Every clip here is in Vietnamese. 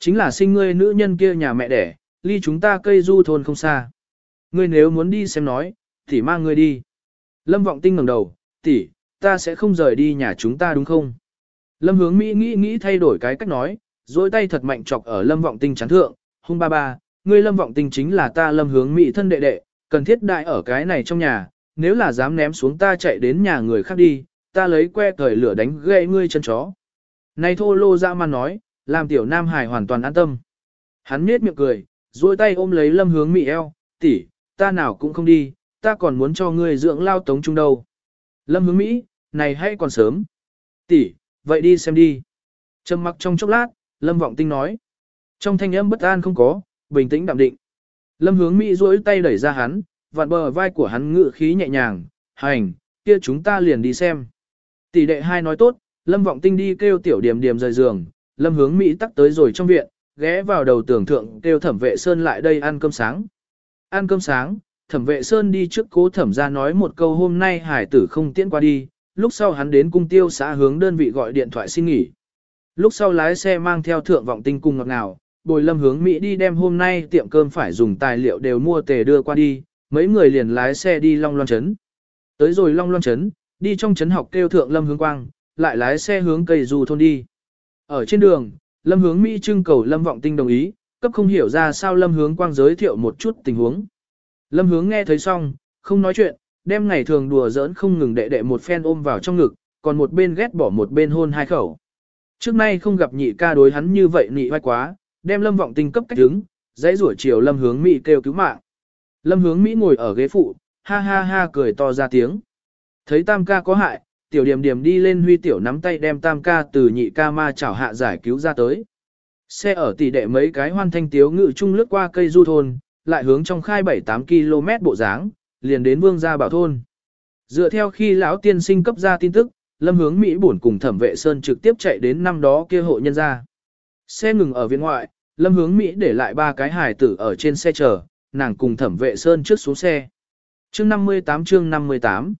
Chính là sinh ngươi nữ nhân kia nhà mẹ đẻ, ly chúng ta cây du thôn không xa. Ngươi nếu muốn đi xem nói, thì mang ngươi đi. Lâm vọng tinh ngẩng đầu, tỷ, ta sẽ không rời đi nhà chúng ta đúng không? Lâm hướng Mỹ nghĩ nghĩ thay đổi cái cách nói, dối tay thật mạnh chọc ở lâm vọng tinh chán thượng, hung ba ba, ngươi lâm vọng tinh chính là ta lâm hướng Mỹ thân đệ đệ, cần thiết đại ở cái này trong nhà, nếu là dám ném xuống ta chạy đến nhà người khác đi, ta lấy que thời lửa đánh gãy ngươi chân chó. Này thô lô ra mà nói, làm tiểu nam hải hoàn toàn an tâm. Hắn nết miệng cười, duỗi tay ôm lấy lâm hướng Mỹ eo, tỷ, ta nào cũng không đi, ta còn muốn cho ngươi dưỡng lao tống trung đâu. Lâm hướng Mỹ, này hay còn sớm. Tỷ, vậy đi xem đi. Trầm mặc trong chốc lát, Lâm Vọng Tinh nói. Trong thanh âm bất an không có, bình tĩnh đạm định. Lâm hướng Mỹ duỗi tay đẩy ra hắn, vặn bờ vai của hắn ngự khí nhẹ nhàng, hành, kia chúng ta liền đi xem. Tỷ đệ hai nói tốt, Lâm Vọng Tinh đi kêu tiểu điểm điểm rời giường, Lâm hướng Mỹ tắc tới rồi trong viện, ghé vào đầu tưởng thượng kêu thẩm vệ Sơn lại đây ăn cơm sáng. Ăn cơm sáng, thẩm vệ Sơn đi trước cố thẩm ra nói một câu hôm nay hải tử không tiễn qua đi, lúc sau hắn đến cung tiêu xã hướng đơn vị gọi điện thoại xin nghỉ. Lúc sau lái xe mang theo thượng vọng tinh cùng ngọt ngào, bồi lâm hướng Mỹ đi đem hôm nay tiệm cơm phải dùng tài liệu đều mua tề đưa qua đi, mấy người liền lái xe đi Long Loan Trấn. Tới rồi Long Loan Trấn, đi trong trấn học kêu thượng lâm hướng quang, lại lái xe hướng cây dù thôn đi. Ở trên đường, lâm hướng Mỹ trưng cầu lâm vọng tinh đồng ý, cấp không hiểu ra sao lâm hướng quang giới thiệu một chút tình huống. Lâm hướng nghe thấy xong, không nói chuyện, đem ngày thường đùa giỡn không ngừng đệ đệ một phen ôm vào trong ngực, còn một bên ghét bỏ một bên hôn hai khẩu. Trước nay không gặp nhị ca đối hắn như vậy nị vai quá, đem lâm vọng tinh cấp cách đứng, dãy rủa chiều lâm hướng Mỹ kêu cứu mạng. Lâm hướng Mỹ ngồi ở ghế phụ, ha ha ha cười to ra tiếng. Thấy tam ca có hại, tiểu điểm điểm đi lên huy tiểu nắm tay đem tam ca từ nhị ca ma chảo hạ giải cứu ra tới. Xe ở tỷ đệ mấy cái hoan thanh tiếu ngự chung lướt qua cây du thôn, lại hướng trong khai 7-8 km bộ dáng, liền đến vương gia bảo thôn. Dựa theo khi lão tiên sinh cấp ra tin tức, lâm hướng Mỹ buồn cùng thẩm vệ sơn trực tiếp chạy đến năm đó kia hộ nhân ra. Xe ngừng ở viện ngoại, lâm hướng Mỹ để lại ba cái hài tử ở trên xe chờ, nàng cùng thẩm vệ sơn trước xuống xe. Chương 58 chương 58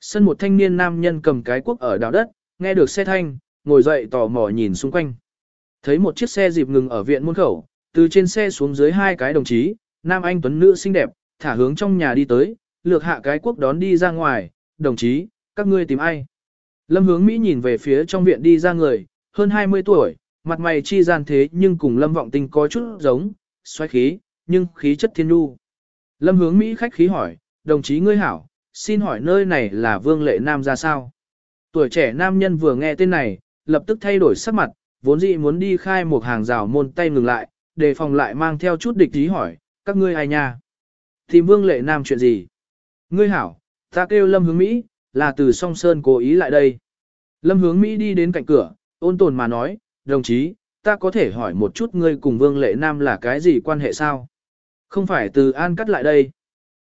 Sân một thanh niên nam nhân cầm cái quốc ở đào đất, nghe được xe thanh, ngồi dậy tò mò nhìn xung quanh. Thấy một chiếc xe dịp ngừng ở viện môn khẩu, từ trên xe xuống dưới hai cái đồng chí, nam anh tuấn nữ xinh đẹp, thả hướng trong nhà đi tới, lược hạ cái quốc đón đi ra ngoài, đồng chí, các ngươi tìm ai? Lâm hướng Mỹ nhìn về phía trong viện đi ra người, hơn 20 tuổi, mặt mày chi gian thế nhưng cùng Lâm Vọng Tinh có chút giống, xoáy khí, nhưng khí chất thiên nhu. Lâm hướng Mỹ khách khí hỏi, đồng chí ngươi hảo, xin hỏi nơi này là Vương Lệ Nam ra sao? Tuổi trẻ nam nhân vừa nghe tên này, lập tức thay đổi sắc mặt, vốn dĩ muốn đi khai một hàng rào môn tay ngừng lại, đề phòng lại mang theo chút địch ý hỏi, các ngươi ai nha? Tìm Vương Lệ Nam chuyện gì? Ngươi hảo, ta kêu Lâm Hướng Mỹ, là từ song Sơn cố ý lại đây. Lâm Hướng Mỹ đi đến cạnh cửa, ôn tồn mà nói, đồng chí, ta có thể hỏi một chút ngươi cùng Vương Lệ Nam là cái gì quan hệ sao? Không phải từ An cắt lại đây.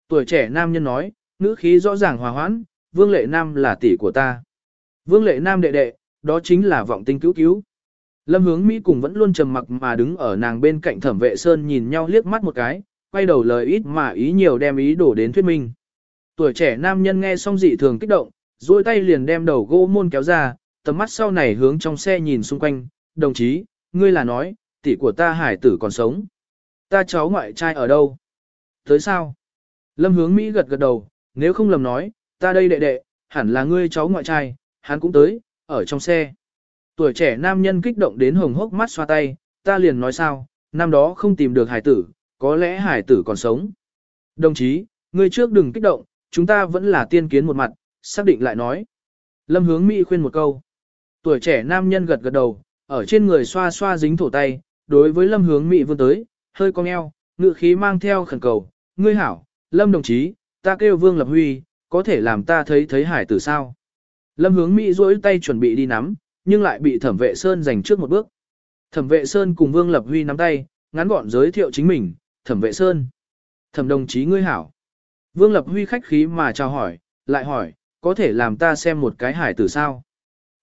Tuổi trẻ nam nhân nói, ngữ khí rõ ràng hòa hoãn, Vương Lệ Nam là tỷ của ta. Vương Lệ Nam đệ đệ, đó chính là vọng tinh cứu cứu. Lâm hướng Mỹ cùng vẫn luôn trầm mặc mà đứng ở nàng bên cạnh thẩm vệ sơn nhìn nhau liếc mắt một cái, quay đầu lời ít mà ý nhiều đem ý đổ đến thuyết minh. Tuổi trẻ nam nhân nghe xong dị thường kích động, duỗi tay liền đem đầu gỗ môn kéo ra, tầm mắt sau này hướng trong xe nhìn xung quanh, đồng chí, ngươi là nói, tỷ của ta hải tử còn sống. Ta cháu ngoại trai ở đâu? Tới sao? Lâm hướng Mỹ gật gật đầu, nếu không lầm nói, ta đây đệ đệ, hẳn là ngươi cháu ngoại trai, hắn cũng tới, ở trong xe. Tuổi trẻ nam nhân kích động đến hồng hốc mắt xoa tay, ta liền nói sao, năm đó không tìm được hải tử, có lẽ hải tử còn sống. Đồng chí, ngươi trước đừng kích động, chúng ta vẫn là tiên kiến một mặt, xác định lại nói. Lâm hướng Mỹ khuyên một câu. Tuổi trẻ nam nhân gật gật đầu, ở trên người xoa xoa dính thổ tay, đối với lâm hướng Mỹ vươn tới, hơi cong eo, ngự khí mang theo khẩn cầu. Ngươi hảo, lâm đồng chí, ta kêu Vương Lập Huy, có thể làm ta thấy thấy hải tử sao. Lâm hướng Mỹ duỗi tay chuẩn bị đi nắm, nhưng lại bị thẩm vệ Sơn giành trước một bước. Thẩm vệ Sơn cùng Vương Lập Huy nắm tay, ngắn gọn giới thiệu chính mình, thẩm vệ Sơn. Thẩm đồng chí ngươi hảo. Vương Lập Huy khách khí mà chào hỏi, lại hỏi, có thể làm ta xem một cái hải tử sao?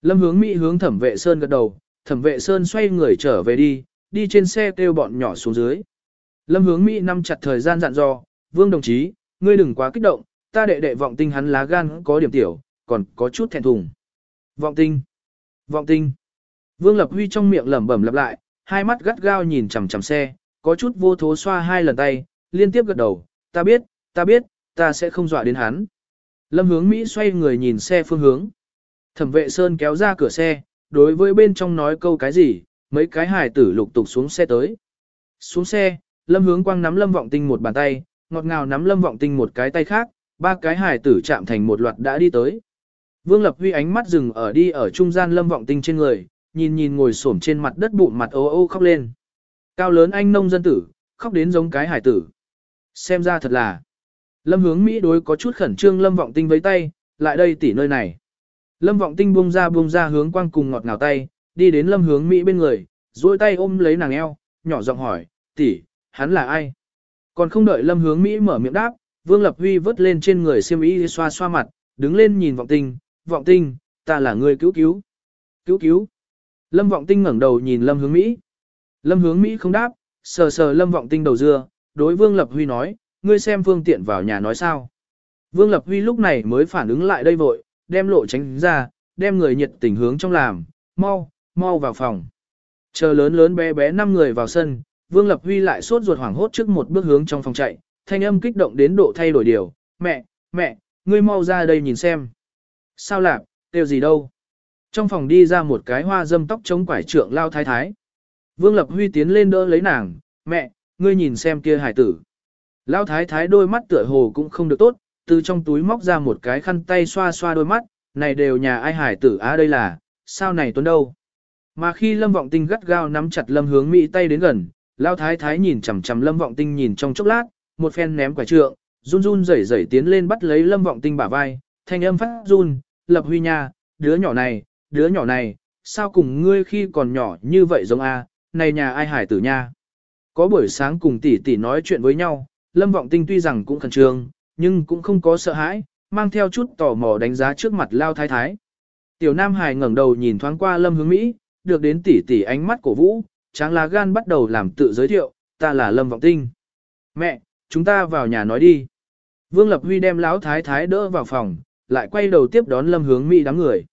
Lâm hướng Mỹ hướng thẩm vệ Sơn gật đầu, thẩm vệ Sơn xoay người trở về đi, đi trên xe kêu bọn nhỏ xuống dưới. Lâm hướng Mỹ nắm chặt thời gian dặn dò, Vương đồng chí, ngươi đừng quá kích động, ta đệ đệ vọng tinh hắn lá gan có điểm tiểu, còn có chút thẹn thùng. Vọng tinh, vọng tinh. Vương Lập Huy trong miệng lẩm bẩm lặp lại, hai mắt gắt gao nhìn chằm chằm xe, có chút vô thố xoa hai lần tay, liên tiếp gật đầu, ta biết, ta biết, ta sẽ không dọa đến hắn. Lâm hướng Mỹ xoay người nhìn xe phương hướng. Thẩm vệ Sơn kéo ra cửa xe, đối với bên trong nói câu cái gì, mấy cái hài tử lục tục xuống xe tới. Xuống xe, Lâm hướng quang nắm Lâm vọng tinh một bàn tay, ngọt ngào nắm Lâm vọng tinh một cái tay khác, ba cái hài tử chạm thành một loạt đã đi tới. Vương Lập Huy ánh mắt dừng ở đi ở trung gian Lâm vọng tinh trên người, nhìn nhìn ngồi xổm trên mặt đất bụng mặt ô ô khóc lên. Cao lớn anh nông dân tử, khóc đến giống cái hải tử. Xem ra thật là. Lâm hướng Mỹ đối có chút khẩn trương Lâm vọng tinh với tay, lại đây tỉ nơi này. Lâm vọng tinh buông ra buông ra hướng quang cùng ngọt ngào tay, đi đến lâm hướng Mỹ bên người, duỗi tay ôm lấy nàng eo, nhỏ giọng hỏi, tỷ, hắn là ai? Còn không đợi lâm hướng Mỹ mở miệng đáp, Vương Lập Huy vớt lên trên người xiêm y xoa xoa mặt, đứng lên nhìn vọng tinh, vọng tinh, ta là người cứu cứu. Cứu cứu. Lâm vọng tinh ngẩng đầu nhìn lâm hướng Mỹ. Lâm hướng Mỹ không đáp, sờ sờ lâm vọng tinh đầu dưa, đối Vương Lập Huy nói, ngươi xem phương tiện vào nhà nói sao. Vương Lập Huy lúc này mới phản ứng lại đây vội, đem lộ tránh ra, đem người nhiệt tình hướng trong làm, mau, mau vào phòng. Chờ lớn lớn bé bé năm người vào sân, Vương Lập Huy lại sốt ruột hoảng hốt trước một bước hướng trong phòng chạy, thanh âm kích động đến độ thay đổi điều, mẹ, mẹ, ngươi mau ra đây nhìn xem. Sao lạc, kêu gì đâu. Trong phòng đi ra một cái hoa dâm tóc chống quải trượng lao thái thái. Vương Lập Huy tiến lên đỡ lấy nàng, mẹ, ngươi nhìn xem kia hải tử. Lao thái thái đôi mắt tựa hồ cũng không được tốt, từ trong túi móc ra một cái khăn tay xoa xoa đôi mắt, này đều nhà ai hải tử á đây là, sao này tuấn đâu. Mà khi Lâm Vọng Tinh gắt gao nắm chặt Lâm Hướng Mỹ tay đến gần, Lao Thái Thái nhìn chằm chằm Lâm Vọng Tinh nhìn trong chốc lát, một phen ném quả trượng, run run rẩy rẩy tiến lên bắt lấy Lâm Vọng Tinh bả vai, thanh âm phát run, "Lập Huy nha, đứa nhỏ này, đứa nhỏ này, sao cùng ngươi khi còn nhỏ như vậy giống a, này nhà ai hải tử nha?" Có buổi sáng cùng tỷ tỷ nói chuyện với nhau, Lâm Vọng Tinh tuy rằng cũng khẩn trương, nhưng cũng không có sợ hãi, mang theo chút tò mò đánh giá trước mặt Lao Thái Thái. Tiểu Nam Hải ngẩng đầu nhìn thoáng qua Lâm Hướng Mỹ, được đến tỷ tỷ ánh mắt cổ vũ, tráng lá gan bắt đầu làm tự giới thiệu, ta là Lâm Vọng Tinh. Mẹ, chúng ta vào nhà nói đi. Vương Lập Huy đem Lão Thái Thái đỡ vào phòng, lại quay đầu tiếp đón Lâm Hướng Mỹ đám người.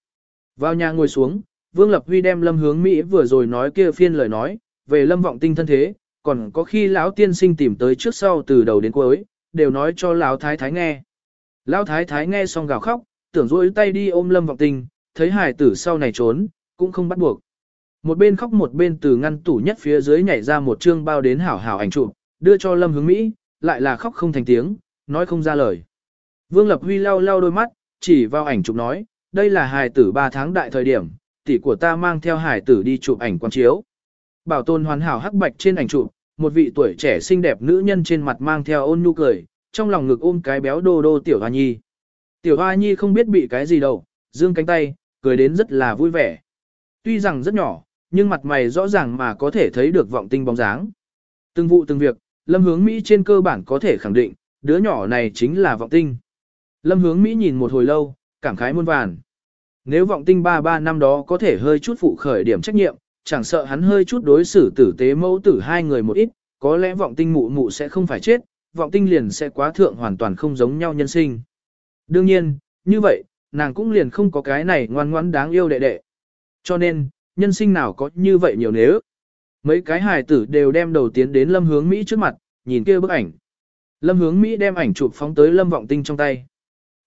Vào nhà ngồi xuống, Vương Lập Huy đem Lâm Hướng Mỹ vừa rồi nói kia phiên lời nói, về Lâm Vọng Tinh thân thế, còn có khi lão tiên sinh tìm tới trước sau từ đầu đến cuối, đều nói cho lão thái thái nghe. Lão thái thái nghe xong gào khóc, tưởng rỗi tay đi ôm lâm vọng Tinh, thấy hải tử sau này trốn, cũng không bắt buộc. Một bên khóc một bên từ ngăn tủ nhất phía dưới nhảy ra một chương bao đến hảo hảo ảnh chụp, đưa cho lâm hướng Mỹ, lại là khóc không thành tiếng, nói không ra lời. Vương Lập Huy lau lau đôi mắt, chỉ vào ảnh chụp nói, đây là hài tử 3 tháng đại thời điểm, tỷ của ta mang theo hài tử đi chụp ảnh quan chiếu. Bảo tồn hoàn hảo hắc bạch trên ảnh chụp, một vị tuổi trẻ xinh đẹp nữ nhân trên mặt mang theo ôn nhu cười, trong lòng ngực ôm cái béo đô đô tiểu hoa nhi. Tiểu hoa nhi không biết bị cái gì đâu, dương cánh tay, cười đến rất là vui vẻ. Tuy rằng rất nhỏ, nhưng mặt mày rõ ràng mà có thể thấy được vọng tinh bóng dáng. Từng vụ từng việc, Lâm Hướng Mỹ trên cơ bản có thể khẳng định, đứa nhỏ này chính là vọng tinh. Lâm Hướng Mỹ nhìn một hồi lâu, cảm khái muôn vàn. Nếu vọng tinh ba ba năm đó có thể hơi chút phụ khởi điểm trách nhiệm, chẳng sợ hắn hơi chút đối xử tử tế mẫu tử hai người một ít, có lẽ vọng tinh mụ mụ sẽ không phải chết, vọng tinh liền sẽ quá thượng hoàn toàn không giống nhau nhân sinh. Đương nhiên, như vậy, nàng cũng liền không có cái này ngoan ngoãn đáng yêu đệ đệ. Cho nên, nhân sinh nào có như vậy nhiều nếu. Mấy cái hài tử đều đem đầu tiến đến lâm hướng Mỹ trước mặt, nhìn kia bức ảnh. Lâm hướng Mỹ đem ảnh chụp phóng tới lâm vọng tinh trong tay.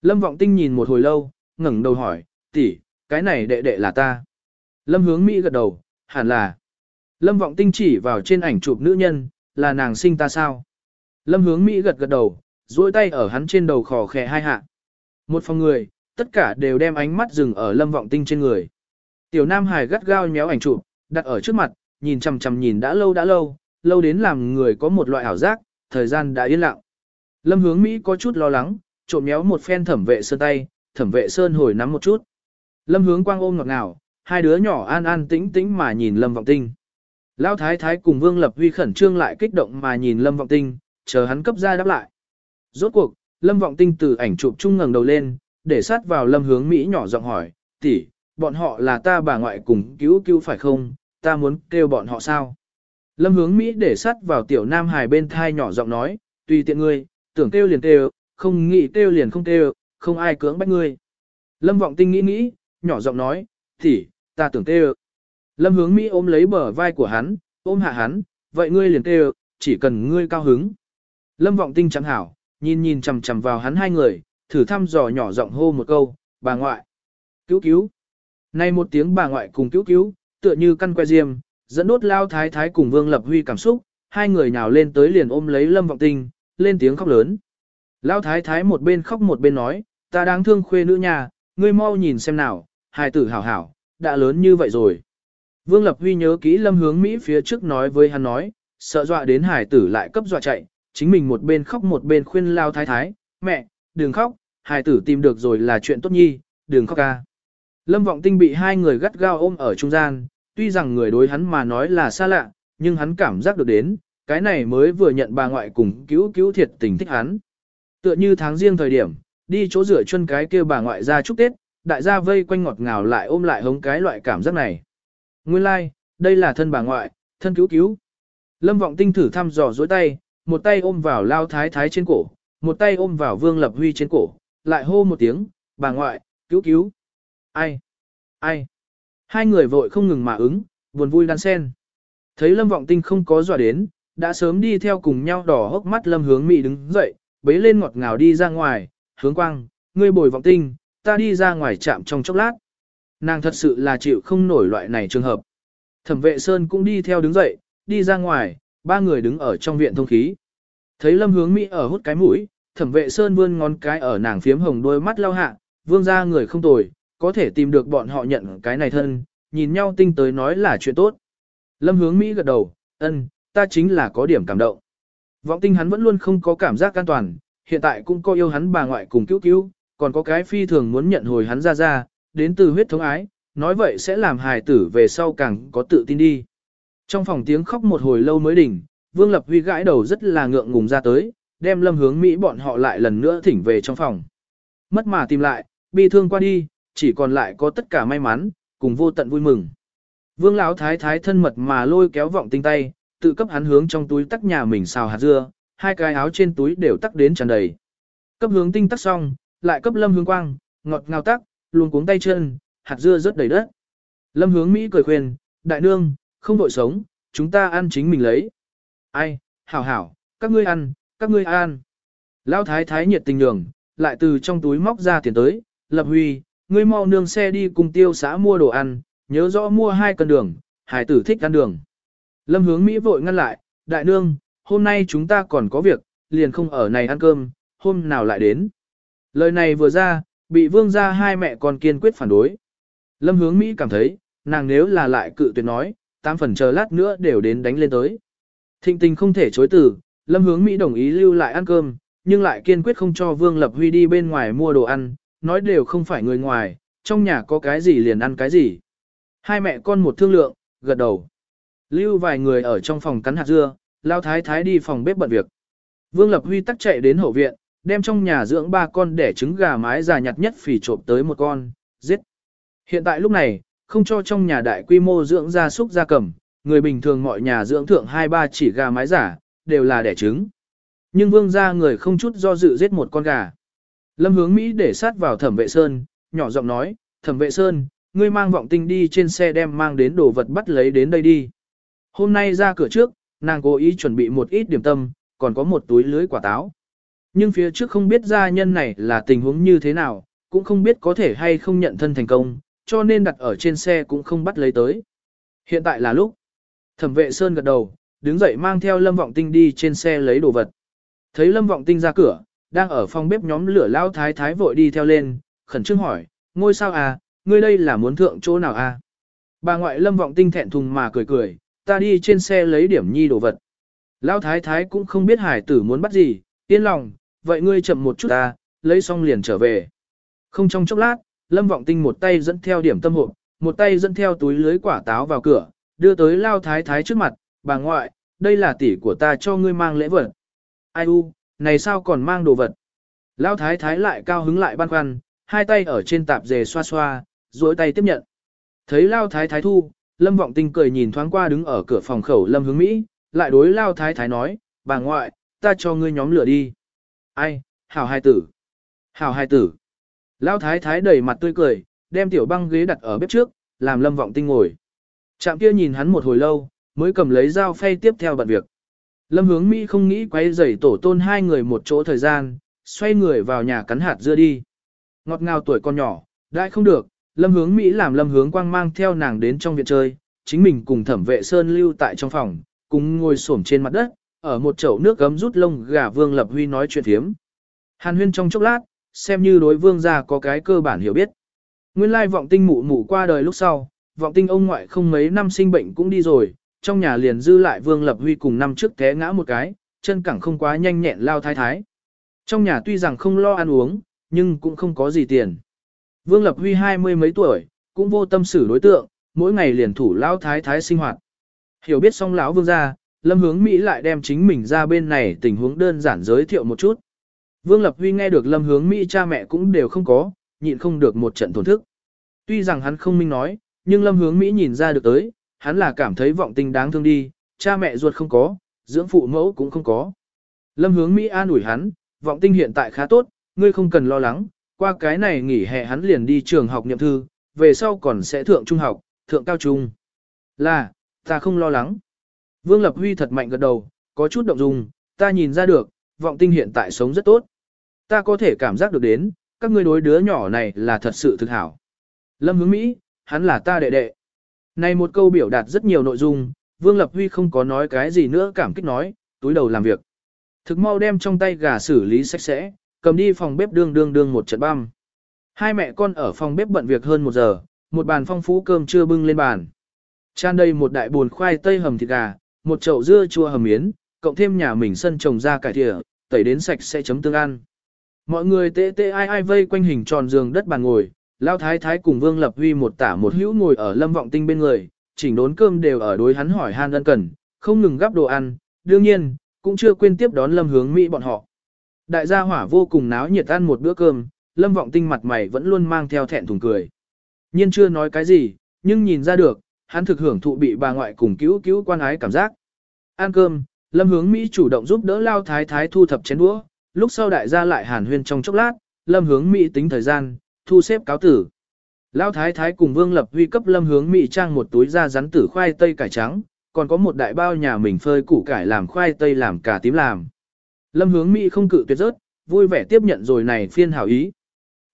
Lâm vọng tinh nhìn một hồi lâu, ngẩng đầu hỏi, tỷ, cái này đệ đệ là ta. Lâm hướng Mỹ gật đầu, hẳn là. Lâm vọng tinh chỉ vào trên ảnh chụp nữ nhân, là nàng sinh ta sao? Lâm hướng Mỹ gật gật đầu, duỗi tay ở hắn trên đầu khò khè hai hạ. Một phòng người, tất cả đều đem ánh mắt dừng ở lâm vọng tinh trên người. Tiểu Nam Hải gắt gao nhéo ảnh chụp, đặt ở trước mặt, nhìn chằm chằm nhìn đã lâu đã lâu, lâu đến làm người có một loại ảo giác, thời gian đã yên lặng. Lâm hướng Mỹ có chút lo lắng, trộm nhéo một phen thẩm vệ sơn tay, thẩm vệ sơn hồi nắm một chút. Lâm hướng quang ôm ngọt ngào, hai đứa nhỏ an an tĩnh tĩnh mà nhìn Lâm Vọng Tinh. Lão Thái Thái cùng Vương Lập Huy khẩn trương lại kích động mà nhìn Lâm Vọng Tinh, chờ hắn cấp ra đáp lại. Rốt cuộc, Lâm Vọng Tinh từ ảnh chụp chung ngẩng đầu lên, để sát vào Lâm Hướng Mỹ nhỏ giọng hỏi, tỷ, bọn họ là ta bà ngoại cùng cứu cứu phải không, ta muốn kêu bọn họ sao? Lâm Hướng Mỹ để sắt vào tiểu Nam Hải bên thai nhỏ giọng nói, tùy tiện ngươi, tưởng kêu liền kêu, không nghĩ kêu liền không kêu, không ai cưỡng bách ngươi. Lâm Vọng Tinh nghĩ nghĩ, nhỏ giọng nói, thì, ta tưởng kêu. Lâm hướng Mỹ ôm lấy bờ vai của hắn, ôm hạ hắn, vậy ngươi liền kêu, chỉ cần ngươi cao hứng. Lâm vọng tinh chẳng hảo, nhìn nhìn chằm chằm vào hắn hai người, thử thăm dò nhỏ giọng hô một câu, bà ngoại. Cứu cứu. Này một tiếng bà ngoại cùng cứu cứu, tựa như căn que diêm, dẫn đốt lao thái thái cùng vương lập huy cảm xúc, hai người nhào lên tới liền ôm lấy lâm vọng tinh, lên tiếng khóc lớn. Lao thái thái một bên khóc một bên nói, ta đáng thương khuê nữ nhà, ngươi mau nhìn xem nào, hài tử hảo hảo, đã lớn như vậy rồi. Vương Lập Huy nhớ kỹ lâm hướng Mỹ phía trước nói với hắn nói, sợ dọa đến hải tử lại cấp dọa chạy, chính mình một bên khóc một bên khuyên lao thái thái, mẹ, đừng khóc, hải tử tìm được rồi là chuyện tốt nhi, đừng khóc ca. Lâm Vọng Tinh bị hai người gắt gao ôm ở trung gian, tuy rằng người đối hắn mà nói là xa lạ, nhưng hắn cảm giác được đến, cái này mới vừa nhận bà ngoại cùng cứu cứu thiệt tình thích hắn. Tựa như tháng riêng thời điểm, đi chỗ rửa chân cái kia bà ngoại ra chúc Tết, đại gia vây quanh ngọt ngào lại ôm lại hống cái loại cảm giác này. Nguyên lai, like, đây là thân bà ngoại, thân cứu cứu. Lâm Vọng Tinh thử thăm dò dối tay, một tay ôm vào lao thái thái trên cổ, một tay ôm vào Vương Lập Huy trên cổ, lại hô một tiếng, bà ngoại, cứu cứu. Ai? Ai? Hai người vội không ngừng mà ứng, buồn vui đan sen. Thấy Lâm Vọng Tinh không có dọa đến, đã sớm đi theo cùng nhau đỏ hốc mắt Lâm Hướng Mỹ đứng dậy, bế lên ngọt ngào đi ra ngoài, hướng quang, ngươi bồi Vọng Tinh, ta đi ra ngoài chạm trong chốc lát. Nàng thật sự là chịu không nổi loại này trường hợp. Thẩm vệ Sơn cũng đi theo đứng dậy, đi ra ngoài, ba người đứng ở trong viện thông khí. Thấy Lâm Hướng Mỹ ở hút cái mũi, thẩm vệ Sơn vươn ngón cái ở nàng phiếm hồng đôi mắt lau hạ, vương ra người không tồi, có thể tìm được bọn họ nhận cái này thân, nhìn nhau tinh tới nói là chuyện tốt. Lâm Hướng Mỹ gật đầu, ân, ta chính là có điểm cảm động. Vọng tinh hắn vẫn luôn không có cảm giác an toàn, hiện tại cũng có yêu hắn bà ngoại cùng cứu cứu, còn có cái phi thường muốn nhận hồi hắn ra ra, đến từ huyết thống ái, nói vậy sẽ làm hài tử về sau càng có tự tin đi. Trong phòng tiếng khóc một hồi lâu mới đỉnh, Vương Lập Huy gãi đầu rất là ngượng ngùng ra tới, đem lâm hướng Mỹ bọn họ lại lần nữa thỉnh về trong phòng. Mất mà tìm lại, bi thương qua đi, chỉ còn lại có tất cả may mắn, cùng vô tận vui mừng. Vương Lão thái thái thân mật mà lôi kéo vọng tinh tay, tự cấp hắn hướng trong túi tắc nhà mình xào hạt dưa, hai cái áo trên túi đều tắc đến tràn đầy. Cấp hướng tinh tắc xong, lại cấp lâm hướng quang, ngọt ngào tắc, luôn cuống tay chân, hạt dưa rất đầy đất. Lâm hướng Mỹ cười khuyên, đại nương, không vội sống, chúng ta ăn chính mình lấy. Ai, hảo hảo, các ngươi ăn, các ngươi ăn. Lão thái thái nhiệt tình nhường, lại từ trong túi móc ra tiền tới, lập huy, ngươi mau nương xe đi cùng tiêu xã mua đồ ăn, nhớ rõ mua hai cân đường, hải tử thích ăn đường. Lâm hướng Mỹ vội ngăn lại, đại nương, hôm nay chúng ta còn có việc, liền không ở này ăn cơm, hôm nào lại đến. Lời này vừa ra, bị vương ra hai mẹ con kiên quyết phản đối. Lâm hướng Mỹ cảm thấy, nàng nếu là lại cự tuyệt nói, tám phần chờ lát nữa đều đến đánh lên tới. Thịnh tình không thể chối từ, Lâm hướng Mỹ đồng ý lưu lại ăn cơm, nhưng lại kiên quyết không cho Vương Lập Huy đi bên ngoài mua đồ ăn, nói đều không phải người ngoài, trong nhà có cái gì liền ăn cái gì. Hai mẹ con một thương lượng, gật đầu. Lưu vài người ở trong phòng cắn hạt dưa, lao thái thái đi phòng bếp bận việc. Vương Lập Huy tắc chạy đến hậu viện, đem trong nhà dưỡng ba con để trứng gà mái già nhặt nhất phỉ trộm tới một con, giết. Hiện tại lúc này, không cho trong nhà đại quy mô dưỡng gia súc gia cầm, người bình thường mọi nhà dưỡng thượng hai ba chỉ gà mái giả, đều là đẻ trứng. Nhưng vương gia người không chút do dự giết một con gà. Lâm hướng Mỹ để sát vào thẩm vệ sơn, nhỏ giọng nói, thẩm vệ sơn, ngươi mang vọng tinh đi trên xe đem mang đến đồ vật bắt lấy đến đây đi. Hôm nay ra cửa trước, nàng cố ý chuẩn bị một ít điểm tâm, còn có một túi lưới quả táo. Nhưng phía trước không biết gia nhân này là tình huống như thế nào, cũng không biết có thể hay không nhận thân thành công, cho nên đặt ở trên xe cũng không bắt lấy tới. Hiện tại là lúc. Thẩm vệ Sơn gật đầu, đứng dậy mang theo Lâm Vọng Tinh đi trên xe lấy đồ vật. Thấy Lâm Vọng Tinh ra cửa, đang ở phòng bếp nhóm lửa lao thái thái vội đi theo lên, khẩn trương hỏi, ngôi sao à, ngươi đây là muốn thượng chỗ nào à? Bà ngoại Lâm Vọng Tinh thẹn thùng mà cười cười, ta đi trên xe lấy điểm nhi đồ vật. Lao thái thái cũng không biết hải tử muốn bắt gì, yên lòng, vậy ngươi chậm một chút ta, lấy xong liền trở về. Không trong chốc lát, Lâm Vọng Tinh một tay dẫn theo điểm tâm hộp, một tay dẫn theo túi lưới quả táo vào cửa, đưa tới Lao Thái Thái trước mặt, bà ngoại, đây là tỷ của ta cho ngươi mang lễ vật. Ai u, này sao còn mang đồ vật? Lão Thái Thái lại cao hứng lại băn khoăn, hai tay ở trên tạp dề xoa xoa, duỗi tay tiếp nhận. Thấy Lao Thái Thái thu, Lâm Vọng Tinh cười nhìn thoáng qua đứng ở cửa phòng khẩu Lâm Hướng Mỹ, lại đối Lao Thái Thái nói, bà ngoại, ta cho ngươi nhóm lửa đi. Ai, hảo hai tử. Hảo hai tử. Lão thái thái đầy mặt tươi cười, đem tiểu băng ghế đặt ở bếp trước, làm lâm vọng tinh ngồi. Trạm kia nhìn hắn một hồi lâu, mới cầm lấy dao phay tiếp theo bận việc. Lâm hướng Mỹ không nghĩ quay rầy tổ tôn hai người một chỗ thời gian, xoay người vào nhà cắn hạt dưa đi. Ngọt ngào tuổi con nhỏ, đại không được, lâm hướng Mỹ làm lâm hướng quang mang theo nàng đến trong viện chơi, chính mình cùng thẩm vệ sơn lưu tại trong phòng, cùng ngồi xổm trên mặt đất, ở một chậu nước gấm rút lông gà vương lập huy nói chuyện thiếm. Hàn huyên trong chốc lát, xem như đối vương gia có cái cơ bản hiểu biết. Nguyên lai vọng tinh mụ mụ qua đời lúc sau, vọng tinh ông ngoại không mấy năm sinh bệnh cũng đi rồi, trong nhà liền dư lại vương lập huy cùng năm trước té ngã một cái, chân cẳng không quá nhanh nhẹn lao thái thái. Trong nhà tuy rằng không lo ăn uống, nhưng cũng không có gì tiền. Vương Lập Huy hai mươi mấy tuổi, cũng vô tâm xử đối tượng, mỗi ngày liền thủ lao thái thái sinh hoạt. Hiểu biết xong lão vương gia, Lâm Hướng Mỹ lại đem chính mình ra bên này tình huống đơn giản giới thiệu một chút. Vương Lập Huy nghe được Lâm Hướng Mỹ cha mẹ cũng đều không có, nhịn không được một trận tổn thức. Tuy rằng hắn không minh nói, nhưng Lâm Hướng Mỹ nhìn ra được tới, hắn là cảm thấy vọng tình đáng thương đi, cha mẹ ruột không có, dưỡng phụ mẫu cũng không có. Lâm Hướng Mỹ an ủi hắn, vọng tinh hiện tại khá tốt, ngươi không cần lo lắng, qua cái này nghỉ hè hắn liền đi trường học niệm thư, về sau còn sẽ thượng trung học, thượng cao trung. Là, ta không lo lắng. Vương Lập Huy thật mạnh gật đầu, có chút động dung, ta nhìn ra được, vọng tinh hiện tại sống rất tốt. Ta có thể cảm giác được đến, các ngươi đối đứa nhỏ này là thật sự thực hảo. Lâm hướng Mỹ, hắn là ta đệ đệ. Này một câu biểu đạt rất nhiều nội dung, Vương Lập Huy không có nói cái gì nữa cảm kích nói, túi đầu làm việc. Thực mau đem trong tay gà xử lý sạch sẽ, cầm đi phòng bếp đương đương đương một trận băm. Hai mẹ con ở phòng bếp bận việc hơn một giờ, một bàn phong phú cơm chưa bưng lên bàn. Chan đây một đại buồn khoai tây hầm thịt gà, một chậu dưa chua hầm miến, cộng thêm nhà mình sân trồng ra cải thịa, tẩy đến sạch sẽ chấm tương ăn. Mọi người tê tê ai ai vây quanh hình tròn giường đất bàn ngồi, Lao Thái Thái cùng Vương Lập Huy một tả một hữu ngồi ở lâm vọng tinh bên người, chỉnh đốn cơm đều ở đối hắn hỏi han ân cần, không ngừng gắp đồ ăn, đương nhiên, cũng chưa quên tiếp đón lâm hướng Mỹ bọn họ. Đại gia hỏa vô cùng náo nhiệt ăn một bữa cơm, lâm vọng tinh mặt mày vẫn luôn mang theo thẹn thùng cười. Nhiên chưa nói cái gì, nhưng nhìn ra được, hắn thực hưởng thụ bị bà ngoại cùng cứu cứu quan ái cảm giác. Ăn cơm, lâm hướng Mỹ chủ động giúp đỡ lao thái thái thu thập chén đũa, lúc sau đại gia lại hàn huyên trong chốc lát, lâm hướng Mỹ tính thời gian, thu xếp cáo tử. Lão thái thái cùng vương lập huy cấp lâm hướng Mỹ trang một túi da rắn tử khoai tây cải trắng, còn có một đại bao nhà mình phơi củ cải làm khoai tây làm cả tím làm. Lâm hướng Mỹ không cự tuyệt rớt, vui vẻ tiếp nhận rồi này phiên hảo ý.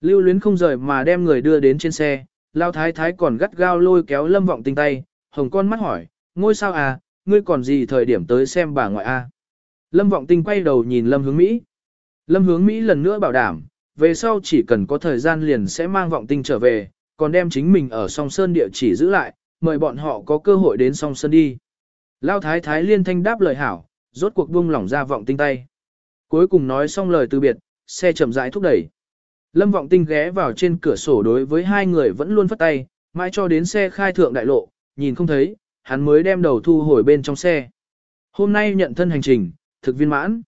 Lưu luyến không rời mà đem người đưa đến trên xe, Lão thái thái còn gắt gao lôi kéo lâm vọng tinh tay, hồng con mắt hỏi, ngôi sao à, ngươi còn gì thời điểm tới xem bà ngoại a? À? Lâm vọng tinh quay đầu nhìn lâm hướng Mỹ. Lâm hướng Mỹ lần nữa bảo đảm, về sau chỉ cần có thời gian liền sẽ mang vọng tinh trở về, còn đem chính mình ở song sơn địa chỉ giữ lại, mời bọn họ có cơ hội đến song sơn đi. Lao thái thái liên thanh đáp lời hảo, rốt cuộc buông lỏng ra vọng tinh tay. Cuối cùng nói xong lời từ biệt, xe chậm rãi thúc đẩy. Lâm vọng tinh ghé vào trên cửa sổ đối với hai người vẫn luôn phất tay, mãi cho đến xe khai thượng đại lộ, nhìn không thấy, hắn mới đem đầu thu hồi bên trong xe. Hôm nay nhận thân hành trình, thực viên mãn.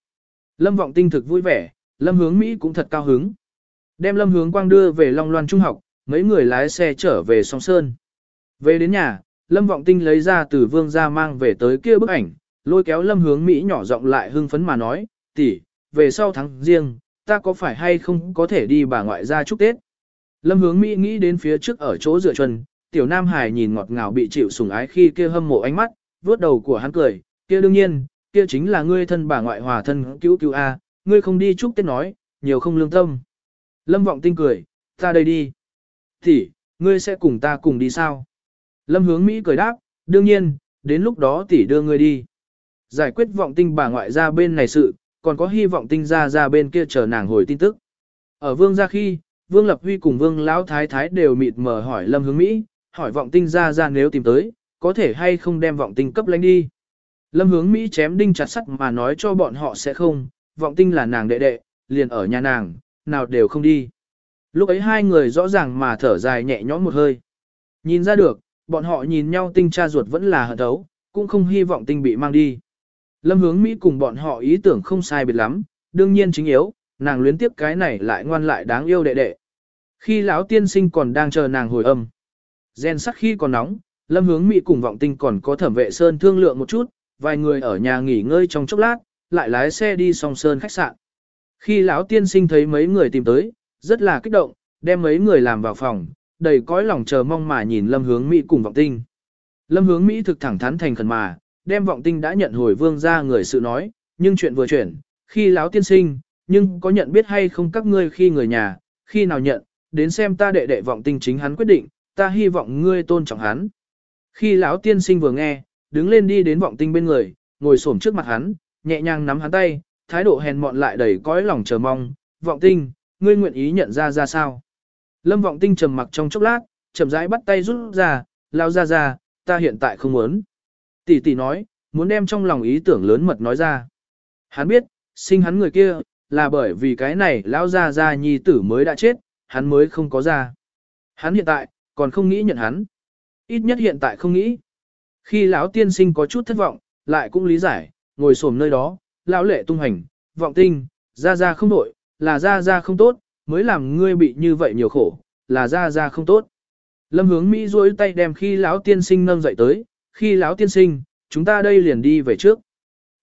Lâm vọng tinh thực vui vẻ, Lâm hướng Mỹ cũng thật cao hứng. Đem Lâm hướng quang đưa về Long Loan Trung học, mấy người lái xe trở về song Sơn. Về đến nhà, Lâm vọng tinh lấy ra từ vương ra mang về tới kia bức ảnh, lôi kéo Lâm hướng Mỹ nhỏ giọng lại hưng phấn mà nói, tỷ, về sau tháng riêng, ta có phải hay không có thể đi bà ngoại ra chúc Tết. Lâm hướng Mỹ nghĩ đến phía trước ở chỗ dựa chân, tiểu Nam Hải nhìn ngọt ngào bị chịu sủng ái khi kia hâm mộ ánh mắt, vuốt đầu của hắn cười, kia đương nhiên, kia chính là ngươi thân bà ngoại hòa thân cứu cứu A, ngươi không đi chúc Tết nói, nhiều không lương tâm. Lâm vọng tinh cười, ta đây đi. Thì, ngươi sẽ cùng ta cùng đi sao? Lâm hướng Mỹ cười đáp, đương nhiên, đến lúc đó tỷ đưa ngươi đi. Giải quyết vọng tinh bà ngoại ra bên này sự, còn có hy vọng tinh ra ra bên kia chờ nàng hồi tin tức. Ở vương gia khi, vương lập huy cùng vương lão thái thái đều mịt mờ hỏi lâm hướng Mỹ, hỏi vọng tinh ra ra nếu tìm tới, có thể hay không đem vọng tinh cấp lãnh đi. Lâm hướng Mỹ chém đinh chặt sắt mà nói cho bọn họ sẽ không, vọng tinh là nàng đệ đệ, liền ở nhà nàng, nào đều không đi. Lúc ấy hai người rõ ràng mà thở dài nhẹ nhõm một hơi. Nhìn ra được, bọn họ nhìn nhau tinh cha ruột vẫn là hận thấu, cũng không hy vọng tinh bị mang đi. Lâm hướng Mỹ cùng bọn họ ý tưởng không sai biệt lắm, đương nhiên chính yếu, nàng luyến tiếp cái này lại ngoan lại đáng yêu đệ đệ. Khi lão tiên sinh còn đang chờ nàng hồi âm. Gen sắc khi còn nóng, Lâm hướng Mỹ cùng vọng tinh còn có thẩm vệ sơn thương lượng một chút, vài người ở nhà nghỉ ngơi trong chốc lát, lại lái xe đi song sơn khách sạn. Khi lão tiên sinh thấy mấy người tìm tới, rất là kích động, đem mấy người làm vào phòng, đầy cõi lòng chờ mong mà nhìn Lâm Hướng Mỹ cùng vọng tinh. Lâm Hướng Mỹ thực thẳng thắn thành khẩn mà, đem vọng tinh đã nhận hồi vương ra người sự nói, nhưng chuyện vừa chuyển, khi lão tiên sinh, nhưng có nhận biết hay không các ngươi khi người nhà, khi nào nhận, đến xem ta đệ đệ vọng tinh chính hắn quyết định, ta hy vọng ngươi tôn trọng hắn. Khi lão tiên sinh vừa nghe, đứng lên đi đến vọng tinh bên người, ngồi xổm trước mặt hắn, nhẹ nhàng nắm hắn tay, thái độ hèn mọn lại đầy cõi lòng chờ mong, vọng tinh, ngươi nguyện ý nhận ra ra sao. Lâm vọng tinh trầm mặc trong chốc lát, chậm rãi bắt tay rút ra, lao ra ra, ta hiện tại không muốn. Tỷ tỷ nói, muốn đem trong lòng ý tưởng lớn mật nói ra. Hắn biết, sinh hắn người kia, là bởi vì cái này lão ra ra nhi tử mới đã chết, hắn mới không có ra. Hắn hiện tại, còn không nghĩ nhận hắn. Ít nhất hiện tại không nghĩ. Khi lão tiên sinh có chút thất vọng, lại cũng lý giải, ngồi xổm nơi đó, lão lệ tung hành, vọng tinh, ra ra không đổi, là ra ra không tốt, mới làm ngươi bị như vậy nhiều khổ, là ra ra không tốt. Lâm hướng Mỹ duỗi tay đem khi lão tiên sinh nâng dậy tới, khi lão tiên sinh, chúng ta đây liền đi về trước.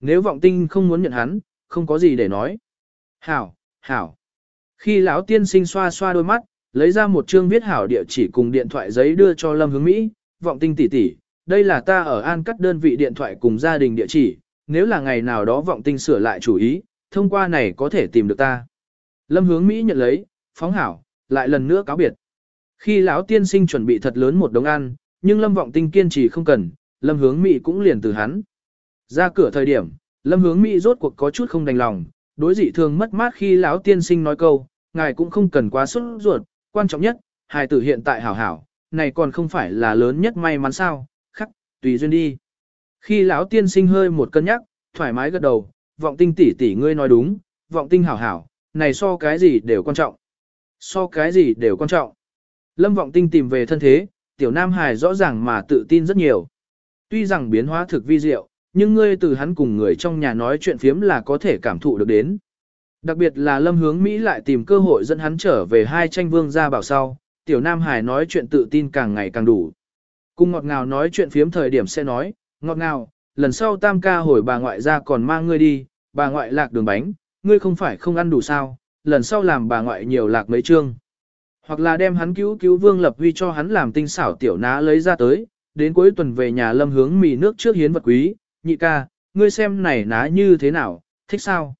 Nếu vọng tinh không muốn nhận hắn, không có gì để nói. Hảo, hảo. Khi lão tiên sinh xoa xoa đôi mắt, lấy ra một chương viết hảo địa chỉ cùng điện thoại giấy đưa cho Lâm hướng Mỹ, vọng tinh tỷ tỷ, đây là ta ở An cắt đơn vị điện thoại cùng gia đình địa chỉ, nếu là ngày nào đó vọng tinh sửa lại chủ ý, thông qua này có thể tìm được ta. Lâm hướng Mỹ nhận lấy, phóng hảo, lại lần nữa cáo biệt. Khi lão tiên sinh chuẩn bị thật lớn một đống ăn, nhưng Lâm vọng tinh kiên trì không cần, Lâm hướng Mỹ cũng liền từ hắn. Ra cửa thời điểm, Lâm hướng Mỹ rốt cuộc có chút không đành lòng, đối dị thường mất mát khi lão tiên sinh nói câu, ngài cũng không cần quá sốt ruột, quan trọng nhất, hài tử hiện tại hảo hảo, này còn không phải là lớn nhất may mắn sao, khắc, tùy duyên đi. Khi lão tiên sinh hơi một cân nhắc, thoải mái gật đầu, vọng tinh tỷ tỷ ngươi nói đúng, vọng tinh hảo hảo, này so cái gì đều quan trọng. So cái gì đều quan trọng. Lâm vọng tinh tìm về thân thế, tiểu nam hài rõ ràng mà tự tin rất nhiều. Tuy rằng biến hóa thực vi diệu, nhưng ngươi từ hắn cùng người trong nhà nói chuyện phiếm là có thể cảm thụ được đến. Đặc biệt là lâm hướng Mỹ lại tìm cơ hội dẫn hắn trở về hai tranh vương gia bảo sau, tiểu nam hải nói chuyện tự tin càng ngày càng đủ. Cùng ngọt ngào nói chuyện phiếm thời điểm sẽ nói, ngọt ngào, lần sau tam ca hồi bà ngoại ra còn mang ngươi đi, bà ngoại lạc đường bánh, ngươi không phải không ăn đủ sao, lần sau làm bà ngoại nhiều lạc mấy chương. Hoặc là đem hắn cứu cứu vương lập huy cho hắn làm tinh xảo tiểu ná lấy ra tới, đến cuối tuần về nhà lâm hướng mì nước trước hiến vật quý, nhị ca, ngươi xem này ná như thế nào, thích sao?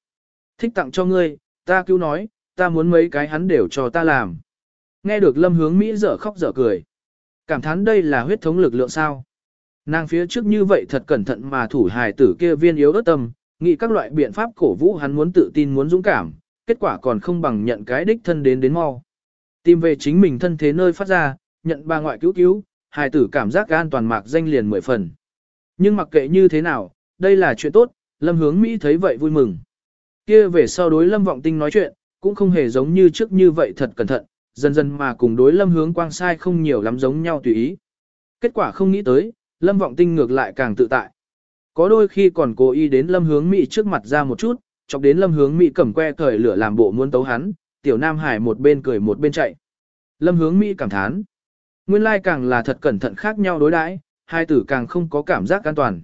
Thích tặng cho ngươi, ta cứu nói, ta muốn mấy cái hắn đều cho ta làm. Nghe được lâm hướng Mỹ dở khóc dở cười. Cảm thán đây là huyết thống lực lượng sao. Nàng phía trước như vậy thật cẩn thận mà thủ hài tử kia viên yếu ớt tâm, nghĩ các loại biện pháp cổ vũ hắn muốn tự tin muốn dũng cảm, kết quả còn không bằng nhận cái đích thân đến đến mau. Tìm về chính mình thân thế nơi phát ra, nhận bà ngoại cứu cứu, hài tử cảm giác an toàn mạc danh liền mười phần. Nhưng mặc kệ như thế nào, đây là chuyện tốt, Lâm Hướng Mỹ thấy vậy vui mừng. Kia về sau đối Lâm Vọng Tinh nói chuyện, cũng không hề giống như trước như vậy thật cẩn thận, dần dần mà cùng đối Lâm Hướng Quang sai không nhiều lắm giống nhau tùy ý. Kết quả không nghĩ tới, Lâm Vọng Tinh ngược lại càng tự tại. Có đôi khi còn cố ý đến Lâm Hướng Mỹ trước mặt ra một chút, chọc đến Lâm Hướng Mỹ cầm que cởi lửa làm bộ muốn tấu hắn, tiểu Nam Hải một bên cười một bên chạy. Lâm Hướng Mỹ cảm thán. Nguyên lai càng là thật cẩn thận khác nhau đối đãi, hai tử càng không có cảm giác an toàn.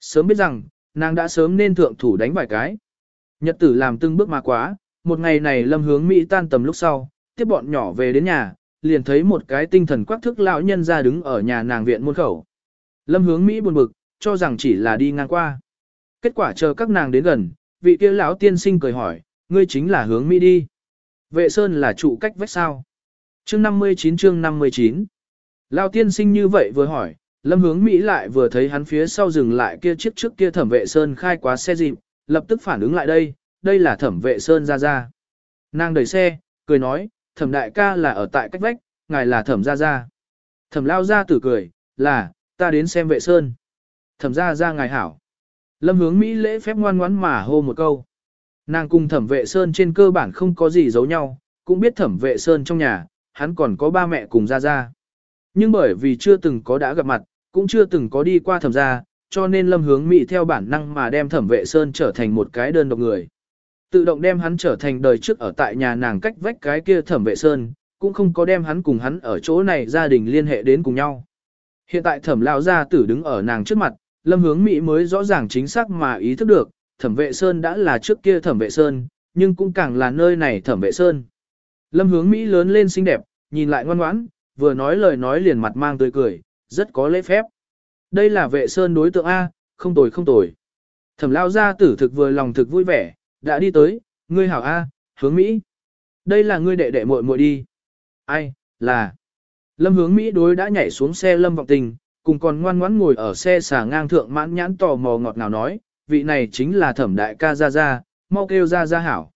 Sớm biết rằng, nàng đã sớm nên thượng thủ đánh vài cái. Nhật tử làm từng bước mà quá, một ngày này Lâm Hướng Mỹ tan tầm lúc sau, tiếp bọn nhỏ về đến nhà, liền thấy một cái tinh thần quắc thức lão nhân ra đứng ở nhà nàng viện môn khẩu. Lâm Hướng Mỹ buồn bực, cho rằng chỉ là đi ngang qua. Kết quả chờ các nàng đến gần, vị kia lão tiên sinh cười hỏi, ngươi chính là Hướng Mỹ đi. Vệ Sơn là trụ cách vách sao? Chương 59 chương 59 Lão tiên sinh như vậy vừa hỏi, Lâm hướng Mỹ lại vừa thấy hắn phía sau dừng lại kia chiếc trước kia thẩm vệ sơn khai quá xe dịp, lập tức phản ứng lại đây, đây là thẩm vệ sơn ra ra. Nàng đẩy xe, cười nói, thẩm đại ca là ở tại cách vách, ngài là thẩm ra ra. Thẩm lao ra tử cười, là, ta đến xem vệ sơn. Thẩm ra ra ngài hảo. Lâm hướng Mỹ lễ phép ngoan ngoãn mà hô một câu. Nàng cùng thẩm vệ sơn trên cơ bản không có gì giấu nhau, cũng biết thẩm vệ sơn trong nhà, hắn còn có ba mẹ cùng ra ra. Nhưng bởi vì chưa từng có đã gặp mặt, cũng chưa từng có đi qua thẩm gia, cho nên lâm hướng Mỹ theo bản năng mà đem thẩm vệ sơn trở thành một cái đơn độc người. Tự động đem hắn trở thành đời trước ở tại nhà nàng cách vách cái kia thẩm vệ sơn, cũng không có đem hắn cùng hắn ở chỗ này gia đình liên hệ đến cùng nhau. Hiện tại thẩm lao gia tử đứng ở nàng trước mặt, lâm hướng Mỹ mới rõ ràng chính xác mà ý thức được, thẩm vệ sơn đã là trước kia thẩm vệ sơn, nhưng cũng càng là nơi này thẩm vệ sơn. Lâm hướng Mỹ lớn lên xinh đẹp, nhìn lại ngoan ngoãn, vừa nói lời nói liền mặt mang tươi cười, rất có lễ phép. Đây là vệ sơn đối tượng A, không tồi không tồi. Thẩm lao gia tử thực vừa lòng thực vui vẻ, đã đi tới, ngươi hảo A, hướng Mỹ. Đây là ngươi đệ đệ muội muội đi. Ai, là. Lâm hướng Mỹ đối đã nhảy xuống xe lâm vọng tình, cùng còn ngoan ngoãn ngồi ở xe xà ngang thượng mãn nhãn tò mò ngọt ngào nói, vị này chính là thẩm đại ca gia gia, mau kêu gia gia hảo.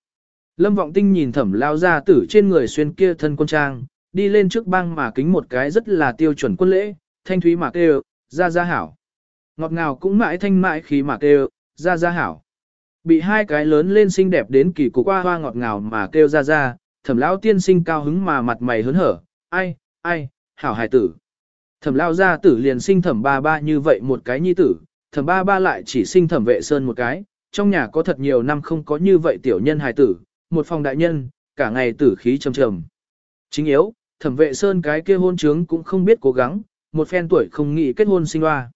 Lâm vọng tinh nhìn thẩm lao gia tử trên người xuyên kia thân quân trang, đi lên trước băng mà kính một cái rất là tiêu chuẩn quân lễ, thanh thúy mà kêu, gia gia hảo. Ngọt ngào cũng mãi thanh mãi khí mà kêu, gia gia hảo. Bị hai cái lớn lên xinh đẹp đến kỳ cục qua hoa ngọt ngào mà kêu gia gia thẩm lão tiên sinh cao hứng mà mặt mày hớn hở, ai, ai, hảo hài tử. Thẩm lao gia tử liền sinh thẩm ba ba như vậy một cái nhi tử, thẩm ba ba lại chỉ sinh thẩm vệ sơn một cái, trong nhà có thật nhiều năm không có như vậy tiểu nhân hài tử, một phòng đại nhân, cả ngày tử khí trầm trầm. Chính yếu, thẩm vệ sơn cái kia hôn trướng cũng không biết cố gắng, một phen tuổi không nghĩ kết hôn sinh hoa.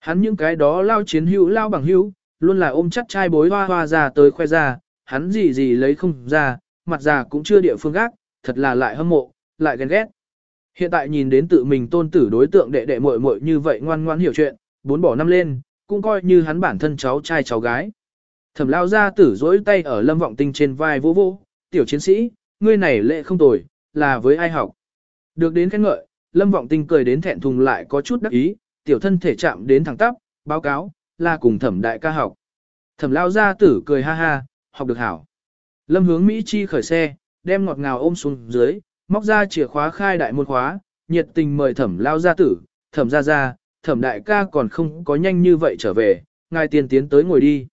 Hắn những cái đó lao chiến hữu lao bằng hữu, luôn là ôm chắc trai bối hoa hoa ra tới khoe ra, hắn gì gì lấy không ra, mặt già cũng chưa địa phương gác, thật là lại hâm mộ, lại ghen ghét. Hiện tại nhìn đến tự mình tôn tử đối tượng đệ đệ muội muội như vậy ngoan ngoan hiểu chuyện, bốn bỏ năm lên, cũng coi như hắn bản thân cháu trai cháu gái. Thẩm lao ra tử dỗi tay ở lâm vọng tinh trên vai vô vô, tiểu chiến sĩ, ngươi này lệ không tồi, là với ai học. Được đến khen ngợi, lâm vọng tinh cười đến thẹn thùng lại có chút đắc ý, tiểu thân thể chạm đến thẳng tắp, báo cáo, là cùng thẩm đại ca học. Thẩm lao ra tử cười ha ha, học được hảo. Lâm hướng Mỹ chi khởi xe, đem ngọt ngào ôm xuống dưới, móc ra chìa khóa khai đại môn khóa, nhiệt tình mời thẩm lao gia tử, thẩm gia gia thẩm đại ca còn không có nhanh như vậy trở về, ngài tiền tiến tới ngồi đi.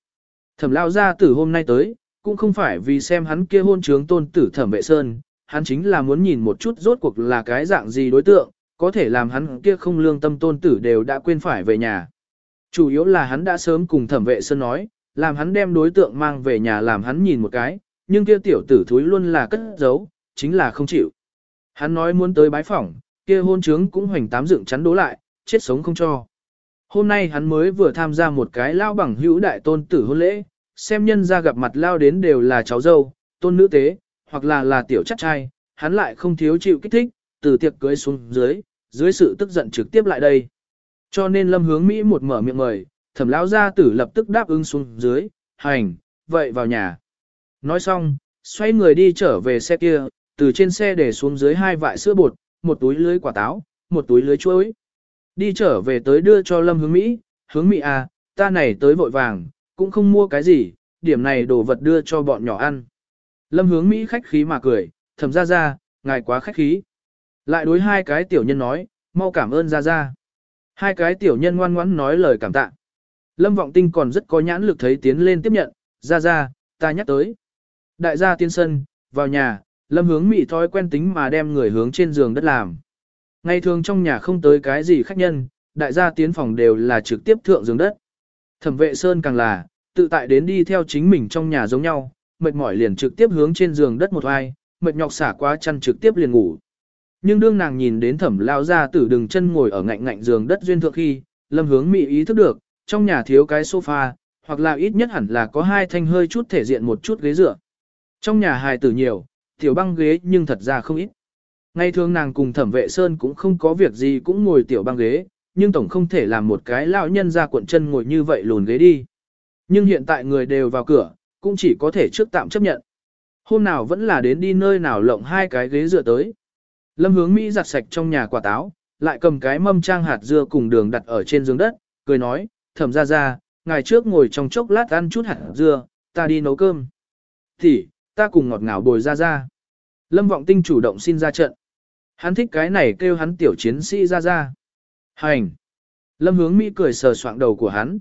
Thẩm lao gia tử hôm nay tới, cũng không phải vì xem hắn kia hôn trướng tôn tử thẩm vệ sơn, hắn chính là muốn nhìn một chút rốt cuộc là cái dạng gì đối tượng, có thể làm hắn kia không lương tâm tôn tử đều đã quên phải về nhà. Chủ yếu là hắn đã sớm cùng thẩm vệ sơn nói, làm hắn đem đối tượng mang về nhà làm hắn nhìn một cái, nhưng kia tiểu tử thúi luôn là cất giấu, chính là không chịu. Hắn nói muốn tới bái phỏng, kia hôn trướng cũng hoành tám dựng chắn đố lại, chết sống không cho. Hôm nay hắn mới vừa tham gia một cái lao bằng hữu đại tôn tử hôn lễ, xem nhân ra gặp mặt lao đến đều là cháu dâu, tôn nữ tế, hoặc là là tiểu chắc trai, hắn lại không thiếu chịu kích thích, từ tiệc cưới xuống dưới, dưới sự tức giận trực tiếp lại đây. Cho nên lâm hướng Mỹ một mở miệng mời, thẩm lão gia tử lập tức đáp ứng xuống dưới, hành, vậy vào nhà. Nói xong, xoay người đi trở về xe kia, từ trên xe để xuống dưới hai vại sữa bột, một túi lưới quả táo, một túi lưới chuối. Đi trở về tới đưa cho Lâm hướng Mỹ, hướng Mỹ à, ta này tới vội vàng, cũng không mua cái gì, điểm này đồ vật đưa cho bọn nhỏ ăn. Lâm hướng Mỹ khách khí mà cười, thầm ra ra, ngài quá khách khí. Lại đối hai cái tiểu nhân nói, mau cảm ơn ra ra. Hai cái tiểu nhân ngoan ngoãn nói lời cảm tạ. Lâm Vọng Tinh còn rất có nhãn lực thấy tiến lên tiếp nhận, ra ra, ta nhắc tới. Đại gia tiên sân, vào nhà, Lâm hướng mị thói quen tính mà đem người hướng trên giường đất làm. Ngày thường trong nhà không tới cái gì khách nhân, đại gia tiến phòng đều là trực tiếp thượng giường đất. Thẩm vệ Sơn càng là, tự tại đến đi theo chính mình trong nhà giống nhau, mệt mỏi liền trực tiếp hướng trên giường đất một ai, mệt nhọc xả quá chăn trực tiếp liền ngủ. Nhưng đương nàng nhìn đến thẩm lao ra tử đường chân ngồi ở ngạnh ngạnh giường đất duyên thượng khi, lâm hướng mị ý thức được, trong nhà thiếu cái sofa, hoặc là ít nhất hẳn là có hai thanh hơi chút thể diện một chút ghế dựa. Trong nhà hài tử nhiều, tiểu băng ghế nhưng thật ra không ít. Ngày thường nàng cùng thẩm vệ sơn cũng không có việc gì cũng ngồi tiểu băng ghế, nhưng tổng không thể làm một cái lão nhân ra cuộn chân ngồi như vậy lùn ghế đi. Nhưng hiện tại người đều vào cửa, cũng chỉ có thể trước tạm chấp nhận. Hôm nào vẫn là đến đi nơi nào lộng hai cái ghế dựa tới. Lâm hướng Mỹ giặt sạch trong nhà quả táo, lại cầm cái mâm trang hạt dưa cùng đường đặt ở trên giường đất, cười nói, thẩm ra ra, ngày trước ngồi trong chốc lát ăn chút hạt dưa, ta đi nấu cơm. Thì, ta cùng ngọt ngào bồi ra ra. Lâm vọng tinh chủ động xin ra trận. Hắn thích cái này kêu hắn tiểu chiến sĩ ra ra. Hành. Lâm hướng Mỹ cười sờ soạng đầu của hắn.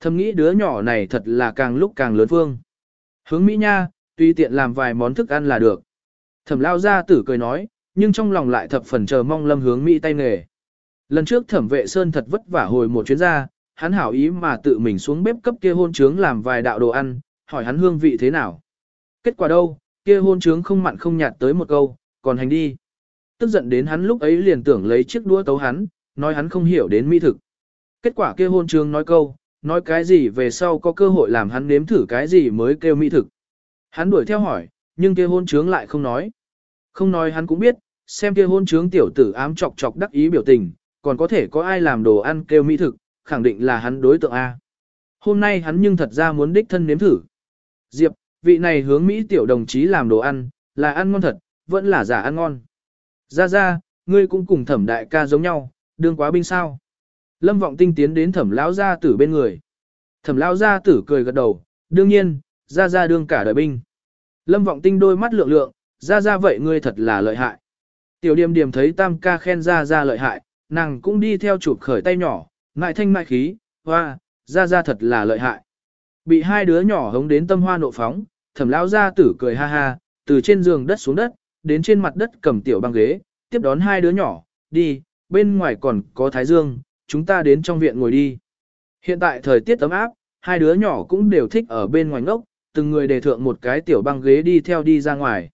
Thầm nghĩ đứa nhỏ này thật là càng lúc càng lớn phương. Hướng Mỹ nha, tuy tiện làm vài món thức ăn là được. Thẩm lao ra tử cười nói, nhưng trong lòng lại thập phần chờ mong lâm hướng Mỹ tay nghề. Lần trước thẩm vệ Sơn thật vất vả hồi một chuyến ra, hắn hảo ý mà tự mình xuống bếp cấp kia hôn trướng làm vài đạo đồ ăn, hỏi hắn hương vị thế nào. Kết quả đâu, kia hôn trướng không mặn không nhạt tới một câu, còn hành đi. Tức giận đến hắn lúc ấy liền tưởng lấy chiếc đũa tấu hắn, nói hắn không hiểu đến mỹ thực. Kết quả kia hôn trướng nói câu, nói cái gì về sau có cơ hội làm hắn nếm thử cái gì mới kêu mỹ thực. Hắn đuổi theo hỏi, nhưng kia hôn trướng lại không nói. Không nói hắn cũng biết, xem kia hôn trướng tiểu tử ám chọc chọc đắc ý biểu tình, còn có thể có ai làm đồ ăn kêu mỹ thực, khẳng định là hắn đối tượng A. Hôm nay hắn nhưng thật ra muốn đích thân nếm thử. Diệp, vị này hướng Mỹ tiểu đồng chí làm đồ ăn, là ăn ngon thật, vẫn là giả ăn ngon. Ra ra, ngươi cũng cùng thẩm đại ca giống nhau, đương quá binh sao. Lâm vọng tinh tiến đến thẩm lão gia tử bên người. Thẩm lão gia tử cười gật đầu, đương nhiên, ra ra đương cả đời binh. Lâm vọng tinh đôi mắt lượng lượng, ra ra vậy ngươi thật là lợi hại. Tiểu điềm điềm thấy tam ca khen ra ra lợi hại, nàng cũng đi theo chụp khởi tay nhỏ, ngại thanh mại khí, hoa, ra ra thật là lợi hại. Bị hai đứa nhỏ hống đến tâm hoa nộ phóng, thẩm lão gia tử cười ha ha, từ trên giường đất xuống đất, đến trên mặt đất cầm tiểu băng ghế, tiếp đón hai đứa nhỏ, đi, bên ngoài còn có thái dương, chúng ta đến trong viện ngồi đi. Hiện tại thời tiết ấm áp, hai đứa nhỏ cũng đều thích ở bên ngoài ngốc, từng người đề thượng một cái tiểu băng ghế đi theo đi ra ngoài.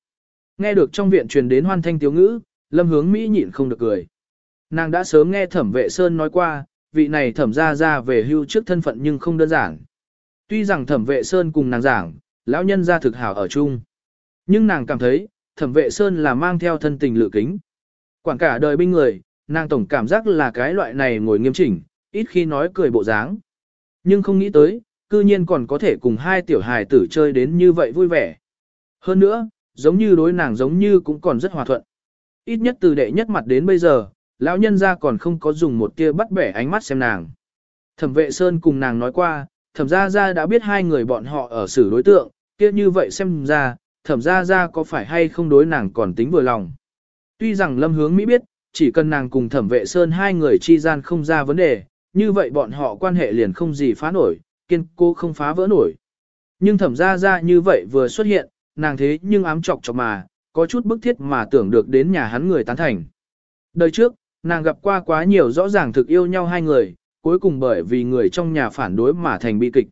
Nghe được trong viện truyền đến hoan thanh tiếu ngữ, lâm hướng Mỹ nhịn không được cười. Nàng đã sớm nghe thẩm vệ Sơn nói qua, vị này thẩm ra ra về hưu trước thân phận nhưng không đơn giản. Tuy rằng thẩm vệ Sơn cùng nàng giảng, lão nhân ra thực hảo ở chung. Nhưng nàng cảm thấy, thẩm vệ Sơn là mang theo thân tình lựa kính. Quảng cả đời binh người, nàng tổng cảm giác là cái loại này ngồi nghiêm chỉnh, ít khi nói cười bộ dáng. Nhưng không nghĩ tới, cư nhiên còn có thể cùng hai tiểu hài tử chơi đến như vậy vui vẻ. Hơn nữa, giống như đối nàng giống như cũng còn rất hòa thuận. Ít nhất từ đệ nhất mặt đến bây giờ, lão nhân ra còn không có dùng một tia bắt bẻ ánh mắt xem nàng. Thẩm vệ Sơn cùng nàng nói qua, thẩm gia gia đã biết hai người bọn họ ở xử đối tượng, kia như vậy xem ra, thẩm gia gia có phải hay không đối nàng còn tính vừa lòng. Tuy rằng lâm hướng Mỹ biết, chỉ cần nàng cùng thẩm vệ Sơn hai người chi gian không ra vấn đề, như vậy bọn họ quan hệ liền không gì phá nổi, kiên cố không phá vỡ nổi. Nhưng thẩm gia gia như vậy vừa xuất hiện, nàng thế nhưng ám chọc chọc mà, có chút bức thiết mà tưởng được đến nhà hắn người tán thành. Đời trước, nàng gặp qua quá nhiều rõ ràng thực yêu nhau hai người, cuối cùng bởi vì người trong nhà phản đối mà thành bi kịch.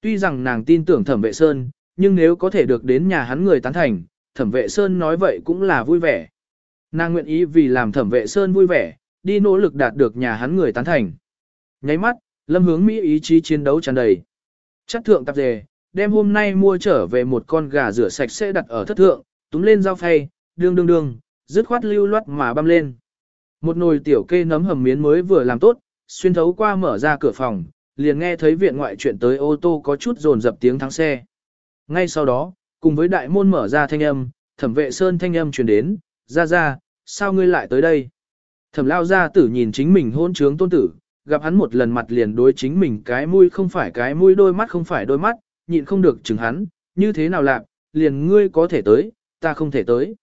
Tuy rằng nàng tin tưởng thẩm vệ Sơn, nhưng nếu có thể được đến nhà hắn người tán thành, thẩm vệ Sơn nói vậy cũng là vui vẻ. Nàng nguyện ý vì làm thẩm vệ Sơn vui vẻ, đi nỗ lực đạt được nhà hắn người tán thành. Nháy mắt, lâm hướng Mỹ ý chí chiến đấu tràn đầy. Chắc thượng tạp dề, đem hôm nay mua trở về một con gà rửa sạch sẽ đặt ở thất thượng, túm lên dao phay, đương đương đương, dứt khoát lưu loát mà băm lên. Một nồi tiểu kê nấm hầm miến mới vừa làm tốt, xuyên thấu qua mở ra cửa phòng, liền nghe thấy viện ngoại chuyện tới ô tô có chút rồn dập tiếng thắng xe. Ngay sau đó, cùng với đại môn mở ra thanh âm, thẩm vệ sơn thanh âm truyền đến, ra ra, sao ngươi lại tới đây? Thẩm lao ra tử nhìn chính mình hôn trướng tôn tử, gặp hắn một lần mặt liền đối chính mình cái mũi không phải cái mũi đôi mắt không phải đôi mắt, nhịn không được chừng hắn, như thế nào lạc, liền ngươi có thể tới, ta không thể tới.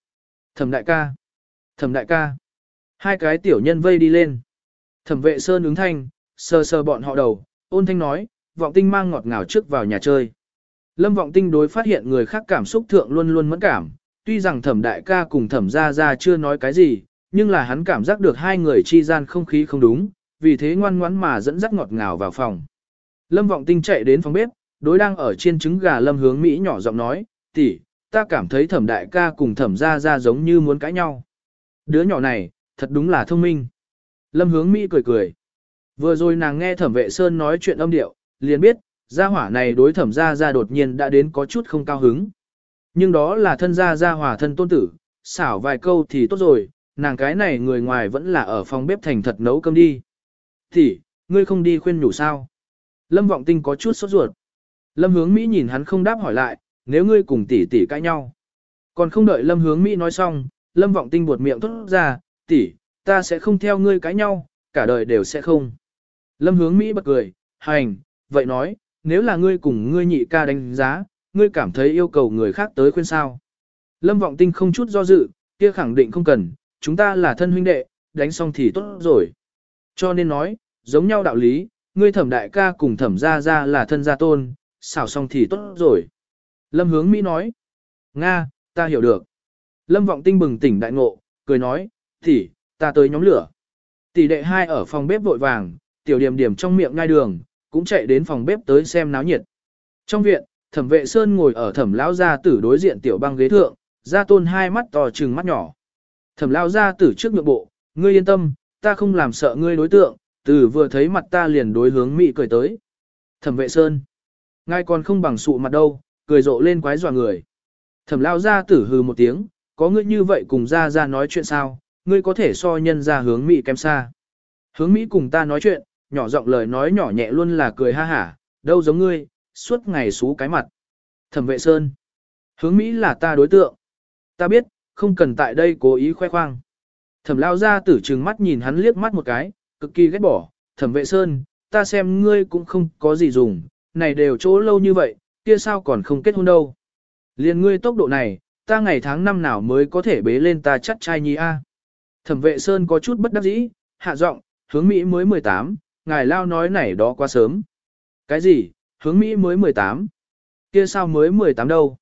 Thẩm đại ca, thẩm đại ca, hai cái tiểu nhân vây đi lên. Thẩm vệ sơn ứng thanh, sờ sờ bọn họ đầu, ôn thanh nói, vọng tinh mang ngọt ngào trước vào nhà chơi. Lâm vọng tinh đối phát hiện người khác cảm xúc thượng luôn luôn mẫn cảm, tuy rằng thẩm đại ca cùng thẩm gia gia chưa nói cái gì, nhưng là hắn cảm giác được hai người chi gian không khí không đúng, vì thế ngoan ngoãn mà dẫn dắt ngọt ngào vào phòng. Lâm vọng tinh chạy đến phòng bếp, đối đang ở trên trứng gà lâm hướng Mỹ nhỏ giọng nói, tỷ, ta cảm thấy thẩm đại ca cùng thẩm gia gia giống như muốn cãi nhau. Đứa nhỏ này, thật đúng là thông minh. Lâm hướng Mỹ cười cười. Vừa rồi nàng nghe thẩm vệ Sơn nói chuyện âm điệu, liền biết, gia hỏa này đối thẩm gia gia đột nhiên đã đến có chút không cao hứng. Nhưng đó là thân gia gia hỏa thân tôn tử, xảo vài câu thì tốt rồi, nàng cái này người ngoài vẫn là ở phòng bếp thành thật nấu cơm đi. Thì, ngươi không đi khuyên nhủ sao? Lâm vọng tinh có chút sốt ruột. Lâm hướng Mỹ nhìn hắn không đáp hỏi lại, nếu ngươi cùng tỷ tỷ cãi nhau. Còn không đợi Lâm hướng Mỹ nói xong, Lâm vọng tinh buột miệng thốt ra, tỷ, ta sẽ không theo ngươi cãi nhau, cả đời đều sẽ không. Lâm hướng Mỹ bật cười, hành, vậy nói, nếu là ngươi cùng ngươi nhị ca đánh giá, ngươi cảm thấy yêu cầu người khác tới khuyên sao. Lâm vọng tinh không chút do dự, kia khẳng định không cần, chúng ta là thân huynh đệ, đánh xong thì tốt rồi. Cho nên nói, giống nhau đạo lý, ngươi thẩm đại ca cùng thẩm gia gia là thân gia tôn, xảo xong thì tốt rồi. Lâm hướng Mỹ nói, Nga, ta hiểu được. Lâm vọng tinh bừng tỉnh đại ngộ, cười nói, thì, ta tới nhóm lửa. Tỷ đệ hai ở phòng bếp vội vàng, tiểu điểm điểm trong miệng ngai đường, cũng chạy đến phòng bếp tới xem náo nhiệt. Trong viện, thẩm vệ sơn ngồi ở thẩm lão gia tử đối diện tiểu băng ghế thượng, gia tôn hai mắt to trừng mắt nhỏ. Thẩm lão gia tử trước miệng bộ, ngươi yên tâm, ta không làm sợ ngươi đối tượng, từ vừa thấy mặt ta liền đối hướng mị cười tới. Thẩm vệ sơn, ngay còn không bằng sụ mặt đâu, cười rộ lên quái dọa người. Thẩm lão gia tử hừ một tiếng, có ngươi như vậy cùng ra ra nói chuyện sao, ngươi có thể so nhân ra hướng Mỹ kém xa. Hướng Mỹ cùng ta nói chuyện, nhỏ giọng lời nói nhỏ nhẹ luôn là cười ha hả, đâu giống ngươi, suốt ngày xú cái mặt. Thẩm vệ Sơn. Hướng Mỹ là ta đối tượng. Ta biết, không cần tại đây cố ý khoe khoang. Thẩm lao ra tử trừng mắt nhìn hắn liếc mắt một cái, cực kỳ ghét bỏ. Thẩm vệ Sơn, ta xem ngươi cũng không có gì dùng, này đều chỗ lâu như vậy, kia sao còn không kết hôn đâu. Liên ngươi tốc độ này, ta ngày tháng năm nào mới có thể bế lên ta chắt trai nhi a. Thẩm vệ Sơn có chút bất đắc dĩ, hạ giọng, hướng Mỹ mới 18, ngài lao nói này đó quá sớm. Cái gì, hướng Mỹ mới 18? Kia sao mới 18 đâu?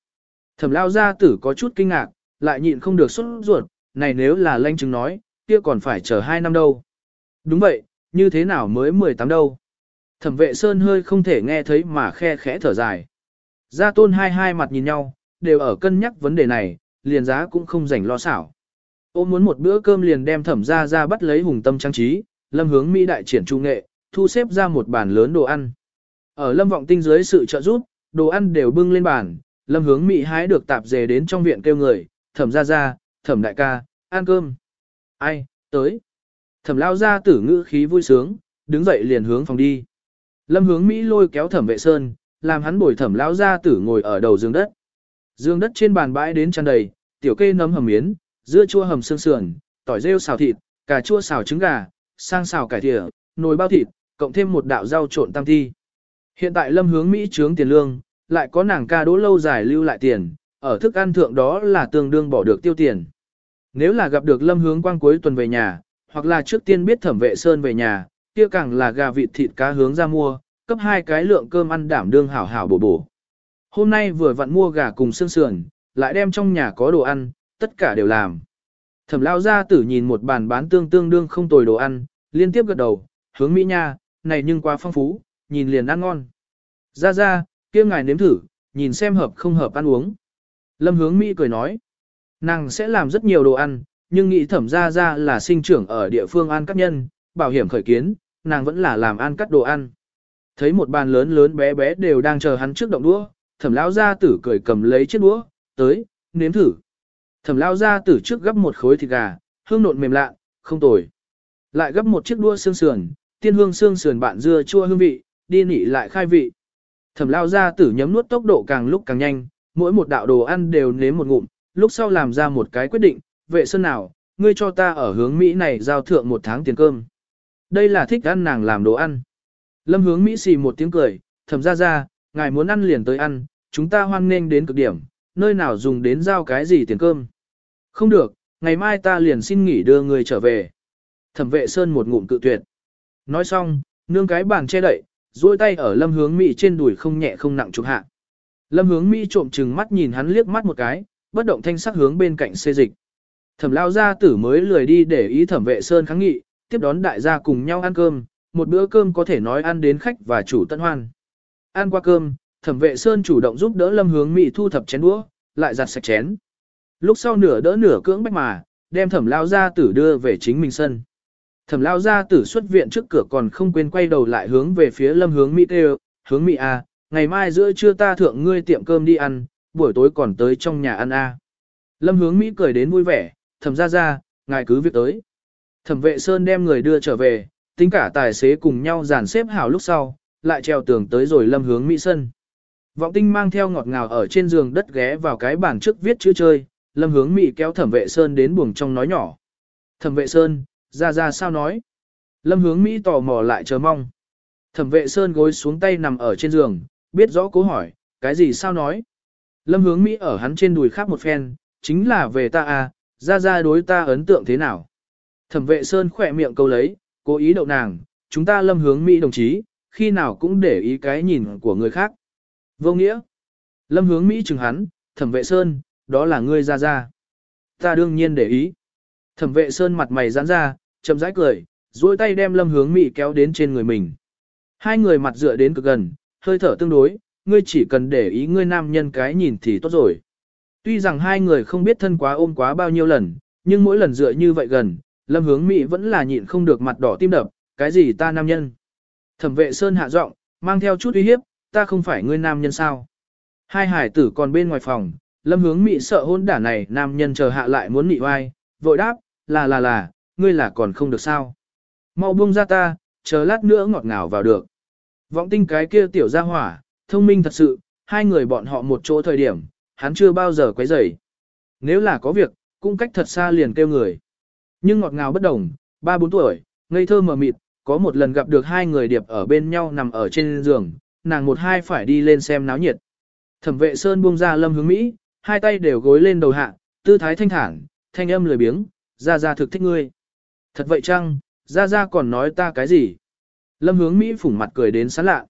Thẩm lao gia tử có chút kinh ngạc, lại nhịn không được xuất ruột, này nếu là lanh chứng nói, kia còn phải chờ 2 năm đâu. Đúng vậy, như thế nào mới 18 đâu? Thẩm vệ Sơn hơi không thể nghe thấy mà khe khẽ thở dài. Gia tôn hai hai mặt nhìn nhau, đều ở cân nhắc vấn đề này, liền giá cũng không rảnh lo xảo. Ôm muốn một bữa cơm liền đem thẩm ra ra bắt lấy hùng tâm trang trí, lâm hướng Mỹ đại triển trung nghệ, thu xếp ra một bàn lớn đồ ăn. Ở lâm vọng tinh dưới sự trợ giúp, đồ ăn đều bưng lên bàn, lâm hướng Mỹ hái được tạp dề đến trong viện kêu người, thẩm gia gia, thẩm đại ca, ăn cơm. Ai, tới. Thẩm lao gia tử ngữ khí vui sướng, đứng dậy liền hướng phòng đi. Lâm hướng Mỹ lôi kéo thẩm vệ sơn, làm hắn bồi thẩm lao gia tử ngồi ở đầu giường đất. Dương đất trên bàn bãi đến tràn đầy, tiểu kê nấm hầm miến, dưa chua hầm xương sườn, tỏi rêu xào thịt, cà chua xào trứng gà, sang xào cải thìa, nồi bao thịt, cộng thêm một đạo rau trộn tam thi. Hiện tại lâm hướng Mỹ trướng tiền lương, lại có nàng ca đỗ lâu dài lưu lại tiền, ở thức ăn thượng đó là tương đương bỏ được tiêu tiền. Nếu là gặp được lâm hướng quang cuối tuần về nhà, hoặc là trước tiên biết thẩm vệ sơn về nhà, kia càng là gà vịt thịt cá hướng ra mua, cấp hai cái lượng cơm ăn đảm đương hảo hảo bổ bổ. Hôm nay vừa vặn mua gà cùng xương sườn, lại đem trong nhà có đồ ăn, tất cả đều làm. Thẩm lao ra tử nhìn một bàn bán tương tương đương không tồi đồ ăn, liên tiếp gật đầu, hướng Mỹ nha, này nhưng quá phong phú, nhìn liền ăn ngon. Ra ra, kia ngài nếm thử, nhìn xem hợp không hợp ăn uống. Lâm hướng Mỹ cười nói, nàng sẽ làm rất nhiều đồ ăn, nhưng nghĩ thẩm ra ra là sinh trưởng ở địa phương an cắt nhân, bảo hiểm khởi kiến, nàng vẫn là làm ăn cắt đồ ăn. Thấy một bàn lớn lớn bé bé đều đang chờ hắn trước động đũa, thẩm lão gia tử cười cầm lấy chiếc đũa, tới, nếm thử. Thẩm lão gia tử trước gấp một khối thịt gà, hương nộn mềm lạ, không tồi. Lại gấp một chiếc đũa xương sườn, tiên hương xương sườn bạn dưa chua hương vị, đi nị lại khai vị. Thẩm lao gia tử nhấm nuốt tốc độ càng lúc càng nhanh, mỗi một đạo đồ ăn đều nếm một ngụm, lúc sau làm ra một cái quyết định, vệ sơn nào, ngươi cho ta ở hướng Mỹ này giao thượng một tháng tiền cơm. Đây là thích ăn nàng làm đồ ăn. Lâm hướng Mỹ xì một tiếng cười, thẩm ra ra, ngài muốn ăn liền tới ăn, chúng ta hoan nghênh đến cực điểm, nơi nào dùng đến giao cái gì tiền cơm. Không được, ngày mai ta liền xin nghỉ đưa người trở về. Thẩm vệ sơn một ngụm cự tuyệt. Nói xong, nương cái bàn che đậy, duỗi tay ở lâm hướng Mỹ trên đùi không nhẹ không nặng chụp hạ. Lâm hướng Mỹ trộm chừng mắt nhìn hắn liếc mắt một cái, bất động thanh sắc hướng bên cạnh xê dịch. Thẩm lao gia tử mới lười đi để ý thẩm vệ sơn kháng nghị, tiếp đón đại gia cùng nhau ăn cơm, một bữa cơm có thể nói ăn đến khách và chủ tận hoan. Ăn qua cơm, thẩm vệ sơn chủ động giúp đỡ lâm hướng mỹ thu thập chén đũa, lại giặt sạch chén. Lúc sau nửa đỡ nửa cưỡng bách mà, đem thẩm lao gia tử đưa về chính mình sân. Thẩm lao gia tử xuất viện trước cửa còn không quên quay đầu lại hướng về phía lâm hướng mỹ tê hướng mỹ a, ngày mai giữa trưa ta thượng ngươi tiệm cơm đi ăn, buổi tối còn tới trong nhà ăn a. Lâm hướng mỹ cười đến vui vẻ, thẩm ra ra, ngài cứ việc tới. Thẩm vệ sơn đem người đưa trở về, tính cả tài xế cùng nhau dàn xếp hảo lúc sau, lại treo tường tới rồi lâm hướng mỹ sân. Vọng tinh mang theo ngọt ngào ở trên giường đất ghé vào cái bàn trước viết chữ chơi, lâm hướng mỹ kéo thẩm vệ sơn đến buồng trong nói nhỏ. Thẩm vệ sơn, ra ra sao nói. Lâm hướng mỹ tò mò lại chờ mong. Thẩm vệ sơn gối xuống tay nằm ở trên giường, biết rõ cố hỏi, cái gì sao nói. Lâm hướng mỹ ở hắn trên đùi khác một phen, chính là về ta à, ra ra đối ta ấn tượng thế nào. Thẩm vệ sơn khỏe miệng câu lấy, cố ý đậu nàng, chúng ta lâm hướng mỹ đồng chí, khi nào cũng để ý cái nhìn của người khác. Vô nghĩa. Lâm hướng Mỹ chừng hắn, thẩm vệ Sơn, đó là ngươi ra ra. Ta đương nhiên để ý. Thẩm vệ Sơn mặt mày giãn ra, chậm rãi cười, duỗi tay đem lâm hướng Mỹ kéo đến trên người mình. Hai người mặt dựa đến cực gần, hơi thở tương đối, ngươi chỉ cần để ý ngươi nam nhân cái nhìn thì tốt rồi. Tuy rằng hai người không biết thân quá ôm quá bao nhiêu lần, nhưng mỗi lần dựa như vậy gần, lâm hướng Mỹ vẫn là nhịn không được mặt đỏ tim đập, cái gì ta nam nhân. Thẩm vệ Sơn hạ giọng, mang theo chút uy hiếp, ta không phải ngươi nam nhân sao. Hai hải tử còn bên ngoài phòng, lâm hướng mị sợ hôn đả này nam nhân chờ hạ lại muốn nị oai, vội đáp, là là là, ngươi là còn không được sao. Mau buông ra ta, chờ lát nữa ngọt ngào vào được. Vọng tinh cái kia tiểu gia hỏa, thông minh thật sự, hai người bọn họ một chỗ thời điểm, hắn chưa bao giờ quấy rầy. Nếu là có việc, cũng cách thật xa liền kêu người. Nhưng ngọt ngào bất đồng, ba bốn tuổi, ngây thơ mờ mịt, có một lần gặp được hai người điệp ở bên nhau nằm ở trên giường, nàng một hai phải đi lên xem náo nhiệt. Thẩm vệ Sơn buông ra lâm hướng Mỹ, hai tay đều gối lên đầu hạ, tư thái thanh thản, thanh âm lười biếng, ra ra thực thích ngươi. Thật vậy chăng, ra ra còn nói ta cái gì? Lâm hướng Mỹ phủng mặt cười đến sán lạ.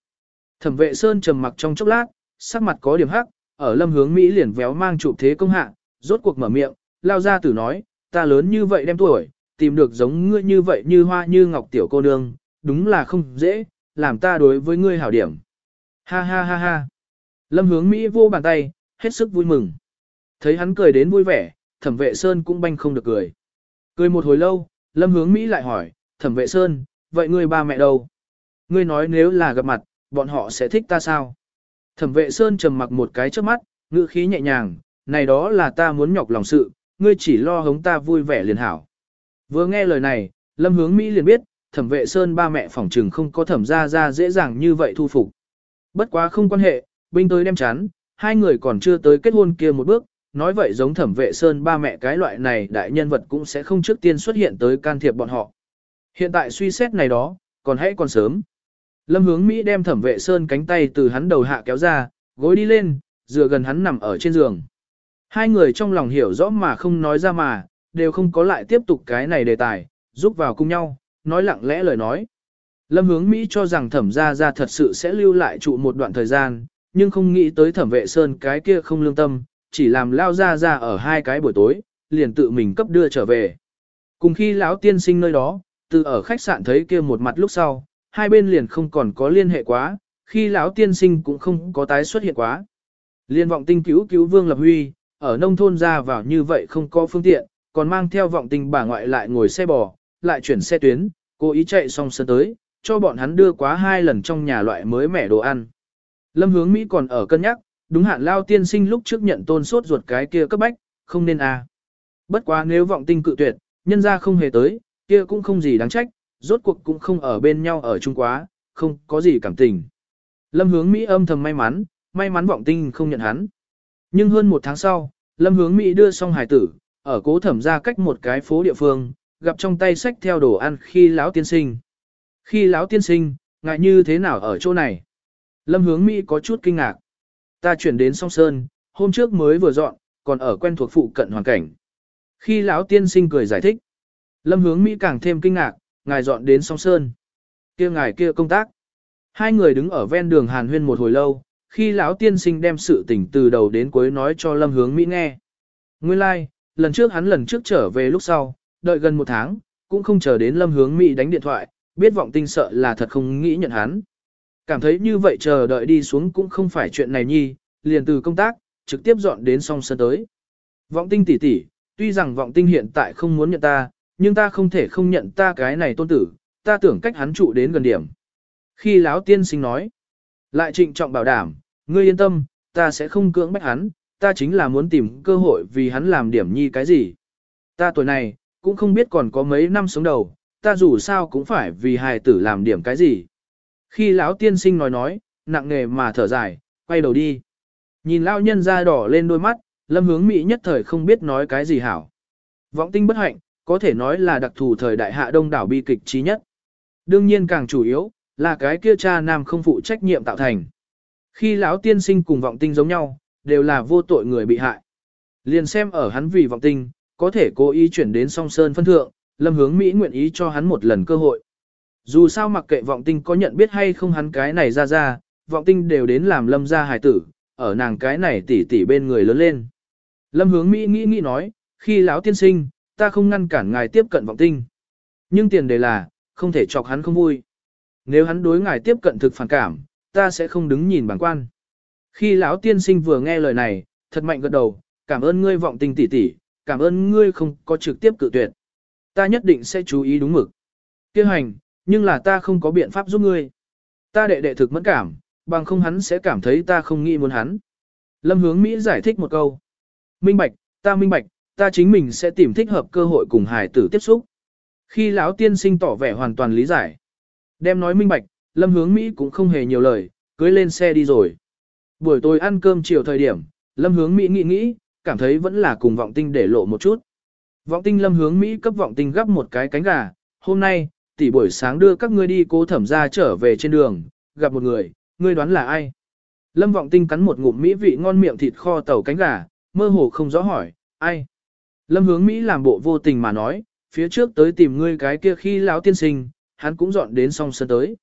Thẩm vệ Sơn trầm mặc trong chốc lát, sắc mặt có điểm hắc, ở lâm hướng Mỹ liền véo mang chụp thế công hạ, rốt cuộc mở miệng, lao ra tử nói, ta lớn như vậy đem tuổi, tìm được giống ngươi như vậy như hoa như ngọc tiểu cô nương, đúng là không dễ, làm ta đối với ngươi hảo điểm. Ha ha ha ha. Lâm hướng Mỹ vô bàn tay, hết sức vui mừng. Thấy hắn cười đến vui vẻ, thẩm vệ Sơn cũng banh không được cười. Cười một hồi lâu, Lâm hướng Mỹ lại hỏi, thẩm vệ Sơn, vậy ngươi ba mẹ đâu? Ngươi nói nếu là gặp mặt, bọn họ sẽ thích ta sao? Thẩm vệ Sơn trầm mặc một cái trước mắt, ngữ khí nhẹ nhàng, này đó là ta muốn nhọc lòng sự, ngươi chỉ lo hống ta vui vẻ liền hảo. Vừa nghe lời này, Lâm hướng Mỹ liền biết, thẩm vệ Sơn ba mẹ phỏng trừng không có thẩm ra ra dễ dàng như vậy thu phục. Bất quá không quan hệ, binh tới đem chán, hai người còn chưa tới kết hôn kia một bước, nói vậy giống thẩm vệ Sơn ba mẹ cái loại này đại nhân vật cũng sẽ không trước tiên xuất hiện tới can thiệp bọn họ. Hiện tại suy xét này đó, còn hãy còn sớm. Lâm hướng Mỹ đem thẩm vệ Sơn cánh tay từ hắn đầu hạ kéo ra, gối đi lên, dựa gần hắn nằm ở trên giường. Hai người trong lòng hiểu rõ mà không nói ra mà, đều không có lại tiếp tục cái này đề tài, giúp vào cùng nhau, nói lặng lẽ lời nói. Lâm hướng Mỹ cho rằng thẩm gia gia thật sự sẽ lưu lại trụ một đoạn thời gian, nhưng không nghĩ tới thẩm vệ sơn cái kia không lương tâm, chỉ làm lao ra ra ở hai cái buổi tối, liền tự mình cấp đưa trở về. Cùng khi lão tiên sinh nơi đó, từ ở khách sạn thấy kia một mặt lúc sau, hai bên liền không còn có liên hệ quá, khi lão tiên sinh cũng không có tái xuất hiện quá. Liên vọng tinh cứu cứu Vương Lập Huy, ở nông thôn ra vào như vậy không có phương tiện, còn mang theo vọng tinh bà ngoại lại ngồi xe bò, lại chuyển xe tuyến, cố ý chạy xong sân tới, cho bọn hắn đưa quá hai lần trong nhà loại mới mẻ đồ ăn. Lâm hướng Mỹ còn ở cân nhắc, đúng hạn lao tiên sinh lúc trước nhận tôn suốt ruột cái kia cấp bách, không nên à. Bất quá nếu vọng tinh cự tuyệt, nhân ra không hề tới, kia cũng không gì đáng trách, rốt cuộc cũng không ở bên nhau ở chung quá, không có gì cảm tình. Lâm hướng Mỹ âm thầm may mắn, may mắn vọng tinh không nhận hắn. Nhưng hơn một tháng sau, Lâm hướng Mỹ đưa xong hải tử, ở cố thẩm ra cách một cái phố địa phương, gặp trong tay sách theo đồ ăn khi lão tiên sinh. Khi lão tiên sinh, ngại như thế nào ở chỗ này? Lâm hướng Mỹ có chút kinh ngạc. Ta chuyển đến song sơn, hôm trước mới vừa dọn, còn ở quen thuộc phụ cận hoàn cảnh. Khi lão tiên sinh cười giải thích, Lâm hướng Mỹ càng thêm kinh ngạc, ngài dọn đến song sơn. kia ngài kia công tác. Hai người đứng ở ven đường hàn huyên một hồi lâu, khi lão tiên sinh đem sự tình từ đầu đến cuối nói cho Lâm hướng Mỹ nghe. Nguyên lai, like, lần trước hắn lần trước trở về lúc sau, đợi gần một tháng, cũng không chờ đến Lâm hướng Mỹ đánh điện thoại, biết vọng tinh sợ là thật không nghĩ nhận hắn. Cảm thấy như vậy chờ đợi đi xuống cũng không phải chuyện này nhi, liền từ công tác, trực tiếp dọn đến song sân tới. Vọng tinh tỷ tỷ, tuy rằng vọng tinh hiện tại không muốn nhận ta, nhưng ta không thể không nhận ta cái này tôn tử, ta tưởng cách hắn trụ đến gần điểm. Khi lão tiên sinh nói, lại trịnh trọng bảo đảm, ngươi yên tâm, ta sẽ không cưỡng bách hắn, ta chính là muốn tìm cơ hội vì hắn làm điểm nhi cái gì. Ta tuổi này, cũng không biết còn có mấy năm sống đầu, ta dù sao cũng phải vì hài tử làm điểm cái gì. Khi lão tiên sinh nói nói, nặng nề mà thở dài, quay đầu đi. Nhìn lão nhân da đỏ lên đôi mắt, lâm hướng mỹ nhất thời không biết nói cái gì hảo. Vọng tinh bất hạnh, có thể nói là đặc thù thời đại hạ đông đảo bi kịch trí nhất. Đương nhiên càng chủ yếu, là cái kia cha nam không phụ trách nhiệm tạo thành. Khi lão tiên sinh cùng vọng tinh giống nhau, đều là vô tội người bị hại. Liền xem ở hắn vì vọng tinh, có thể cố ý chuyển đến song sơn phân thượng, lâm hướng Mỹ nguyện ý cho hắn một lần cơ hội. Dù sao mặc kệ vọng tinh có nhận biết hay không hắn cái này ra ra, vọng tinh đều đến làm lâm gia hài tử, ở nàng cái này tỉ tỉ bên người lớn lên. Lâm hướng Mỹ nghĩ nghĩ nói, khi lão tiên sinh, ta không ngăn cản ngài tiếp cận vọng tinh. Nhưng tiền đề là, không thể chọc hắn không vui. Nếu hắn đối ngài tiếp cận thực phản cảm, ta sẽ không đứng nhìn bản quan. Khi lão tiên sinh vừa nghe lời này, thật mạnh gật đầu, cảm ơn ngươi vọng tinh tỉ tỉ, cảm ơn ngươi không có trực tiếp cự tuyệt. Ta nhất định sẽ chú ý đúng mực. Kêu hành, nhưng là ta không có biện pháp giúp ngươi. Ta đệ đệ thực mẫn cảm, bằng không hắn sẽ cảm thấy ta không nghĩ muốn hắn. Lâm hướng Mỹ giải thích một câu. Minh bạch, ta minh bạch, ta chính mình sẽ tìm thích hợp cơ hội cùng hải tử tiếp xúc. Khi lão tiên sinh tỏ vẻ hoàn toàn lý giải. Đem nói minh bạch, Lâm Hướng Mỹ cũng không hề nhiều lời, cưới lên xe đi rồi. Buổi tối ăn cơm chiều thời điểm, Lâm Hướng Mỹ nghĩ nghĩ, cảm thấy vẫn là cùng vọng tinh để lộ một chút. Vọng tinh Lâm Hướng Mỹ cấp vọng tinh gấp một cái cánh gà, hôm nay, tỷ buổi sáng đưa các ngươi đi cố thẩm ra trở về trên đường, gặp một người, ngươi đoán là ai? Lâm Vọng Tinh cắn một ngụm mỹ vị ngon miệng thịt kho tàu cánh gà, mơ hồ không rõ hỏi, ai? Lâm Hướng Mỹ làm bộ vô tình mà nói, phía trước tới tìm ngươi cái kia khi lão tiên sinh, hắn cũng dọn đến song sân tới.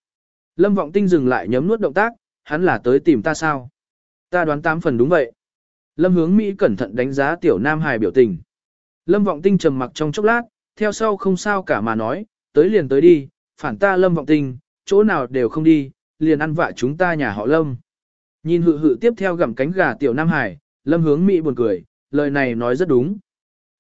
Lâm Vọng Tinh dừng lại nhấm nuốt động tác, hắn là tới tìm ta sao? Ta đoán tám phần đúng vậy. Lâm Hướng Mỹ cẩn thận đánh giá tiểu Nam Hải biểu tình. Lâm Vọng Tinh trầm mặc trong chốc lát, theo sau không sao cả mà nói, tới liền tới đi, phản ta Lâm Vọng tình, chỗ nào đều không đi, liền ăn vạ chúng ta nhà họ Lâm. Nhìn hự hự tiếp theo gặm cánh gà tiểu Nam Hải, Lâm Hướng Mỹ buồn cười, lời này nói rất đúng.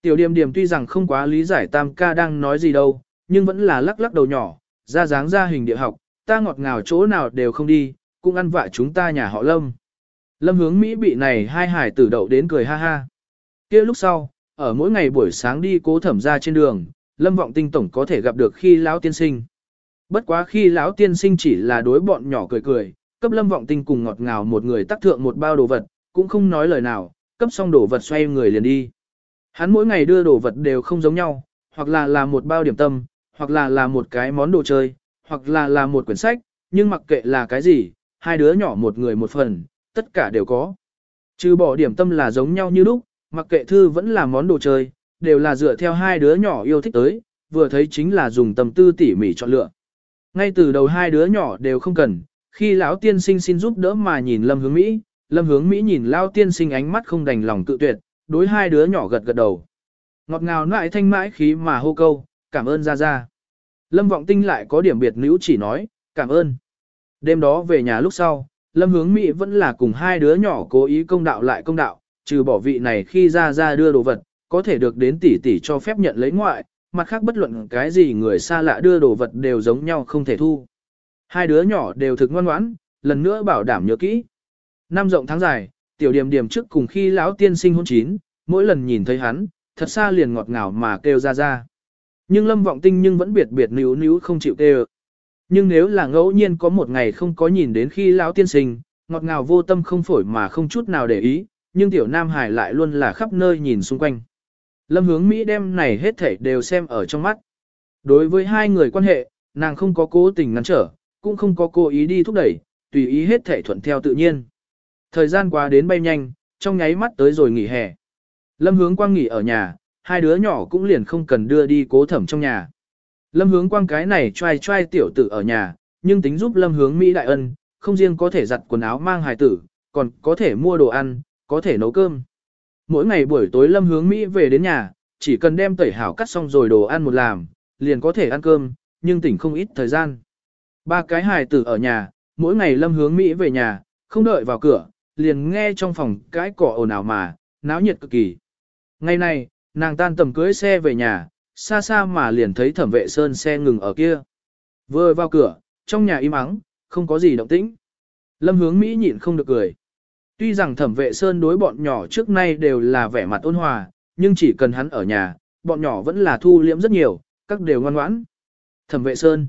Tiểu Điềm Điềm tuy rằng không quá lý giải Tam ca đang nói gì đâu, nhưng vẫn là lắc lắc đầu nhỏ, ra dáng ra hình địa học, ta ngọt ngào chỗ nào đều không đi, cũng ăn vạ chúng ta nhà họ Lâm. Lâm Hướng Mỹ bị này hai hải tử đậu đến cười ha ha. kia lúc sau, ở mỗi ngày buổi sáng đi cố thẩm ra trên đường, Lâm Vọng Tinh Tổng có thể gặp được khi lão tiên sinh. Bất quá khi lão tiên sinh chỉ là đối bọn nhỏ cười cười, cấp Lâm Vọng Tinh cùng ngọt ngào một người tác thượng một bao đồ vật, cũng không nói lời nào, cấp xong đồ vật xoay người liền đi. Hắn mỗi ngày đưa đồ vật đều không giống nhau, hoặc là là một bao điểm tâm, hoặc là là một cái món đồ chơi, hoặc là là một quyển sách, nhưng mặc kệ là cái gì, hai đứa nhỏ một người một phần, tất cả đều có. Trừ bỏ điểm tâm là giống nhau như lúc, mặc kệ thư vẫn là món đồ chơi, đều là dựa theo hai đứa nhỏ yêu thích tới, vừa thấy chính là dùng tâm tư tỉ mỉ chọn lựa. Ngay từ đầu hai đứa nhỏ đều không cần, khi lão tiên sinh xin giúp đỡ mà nhìn Lâm Hướng Mỹ, Lâm Hướng Mỹ nhìn lão tiên sinh ánh mắt không đành lòng tự tuyệt, đối hai đứa nhỏ gật gật đầu. Ngọt ngào lại thanh mãi khí mà hô câu, cảm ơn ra ra. Lâm Vọng Tinh lại có điểm biệt nữ chỉ nói, cảm ơn. Đêm đó về nhà lúc sau, Lâm Hướng Mỹ vẫn là cùng hai đứa nhỏ cố ý công đạo lại công đạo, trừ bỏ vị này khi ra ra đưa đồ vật, có thể được đến tỷ tỷ cho phép nhận lấy ngoại, mặt khác bất luận cái gì người xa lạ đưa đồ vật đều giống nhau không thể thu. Hai đứa nhỏ đều thực ngoan ngoãn, lần nữa bảo đảm nhớ kỹ. Năm rộng tháng dài, tiểu điểm điểm trước cùng khi lão tiên sinh hôn chín, mỗi lần nhìn thấy hắn, thật xa liền ngọt ngào mà kêu ra ra. Nhưng lâm vọng tinh nhưng vẫn biệt biệt níu níu không chịu kêu. Nhưng nếu là ngẫu nhiên có một ngày không có nhìn đến khi lão tiên sinh, ngọt ngào vô tâm không phổi mà không chút nào để ý, nhưng tiểu Nam Hải lại luôn là khắp nơi nhìn xung quanh. Lâm hướng Mỹ đem này hết thảy đều xem ở trong mắt. Đối với hai người quan hệ, nàng không có cố tình ngăn trở, cũng không có cố ý đi thúc đẩy, tùy ý hết thảy thuận theo tự nhiên. Thời gian qua đến bay nhanh, trong nháy mắt tới rồi nghỉ hè. Lâm hướng quang nghỉ ở nhà, hai đứa nhỏ cũng liền không cần đưa đi cố thẩm trong nhà. Lâm hướng quang cái này trai trai tiểu tử ở nhà, nhưng tính giúp lâm hướng Mỹ đại ân, không riêng có thể giặt quần áo mang hài tử, còn có thể mua đồ ăn, có thể nấu cơm. Mỗi ngày buổi tối lâm hướng Mỹ về đến nhà, chỉ cần đem tẩy hảo cắt xong rồi đồ ăn một làm, liền có thể ăn cơm, nhưng tỉnh không ít thời gian. Ba cái hài tử ở nhà, mỗi ngày lâm hướng Mỹ về nhà, không đợi vào cửa, liền nghe trong phòng cái cỏ ồn ào mà, náo nhiệt cực kỳ. Ngày này, nàng tan tầm cưới xe về nhà, xa xa mà liền thấy thẩm vệ sơn xe ngừng ở kia. Vừa vào cửa, trong nhà im ắng, không có gì động tĩnh. Lâm hướng Mỹ nhịn không được cười. Tuy rằng thẩm vệ sơn đối bọn nhỏ trước nay đều là vẻ mặt ôn hòa, nhưng chỉ cần hắn ở nhà, bọn nhỏ vẫn là thu liễm rất nhiều, các đều ngoan ngoãn. Thẩm vệ sơn,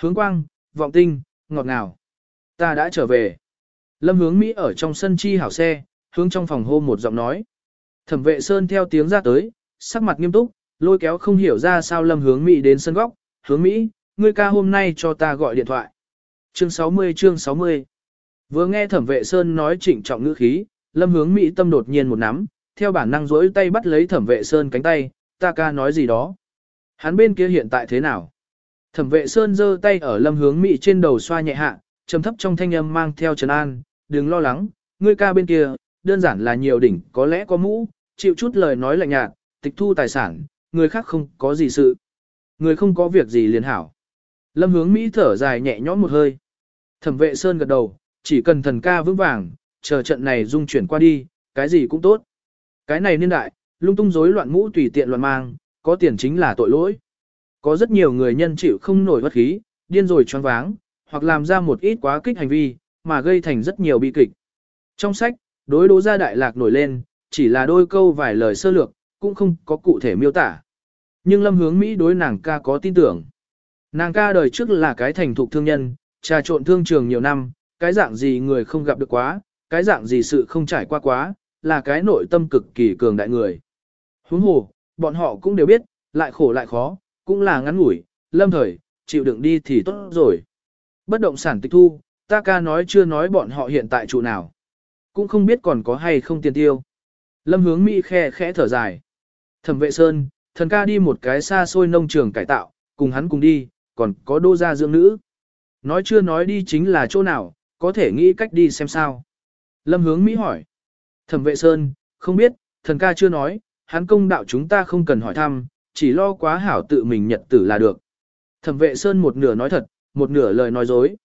hướng quang, vọng tinh, ngọt ngào. Ta đã trở về. Lâm hướng Mỹ ở trong sân chi hảo xe, hướng trong phòng hô một giọng nói. Thẩm vệ sơn theo tiếng ra tới, sắc mặt nghiêm túc, lôi kéo không hiểu ra sao lâm hướng Mỹ đến sân góc. Hướng Mỹ, ngươi ca hôm nay cho ta gọi điện thoại. Chương 60 chương 60 Vừa nghe thẩm vệ sơn nói trịnh trọng ngữ khí, lâm hướng Mỹ tâm đột nhiên một nắm, theo bản năng rỗi tay bắt lấy thẩm vệ sơn cánh tay, ta ca nói gì đó. Hắn bên kia hiện tại thế nào? Thẩm vệ sơn giơ tay ở lâm hướng Mỹ trên đầu xoa nhẹ hạ, trầm thấp trong thanh âm mang theo trấn an, đừng lo lắng, ngươi ca bên kia, đơn giản là nhiều đỉnh, có lẽ có mũ, chịu chút lời nói lạnh nhạt, tịch thu tài sản, người khác không có gì sự. Người không có việc gì liền hảo. Lâm hướng Mỹ thở dài nhẹ nhõm một hơi. Thẩm vệ Sơn gật đầu, chỉ cần thần ca vững vàng, chờ trận này dung chuyển qua đi, cái gì cũng tốt. Cái này niên đại, lung tung rối loạn mũ tùy tiện loạn mang, có tiền chính là tội lỗi. Có rất nhiều người nhân chịu không nổi bất khí, điên rồi choáng váng, hoặc làm ra một ít quá kích hành vi, mà gây thành rất nhiều bi kịch. Trong sách, đối đố gia đại lạc nổi lên, chỉ là đôi câu vài lời sơ lược, cũng không có cụ thể miêu tả. Nhưng lâm hướng Mỹ đối nàng ca có tin tưởng. Nàng ca đời trước là cái thành thục thương nhân, trà trộn thương trường nhiều năm, cái dạng gì người không gặp được quá, cái dạng gì sự không trải qua quá, là cái nội tâm cực kỳ cường đại người. Huống hồ, bọn họ cũng đều biết, lại khổ lại khó, cũng là ngắn ngủi, lâm thời, chịu đựng đi thì tốt rồi. Bất động sản tịch thu, ta ca nói chưa nói bọn họ hiện tại trụ nào. Cũng không biết còn có hay không tiền tiêu. Lâm hướng Mỹ khe khẽ thở dài. Thẩm vệ Sơn, thần ca đi một cái xa xôi nông trường cải tạo, cùng hắn cùng đi, còn có đô gia dưỡng nữ. Nói chưa nói đi chính là chỗ nào, có thể nghĩ cách đi xem sao. Lâm hướng Mỹ hỏi. Thẩm vệ Sơn, không biết, thần ca chưa nói, hắn công đạo chúng ta không cần hỏi thăm, chỉ lo quá hảo tự mình nhật tử là được. Thẩm vệ Sơn một nửa nói thật, một nửa lời nói dối.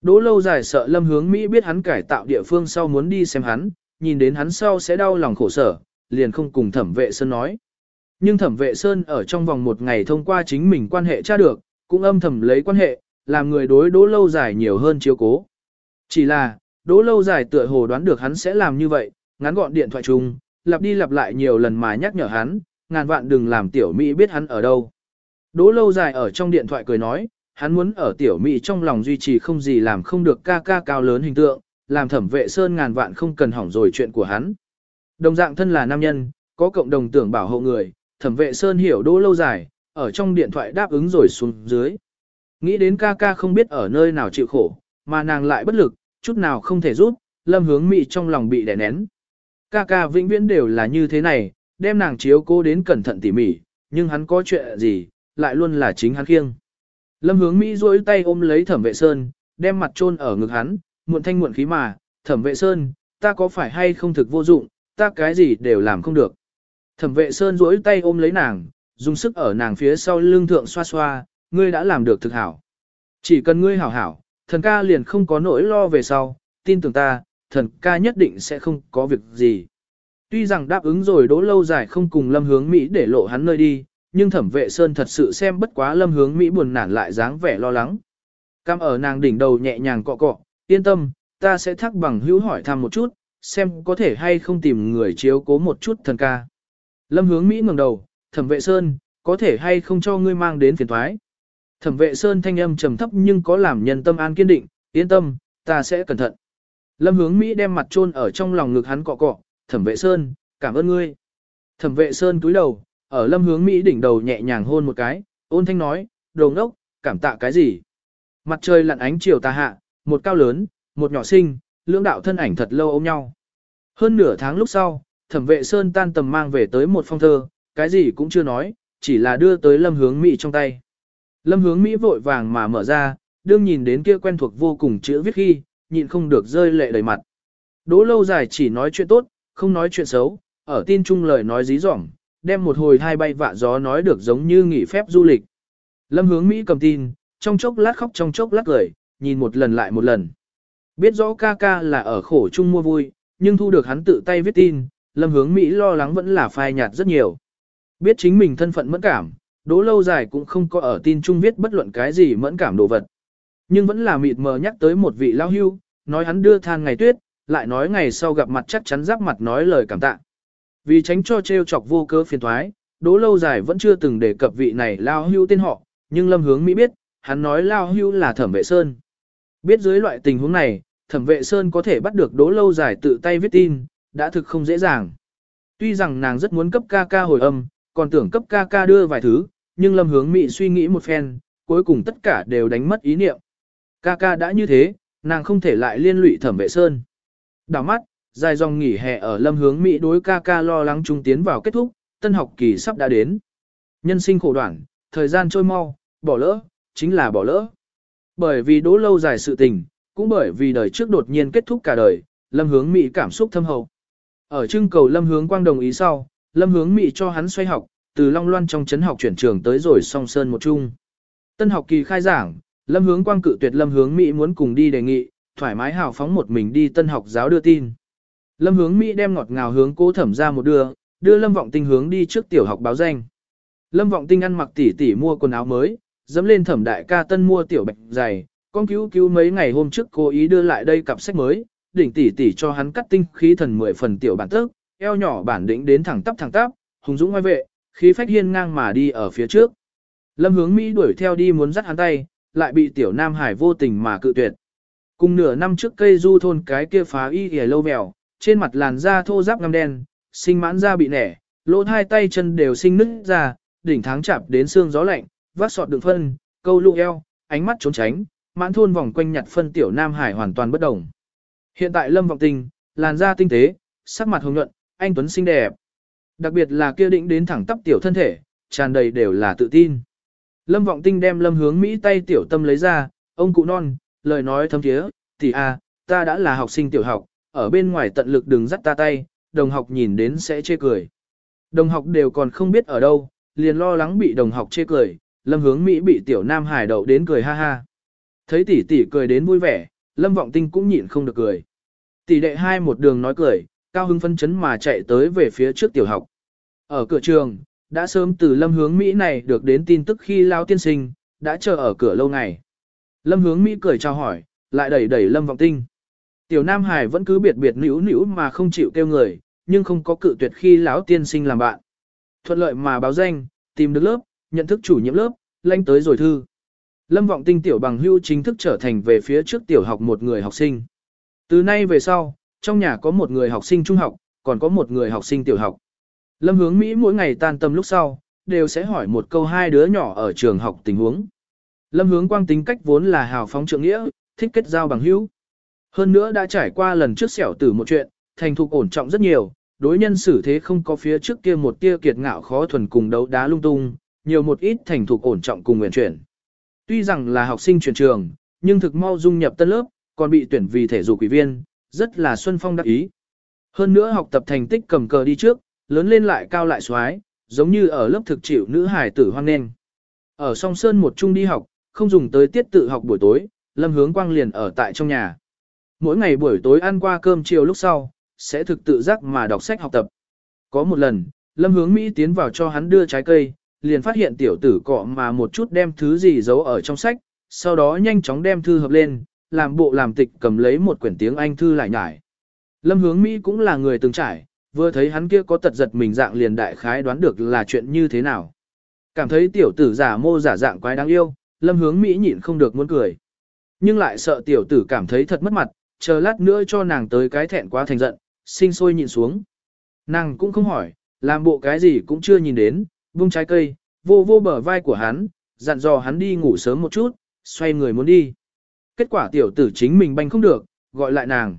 Đỗ lâu dài sợ lâm hướng Mỹ biết hắn cải tạo địa phương sau muốn đi xem hắn, nhìn đến hắn sau sẽ đau lòng khổ sở, liền không cùng thẩm vệ Sơn nói. Nhưng thẩm vệ Sơn ở trong vòng một ngày thông qua chính mình quan hệ tra được, cũng âm thầm lấy quan hệ, làm người đối đỗ lâu dài nhiều hơn chiếu cố. Chỉ là, đỗ lâu dài tựa hồ đoán được hắn sẽ làm như vậy, ngắn gọn điện thoại chung, lặp đi lặp lại nhiều lần mà nhắc nhở hắn, ngàn vạn đừng làm tiểu Mỹ biết hắn ở đâu. Đỗ lâu dài ở trong điện thoại cười nói, hắn muốn ở tiểu Mỹ trong lòng duy trì không gì làm không được ca ca cao lớn hình tượng, làm thẩm vệ sơn ngàn vạn không cần hỏng rồi chuyện của hắn. Đồng dạng thân là nam nhân, có cộng đồng tưởng bảo hộ người, thẩm vệ sơn hiểu đỗ lâu dài, ở trong điện thoại đáp ứng rồi xuống dưới. Nghĩ đến ca ca không biết ở nơi nào chịu khổ, mà nàng lại bất lực, chút nào không thể rút, lâm hướng Mỹ trong lòng bị đè nén. Ca ca vĩnh viễn đều là như thế này, đem nàng chiếu cố đến cẩn thận tỉ mỉ, nhưng hắn có chuyện gì, lại luôn là chính hắn khiêng. Lâm hướng Mỹ duỗi tay ôm lấy thẩm vệ sơn, đem mặt chôn ở ngực hắn, muộn thanh muộn khí mà, thẩm vệ sơn, ta có phải hay không thực vô dụng, ta cái gì đều làm không được. Thẩm vệ sơn duỗi tay ôm lấy nàng, dùng sức ở nàng phía sau lưng thượng xoa xoa, ngươi đã làm được thực hảo. Chỉ cần ngươi hảo hảo, thần ca liền không có nỗi lo về sau, tin tưởng ta, thần ca nhất định sẽ không có việc gì. Tuy rằng đáp ứng rồi đỗ lâu dài không cùng lâm hướng Mỹ để lộ hắn nơi đi, nhưng thẩm vệ sơn thật sự xem bất quá lâm hướng Mỹ buồn nản lại dáng vẻ lo lắng. Cam ở nàng đỉnh đầu nhẹ nhàng cọ cọ, yên tâm, ta sẽ thắc bằng hữu hỏi thăm một chút, xem có thể hay không tìm người chiếu cố một chút thần ca. Lâm hướng Mỹ ngẩng đầu, thẩm vệ sơn, có thể hay không cho ngươi mang đến phiền thoái. Thẩm vệ sơn thanh âm trầm thấp nhưng có làm nhân tâm an kiên định, yên tâm, ta sẽ cẩn thận. Lâm hướng Mỹ đem mặt chôn ở trong lòng ngực hắn cọ cọ, thẩm vệ sơn, cảm ơn ngươi. Thẩm vệ sơn cúi đầu, ở lâm hướng Mỹ đỉnh đầu nhẹ nhàng hôn một cái, ôn thanh nói, đồ ngốc, cảm tạ cái gì. Mặt trời lặn ánh chiều tà hạ, một cao lớn, một nhỏ sinh, lưỡng đạo thân ảnh thật lâu ôm nhau. Hơn nửa tháng lúc sau, thẩm vệ sơn tan tầm mang về tới một phong thơ, cái gì cũng chưa nói, chỉ là đưa tới lâm hướng Mỹ trong tay. Lâm hướng Mỹ vội vàng mà mở ra, đương nhìn đến kia quen thuộc vô cùng chữ viết khi, nhịn không được rơi lệ đầy mặt. Đỗ lâu dài chỉ nói chuyện tốt, không nói chuyện xấu, ở tin chung lời nói dí dỏm, đem một hồi hai bay vạ gió nói được giống như nghỉ phép du lịch. Lâm hướng Mỹ cầm tin, trong chốc lát khóc trong chốc lát cười, nhìn một lần lại một lần. Biết rõ ca ca là ở khổ chung mua vui, nhưng thu được hắn tự tay viết tin, lâm hướng Mỹ lo lắng vẫn là phai nhạt rất nhiều. Biết chính mình thân phận mẫn cảm, Đố lâu dài cũng không có ở tin chung viết bất luận cái gì mẫn cảm đồ vật. Nhưng vẫn là mịt mờ nhắc tới một vị lao hưu, nói hắn đưa than ngày tuyết, lại nói ngày sau gặp mặt chắc chắn giáp mặt nói lời cảm tạ. Vì tránh cho trêu chọc vô cớ phiền thoái, Đố lâu dài vẫn chưa từng đề cập vị này lao hưu tên họ, nhưng lâm hướng Mỹ biết, hắn nói lao hưu là thẩm vệ sơn. Biết dưới loại tình huống này, thẩm vệ sơn có thể bắt được Đố lâu dài tự tay viết tin, đã thực không dễ dàng. Tuy rằng nàng rất muốn cấp ca ca hồi âm, còn tưởng cấp ca ca đưa vài thứ, nhưng lâm hướng Mỹ suy nghĩ một phen, cuối cùng tất cả đều đánh mất ý niệm. Ca ca đã như thế, nàng không thể lại liên lụy thẩm vệ sơn. Đảo mắt, dài dòng nghỉ hè ở lâm hướng Mỹ đối ca ca lo lắng trung tiến vào kết thúc, tân học kỳ sắp đã đến. Nhân sinh khổ đoạn, thời gian trôi mau, bỏ lỡ, chính là bỏ lỡ. Bởi vì đỗ lâu dài sự tình, cũng bởi vì đời trước đột nhiên kết thúc cả đời, lâm hướng Mỹ cảm xúc thâm hậu. Ở trưng cầu lâm hướng quang đồng ý sau, lâm hướng Mỹ cho hắn xoay học, từ Long Loan trong chấn học chuyển trường tới rồi song sơn một chung. Tân học kỳ khai giảng, lâm hướng quang cự tuyệt lâm hướng Mỹ muốn cùng đi đề nghị, thoải mái hào phóng một mình đi tân học giáo đưa tin. Lâm hướng Mỹ đem ngọt ngào hướng cố thẩm ra một đưa, đưa Lâm Vọng Tinh hướng đi trước tiểu học báo danh. Lâm Vọng Tinh ăn mặc tỉ tỉ mua quần áo mới, dẫm lên thẩm đại ca tân mua tiểu bạch giày, con cứu cứu mấy ngày hôm trước cố ý đưa lại đây cặp sách mới, đỉnh tỉ tỉ cho hắn cắt tinh khí thần 10 phần tiểu bản tức, eo nhỏ bản đỉnh đến thẳng tắp thẳng tắp, hùng dũng ngoài vệ, khí phách hiên ngang mà đi ở phía trước. Lâm hướng Mỹ đuổi theo đi muốn dắt hắn tay, lại bị tiểu Nam Hải vô tình mà cự tuyệt. Cùng nửa năm trước cây du thôn cái kia phá y ghề lâu mèo, trên mặt làn da thô ráp ngăm đen, sinh mãn da bị nẻ, lỗ hai tay chân đều sinh nứt ra, đỉnh tháng chạp đến xương gió lạnh, vác sọt đường phân, câu lụ eo, ánh mắt trốn tránh, mãn thôn vòng quanh nhặt phân tiểu Nam Hải hoàn toàn bất đồng. Hiện tại Lâm Vọng Tình, làn da tinh tế, sắc mặt hồng nhuận, anh tuấn xinh đẹp. Đặc biệt là kia định đến thẳng tắp tiểu thân thể, tràn đầy đều là tự tin. Lâm Vọng Tinh đem Lâm Hướng Mỹ tay tiểu tâm lấy ra, ông cụ non, lời nói thấm thiế, tỷ a, ta đã là học sinh tiểu học, ở bên ngoài tận lực đừng dắt ta tay, đồng học nhìn đến sẽ chê cười. Đồng học đều còn không biết ở đâu, liền lo lắng bị đồng học chê cười, Lâm Hướng Mỹ bị tiểu Nam Hải đậu đến cười ha ha. Thấy tỷ tỷ cười đến vui vẻ, Lâm Vọng Tinh cũng nhịn không được cười. Tỷ đệ hai một đường nói cười, cao hưng phân chấn mà chạy tới về phía trước tiểu học. Ở cửa trường, đã sớm từ Lâm Hướng Mỹ này được đến tin tức khi lao tiên sinh, đã chờ ở cửa lâu ngày. Lâm Hướng Mỹ cười chào hỏi, lại đẩy đẩy Lâm Vọng Tinh. Tiểu Nam Hải vẫn cứ biệt biệt nữ nữ mà không chịu kêu người, nhưng không có cự tuyệt khi lão tiên sinh làm bạn. Thuận lợi mà báo danh, tìm được lớp, nhận thức chủ nhiệm lớp, lanh tới rồi thư. Lâm Vọng Tinh tiểu bằng hưu chính thức trở thành về phía trước tiểu học một người học sinh. Từ nay về sau, trong nhà có một người học sinh trung học, còn có một người học sinh tiểu học. Lâm hướng Mỹ mỗi ngày tan tâm lúc sau, đều sẽ hỏi một câu hai đứa nhỏ ở trường học tình huống. Lâm hướng quang tính cách vốn là hào phóng trượng nghĩa, thích kết giao bằng hữu. Hơn nữa đã trải qua lần trước xẻo tử một chuyện, thành thục ổn trọng rất nhiều, đối nhân xử thế không có phía trước kia một tia kiệt ngạo khó thuần cùng đấu đá lung tung, nhiều một ít thành thục ổn trọng cùng nguyện chuyển. Tuy rằng là học sinh chuyển trường, nhưng thực mau dung nhập tân lớp, còn bị tuyển vì thể dục quỷ viên, rất là xuân phong đắc ý. Hơn nữa học tập thành tích cầm cờ đi trước, lớn lên lại cao lại xoái, giống như ở lớp thực chịu nữ hải tử hoang nên. Ở song sơn một chung đi học, không dùng tới tiết tự học buổi tối, lâm hướng quang liền ở tại trong nhà. Mỗi ngày buổi tối ăn qua cơm chiều lúc sau, sẽ thực tự giác mà đọc sách học tập. Có một lần, lâm hướng Mỹ tiến vào cho hắn đưa trái cây, liền phát hiện tiểu tử cọ mà một chút đem thứ gì giấu ở trong sách, sau đó nhanh chóng đem thư hợp lên, làm bộ làm tịch cầm lấy một quyển tiếng Anh thư lại nhải. Lâm hướng Mỹ cũng là người từng trải, vừa thấy hắn kia có tật giật mình dạng liền đại khái đoán được là chuyện như thế nào. Cảm thấy tiểu tử giả mô giả dạng quái đáng yêu, lâm hướng Mỹ nhịn không được muốn cười. Nhưng lại sợ tiểu tử cảm thấy thật mất mặt, chờ lát nữa cho nàng tới cái thẹn quá thành giận, sinh sôi nhịn xuống. Nàng cũng không hỏi, làm bộ cái gì cũng chưa nhìn đến, vung trái cây, vô vô bờ vai của hắn, dặn dò hắn đi ngủ sớm một chút, xoay người muốn đi. Kết quả tiểu tử chính mình banh không được, gọi lại nàng.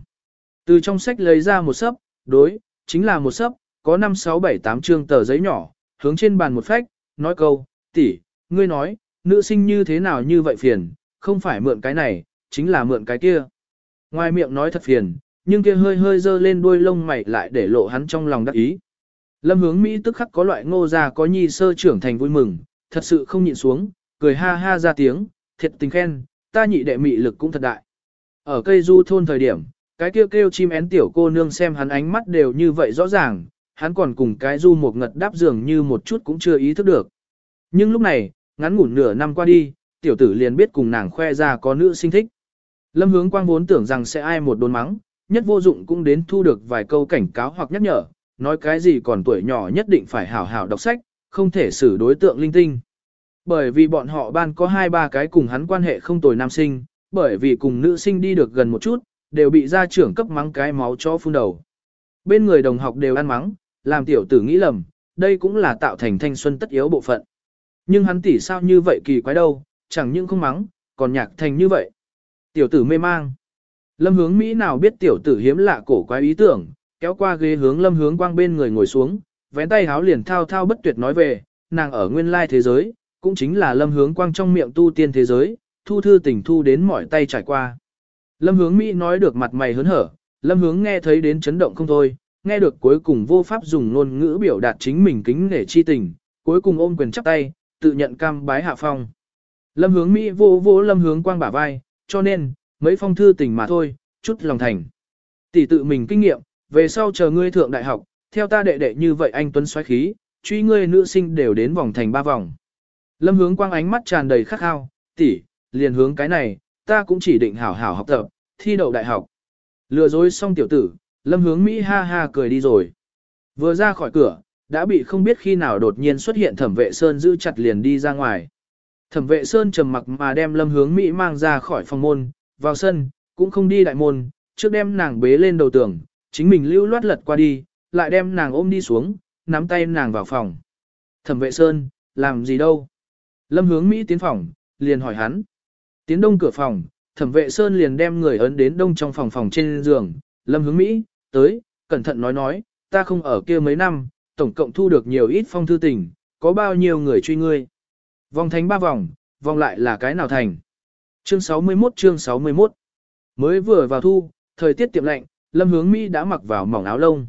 Từ trong sách lấy ra một sấp, đối, chính là một sấp, có 5 6 7 8 chương tờ giấy nhỏ, hướng trên bàn một phách, nói câu, tỷ, ngươi nói, nữ sinh như thế nào như vậy phiền, không phải mượn cái này, chính là mượn cái kia. Ngoài miệng nói thật phiền, nhưng kia hơi hơi dơ lên đuôi lông mày lại để lộ hắn trong lòng đắc ý. Lâm hướng Mỹ tức khắc có loại ngô già có nhi sơ trưởng thành vui mừng, thật sự không nhịn xuống, cười ha ha ra tiếng, thiệt tình khen, ta nhị đệ mị lực cũng thật đại. Ở cây du thôn thời điểm, cái kêu kêu chim én tiểu cô nương xem hắn ánh mắt đều như vậy rõ ràng, hắn còn cùng cái du một ngật đáp giường như một chút cũng chưa ý thức được. Nhưng lúc này, ngắn ngủn nửa năm qua đi, tiểu tử liền biết cùng nàng khoe ra có nữ sinh thích. Lâm hướng quang vốn tưởng rằng sẽ ai một đồn mắng, nhất vô dụng cũng đến thu được vài câu cảnh cáo hoặc nhắc nhở, nói cái gì còn tuổi nhỏ nhất định phải hảo hảo đọc sách, không thể xử đối tượng linh tinh. Bởi vì bọn họ ban có hai ba cái cùng hắn quan hệ không tồi nam sinh, bởi vì cùng nữ sinh đi được gần một chút, đều bị gia trưởng cấp mắng cái máu cho phun đầu. Bên người đồng học đều ăn mắng, làm tiểu tử nghĩ lầm, đây cũng là tạo thành thanh xuân tất yếu bộ phận. Nhưng hắn tỉ sao như vậy kỳ quái đâu, chẳng những không mắng, còn nhạc thành như vậy. Tiểu tử mê mang. Lâm hướng Mỹ nào biết tiểu tử hiếm lạ cổ quái ý tưởng, kéo qua ghế hướng lâm hướng quang bên người ngồi xuống, vén tay háo liền thao thao bất tuyệt nói về, nàng ở nguyên lai thế giới, cũng chính là lâm hướng quang trong miệng tu tiên thế giới, thu thư tình thu đến mỏi tay trải qua. Lâm hướng Mỹ nói được mặt mày hớn hở, lâm hướng nghe thấy đến chấn động không thôi, nghe được cuối cùng vô pháp dùng ngôn ngữ biểu đạt chính mình kính nể chi tình, cuối cùng ôm quyền chắp tay, tự nhận cam bái hạ phong. Lâm hướng Mỹ vô vô lâm hướng quang bả vai, cho nên, mấy phong thư tình mà thôi, chút lòng thành. Tỷ tự mình kinh nghiệm, về sau chờ ngươi thượng đại học, theo ta đệ đệ như vậy anh tuấn xoáy khí, truy ngươi nữ sinh đều đến vòng thành ba vòng. Lâm hướng quang ánh mắt tràn đầy khắc khao, tỷ, liền hướng cái này, ta cũng chỉ định hảo hảo học tập, thi đậu đại học. Lừa dối xong tiểu tử, lâm hướng Mỹ ha ha cười đi rồi. Vừa ra khỏi cửa, đã bị không biết khi nào đột nhiên xuất hiện thẩm vệ sơn giữ chặt liền đi ra ngoài. Thẩm vệ Sơn trầm mặc mà đem lâm hướng Mỹ mang ra khỏi phòng môn, vào sân, cũng không đi đại môn, trước đem nàng bế lên đầu tường, chính mình lưu loát lật qua đi, lại đem nàng ôm đi xuống, nắm tay nàng vào phòng. Thẩm vệ Sơn, làm gì đâu? Lâm hướng Mỹ tiến phòng, liền hỏi hắn. Tiến đông cửa phòng, thẩm vệ Sơn liền đem người ấn đến đông trong phòng phòng trên giường. Lâm hướng Mỹ, tới, cẩn thận nói nói, ta không ở kia mấy năm, tổng cộng thu được nhiều ít phong thư tình, có bao nhiêu người truy ngươi. Vòng thánh ba vòng, vòng lại là cái nào thành. Chương 61 chương 61 Mới vừa vào thu, thời tiết tiệm lạnh, Lâm Hướng Mỹ đã mặc vào mỏng áo lông.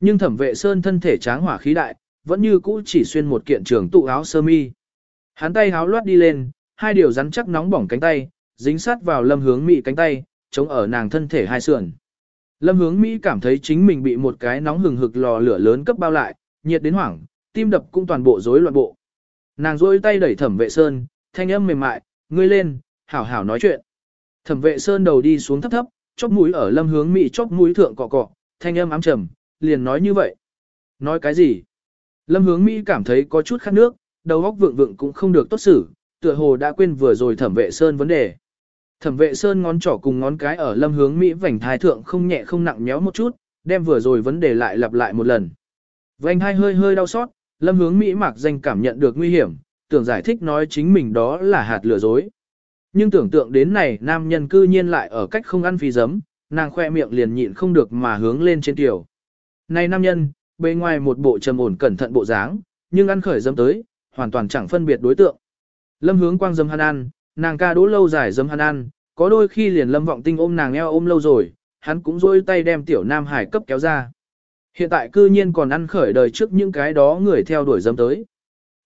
Nhưng thẩm vệ sơn thân thể tráng hỏa khí đại, vẫn như cũ chỉ xuyên một kiện trường tụ áo sơ mi. Hắn tay háo loát đi lên, hai điều rắn chắc nóng bỏng cánh tay, dính sát vào Lâm Hướng Mỹ cánh tay, chống ở nàng thân thể hai sườn. Lâm Hướng Mỹ cảm thấy chính mình bị một cái nóng hừng hực lò lửa lớn cấp bao lại, nhiệt đến hoảng, tim đập cũng toàn bộ rối loạn bộ. Nàng rôi tay đẩy thẩm vệ sơn, thanh âm mềm mại, ngươi lên, hảo hảo nói chuyện. Thẩm vệ sơn đầu đi xuống thấp thấp, chóp mũi ở lâm hướng Mỹ chóp mũi thượng cọ cọ, thanh âm ám trầm, liền nói như vậy. Nói cái gì? Lâm hướng Mỹ cảm thấy có chút khát nước, đầu óc vượng vượng cũng không được tốt xử, tựa hồ đã quên vừa rồi thẩm vệ sơn vấn đề. Thẩm vệ sơn ngón trỏ cùng ngón cái ở lâm hướng Mỹ vành thai thượng không nhẹ không nặng méo một chút, đem vừa rồi vấn đề lại lặp lại một lần. Vành hai hơi hơi đau xót, lâm hướng Mỹ mạc danh cảm nhận được nguy hiểm, tưởng giải thích nói chính mình đó là hạt lừa dối. Nhưng tưởng tượng đến này nam nhân cư nhiên lại ở cách không ăn phi giấm, nàng khoe miệng liền nhịn không được mà hướng lên trên tiểu. Này nam nhân, bề ngoài một bộ trầm ổn cẩn thận bộ dáng, nhưng ăn khởi dấm tới, hoàn toàn chẳng phân biệt đối tượng. Lâm hướng quang dấm hắn ăn, nàng ca đỗ lâu dài dấm hắn ăn, có đôi khi liền lâm vọng tinh ôm nàng eo ôm lâu rồi, hắn cũng rôi tay đem tiểu nam hải cấp kéo ra. Hiện tại cư nhiên còn ăn khởi đời trước những cái đó người theo đuổi dấm tới.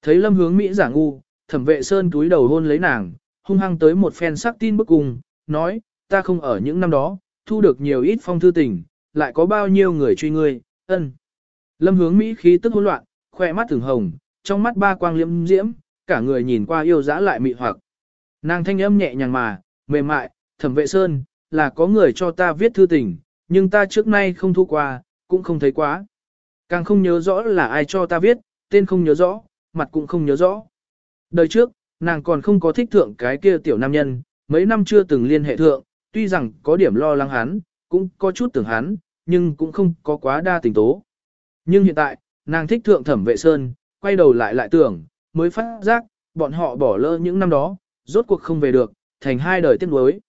Thấy lâm hướng Mỹ giả ngu, thẩm vệ sơn túi đầu hôn lấy nàng, hung hăng tới một phen sắc tin bức cùng, nói, ta không ở những năm đó, thu được nhiều ít phong thư tình, lại có bao nhiêu người truy ngươi, ân. Lâm hướng Mỹ khí tức hỗn loạn, khoe mắt thường hồng, trong mắt ba quang liễm diễm, cả người nhìn qua yêu dã lại mị hoặc. Nàng thanh âm nhẹ nhàng mà, mềm mại, thẩm vệ sơn, là có người cho ta viết thư tình, nhưng ta trước nay không thu qua, cũng không thấy quá. Càng không nhớ rõ là ai cho ta viết, tên không nhớ rõ, mặt cũng không nhớ rõ. Đời trước, nàng còn không có thích thượng cái kia tiểu nam nhân, mấy năm chưa từng liên hệ thượng, tuy rằng có điểm lo lắng hắn, cũng có chút tưởng hắn, nhưng cũng không có quá đa tình tố. Nhưng hiện tại, nàng thích thượng thẩm vệ sơn, quay đầu lại lại tưởng, mới phát giác, bọn họ bỏ lỡ những năm đó, rốt cuộc không về được, thành hai đời tiếc nuối.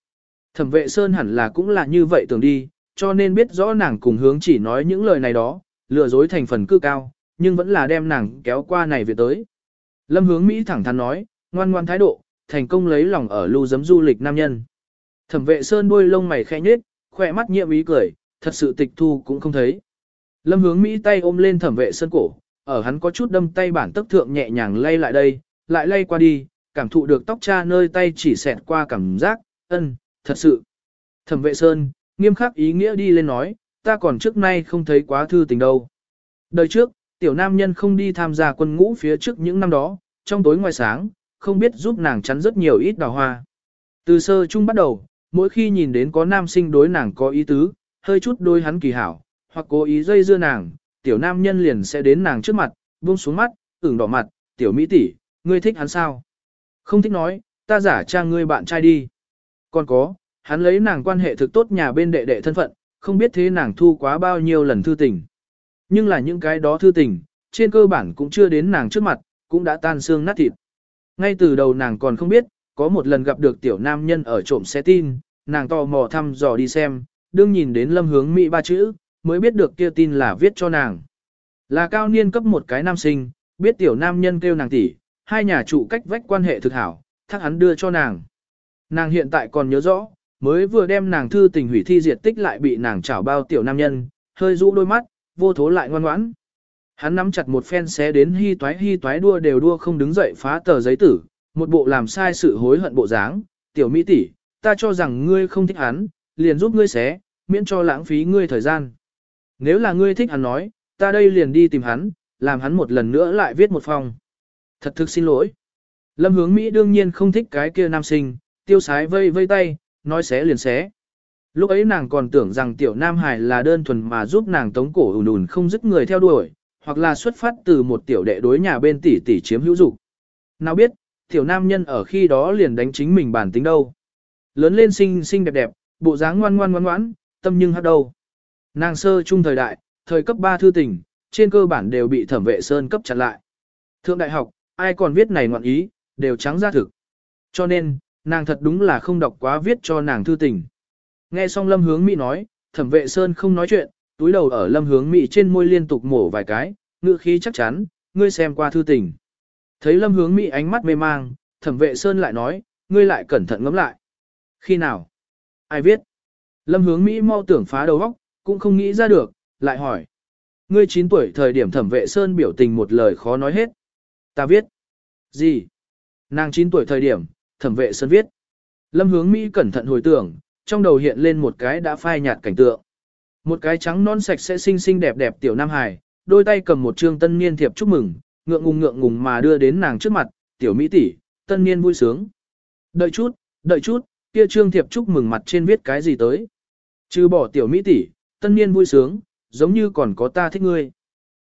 Thẩm vệ sơn hẳn là cũng là như vậy tưởng đi, cho nên biết rõ nàng cùng hướng chỉ nói những lời này đó, lừa dối thành phần cư cao, nhưng vẫn là đem nàng kéo qua này về tới. Lâm hướng Mỹ thẳng thắn nói, ngoan ngoan thái độ, thành công lấy lòng ở lưu giấm du lịch nam nhân. Thẩm vệ sơn đuôi lông mày khẽ nhếch, khỏe mắt nhiệm ý cười, thật sự tịch thu cũng không thấy. Lâm hướng Mỹ tay ôm lên thẩm vệ sơn cổ, ở hắn có chút đâm tay bản tức thượng nhẹ nhàng lay lại đây, lại lay qua đi, cảm thụ được tóc cha nơi tay chỉ xẹt qua cảm giác, ân, thật sự. Thẩm vệ sơn, nghiêm khắc ý nghĩa đi lên nói, ta còn trước nay không thấy quá thư tình đâu. Đời trước, tiểu nam nhân không đi tham gia quân ngũ phía trước những năm đó, trong tối ngoài sáng, không biết giúp nàng chắn rất nhiều ít đào hoa. Từ sơ chung bắt đầu, mỗi khi nhìn đến có nam sinh đối nàng có ý tứ, hơi chút đôi hắn kỳ hảo, hoặc cố ý dây dưa nàng, tiểu nam nhân liền sẽ đến nàng trước mặt, buông xuống mắt, ửng đỏ mặt, tiểu mỹ tỷ, ngươi thích hắn sao? Không thích nói, ta giả trang ngươi bạn trai đi. Còn có, hắn lấy nàng quan hệ thực tốt nhà bên đệ đệ thân phận, không biết thế nàng thu quá bao nhiêu lần thư tình. Nhưng là những cái đó thư tình, trên cơ bản cũng chưa đến nàng trước mặt, cũng đã tan xương nát thịt. Ngay từ đầu nàng còn không biết, có một lần gặp được tiểu nam nhân ở trộm xe tin, nàng tò mò thăm dò đi xem, đương nhìn đến lâm hướng Mỹ ba chữ, mới biết được kia tin là viết cho nàng. Là cao niên cấp một cái nam sinh, biết tiểu nam nhân kêu nàng tỷ, hai nhà trụ cách vách quan hệ thực hảo, thắc hắn đưa cho nàng. Nàng hiện tại còn nhớ rõ, mới vừa đem nàng thư tình hủy thi diệt tích lại bị nàng chảo bao tiểu nam nhân, hơi rũ đôi mắt, vô thố lại ngoan ngoãn. Hắn nắm chặt một phen xé đến hy toái hy toái đua đều đua không đứng dậy phá tờ giấy tử, một bộ làm sai sự hối hận bộ dáng, tiểu mỹ tỷ, ta cho rằng ngươi không thích hắn, liền giúp ngươi xé, miễn cho lãng phí ngươi thời gian. Nếu là ngươi thích hắn nói, ta đây liền đi tìm hắn, làm hắn một lần nữa lại viết một phòng. Thật thực xin lỗi. Lâm hướng Mỹ đương nhiên không thích cái kia nam sinh, tiêu sái vây vây tay, nói xé liền xé. Lúc ấy nàng còn tưởng rằng tiểu nam hải là đơn thuần mà giúp nàng tống cổ ùn ùn không dứt người theo đuổi, hoặc là xuất phát từ một tiểu đệ đối nhà bên tỷ tỷ chiếm hữu dục. Nào biết, Tiểu nam nhân ở khi đó liền đánh chính mình bản tính đâu. Lớn lên xinh xinh đẹp đẹp, bộ dáng ngoan ngoan ngoan ngoãn, tâm nhưng hát đâu. Nàng sơ trung thời đại, thời cấp 3 thư tình, trên cơ bản đều bị thẩm vệ sơn cấp chặn lại. Thượng đại học, ai còn viết này ngoạn ý, đều trắng ra thực. Cho nên, nàng thật đúng là không đọc quá viết cho nàng thư tình. Nghe xong lâm hướng Mỹ nói, thẩm vệ sơn không nói chuyện, túi đầu ở lâm hướng Mỹ trên môi liên tục mổ vài cái, ngữ khí chắc chắn, ngươi xem qua thư tình. Thấy lâm hướng Mỹ ánh mắt mê mang, thẩm vệ sơn lại nói, ngươi lại cẩn thận ngẫm lại. Khi nào? Ai viết? Lâm hướng Mỹ mau tưởng phá đầu óc, cũng không nghĩ ra được, lại hỏi. Ngươi 9 tuổi thời điểm thẩm vệ sơn biểu tình một lời khó nói hết. Ta viết. Gì? Nàng 9 tuổi thời điểm, thẩm vệ sơn viết. Lâm hướng Mỹ cẩn thận hồi tưởng, trong đầu hiện lên một cái đã phai nhạt cảnh tượng. Một cái trắng non sạch sẽ xinh xinh đẹp đẹp tiểu Nam Hải, đôi tay cầm một trương tân niên thiệp chúc mừng, ngượng ngùng ngượng ngùng mà đưa đến nàng trước mặt, tiểu Mỹ tỷ, tân niên vui sướng. Đợi chút, đợi chút, kia trương thiệp chúc mừng mặt trên viết cái gì tới. Trừ bỏ tiểu Mỹ tỷ, tân niên vui sướng, giống như còn có ta thích ngươi.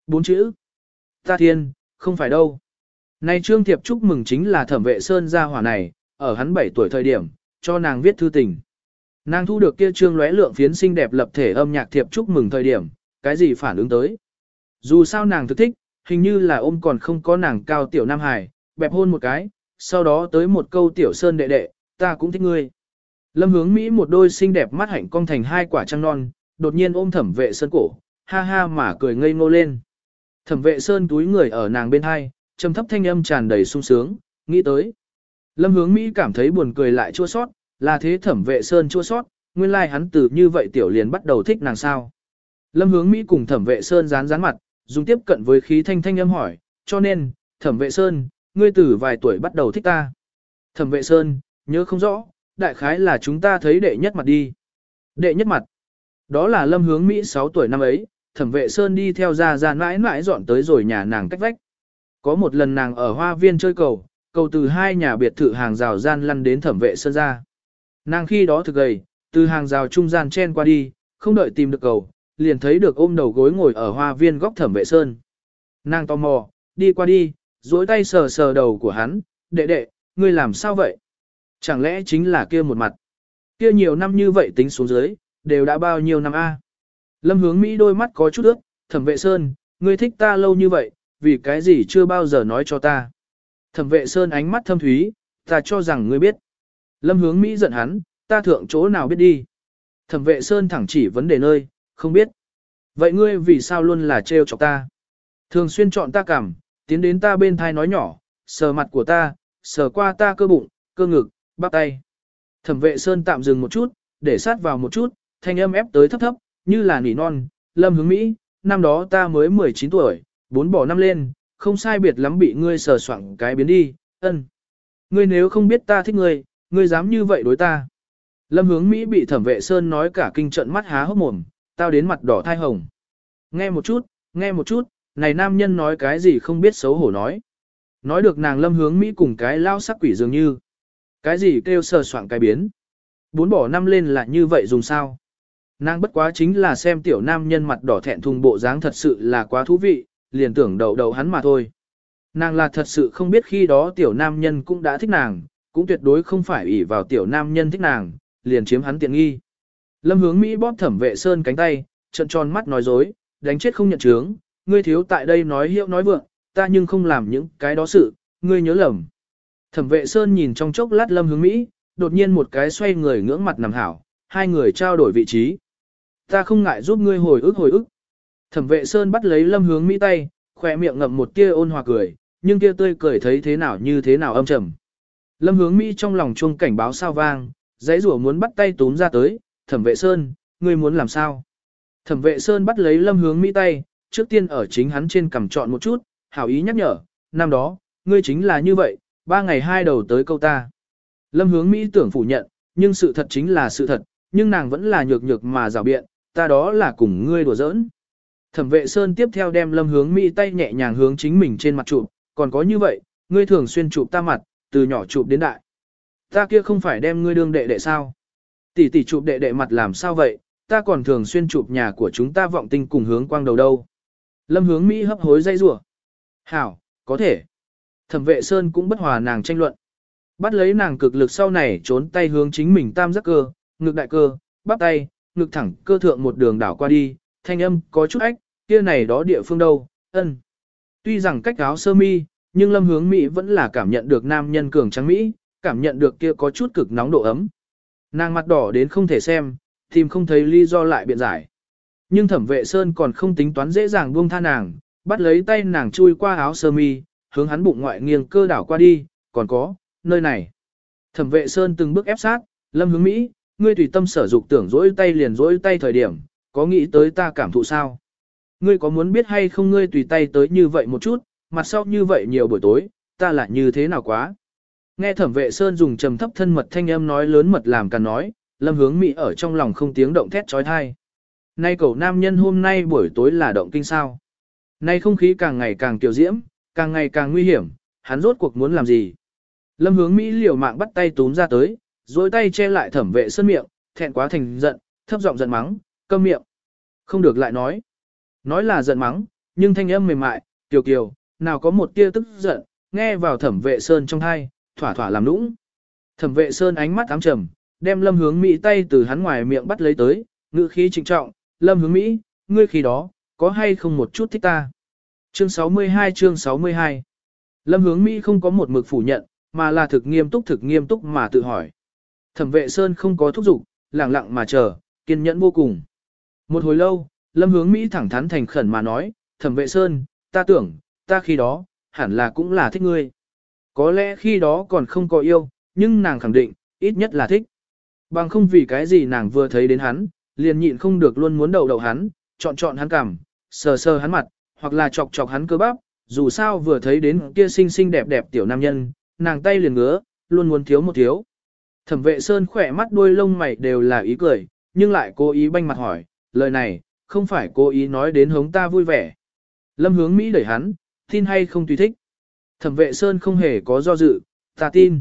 Bốn chữ. Ta thiên, không phải đâu nay trương thiệp chúc mừng chính là thẩm vệ sơn gia hỏa này, ở hắn 7 tuổi thời điểm, cho nàng viết thư tình. Nàng thu được kia trương lóe lượng phiến xinh đẹp lập thể âm nhạc thiệp chúc mừng thời điểm, cái gì phản ứng tới. Dù sao nàng thực thích, hình như là ôm còn không có nàng cao tiểu Nam Hải, bẹp hôn một cái, sau đó tới một câu tiểu sơn đệ đệ, ta cũng thích ngươi. Lâm hướng Mỹ một đôi xinh đẹp mắt hạnh cong thành hai quả trăng non, đột nhiên ôm thẩm vệ sơn cổ, ha ha mà cười ngây ngô lên. Thẩm vệ sơn túi người ở nàng bên hai, trầm thấp thanh âm tràn đầy sung sướng, nghĩ tới. Lâm hướng Mỹ cảm thấy buồn cười lại chua sót, là thế thẩm vệ sơn chua sót, nguyên lai like hắn từ như vậy tiểu liền bắt đầu thích nàng sao. Lâm hướng Mỹ cùng thẩm vệ sơn dán dán mặt, dùng tiếp cận với khí thanh thanh âm hỏi, cho nên, thẩm vệ sơn, ngươi từ vài tuổi bắt đầu thích ta. Thẩm vệ sơn, nhớ không rõ, đại khái là chúng ta thấy đệ nhất mặt đi. Đệ nhất mặt. Đó là lâm hướng Mỹ 6 tuổi năm ấy, thẩm vệ sơn đi theo ra ra mãi mãi dọn tới rồi nhà nàng cách vách. Có một lần nàng ở hoa viên chơi cầu, cầu từ hai nhà biệt thự hàng rào gian lăn đến thẩm vệ sơn ra. Nàng khi đó thực gầy, từ hàng rào trung gian chen qua đi, không đợi tìm được cầu, liền thấy được ôm đầu gối ngồi ở hoa viên góc thẩm vệ sơn. Nàng tò mò, đi qua đi, duỗi tay sờ sờ đầu của hắn, đệ đệ, ngươi làm sao vậy? Chẳng lẽ chính là kia một mặt? Kia nhiều năm như vậy tính xuống dưới, đều đã bao nhiêu năm a? Lâm hướng Mỹ đôi mắt có chút ướt, thẩm vệ sơn, ngươi thích ta lâu như vậy, vì cái gì chưa bao giờ nói cho ta? Thẩm vệ sơn ánh mắt thâm thúy, ta cho rằng ngươi biết. Lâm hướng Mỹ giận hắn, ta thượng chỗ nào biết đi. Thẩm vệ sơn thẳng chỉ vấn đề nơi, không biết. Vậy ngươi vì sao luôn là trêu chọc ta? Thường xuyên chọn ta cảm, tiến đến ta bên thai nói nhỏ, sờ mặt của ta, sờ qua ta cơ bụng, cơ ngực, bắp tay. Thẩm vệ sơn tạm dừng một chút, để sát vào một chút, thanh âm ép tới thấp thấp, như là nỉ non, lâm hướng Mỹ, năm đó ta mới 19 tuổi, bốn bỏ năm lên, không sai biệt lắm bị ngươi sờ soạng cái biến đi, ân. Ngươi nếu không biết ta thích ngươi, ngươi dám như vậy đối ta. Lâm hướng Mỹ bị thẩm vệ sơn nói cả kinh trận mắt há hốc mồm, tao đến mặt đỏ thai hồng. Nghe một chút, nghe một chút, này nam nhân nói cái gì không biết xấu hổ nói. Nói được nàng lâm hướng Mỹ cùng cái lao sắc quỷ dường như. Cái gì kêu sờ soạn cái biến. Bốn bỏ năm lên là như vậy dùng sao. Nàng bất quá chính là xem tiểu nam nhân mặt đỏ thẹn thùng bộ dáng thật sự là quá thú vị, liền tưởng đầu đầu hắn mà thôi. Nàng là thật sự không biết khi đó tiểu nam nhân cũng đã thích nàng, cũng tuyệt đối không phải ỷ vào tiểu nam nhân thích nàng, liền chiếm hắn tiện nghi. Lâm hướng Mỹ bóp thẩm vệ sơn cánh tay, trận tròn mắt nói dối, đánh chết không nhận chướng, ngươi thiếu tại đây nói hiệu nói vượng, ta nhưng không làm những cái đó sự, ngươi nhớ lầm. Thẩm vệ sơn nhìn trong chốc lát lâm hướng Mỹ, đột nhiên một cái xoay người ngưỡng mặt nằm hảo, hai người trao đổi vị trí. Ta không ngại giúp ngươi hồi ức hồi ức. Thẩm vệ sơn bắt lấy lâm hướng Mỹ tay, khỏe miệng ngậm một tia ôn hòa cười, nhưng kia tươi cười thấy thế nào như thế nào âm trầm. Lâm hướng Mỹ trong lòng chuông cảnh báo sao vang, giấy rủa muốn bắt tay túm ra tới, thẩm vệ sơn, ngươi muốn làm sao? Thẩm vệ sơn bắt lấy lâm hướng Mỹ tay, trước tiên ở chính hắn trên cầm chọn một chút, hảo ý nhắc nhở, năm đó, ngươi chính là như vậy, ba ngày hai đầu tới câu ta. Lâm hướng Mỹ tưởng phủ nhận, nhưng sự thật chính là sự thật, nhưng nàng vẫn là nhược nhược mà rào biện, ta đó là cùng ngươi đùa giỡn. Thẩm vệ Sơn tiếp theo đem lâm hướng Mỹ tay nhẹ nhàng hướng chính mình trên mặt chụp, còn có như vậy, ngươi thường xuyên chụp ta mặt, từ nhỏ chụp đến đại. Ta kia không phải đem ngươi đương đệ đệ sao? Tỷ tỷ chụp đệ đệ mặt làm sao vậy, ta còn thường xuyên chụp nhà của chúng ta vọng tinh cùng hướng quang đầu đâu. Lâm hướng Mỹ hấp hối dây rủa Hảo, có thể. Thẩm vệ Sơn cũng bất hòa nàng tranh luận. Bắt lấy nàng cực lực sau này trốn tay hướng chính mình tam giác cơ, ngực đại cơ, bắp tay, ngực thẳng cơ thượng một đường đảo qua đi, thanh âm có chút ách, kia này đó địa phương đâu, ân. Tuy rằng cách áo sơ mi, nhưng lâm hướng Mỹ vẫn là cảm nhận được nam nhân cường trắng Mỹ, cảm nhận được kia có chút cực nóng độ ấm. Nàng mặt đỏ đến không thể xem, tìm không thấy lý do lại biện giải. Nhưng thẩm vệ Sơn còn không tính toán dễ dàng buông tha nàng, bắt lấy tay nàng chui qua áo sơ mi, hướng hắn bụng ngoại nghiêng cơ đảo qua đi, còn có, nơi này. Thẩm vệ Sơn từng bước ép sát, lâm hướng Mỹ, ngươi tùy tâm sở dục tưởng dỗi tay liền dỗi tay thời điểm, có nghĩ tới ta cảm thụ sao? Ngươi có muốn biết hay không ngươi tùy tay tới như vậy một chút, mặt sau như vậy nhiều buổi tối, ta lại như thế nào quá? Nghe thẩm vệ Sơn dùng trầm thấp thân mật thanh âm nói lớn mật làm cả nói, lâm hướng Mỹ ở trong lòng không tiếng động thét trói thai. Nay cậu nam nhân hôm nay buổi tối là động kinh sao? Nay không khí càng ngày càng tiểu diễm, càng ngày càng nguy hiểm, hắn rốt cuộc muốn làm gì? Lâm hướng Mỹ liều mạng bắt tay túm ra tới, dối tay che lại thẩm vệ sơn miệng, thẹn quá thành giận, thấp giọng giận mắng, câm miệng. Không được lại nói. Nói là giận mắng, nhưng thanh âm mềm mại, kiều kiều, nào có một tia tức giận, nghe vào thẩm vệ sơn trong thai, thỏa thỏa làm nũng. Thẩm vệ sơn ánh mắt ám trầm, đem lâm hướng Mỹ tay từ hắn ngoài miệng bắt lấy tới, ngữ khí trịnh trọng, lâm hướng Mỹ, ngươi khi đó, có hay không một chút thích ta. Chương 62 chương 62 Lâm hướng Mỹ không có một mực phủ nhận, mà là thực nghiêm túc thực nghiêm túc mà tự hỏi. Thẩm vệ Sơn không có thúc giục, lặng lặng mà chờ, kiên nhẫn vô cùng. Một hồi lâu, Lâm hướng Mỹ thẳng thắn thành khẩn mà nói, thẩm vệ Sơn, ta tưởng, ta khi đó, hẳn là cũng là thích ngươi. Có lẽ khi đó còn không có yêu, nhưng nàng khẳng định, ít nhất là thích. Bằng không vì cái gì nàng vừa thấy đến hắn, liền nhịn không được luôn muốn đầu đầu hắn, chọn chọn hắn cảm, sờ sờ hắn mặt, hoặc là chọc chọc hắn cơ bắp, dù sao vừa thấy đến kia xinh xinh đẹp đẹp tiểu nam nhân, nàng tay liền ngứa, luôn muốn thiếu một thiếu. Thẩm vệ sơn khỏe mắt đuôi lông mày đều là ý cười, nhưng lại cố ý banh mặt hỏi, lời này, không phải cố ý nói đến hống ta vui vẻ. Lâm hướng Mỹ đẩy hắn, tin hay không tùy thích. Thẩm vệ sơn không hề có do dự, ta tin.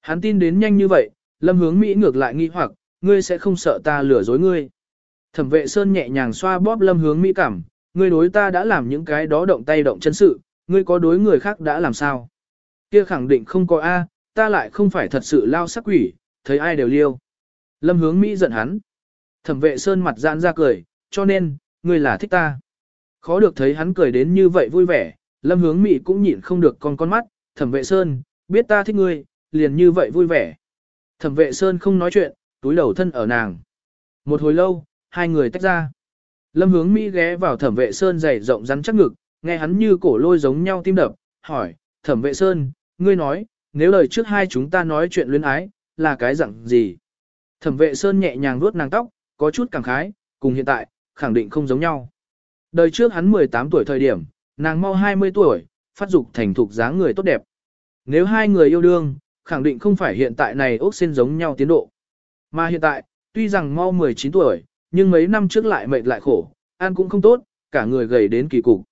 Hắn tin đến nhanh như vậy, lâm hướng Mỹ ngược lại nghi hoặc, ngươi sẽ không sợ ta lừa dối ngươi. Thẩm vệ sơn nhẹ nhàng xoa bóp lâm hướng Mỹ cảm, ngươi đối ta đã làm những cái đó động tay động chân sự, ngươi có đối người khác đã làm sao? Kia khẳng định không có A, ta lại không phải thật sự lao sắc quỷ, thấy ai đều liêu. Lâm hướng Mỹ giận hắn. Thẩm vệ sơn mặt giãn ra cười, cho nên, ngươi là thích ta. Khó được thấy hắn cười đến như vậy vui vẻ, lâm hướng Mỹ cũng nhịn không được con con mắt, thẩm vệ sơn, biết ta thích ngươi, liền như vậy vui vẻ. Thẩm vệ sơn không nói chuyện, túi đầu thân ở nàng. Một hồi lâu, hai người tách ra. Lâm hướng Mỹ ghé vào thẩm vệ sơn dày rộng rắn chắc ngực, nghe hắn như cổ lôi giống nhau tim đập, hỏi, thẩm vệ sơn, ngươi nói, nếu lời trước hai chúng ta nói chuyện luyến ái, là cái dạng gì? Thẩm vệ sơn nhẹ nhàng vuốt nàng tóc, có chút cảm khái, cùng hiện tại, khẳng định không giống nhau. Đời trước hắn 18 tuổi thời điểm, nàng mau 20 tuổi, phát dục thành thục dáng người tốt đẹp. Nếu hai người yêu đương, khẳng định không phải hiện tại này ốc xin giống nhau tiến độ. Mà hiện tại, tuy rằng mau 19 tuổi, nhưng mấy năm trước lại mệt lại khổ, ăn cũng không tốt, cả người gầy đến kỳ cục.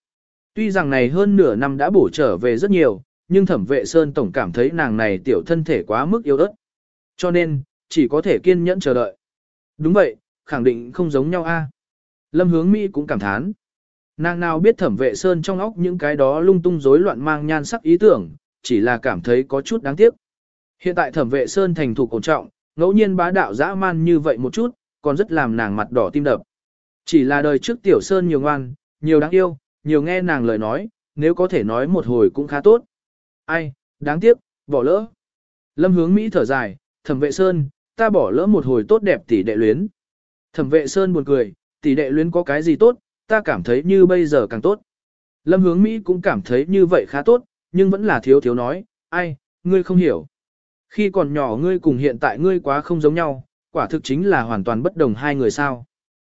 Tuy rằng này hơn nửa năm đã bổ trở về rất nhiều, nhưng thẩm vệ Sơn Tổng cảm thấy nàng này tiểu thân thể quá mức yếu ớt. Cho nên, chỉ có thể kiên nhẫn chờ đợi. Đúng vậy, khẳng định không giống nhau a. Lâm hướng Mỹ cũng cảm thán. Nàng nào biết thẩm vệ Sơn trong óc những cái đó lung tung rối loạn mang nhan sắc ý tưởng, chỉ là cảm thấy có chút đáng tiếc. Hiện tại thẩm vệ Sơn thành thủ cổ trọng, ngẫu nhiên bá đạo dã man như vậy một chút, còn rất làm nàng mặt đỏ tim đập. Chỉ là đời trước tiểu Sơn nhiều ngoan, nhiều đáng yêu, nhiều nghe nàng lời nói, nếu có thể nói một hồi cũng khá tốt. Ai, đáng tiếc, bỏ lỡ. Lâm hướng Mỹ thở dài, thẩm vệ Sơn, ta bỏ lỡ một hồi tốt đẹp tỷ đệ luyến. Thẩm vệ Sơn buồn cười, tỷ đệ luyến có cái gì tốt, ta cảm thấy như bây giờ càng tốt. Lâm hướng Mỹ cũng cảm thấy như vậy khá tốt, nhưng vẫn là thiếu thiếu nói, ai, ngươi không hiểu. Khi còn nhỏ ngươi cùng hiện tại ngươi quá không giống nhau, quả thực chính là hoàn toàn bất đồng hai người sao.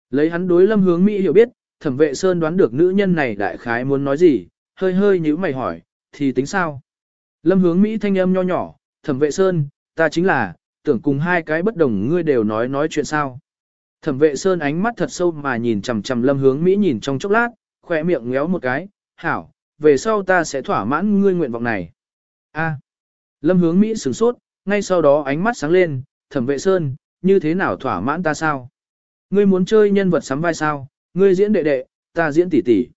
Lấy hắn đối lâm hướng Mỹ hiểu biết, thẩm vệ Sơn đoán được nữ nhân này đại khái muốn nói gì, hơi hơi như mày hỏi, thì tính sao? Lâm hướng Mỹ thanh âm nho nhỏ, thẩm vệ Sơn, ta chính là, tưởng cùng hai cái bất đồng ngươi đều nói nói chuyện sao. Thẩm vệ Sơn ánh mắt thật sâu mà nhìn chằm chằm lâm hướng Mỹ nhìn trong chốc lát, khỏe miệng ngéo một cái, hảo, về sau ta sẽ thỏa mãn ngươi nguyện vọng này. A. Lâm hướng Mỹ sửng sốt, ngay sau đó ánh mắt sáng lên, thẩm vệ Sơn, như thế nào thỏa mãn ta sao? Ngươi muốn chơi nhân vật sắm vai sao, ngươi diễn đệ đệ, ta diễn tỷ tỷ.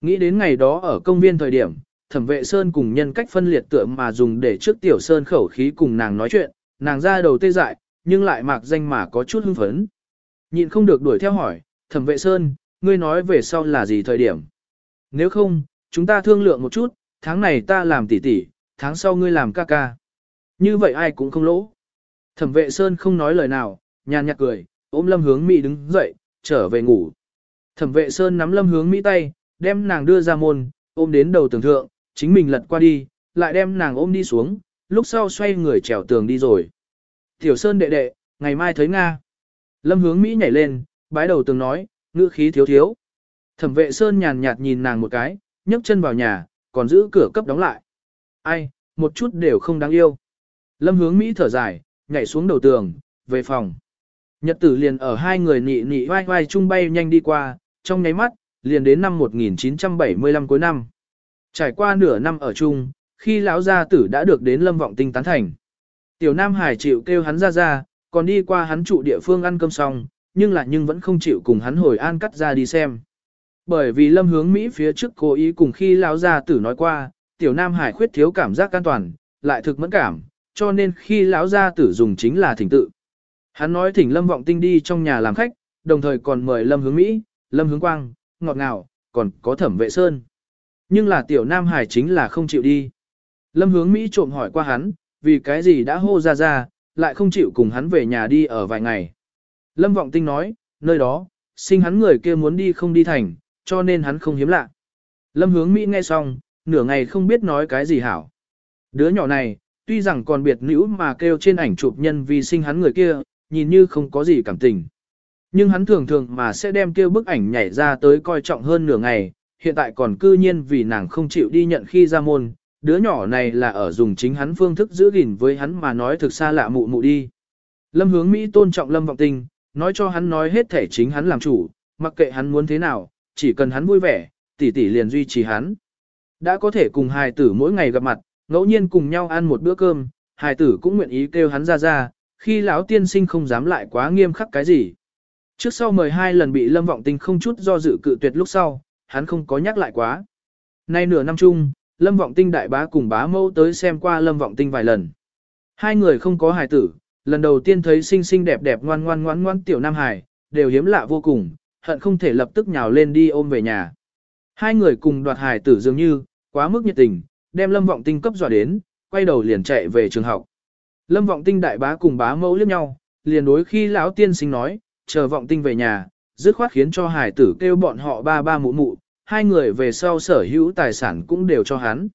Nghĩ đến ngày đó ở công viên thời điểm, thẩm vệ sơn cùng nhân cách phân liệt tựa mà dùng để trước tiểu sơn khẩu khí cùng nàng nói chuyện, nàng ra đầu tê dại, nhưng lại mạc danh mà có chút hưng phấn. Nhịn không được đuổi theo hỏi, thẩm vệ sơn, ngươi nói về sau là gì thời điểm? Nếu không, chúng ta thương lượng một chút, tháng này ta làm tỷ tỷ, tháng sau ngươi làm ca ca. Như vậy ai cũng không lỗ. Thẩm vệ sơn không nói lời nào, nhàn nhạt cười, ôm lâm hướng Mỹ đứng dậy, trở về ngủ. Thẩm vệ sơn nắm lâm hướng Mỹ tay, đem nàng đưa ra môn, ôm đến đầu tường thượng, chính mình lật qua đi, lại đem nàng ôm đi xuống, lúc sau xoay người trèo tường đi rồi. Tiểu Sơn đệ đệ, ngày mai thấy Nga. Lâm hướng Mỹ nhảy lên, bái đầu tường nói, ngữ khí thiếu thiếu. Thẩm vệ Sơn nhàn nhạt nhìn nàng một cái, nhấc chân vào nhà, còn giữ cửa cấp đóng lại. Ai, một chút đều không đáng yêu. Lâm hướng Mỹ thở dài, nhảy xuống đầu tường, về phòng. Nhật tử liền ở hai người nị nị vai vai chung bay nhanh đi qua, trong nháy mắt, liền đến năm 1975 cuối năm. Trải qua nửa năm ở chung, khi lão gia tử đã được đến lâm vọng tinh tán thành. Tiểu Nam Hải chịu kêu hắn ra ra, còn đi qua hắn trụ địa phương ăn cơm xong, nhưng lại nhưng vẫn không chịu cùng hắn hồi an cắt ra đi xem. Bởi vì lâm hướng Mỹ phía trước cố ý cùng khi lão gia tử nói qua, tiểu Nam Hải khuyết thiếu cảm giác an toàn, lại thực mẫn cảm, cho nên khi lão gia tử dùng chính là thỉnh tự. Hắn nói thỉnh lâm vọng tinh đi trong nhà làm khách, đồng thời còn mời lâm hướng Mỹ, lâm hướng quang, ngọt ngào, còn có thẩm vệ sơn. Nhưng là tiểu Nam Hải chính là không chịu đi. Lâm hướng Mỹ trộm hỏi qua hắn, vì cái gì đã hô ra ra, lại không chịu cùng hắn về nhà đi ở vài ngày. Lâm Vọng Tinh nói, nơi đó, sinh hắn người kia muốn đi không đi thành, cho nên hắn không hiếm lạ. Lâm hướng Mỹ nghe xong, nửa ngày không biết nói cái gì hảo. Đứa nhỏ này, tuy rằng còn biệt nữ mà kêu trên ảnh chụp nhân vì sinh hắn người kia, nhìn như không có gì cảm tình. Nhưng hắn thường thường mà sẽ đem kêu bức ảnh nhảy ra tới coi trọng hơn nửa ngày, hiện tại còn cư nhiên vì nàng không chịu đi nhận khi ra môn, đứa nhỏ này là ở dùng chính hắn phương thức giữ gìn với hắn mà nói thực xa lạ mụ mụ đi. Lâm hướng Mỹ tôn trọng Lâm Vọng Tinh, nói cho hắn nói hết thể chính hắn làm chủ, mặc kệ hắn muốn thế nào, chỉ cần hắn vui vẻ, tỷ tỷ liền duy trì hắn. Đã có thể cùng hài tử mỗi ngày gặp mặt, ngẫu nhiên cùng nhau ăn một bữa cơm, hài tử cũng nguyện ý kêu hắn ra ra, khi lão tiên sinh không dám lại quá nghiêm khắc cái gì. Trước sau mời hai lần bị Lâm Vọng Tinh không chút do dự cự tuyệt lúc sau, hắn không có nhắc lại quá. Nay nửa năm chung, Lâm Vọng Tinh đại bá cùng bá mẫu tới xem qua Lâm Vọng Tinh vài lần. Hai người không có hài tử, lần đầu tiên thấy xinh xinh đẹp đẹp ngoan ngoan ngoan ngoan tiểu nam hài, đều hiếm lạ vô cùng, hận không thể lập tức nhào lên đi ôm về nhà. Hai người cùng đoạt hài tử dường như, quá mức nhiệt tình, đem Lâm Vọng Tinh cấp dọa đến, quay đầu liền chạy về trường học. Lâm Vọng Tinh đại bá cùng bá mẫu liếc nhau, liền đối khi lão tiên sinh nói, chờ Vọng Tinh về nhà, dứt khoát khiến cho hài tử kêu bọn họ ba ba mụ mụ, hai người về sau sở hữu tài sản cũng đều cho hắn.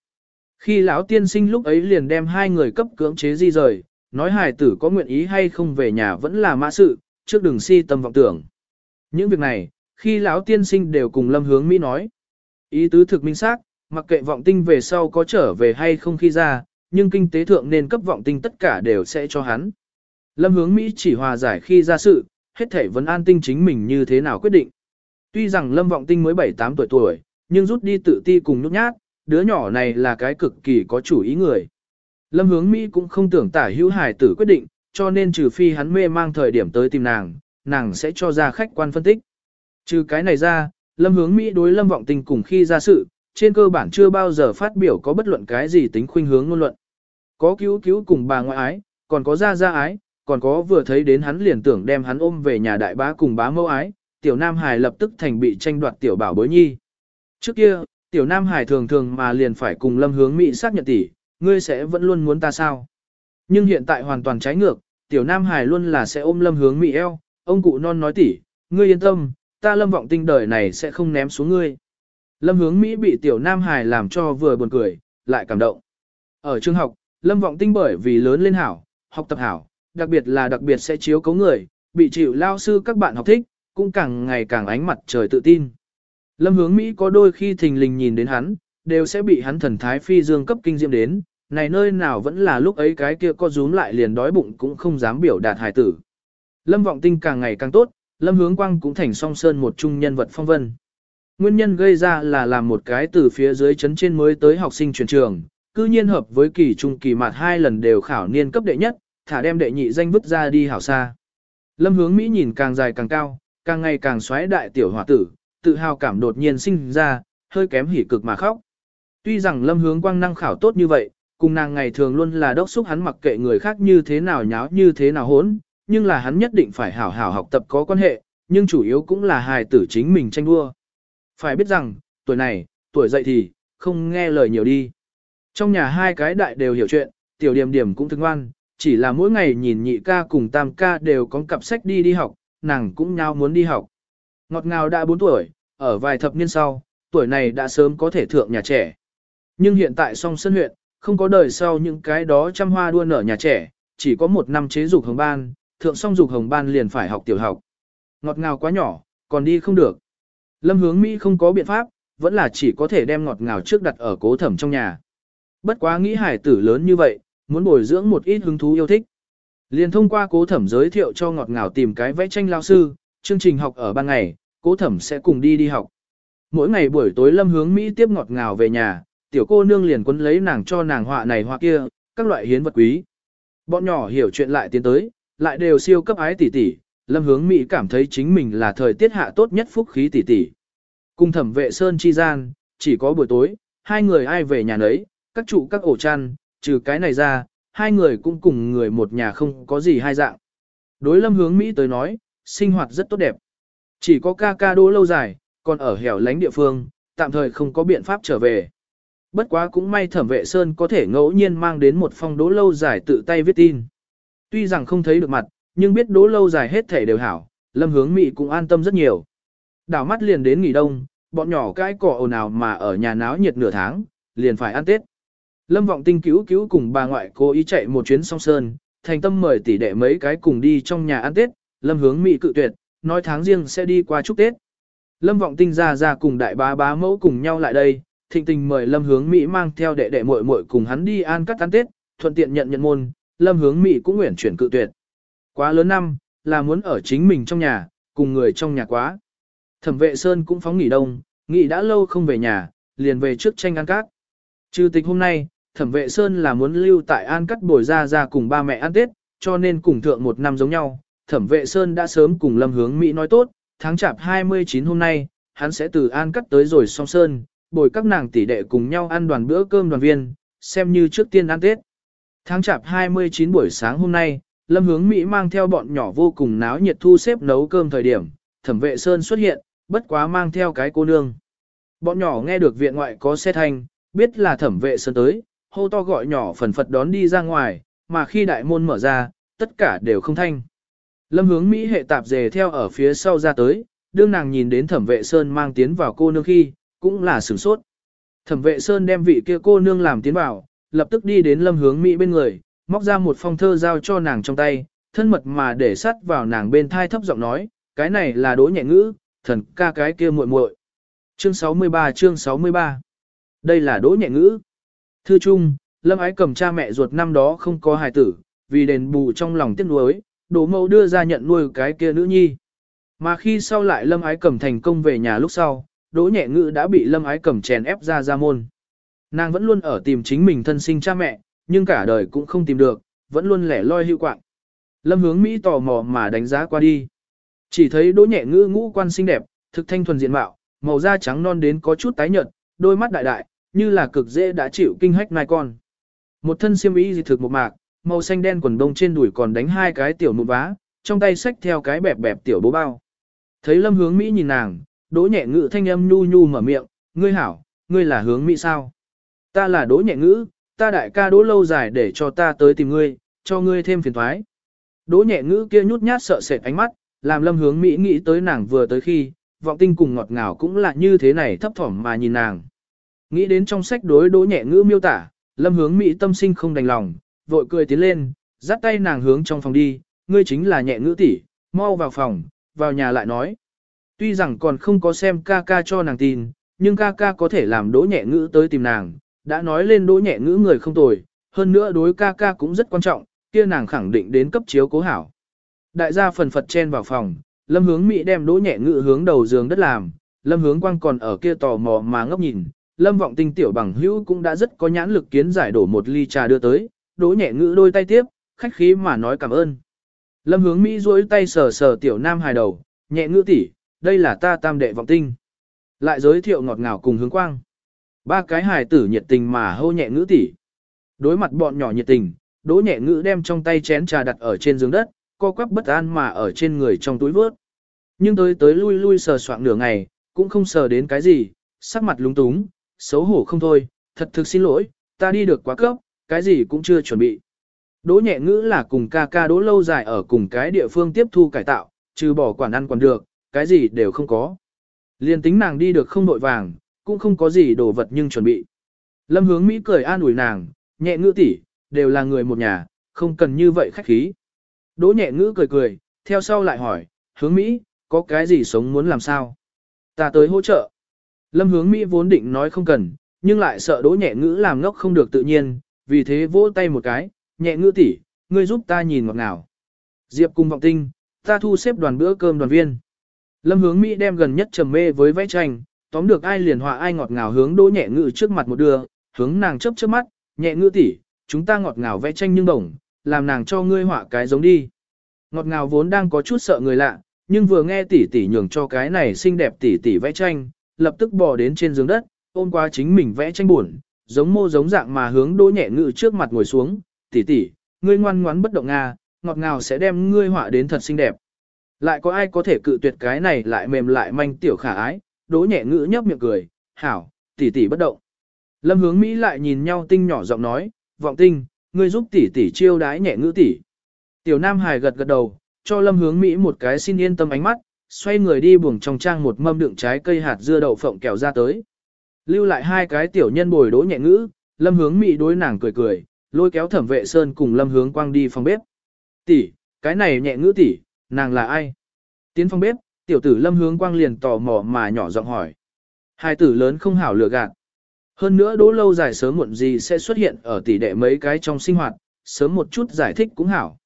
Khi lão tiên sinh lúc ấy liền đem hai người cấp cưỡng chế di rời, nói hài tử có nguyện ý hay không về nhà vẫn là mã sự, trước đừng si tâm vọng tưởng. Những việc này, khi lão tiên sinh đều cùng lâm hướng Mỹ nói. Ý tứ thực minh xác, mặc kệ vọng tinh về sau có trở về hay không khi ra, nhưng kinh tế thượng nên cấp vọng tinh tất cả đều sẽ cho hắn. Lâm hướng Mỹ chỉ hòa giải khi ra sự, hết thể vẫn an tinh chính mình như thế nào quyết định. Tuy rằng Lâm Vọng Tinh mới 7-8 tuổi tuổi, nhưng rút đi tự ti cùng nhút nhát, đứa nhỏ này là cái cực kỳ có chủ ý người. Lâm Hướng Mỹ cũng không tưởng tả hữu hải tử quyết định, cho nên trừ phi hắn mê mang thời điểm tới tìm nàng, nàng sẽ cho ra khách quan phân tích. Trừ cái này ra, Lâm Hướng Mỹ đối Lâm Vọng Tinh cùng khi ra sự, trên cơ bản chưa bao giờ phát biểu có bất luận cái gì tính khuynh hướng ngôn luận. Có cứu cứu cùng bà ngoại ái, còn có ra ra ái, còn có vừa thấy đến hắn liền tưởng đem hắn ôm về nhà đại bá cùng bá mẫu ái, tiểu Nam Hải lập tức thành bị tranh đoạt tiểu bảo bối nhi. Trước kia, tiểu Nam Hải thường thường mà liền phải cùng lâm hướng Mỹ xác nhận tỷ, ngươi sẽ vẫn luôn muốn ta sao. Nhưng hiện tại hoàn toàn trái ngược, tiểu Nam Hải luôn là sẽ ôm lâm hướng Mỹ eo, ông cụ non nói tỷ, ngươi yên tâm, ta lâm vọng tinh đời này sẽ không ném xuống ngươi. Lâm hướng Mỹ bị tiểu Nam Hải làm cho vừa buồn cười, lại cảm động. Ở trường học, lâm vọng tinh bởi vì lớn lên hảo, học tập hảo, đặc biệt là đặc biệt sẽ chiếu cấu người, bị chịu lao sư các bạn học thích, cũng càng ngày càng ánh mặt trời tự tin. Lâm hướng Mỹ có đôi khi thình lình nhìn đến hắn, đều sẽ bị hắn thần thái phi dương cấp kinh diệm đến, này nơi nào vẫn là lúc ấy cái kia co rúm lại liền đói bụng cũng không dám biểu đạt hài tử. Lâm vọng tinh càng ngày càng tốt, lâm hướng quang cũng thành song sơn một trung nhân vật phong vân. Nguyên nhân gây ra là làm một cái từ phía dưới chấn trên mới tới học sinh chuyển trường, cư nhiên hợp với kỳ trung kỳ mạt hai lần đều khảo niên cấp đệ nhất, thả đem đệ nhị danh vứt ra đi hảo xa. Lâm hướng Mỹ nhìn càng dài càng cao, càng ngày càng xoáy đại tiểu hòa tử, tự hào cảm đột nhiên sinh ra, hơi kém hỉ cực mà khóc. Tuy rằng lâm hướng quang năng khảo tốt như vậy, cùng nàng ngày thường luôn là đốc xúc hắn mặc kệ người khác như thế nào nháo như thế nào hỗn, nhưng là hắn nhất định phải hảo hảo học tập có quan hệ, nhưng chủ yếu cũng là hài tử chính mình tranh đua. Phải biết rằng, tuổi này, tuổi dậy thì, không nghe lời nhiều đi. Trong nhà hai cái đại đều hiểu chuyện, tiểu điểm điểm cũng thương ngoan, chỉ là mỗi ngày nhìn nhị ca cùng tam ca đều có cặp sách đi đi học, nàng cũng nhau muốn đi học. Ngọt ngào đã 4 tuổi, ở vài thập niên sau, tuổi này đã sớm có thể thượng nhà trẻ. Nhưng hiện tại song sân huyện, không có đời sau những cái đó trăm hoa đua nở nhà trẻ, chỉ có một năm chế dục hồng ban, thượng song dục hồng ban liền phải học tiểu học. Ngọt ngào quá nhỏ, còn đi không được. Lâm hướng Mỹ không có biện pháp, vẫn là chỉ có thể đem ngọt ngào trước đặt ở cố thẩm trong nhà. Bất quá nghĩ hải tử lớn như vậy, muốn bồi dưỡng một ít hứng thú yêu thích. Liền thông qua cố thẩm giới thiệu cho ngọt ngào tìm cái vẽ tranh lao sư, chương trình học ở ban ngày, cố thẩm sẽ cùng đi đi học. Mỗi ngày buổi tối lâm hướng Mỹ tiếp ngọt ngào về nhà, tiểu cô nương liền quấn lấy nàng cho nàng họa này họa kia, các loại hiến vật quý. Bọn nhỏ hiểu chuyện lại tiến tới, lại đều siêu cấp ái tỷ tỷ, lâm hướng Mỹ cảm thấy chính mình là thời tiết hạ tốt nhất phúc khí tỷ tỷ. Cùng thẩm vệ sơn chi gian, chỉ có buổi tối, hai người ai về nhà nấy, các trụ các ổ chăn, trừ cái này ra, hai người cũng cùng người một nhà không có gì hai dạng. Đối lâm hướng Mỹ tới nói, sinh hoạt rất tốt đẹp. Chỉ có ca ca đỗ lâu dài, còn ở hẻo lánh địa phương, tạm thời không có biện pháp trở về. Bất quá cũng may thẩm vệ Sơn có thể ngẫu nhiên mang đến một phong đỗ lâu dài tự tay viết tin. Tuy rằng không thấy được mặt, nhưng biết đỗ lâu dài hết thể đều hảo, lâm hướng Mỹ cũng an tâm rất nhiều. Đảo mắt liền đến nghỉ đông, bọn nhỏ cái cỏ ồn ào mà ở nhà náo nhiệt nửa tháng, liền phải ăn Tết. Lâm vọng tinh cứu cứu cùng bà ngoại cố ý chạy một chuyến song sơn, thành tâm mời tỷ đệ mấy cái cùng đi trong nhà ăn Tết, lâm hướng Mỹ cự tuyệt, nói tháng riêng sẽ đi qua chúc Tết. Lâm vọng tinh ra ra cùng đại bá bá mẫu cùng nhau lại đây, thịnh tình mời lâm hướng Mỹ mang theo đệ đệ muội muội cùng hắn đi ăn cắt ăn Tết, thuận tiện nhận nhận môn, lâm hướng Mỹ cũng nguyện chuyển cự tuyệt. Quá lớn năm, là muốn ở chính mình trong nhà, cùng người trong nhà quá. Thẩm vệ Sơn cũng phóng nghỉ đông, nghỉ đã lâu không về nhà, liền về trước tranh ăn cát. Trừ tịch hôm nay, thẩm vệ Sơn là muốn lưu tại An Cắt bồi ra ra cùng ba mẹ ăn Tết, cho nên cùng thượng một năm giống nhau. Thẩm vệ Sơn đã sớm cùng Lâm Hướng Mỹ nói tốt, tháng chạp 29 hôm nay, hắn sẽ từ An Cắt tới rồi song Sơn, bồi các nàng tỷ đệ cùng nhau ăn đoàn bữa cơm đoàn viên, xem như trước tiên ăn Tết. Tháng chạp 29 buổi sáng hôm nay, Lâm Hướng Mỹ mang theo bọn nhỏ vô cùng náo nhiệt thu xếp nấu cơm thời điểm, thẩm vệ Sơn xuất hiện, bất quá mang theo cái cô nương. Bọn nhỏ nghe được viện ngoại có xe thanh, biết là thẩm vệ Sơn tới, hô to gọi nhỏ phần phật đón đi ra ngoài, mà khi đại môn mở ra, tất cả đều không thanh. Lâm hướng Mỹ hệ tạp dề theo ở phía sau ra tới, đương nàng nhìn đến thẩm vệ Sơn mang tiến vào cô nương khi, cũng là sửng sốt. Thẩm vệ Sơn đem vị kia cô nương làm tiến vào, lập tức đi đến lâm hướng Mỹ bên người, móc ra một phong thơ giao cho nàng trong tay, thân mật mà để sắt vào nàng bên thai thấp giọng nói, cái này là đỗ nhẹ ngữ, thần ca cái kia muội muội. Chương 63 chương 63 Đây là đỗ nhẹ ngữ. Thư chung, Lâm Ái cầm cha mẹ ruột năm đó không có hài tử, vì đền bù trong lòng tiếc nuối, đỗ mẫu đưa ra nhận nuôi cái kia nữ nhi. Mà khi sau lại Lâm Ái cầm thành công về nhà lúc sau, đỗ nhẹ ngữ đã bị Lâm Ái cầm chèn ép ra ra môn. Nàng vẫn luôn ở tìm chính mình thân sinh cha mẹ, nhưng cả đời cũng không tìm được, vẫn luôn lẻ loi hữu quạng. Lâm hướng Mỹ tò mò mà đánh giá qua đi. Chỉ thấy đỗ nhẹ ngữ ngũ quan xinh đẹp, thực thanh thuần diện mạo, màu da trắng non đến có chút tái nhợt, đôi mắt đại đại, như là cực dễ đã chịu kinh hách nai con. Một thân xiêm y dị thực một mạc, màu xanh đen quần đông trên đùi còn đánh hai cái tiểu mụn vá, trong tay xách theo cái bẹp bẹp tiểu bố bao. Thấy lâm hướng Mỹ nhìn nàng, đỗ nhẹ ngữ thanh âm nhu nhu mở miệng, ngươi hảo, ngươi là hướng Mỹ sao? Ta là đỗ nhẹ ngữ, ta đại ca đỗ lâu dài để cho ta tới tìm ngươi, cho ngươi thêm phiền thoái. Đỗ nhẹ ngữ kia nhút nhát sợ sệt ánh mắt, làm lâm hướng Mỹ nghĩ tới nàng vừa tới khi, vọng tinh cùng ngọt ngào cũng là như thế này thấp thỏm mà nhìn nàng. Nghĩ đến trong sách đối đỗ nhẹ ngữ miêu tả, lâm hướng Mỹ tâm sinh không đành lòng, vội cười tiến lên, dắt tay nàng hướng trong phòng đi, ngươi chính là nhẹ ngữ tỷ, mau vào phòng, vào nhà lại nói. Tuy rằng còn không có xem ca ca cho nàng tin, nhưng ca ca có thể làm đỗ nhẹ ngữ tới tìm nàng, đã nói lên đỗ nhẹ ngữ người không tồi, hơn nữa đối ca ca cũng rất quan trọng, kia nàng khẳng định đến cấp chiếu cố hảo. Đại gia phần phật chen vào phòng, lâm hướng Mỹ đem đỗ nhẹ ngữ hướng đầu giường đất làm, lâm hướng quang còn ở kia tò mò mà ngốc nhìn, lâm vọng tinh tiểu bằng hữu cũng đã rất có nhãn lực kiến giải đổ một ly trà đưa tới, đỗ nhẹ ngữ đôi tay tiếp, khách khí mà nói cảm ơn. Lâm hướng Mỹ duỗi tay sờ sờ tiểu nam hài đầu, nhẹ ngữ tỷ, đây là ta tam đệ vọng tinh. Lại giới thiệu ngọt ngào cùng hướng quang. Ba cái hài tử nhiệt tình mà hô nhẹ ngữ tỷ. Đối mặt bọn nhỏ nhiệt tình, đỗ nhẹ ngữ đem trong tay chén trà đặt ở trên giường đất, co quắp bất an mà ở trên người trong túi vớt. Nhưng tới tới lui lui sờ soạng nửa ngày, cũng không sờ đến cái gì, sắc mặt lúng túng, xấu hổ không thôi, thật thực xin lỗi, ta đi được quá cấp, cái gì cũng chưa chuẩn bị. Đỗ nhẹ ngữ là cùng ca ca đỗ lâu dài ở cùng cái địa phương tiếp thu cải tạo, trừ bỏ quản ăn còn được, cái gì đều không có. Liên tính nàng đi được không nội vàng, cũng không có gì đồ vật nhưng chuẩn bị. Lâm hướng Mỹ cười an ủi nàng, nhẹ ngữ tỷ, đều là người một nhà, không cần như vậy khách khí. Đỗ nhẹ ngữ cười cười, theo sau lại hỏi, hướng Mỹ, có cái gì sống muốn làm sao? Ta tới hỗ trợ. Lâm hướng Mỹ vốn định nói không cần, nhưng lại sợ đỗ nhẹ ngữ làm ngốc không được tự nhiên, vì thế vỗ tay một cái, nhẹ ngữ tỷ, ngươi giúp ta nhìn ngọt ngào. Diệp cùng vọng tinh, ta thu xếp đoàn bữa cơm đoàn viên. Lâm hướng Mỹ đem gần nhất trầm mê với vẽ tranh, tóm được ai liền họa ai ngọt ngào hướng đỗ nhẹ ngữ trước mặt một đưa, hướng nàng chớp chớp mắt, nhẹ ngữ tỷ, chúng ta ngọt ngào vẽ tranh nhưng đồng, làm nàng cho ngươi họa cái giống đi. Ngọt ngào vốn đang có chút sợ người lạ, nhưng vừa nghe tỷ tỷ nhường cho cái này xinh đẹp tỷ tỷ vẽ tranh, lập tức bò đến trên giường đất, ôm qua chính mình vẽ tranh buồn, giống mô giống dạng mà hướng đỗ nhẹ ngự trước mặt ngồi xuống, tỷ tỷ, ngươi ngoan ngoãn bất động nga, ngọt ngào sẽ đem ngươi họa đến thật xinh đẹp. Lại có ai có thể cự tuyệt cái này lại mềm lại manh tiểu khả ái, đỗ nhẹ ngự nhấp miệng cười, hảo, tỷ tỷ bất động. Lâm hướng Mỹ lại nhìn nhau tinh nhỏ giọng nói, vọng tinh, ngươi giúp tỷ tỷ chiêu đái nhẹ Ngự tỷ. Tiểu Nam Hải gật gật đầu, cho Lâm hướng Mỹ một cái xin yên tâm ánh mắt, xoay người đi buồng trong trang một mâm đựng trái cây hạt dưa đậu phộng kẹo ra tới. Lưu lại hai cái tiểu nhân bồi đỗ nhẹ ngữ, Lâm hướng Mỹ đối nàng cười cười, lôi kéo thẩm vệ sơn cùng Lâm hướng quang đi phòng bếp. Tỷ, cái này nhẹ ngữ tỷ, nàng là ai? Tiến phòng bếp, tiểu tử Lâm hướng quang liền tò mò mà nhỏ giọng hỏi. Hai tử lớn không hảo lừa gạt. Hơn nữa đỗ lâu dài sớm muộn gì sẽ xuất hiện ở tỷ đệ mấy cái trong sinh hoạt, sớm một chút giải thích cũng hảo.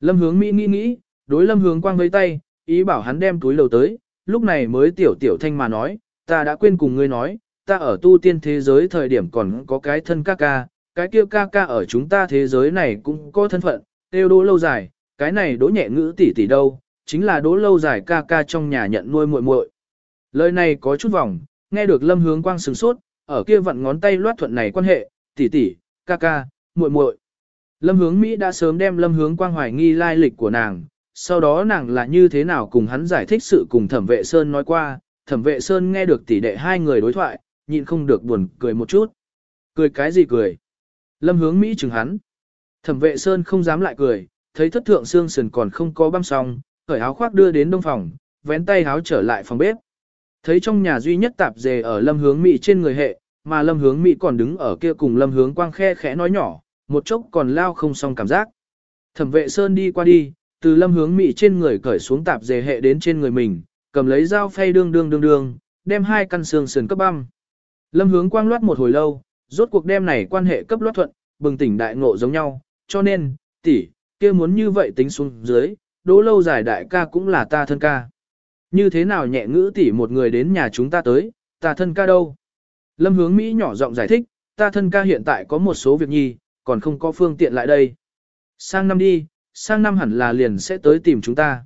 Lâm hướng Mỹ nghĩ nghĩ, đối lâm hướng quang vẫy tay, ý bảo hắn đem túi lầu tới, lúc này mới tiểu tiểu thanh mà nói, ta đã quên cùng ngươi nói, ta ở tu tiên thế giới thời điểm còn có cái thân ca ca, cái kia ca ca ở chúng ta thế giới này cũng có thân phận, tiêu đỗ lâu dài, cái này đỗ nhẹ ngữ tỷ tỷ đâu, chính là đỗ lâu dài ca ca trong nhà nhận nuôi muội muội. Lời này có chút vòng, nghe được lâm hướng quang sừng sốt, ở kia vặn ngón tay loát thuận này quan hệ, tỷ tỷ, ca ca, muội muội. Lâm hướng Mỹ đã sớm đem lâm hướng quang hoài nghi lai lịch của nàng, sau đó nàng là như thế nào cùng hắn giải thích sự cùng thẩm vệ Sơn nói qua, thẩm vệ Sơn nghe được tỷ đệ hai người đối thoại, nhịn không được buồn cười một chút. Cười cái gì cười? Lâm hướng Mỹ chừng hắn. Thẩm vệ Sơn không dám lại cười, thấy thất thượng xương sườn còn không có băm xong, cởi áo khoác đưa đến đông phòng, vén tay áo trở lại phòng bếp. Thấy trong nhà duy nhất tạp dề ở lâm hướng Mỹ trên người hệ, mà lâm hướng Mỹ còn đứng ở kia cùng lâm hướng quang khe khẽ nói nhỏ, một chốc còn lao không xong cảm giác. Thẩm vệ Sơn đi qua đi, từ lâm hướng mị trên người cởi xuống tạp dề hệ đến trên người mình, cầm lấy dao phay đương đương đương đương, đem hai căn xương sườn cấp băm. Lâm hướng quang loát một hồi lâu, rốt cuộc đem này quan hệ cấp loát thuận, bừng tỉnh đại ngộ giống nhau, cho nên, tỷ, kia muốn như vậy tính xuống dưới, đỗ lâu dài đại ca cũng là ta thân ca. Như thế nào nhẹ ngữ tỷ một người đến nhà chúng ta tới, ta thân ca đâu? Lâm hướng Mỹ nhỏ giọng giải thích, ta thân ca hiện tại có một số việc nhi, còn không có phương tiện lại đây. Sang năm đi, sang năm hẳn là liền sẽ tới tìm chúng ta.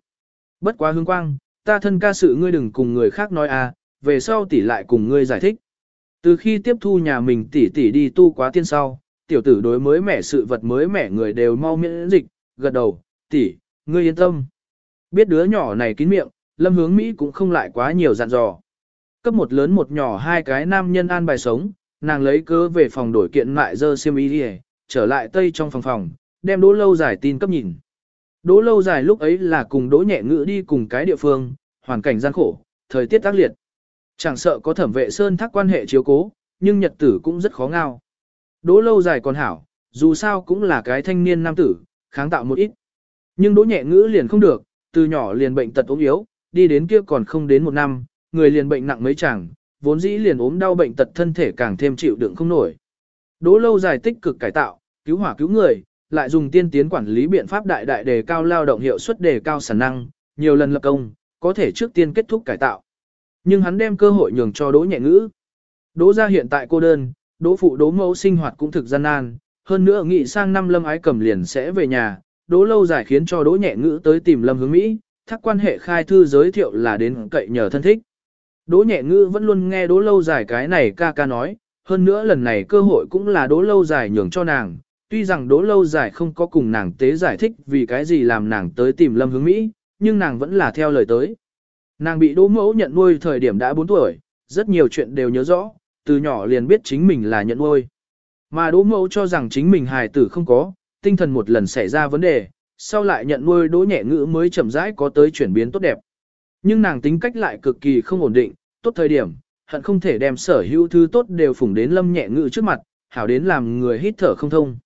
Bất quá hương quang, ta thân ca sự ngươi đừng cùng người khác nói à, về sau tỷ lại cùng ngươi giải thích. Từ khi tiếp thu nhà mình tỷ tỷ đi tu quá tiên sau, tiểu tử đối mới mẻ sự vật mới mẻ người đều mau miễn dịch, gật đầu, tỷ, ngươi yên tâm. Biết đứa nhỏ này kín miệng, lâm hướng Mỹ cũng không lại quá nhiều dặn dò. Cấp một lớn một nhỏ hai cái nam nhân an bài sống, nàng lấy cớ về phòng đổi kiện mại dơ xiêm y đi trở lại tây trong phòng phòng, đem đỗ lâu dài tin cấp nhìn. Đỗ lâu dài lúc ấy là cùng đỗ nhẹ ngữ đi cùng cái địa phương, hoàn cảnh gian khổ, thời tiết tác liệt. Chẳng sợ có thẩm vệ sơn thác quan hệ chiếu cố, nhưng nhật tử cũng rất khó ngao. Đỗ lâu dài còn hảo, dù sao cũng là cái thanh niên nam tử, kháng tạo một ít. Nhưng đỗ nhẹ ngữ liền không được, từ nhỏ liền bệnh tật ốm yếu, đi đến kia còn không đến một năm, người liền bệnh nặng mấy chẳng, vốn dĩ liền ốm đau bệnh tật thân thể càng thêm chịu đựng không nổi. Đỗ lâu dài tích cực cải tạo, cứu hỏa cứu người, lại dùng tiên tiến quản lý biện pháp đại đại đề cao lao động hiệu suất đề cao sản năng, nhiều lần lập công, có thể trước tiên kết thúc cải tạo. Nhưng hắn đem cơ hội nhường cho Đỗ Nhẹ Ngữ. Đỗ gia hiện tại cô đơn, Đỗ phụ Đỗ mẫu sinh hoạt cũng thực gian nan, hơn nữa nghĩ sang năm Lâm Ái Cầm liền sẽ về nhà, Đỗ lâu dài khiến cho Đỗ Nhẹ Ngữ tới tìm Lâm Hướng Mỹ, thắc quan hệ khai thư giới thiệu là đến cậy nhờ thân thích. Đỗ Nhẹ Ngữ vẫn luôn nghe Đỗ lâu dài cái này ca ca nói, hơn nữa lần này cơ hội cũng là đỗ lâu dài nhường cho nàng, tuy rằng đỗ lâu dài không có cùng nàng tế giải thích vì cái gì làm nàng tới tìm lâm hướng Mỹ, nhưng nàng vẫn là theo lời tới. Nàng bị đỗ mẫu nhận nuôi thời điểm đã 4 tuổi, rất nhiều chuyện đều nhớ rõ, từ nhỏ liền biết chính mình là nhận nuôi. Mà đỗ mẫu cho rằng chính mình hài tử không có, tinh thần một lần xảy ra vấn đề, sau lại nhận nuôi đỗ nhẹ ngữ mới chậm rãi có tới chuyển biến tốt đẹp. Nhưng nàng tính cách lại cực kỳ không ổn định, tốt thời điểm, hận không thể đem sở hữu thứ tốt đều phủng đến lâm nhẹ ngữ trước mặt, hảo đến làm người hít thở không thông.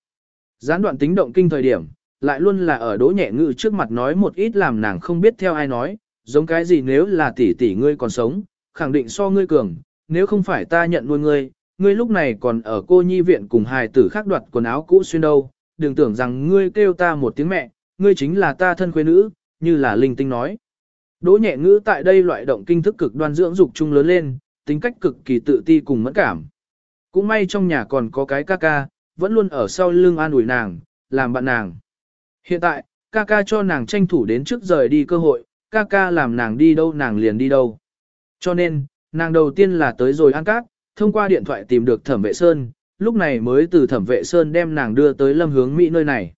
Gián đoạn tính động kinh thời điểm, lại luôn là ở đỗ nhẹ ngự trước mặt nói một ít làm nàng không biết theo ai nói, giống cái gì nếu là tỷ tỷ ngươi còn sống, khẳng định so ngươi cường, nếu không phải ta nhận nuôi ngươi, ngươi lúc này còn ở cô nhi viện cùng hài tử khác đoạt quần áo cũ xuyên đâu, đừng tưởng rằng ngươi kêu ta một tiếng mẹ, ngươi chính là ta thân quê nữ, như là linh tinh nói. Đỗ nhẹ ngữ tại đây loại động kinh thức cực đoan dưỡng dục chung lớn lên, tính cách cực kỳ tự ti cùng mẫn cảm. Cũng may trong nhà còn có cái ca ca, vẫn luôn ở sau lưng an ủi nàng, làm bạn nàng. Hiện tại, ca ca cho nàng tranh thủ đến trước rời đi cơ hội, ca ca làm nàng đi đâu nàng liền đi đâu. Cho nên, nàng đầu tiên là tới rồi ăn cát, thông qua điện thoại tìm được thẩm vệ Sơn, lúc này mới từ thẩm vệ Sơn đem nàng đưa tới lâm hướng Mỹ nơi này.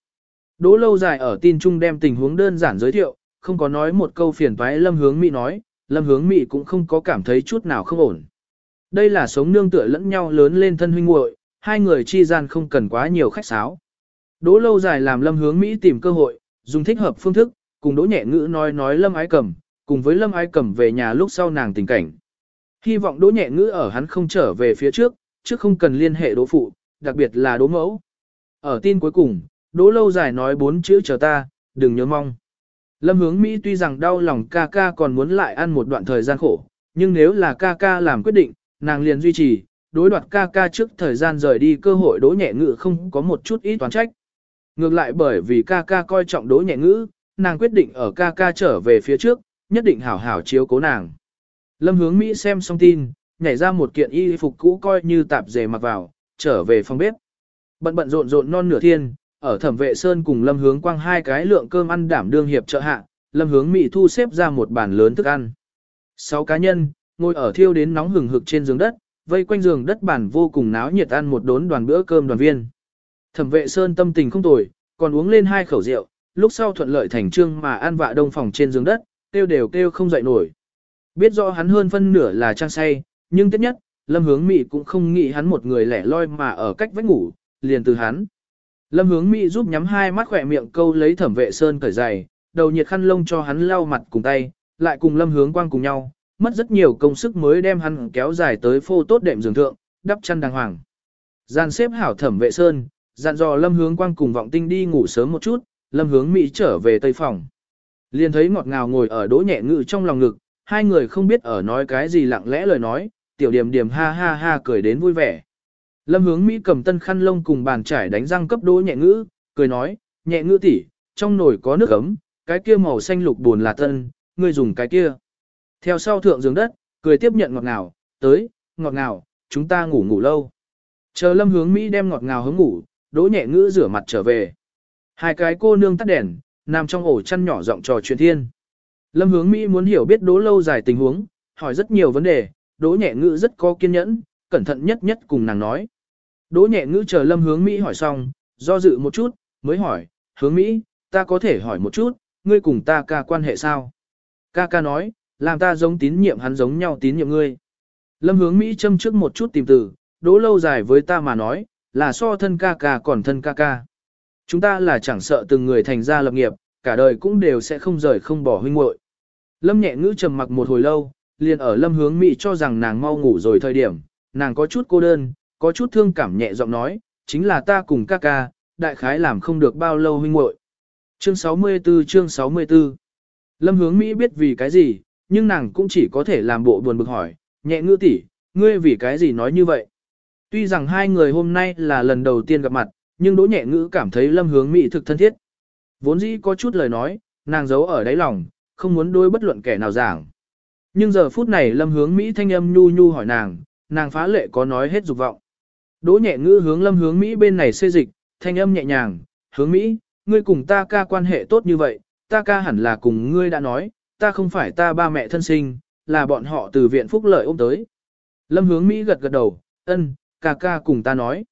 Đỗ lâu dài ở tin chung đem tình huống đơn giản giới thiệu, không có nói một câu phiền toái lâm hướng Mỹ nói, lâm hướng Mỹ cũng không có cảm thấy chút nào không ổn. Đây là sống nương tựa lẫn nhau lớn lên thân huynh muội, hai người chi gian không cần quá nhiều khách sáo. Đỗ lâu dài làm lâm hướng Mỹ tìm cơ hội, dùng thích hợp phương thức, cùng đỗ nhẹ ngữ nói nói lâm ái cầm, cùng với lâm ái cầm về nhà lúc sau nàng tình cảnh. Hy vọng đỗ nhẹ ngữ ở hắn không trở về phía trước, trước không cần liên hệ đỗ phụ, đặc biệt là đỗ mẫu. Ở tin cuối cùng, đỗ lâu dài nói bốn chữ chờ ta, đừng nhớ mong. Lâm hướng Mỹ tuy rằng đau lòng ca ca còn muốn lại ăn một đoạn thời gian khổ, nhưng nếu là ca ca làm quyết định, nàng liền duy trì, đối đoạt ca ca trước thời gian rời đi cơ hội đỗ nhẹ ngữ không có một chút ít toán trách. Ngược lại bởi vì ca ca coi trọng đỗ nhẹ ngữ, nàng quyết định ở ca ca trở về phía trước, nhất định hảo hảo chiếu cố nàng. Lâm hướng Mỹ xem xong tin, nhảy ra một kiện y phục cũ coi như tạp dề mặc vào, trở về phòng bếp. Bận bận rộn rộn non nửa thiên, ở thẩm vệ sơn cùng lâm hướng quang hai cái lượng cơm ăn đảm đương hiệp trợ hạ, lâm hướng Mỹ thu xếp ra một bàn lớn thức ăn. Sáu cá nhân, ngồi ở thiêu đến nóng hừng hực trên giường đất, vây quanh giường đất bàn vô cùng náo nhiệt ăn một đốn đoàn bữa cơm đoàn viên. Thẩm vệ sơn tâm tình không tồi, còn uống lên hai khẩu rượu, lúc sau thuận lợi thành trương mà ăn vạ đông phòng trên giường đất, kêu đều kêu không dậy nổi. Biết rõ hắn hơn phân nửa là trang say, nhưng tất nhất, Lâm Hướng Mỹ cũng không nghĩ hắn một người lẻ loi mà ở cách vách ngủ, liền từ hắn. Lâm Hướng Mỹ giúp nhắm hai mắt khỏe miệng câu lấy thẩm vệ sơn cởi giày, đầu nhiệt khăn lông cho hắn lau mặt cùng tay, lại cùng Lâm Hướng Quang cùng nhau, mất rất nhiều công sức mới đem hắn kéo dài tới phô tốt đệm giường thượng, đắp chăn đàng hoàng. Gian xếp hảo thẩm vệ sơn, dặn dò Lâm Hướng Quang cùng vọng tinh đi ngủ sớm một chút, Lâm Hướng Mỹ trở về tây phòng. Liền thấy ngọt ngào ngồi ở đỗ nhẹ ngự trong lòng ngực, hai người không biết ở nói cái gì lặng lẽ lời nói, tiểu điểm điểm ha ha ha cười đến vui vẻ. Lâm hướng Mỹ cầm tân khăn lông cùng bàn trải đánh răng cấp đỗ nhẹ ngữ, cười nói, nhẹ ngữ tỷ, trong nồi có nước ấm, cái kia màu xanh lục buồn là tân, ngươi dùng cái kia. Theo sau thượng giường đất, cười tiếp nhận ngọt ngào, tới, ngọt ngào, chúng ta ngủ ngủ lâu. Chờ lâm hướng Mỹ đem ngọt ngào hướng ngủ, đỗ nhẹ ngữ rửa mặt trở về. Hai cái cô nương tắt đèn, nằm trong ổ chăn nhỏ giọng trò chuyện thiên. Lâm hướng Mỹ muốn hiểu biết đỗ lâu dài tình huống, hỏi rất nhiều vấn đề, đỗ nhẹ ngữ rất có kiên nhẫn, cẩn thận nhất nhất cùng nàng nói. Đỗ nhẹ ngữ chờ lâm hướng Mỹ hỏi xong, do dự một chút, mới hỏi, hướng Mỹ, ta có thể hỏi một chút, ngươi cùng ta ca quan hệ sao? Ca ca nói, làm ta giống tín nhiệm hắn giống nhau tín nhiệm ngươi. Lâm hướng Mỹ châm trước một chút tìm từ, đỗ lâu dài với ta mà nói, là so thân ca ca còn thân ca ca. Chúng ta là chẳng sợ từng người thành ra lập nghiệp, cả đời cũng đều sẽ không rời không bỏ huynh muội. Lâm nhẹ ngữ trầm mặc một hồi lâu, liền ở lâm hướng Mỹ cho rằng nàng mau ngủ rồi thời điểm, nàng có chút cô đơn, có chút thương cảm nhẹ giọng nói, chính là ta cùng ca ca, đại khái làm không được bao lâu huynh muội. Chương 64 chương 64 Lâm hướng Mỹ biết vì cái gì, nhưng nàng cũng chỉ có thể làm bộ buồn bực hỏi, nhẹ ngữ tỷ, ngươi vì cái gì nói như vậy? Tuy rằng hai người hôm nay là lần đầu tiên gặp mặt, nhưng đỗ nhẹ ngữ cảm thấy lâm hướng Mỹ thực thân thiết. Vốn dĩ có chút lời nói, nàng giấu ở đáy lòng, không muốn đối bất luận kẻ nào giảng. Nhưng giờ phút này lâm hướng Mỹ thanh âm nhu nhu hỏi nàng, nàng phá lệ có nói hết dục vọng. Đỗ nhẹ ngữ hướng lâm hướng Mỹ bên này xê dịch, thanh âm nhẹ nhàng, hướng Mỹ, ngươi cùng ta ca quan hệ tốt như vậy, ta ca hẳn là cùng ngươi đã nói, ta không phải ta ba mẹ thân sinh, là bọn họ từ viện phúc lợi ôm tới. Lâm hướng Mỹ gật gật đầu, ân, ca ca cùng ta nói.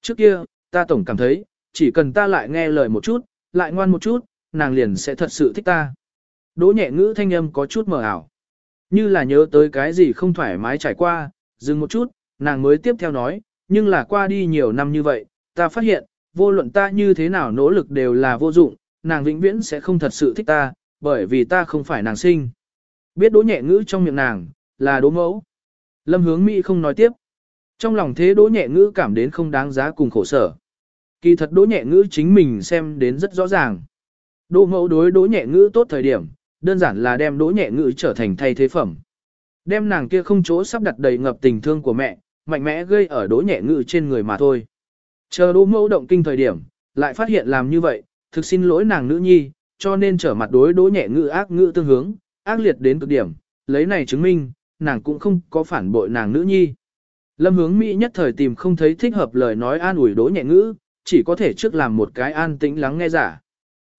Trước kia, ta tổng cảm thấy, chỉ cần ta lại nghe lời một chút, lại ngoan một chút, nàng liền sẽ thật sự thích ta. Đỗ nhẹ ngữ thanh âm có chút mờ ảo. Như là nhớ tới cái gì không thoải mái trải qua, dừng một chút, nàng mới tiếp theo nói, nhưng là qua đi nhiều năm như vậy, ta phát hiện, vô luận ta như thế nào nỗ lực đều là vô dụng, nàng vĩnh viễn sẽ không thật sự thích ta, bởi vì ta không phải nàng sinh. Biết đỗ nhẹ ngữ trong miệng nàng, là đỗ mẫu. Lâm hướng Mỹ không nói tiếp. Trong lòng thế đỗ nhẹ ngữ cảm đến không đáng giá cùng khổ sở. Kỳ thật đỗ nhẹ ngữ chính mình xem đến rất rõ ràng. Đỗ mẫu đối đỗ nhẹ ngữ tốt thời điểm, đơn giản là đem đỗ nhẹ ngữ trở thành thay thế phẩm. Đem nàng kia không chỗ sắp đặt đầy ngập tình thương của mẹ, mạnh mẽ gây ở đỗ nhẹ ngữ trên người mà thôi. Chờ đỗ mẫu động kinh thời điểm, lại phát hiện làm như vậy, thực xin lỗi nàng nữ nhi, cho nên trở mặt đối đỗ nhẹ ngữ ác ngữ tương hướng, ác liệt đến cực điểm, lấy này chứng minh, nàng cũng không có phản bội nàng nữ nhi. Lâm hướng Mỹ nhất thời tìm không thấy thích hợp lời nói an ủi đỗ nhẹ ngữ, chỉ có thể trước làm một cái an tĩnh lắng nghe giả.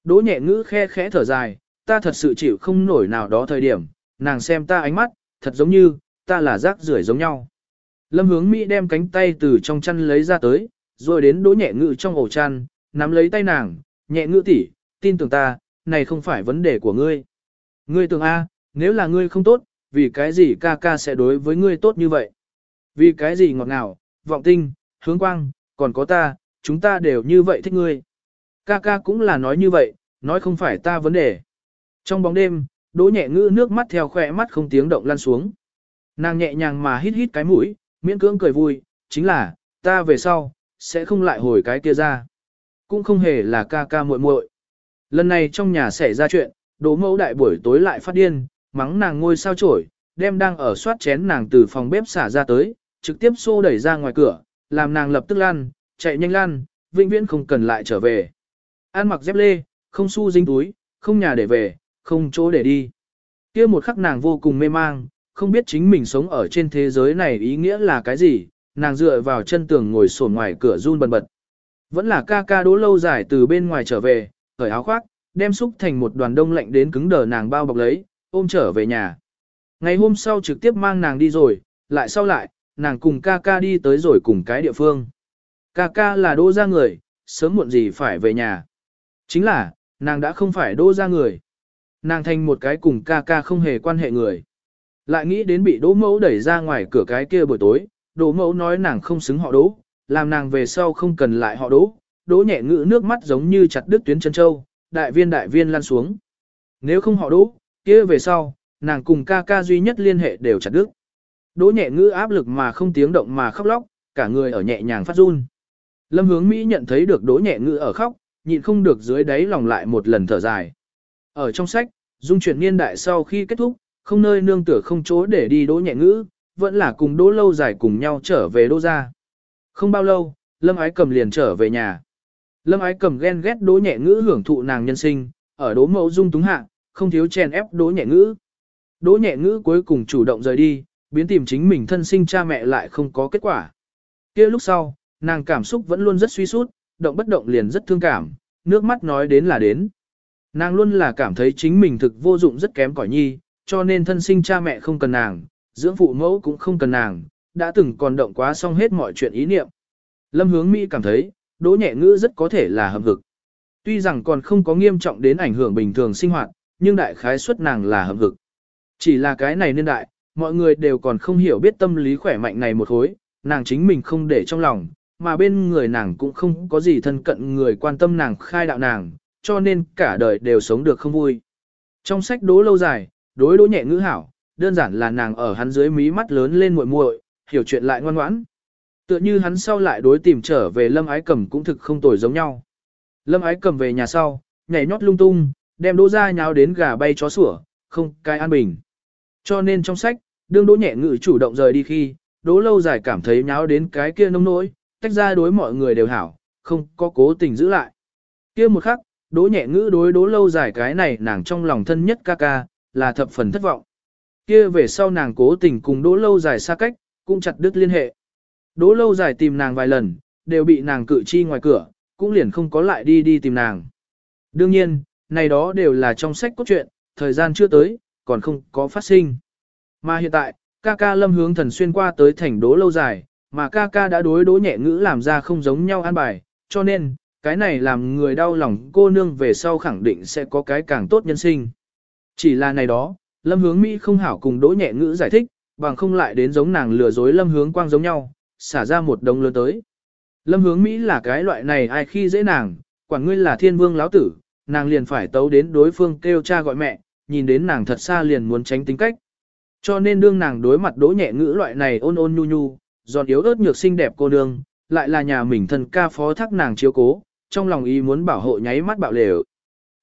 Đỗ nhẹ ngữ khe khẽ thở dài, ta thật sự chịu không nổi nào đó thời điểm, nàng xem ta ánh mắt, thật giống như, ta là rác rưởi giống nhau. Lâm hướng Mỹ đem cánh tay từ trong chăn lấy ra tới, rồi đến đỗ nhẹ ngữ trong ổ chăn, nắm lấy tay nàng, nhẹ ngữ tỷ, tin tưởng ta, này không phải vấn đề của ngươi. Ngươi tưởng A, nếu là ngươi không tốt, vì cái gì ca ca sẽ đối với ngươi tốt như vậy? Vì cái gì ngọt ngào, vọng tinh, hướng quang, còn có ta, chúng ta đều như vậy thích ngươi. Ca ca cũng là nói như vậy, nói không phải ta vấn đề. Trong bóng đêm, đỗ nhẹ ngữ nước mắt theo khỏe mắt không tiếng động lăn xuống. Nàng nhẹ nhàng mà hít hít cái mũi, miễn cưỡng cười vui, chính là, ta về sau, sẽ không lại hồi cái kia ra. Cũng không hề là ca ca muội muội. Lần này trong nhà xảy ra chuyện, đỗ mẫu đại buổi tối lại phát điên, mắng nàng ngôi sao chổi, đem đang ở soát chén nàng từ phòng bếp xả ra tới, trực tiếp xô đẩy ra ngoài cửa, làm nàng lập tức lăn, chạy nhanh lăn, vĩnh viễn không cần lại trở về. An mặc dép lê, không xu dính túi, không nhà để về, không chỗ để đi. kia một khắc nàng vô cùng mê mang, không biết chính mình sống ở trên thế giới này ý nghĩa là cái gì, nàng dựa vào chân tường ngồi sổn ngoài cửa run bần bật. Vẫn là ca ca đố lâu dài từ bên ngoài trở về, cởi áo khoác, đem xúc thành một đoàn đông lạnh đến cứng đờ nàng bao bọc lấy, ôm trở về nhà. Ngày hôm sau trực tiếp mang nàng đi rồi, lại sau lại, nàng cùng ca ca đi tới rồi cùng cái địa phương. Ca ca là đô ra người, sớm muộn gì phải về nhà. Chính là, nàng đã không phải đô ra người. Nàng thành một cái cùng ca ca không hề quan hệ người. Lại nghĩ đến bị đỗ mẫu đẩy ra ngoài cửa cái kia buổi tối, đỗ mẫu nói nàng không xứng họ đỗ, làm nàng về sau không cần lại họ đỗ, đỗ nhẹ ngữ nước mắt giống như chặt đứt tuyến chân châu, đại viên đại viên lăn xuống. Nếu không họ đỗ, kia về sau, nàng cùng ca ca duy nhất liên hệ đều chặt đứt. Đỗ nhẹ ngữ áp lực mà không tiếng động mà khóc lóc, cả người ở nhẹ nhàng phát run. Lâm hướng Mỹ nhận thấy được đỗ nhẹ ngữ ở khóc, nhịn không được dưới đáy lòng lại một lần thở dài. Ở trong sách, dung chuyển niên đại sau khi kết thúc, không nơi nương tựa không chỗ để đi đỗ nhẹ ngữ, vẫn là cùng đỗ lâu dài cùng nhau trở về đỗ gia. Không bao lâu, Lâm ái cầm liền trở về nhà. Lâm ái cầm ghen ghét đỗ nhẹ ngữ hưởng thụ nàng nhân sinh, ở đố mẫu dung túng hạ, không thiếu chèn ép đỗ nhẹ ngữ. Đỗ nhẹ ngữ cuối cùng chủ động rời đi, biến tìm chính mình thân sinh cha mẹ lại không có kết quả. kia lúc sau, nàng cảm xúc vẫn luôn rất suy sút, động bất động liền rất thương cảm, nước mắt nói đến là đến. Nàng luôn là cảm thấy chính mình thực vô dụng rất kém cỏi nhi, cho nên thân sinh cha mẹ không cần nàng, dưỡng phụ mẫu cũng không cần nàng, đã từng còn động quá xong hết mọi chuyện ý niệm. Lâm hướng Mỹ cảm thấy, đỗ nhẹ ngữ rất có thể là hầm hực. Tuy rằng còn không có nghiêm trọng đến ảnh hưởng bình thường sinh hoạt, nhưng đại khái suất nàng là hầm hực. Chỉ là cái này nên đại, mọi người đều còn không hiểu biết tâm lý khỏe mạnh này một hối, nàng chính mình không để trong lòng, mà bên người nàng cũng không có gì thân cận người quan tâm nàng khai đạo nàng, cho nên cả đời đều sống được không vui. Trong sách đố lâu dài, đối đố nhẹ ngữ hảo, đơn giản là nàng ở hắn dưới mí mắt lớn lên muội muội, hiểu chuyện lại ngoan ngoãn. Tựa như hắn sau lại đối tìm trở về Lâm Ái Cầm cũng thực không tồi giống nhau. Lâm Ái Cầm về nhà sau, nhảy nhót lung tung, đem đỗ ra nháo đến gà bay chó sủa, không cai an bình. Cho nên trong sách, đương đỗ nhẹ ngữ chủ động rời đi khi, đỗ lâu dài cảm thấy nháo đến cái kia nông nỗi, tách ra đối mọi người đều hảo, không có cố tình giữ lại. kia một khắc, đỗ nhẹ ngữ đối đỗ lâu dài cái này nàng trong lòng thân nhất ca ca, là thập phần thất vọng. kia về sau nàng cố tình cùng đỗ lâu dài xa cách, cũng chặt đứt liên hệ. Đỗ lâu dài tìm nàng vài lần, đều bị nàng cự chi ngoài cửa, cũng liền không có lại đi đi tìm nàng. Đương nhiên, này đó đều là trong sách cốt truyện, thời gian chưa tới, còn không có phát sinh. Mà hiện tại, ca ca lâm hướng thần xuyên qua tới thành đố lâu dài, Mà ca ca đã đối đỗ nhẹ ngữ làm ra không giống nhau an bài, cho nên, cái này làm người đau lòng cô nương về sau khẳng định sẽ có cái càng tốt nhân sinh. Chỉ là này đó, lâm hướng Mỹ không hảo cùng đỗ nhẹ ngữ giải thích, bằng không lại đến giống nàng lừa dối lâm hướng quang giống nhau, xả ra một đống lớn tới. Lâm hướng Mỹ là cái loại này ai khi dễ nàng, quản ngươi là thiên vương lão tử, nàng liền phải tấu đến đối phương kêu cha gọi mẹ, nhìn đến nàng thật xa liền muốn tránh tính cách. Cho nên đương nàng đối mặt đỗ nhẹ ngữ loại này ôn ôn nhu nhu, giòn yếu ớt nhược xinh đẹp cô nương, lại là nhà mình thần ca phó thác nàng chiếu cố, trong lòng ý muốn bảo hộ nháy mắt bạo lều.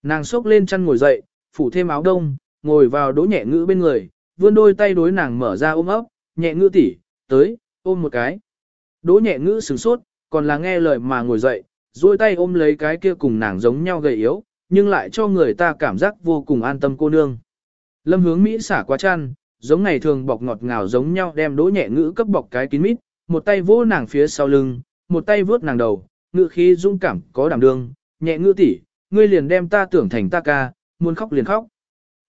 Nàng xốc lên chăn ngồi dậy, phủ thêm áo đông, ngồi vào đỗ nhẹ ngữ bên người, vươn đôi tay đối nàng mở ra ôm ấp, nhẹ ngữ tỉ, tới, ôm một cái. Đỗ nhẹ ngữ sửng sốt, còn là nghe lời mà ngồi dậy, duỗi tay ôm lấy cái kia cùng nàng giống nhau gầy yếu, nhưng lại cho người ta cảm giác vô cùng an tâm cô nương. Lâm hướng Mỹ xả quá chăn, giống ngày thường bọc ngọt ngào giống nhau đem đỗ nhẹ ngữ cấp bọc cái kín mít, một tay vỗ nàng phía sau lưng, một tay vướt nàng đầu, ngữ khí dung cảm có đảm đương, nhẹ ngữ tỷ, ngươi liền đem ta tưởng thành ta ca, muốn khóc liền khóc.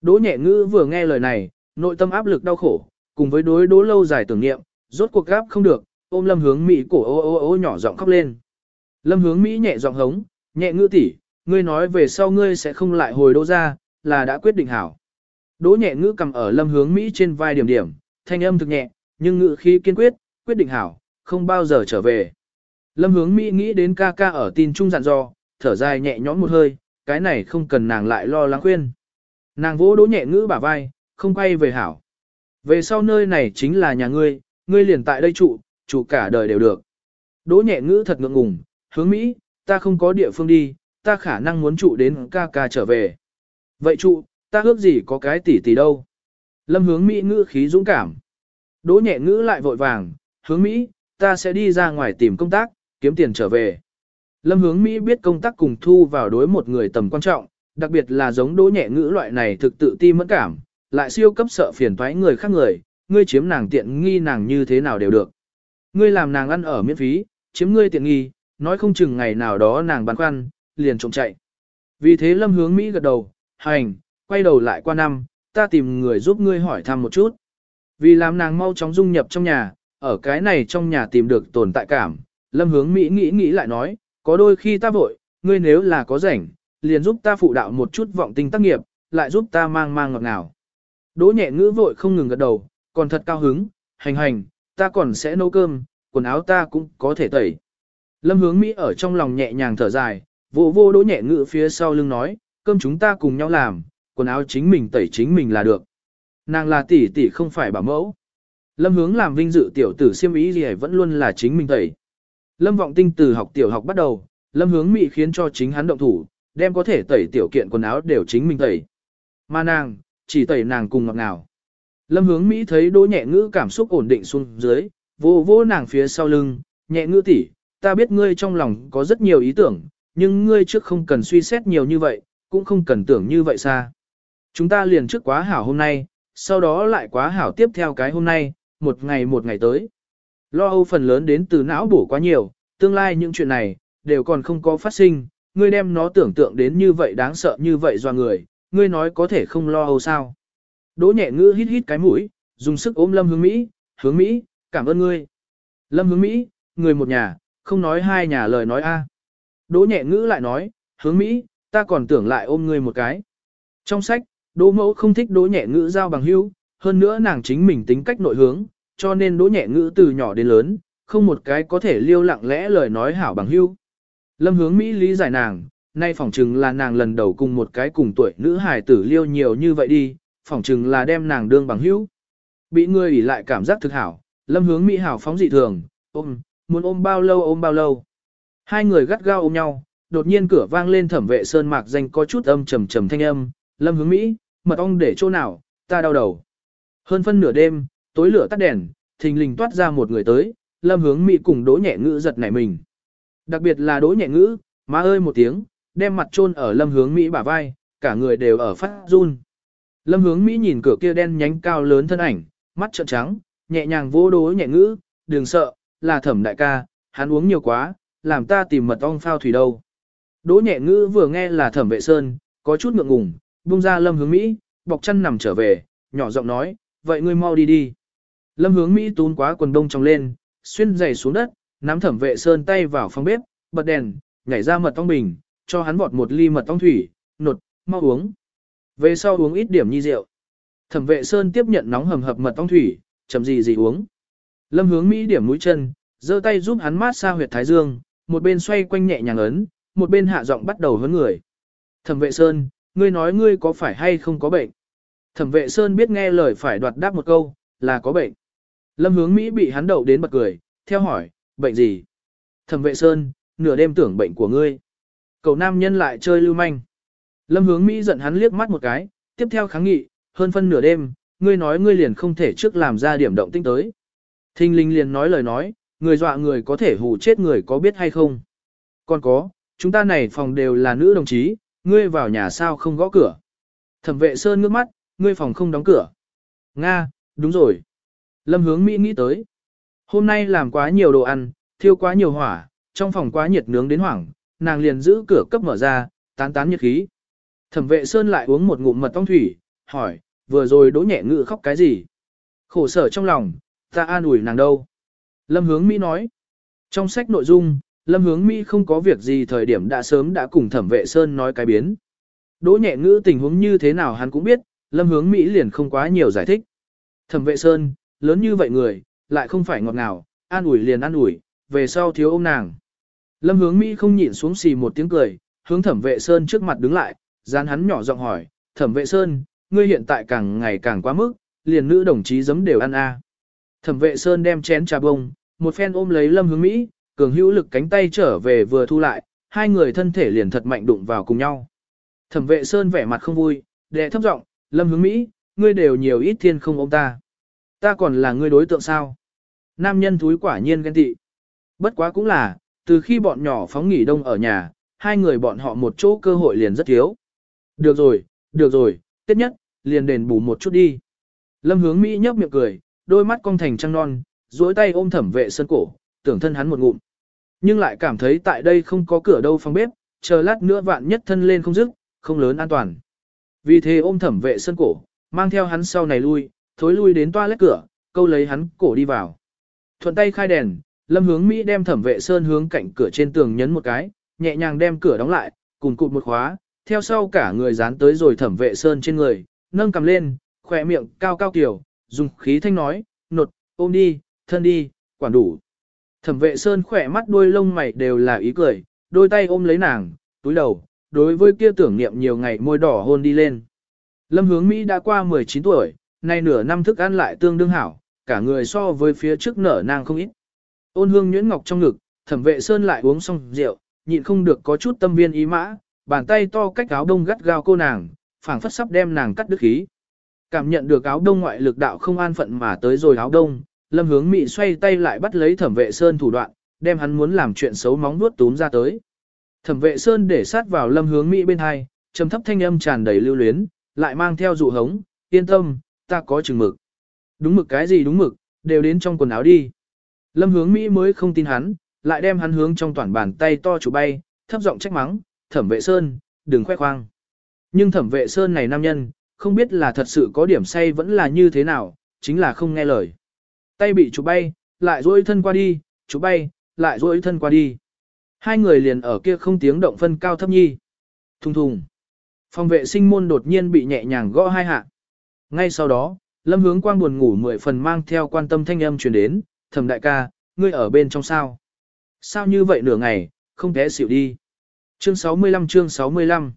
Đỗ nhẹ ngữ vừa nghe lời này, nội tâm áp lực đau khổ, cùng với đối đỗ lâu dài tưởng niệm, rốt cuộc gáp không được, ôm lâm hướng Mỹ cổ ô ô ô nhỏ giọng khóc lên. Lâm hướng Mỹ nhẹ giọng hống, nhẹ ngữ tỷ, ngươi nói về sau ngươi sẽ không lại hồi đô ra, là đã quyết định hảo. Đỗ nhẹ ngữ cầm ở lâm hướng Mỹ trên vai điểm điểm, thanh âm thực nhẹ, nhưng ngữ khí kiên quyết, quyết định hảo, không bao giờ trở về. Lâm hướng Mỹ nghĩ đến ca ca ở tin trung dặn dò, thở dài nhẹ nhõm một hơi, cái này không cần nàng lại lo lắng khuyên. Nàng vỗ đỗ nhẹ ngữ bả vai, không quay về hảo. Về sau nơi này chính là nhà ngươi, ngươi liền tại đây trụ, chủ cả đời đều được. Đỗ nhẹ ngữ thật ngượng ngùng, hướng Mỹ, ta không có địa phương đi, ta khả năng muốn trụ đến ca ca trở về. Vậy trụ, ta ước gì có cái tỷ tỷ đâu. Lâm hướng Mỹ ngữ khí dũng cảm. Đỗ nhẹ ngữ lại vội vàng, hướng Mỹ, ta sẽ đi ra ngoài tìm công tác, kiếm tiền trở về. Lâm hướng Mỹ biết công tác cùng thu vào đối một người tầm quan trọng, đặc biệt là giống đỗ nhẹ ngữ loại này thực tự ti mẫn cảm, lại siêu cấp sợ phiền toái người khác người, ngươi chiếm nàng tiện nghi nàng như thế nào đều được. Ngươi làm nàng ăn ở miễn phí, chiếm ngươi tiện nghi, nói không chừng ngày nào đó nàng băn khoăn, liền trộm chạy. Vì thế lâm hướng Mỹ gật đầu, hành, quay đầu lại qua năm, ta tìm người giúp ngươi hỏi thăm một chút. Vì làm nàng mau chóng dung nhập trong nhà, ở cái này trong nhà tìm được tồn tại cảm, lâm hướng Mỹ nghĩ nghĩ lại nói, có đôi khi ta vội, ngươi nếu là có rảnh, liền giúp ta phụ đạo một chút vọng tinh tác nghiệp, lại giúp ta mang mang ngọt ngào. Đỗ nhẹ ngữ vội không ngừng gật đầu, còn thật cao hứng, hành hành, ta còn sẽ nấu cơm, quần áo ta cũng có thể tẩy. Lâm hướng Mỹ ở trong lòng nhẹ nhàng thở dài, vô vô đỗ nhẹ ngự phía sau lưng nói, cơm chúng ta cùng nhau làm, quần áo chính mình tẩy chính mình là được. Nàng là tỷ tỷ không phải bảo mẫu. Lâm hướng làm vinh dự tiểu tử siêm ý gì vẫn luôn là chính mình tẩy. Lâm vọng tinh từ học tiểu học bắt đầu, lâm hướng Mỹ khiến cho chính hắn động thủ, đem có thể tẩy tiểu kiện quần áo đều chính mình tẩy. Mà nàng, chỉ tẩy nàng cùng ngọt nào. Lâm hướng Mỹ thấy đỗ nhẹ ngữ cảm xúc ổn định xuống dưới, vô vô nàng phía sau lưng, nhẹ ngữ tỷ, ta biết ngươi trong lòng có rất nhiều ý tưởng, nhưng ngươi trước không cần suy xét nhiều như vậy, cũng không cần tưởng như vậy xa. Chúng ta liền trước quá hảo hôm nay, sau đó lại quá hảo tiếp theo cái hôm nay, một ngày một ngày tới. Lo âu phần lớn đến từ não bổ quá nhiều, tương lai những chuyện này, đều còn không có phát sinh, ngươi đem nó tưởng tượng đến như vậy đáng sợ như vậy do người, ngươi nói có thể không lo âu sao. Đỗ nhẹ ngữ hít hít cái mũi, dùng sức ôm Lâm hướng Mỹ, hướng Mỹ, cảm ơn ngươi. Lâm hướng Mỹ, người một nhà, không nói hai nhà lời nói a. Đỗ nhẹ ngữ lại nói, hướng Mỹ, ta còn tưởng lại ôm ngươi một cái. Trong sách, Đỗ mẫu không thích đỗ nhẹ ngữ giao bằng hữu, hơn nữa nàng chính mình tính cách nội hướng, cho nên đỗ nhẹ ngữ từ nhỏ đến lớn, không một cái có thể liêu lặng lẽ lời nói hảo bằng hữu. Lâm hướng Mỹ lý giải nàng, nay phỏng chừng là nàng lần đầu cùng một cái cùng tuổi nữ hài tử liêu nhiều như vậy đi, phỏng chừng là đem nàng đương bằng hữu. Bị người ỉ lại cảm giác thực hảo, lâm hướng Mỹ hảo phóng dị thường, ôm, muốn ôm bao lâu ôm bao lâu. Hai người gắt gao ôm nhau, đột nhiên cửa vang lên thẩm vệ sơn mạc danh có chút âm trầm trầm thanh âm, lâm hướng Mỹ, mật ong để chỗ nào, ta đau đầu. Hơn phân nửa đêm, tối lửa tắt đèn, thình lình toát ra một người tới, lâm hướng Mỹ cùng đỗ nhẹ ngữ giật nảy mình. Đặc biệt là đỗ nhẹ ngữ, má ơi một tiếng, đem mặt chôn ở lâm hướng Mỹ bả vai, cả người đều ở phát run. Lâm hướng Mỹ nhìn cửa kia đen nhánh cao lớn thân ảnh, mắt trợn trắng, nhẹ nhàng vô đố nhẹ ngữ, đừng sợ, là thẩm đại ca, hắn uống nhiều quá, làm ta tìm mật ong phao thủy đâu. Đỗ nhẹ ngữ vừa nghe là thẩm vệ sơn, có chút ngượng ngùng, buông ra lâm hướng Mỹ, bọc chân nằm trở về, nhỏ giọng nói, vậy ngươi mau đi đi. Lâm hướng Mỹ tún quá quần đông trong lên, xuyên giày xuống đất, nắm thẩm vệ sơn tay vào phòng bếp, bật đèn, nhảy ra mật ong bình, cho hắn vọt một ly mật ong thủy, nột, mau uống. Về sau uống ít điểm nhi rượu. Thẩm vệ sơn tiếp nhận nóng hầm hập mật ong thủy, chấm gì gì uống. Lâm hướng Mỹ điểm mũi chân, giơ tay giúp hắn mát xa huyệt thái dương, một bên xoay quanh nhẹ nhàng ấn, một bên hạ giọng bắt đầu hướng người. Thẩm vệ sơn, ngươi nói ngươi có phải hay không có bệnh? Thẩm vệ sơn biết nghe lời phải đoạt đáp một câu, là có bệnh. Lâm hướng Mỹ bị hắn đậu đến bật cười, theo hỏi, bệnh gì? Thẩm vệ sơn, nửa đêm tưởng bệnh của ngươi. Cậu nam nhân lại chơi lưu manh. Lâm hướng Mỹ giận hắn liếc mắt một cái, tiếp theo kháng nghị, hơn phân nửa đêm, ngươi nói ngươi liền không thể trước làm ra điểm động tinh tới. Thinh linh liền nói lời nói, người dọa người có thể hù chết người có biết hay không. Còn có, chúng ta này phòng đều là nữ đồng chí, ngươi vào nhà sao không gõ cửa. Thẩm vệ sơn ngước mắt, ngươi phòng không đóng cửa. Nga, đúng rồi. Lâm hướng Mỹ nghĩ tới. Hôm nay làm quá nhiều đồ ăn, thiêu quá nhiều hỏa, trong phòng quá nhiệt nướng đến hoảng, nàng liền giữ cửa cấp mở ra, tán tán nhiệt khí. Thẩm vệ sơn lại uống một ngụm mật ong thủy, hỏi, vừa rồi đỗ nhẹ ngự khóc cái gì? Khổ sở trong lòng, ta an ủi nàng đâu? Lâm hướng Mỹ nói. Trong sách nội dung, Lâm hướng Mỹ không có việc gì thời điểm đã sớm đã cùng thẩm vệ sơn nói cái biến. Đỗ nhẹ ngữ tình huống như thế nào hắn cũng biết, Lâm hướng Mỹ liền không quá nhiều giải thích. Thẩm vệ sơn, lớn như vậy người, lại không phải ngọt ngào, an ủi liền an ủi, về sau thiếu ôm nàng. Lâm hướng Mỹ không nhịn xuống xì một tiếng cười, hướng thẩm vệ sơn trước mặt đứng lại, gian hắn nhỏ giọng hỏi, thẩm vệ sơn, ngươi hiện tại càng ngày càng quá mức, liền nữ đồng chí giấm đều ăn a. Thẩm vệ sơn đem chén trà bông, một phen ôm lấy lâm hướng Mỹ, cường hữu lực cánh tay trở về vừa thu lại, hai người thân thể liền thật mạnh đụng vào cùng nhau. Thẩm vệ sơn vẻ mặt không vui, đệ thấp giọng, lâm hướng Mỹ, ngươi đều nhiều ít thiên không ôm ta. Ta còn là ngươi đối tượng sao? Nam nhân thúi quả nhiên ghen tị. Bất quá cũng là, từ khi bọn nhỏ phóng nghỉ đông ở nhà, hai người bọn họ một chỗ cơ hội liền rất thiếu. Được rồi, được rồi, tiết nhất, liền đền bù một chút đi. Lâm hướng Mỹ nhấp miệng cười, đôi mắt cong thành trăng non, duỗi tay ôm thẩm vệ sơn cổ, tưởng thân hắn một ngụm. Nhưng lại cảm thấy tại đây không có cửa đâu phòng bếp, chờ lát nữa vạn nhất thân lên không dứt, không lớn an toàn. Vì thế ôm thẩm vệ sơn cổ, mang theo hắn sau này lui, thối lui đến toa lét cửa, câu lấy hắn cổ đi vào. Thuận tay khai đèn, Lâm hướng Mỹ đem thẩm vệ sơn hướng cạnh cửa trên tường nhấn một cái, nhẹ nhàng đem cửa đóng lại, cùng cụt một khóa, theo sau cả người dán tới rồi thẩm vệ sơn trên người, nâng cầm lên, khỏe miệng cao cao kiểu, dùng khí thanh nói, nột, ôm đi, thân đi, quản đủ. Thẩm vệ sơn khỏe mắt đôi lông mày đều là ý cười, đôi tay ôm lấy nàng, túi đầu, đối với kia tưởng niệm nhiều ngày môi đỏ hôn đi lên. Lâm hướng Mỹ đã qua 19 tuổi, nay nửa năm thức ăn lại tương đương hảo, cả người so với phía trước nở nang không ít. Ôn hương nhuyễn ngọc trong ngực, thẩm vệ sơn lại uống xong rượu, nhịn không được có chút tâm viên ý mã, bàn tay to cách áo đông gắt gao cô nàng, phảng phất sắp đem nàng cắt đứt khí. Cảm nhận được áo đông ngoại lực đạo không an phận mà tới rồi áo đông, lâm hướng mị xoay tay lại bắt lấy thẩm vệ sơn thủ đoạn, đem hắn muốn làm chuyện xấu móng nuốt túm ra tới. Thẩm vệ sơn để sát vào lâm hướng mỹ bên hai, trầm thấp thanh âm tràn đầy lưu luyến, lại mang theo dụ hống, yên tâm, ta có chừng mực. Đúng mực cái gì đúng mực, đều đến trong quần áo đi. Lâm hướng Mỹ mới không tin hắn, lại đem hắn hướng trong toàn bàn tay to chủ bay, thấp giọng trách mắng, thẩm vệ sơn, đừng khoe khoang. Nhưng thẩm vệ sơn này nam nhân, không biết là thật sự có điểm say vẫn là như thế nào, chính là không nghe lời. Tay bị chủ bay, lại duỗi thân qua đi, chủ bay, lại duỗi thân qua đi. Hai người liền ở kia không tiếng động phân cao thấp nhi. Thùng thùng. Phòng vệ sinh môn đột nhiên bị nhẹ nhàng gõ hai hạ. Ngay sau đó, lâm hướng quang buồn ngủ mười phần mang theo quan tâm thanh âm truyền đến, thẩm đại ca, ngươi ở bên trong sao? Sao như vậy nửa ngày, không té xỉu đi. Chương 65 chương 65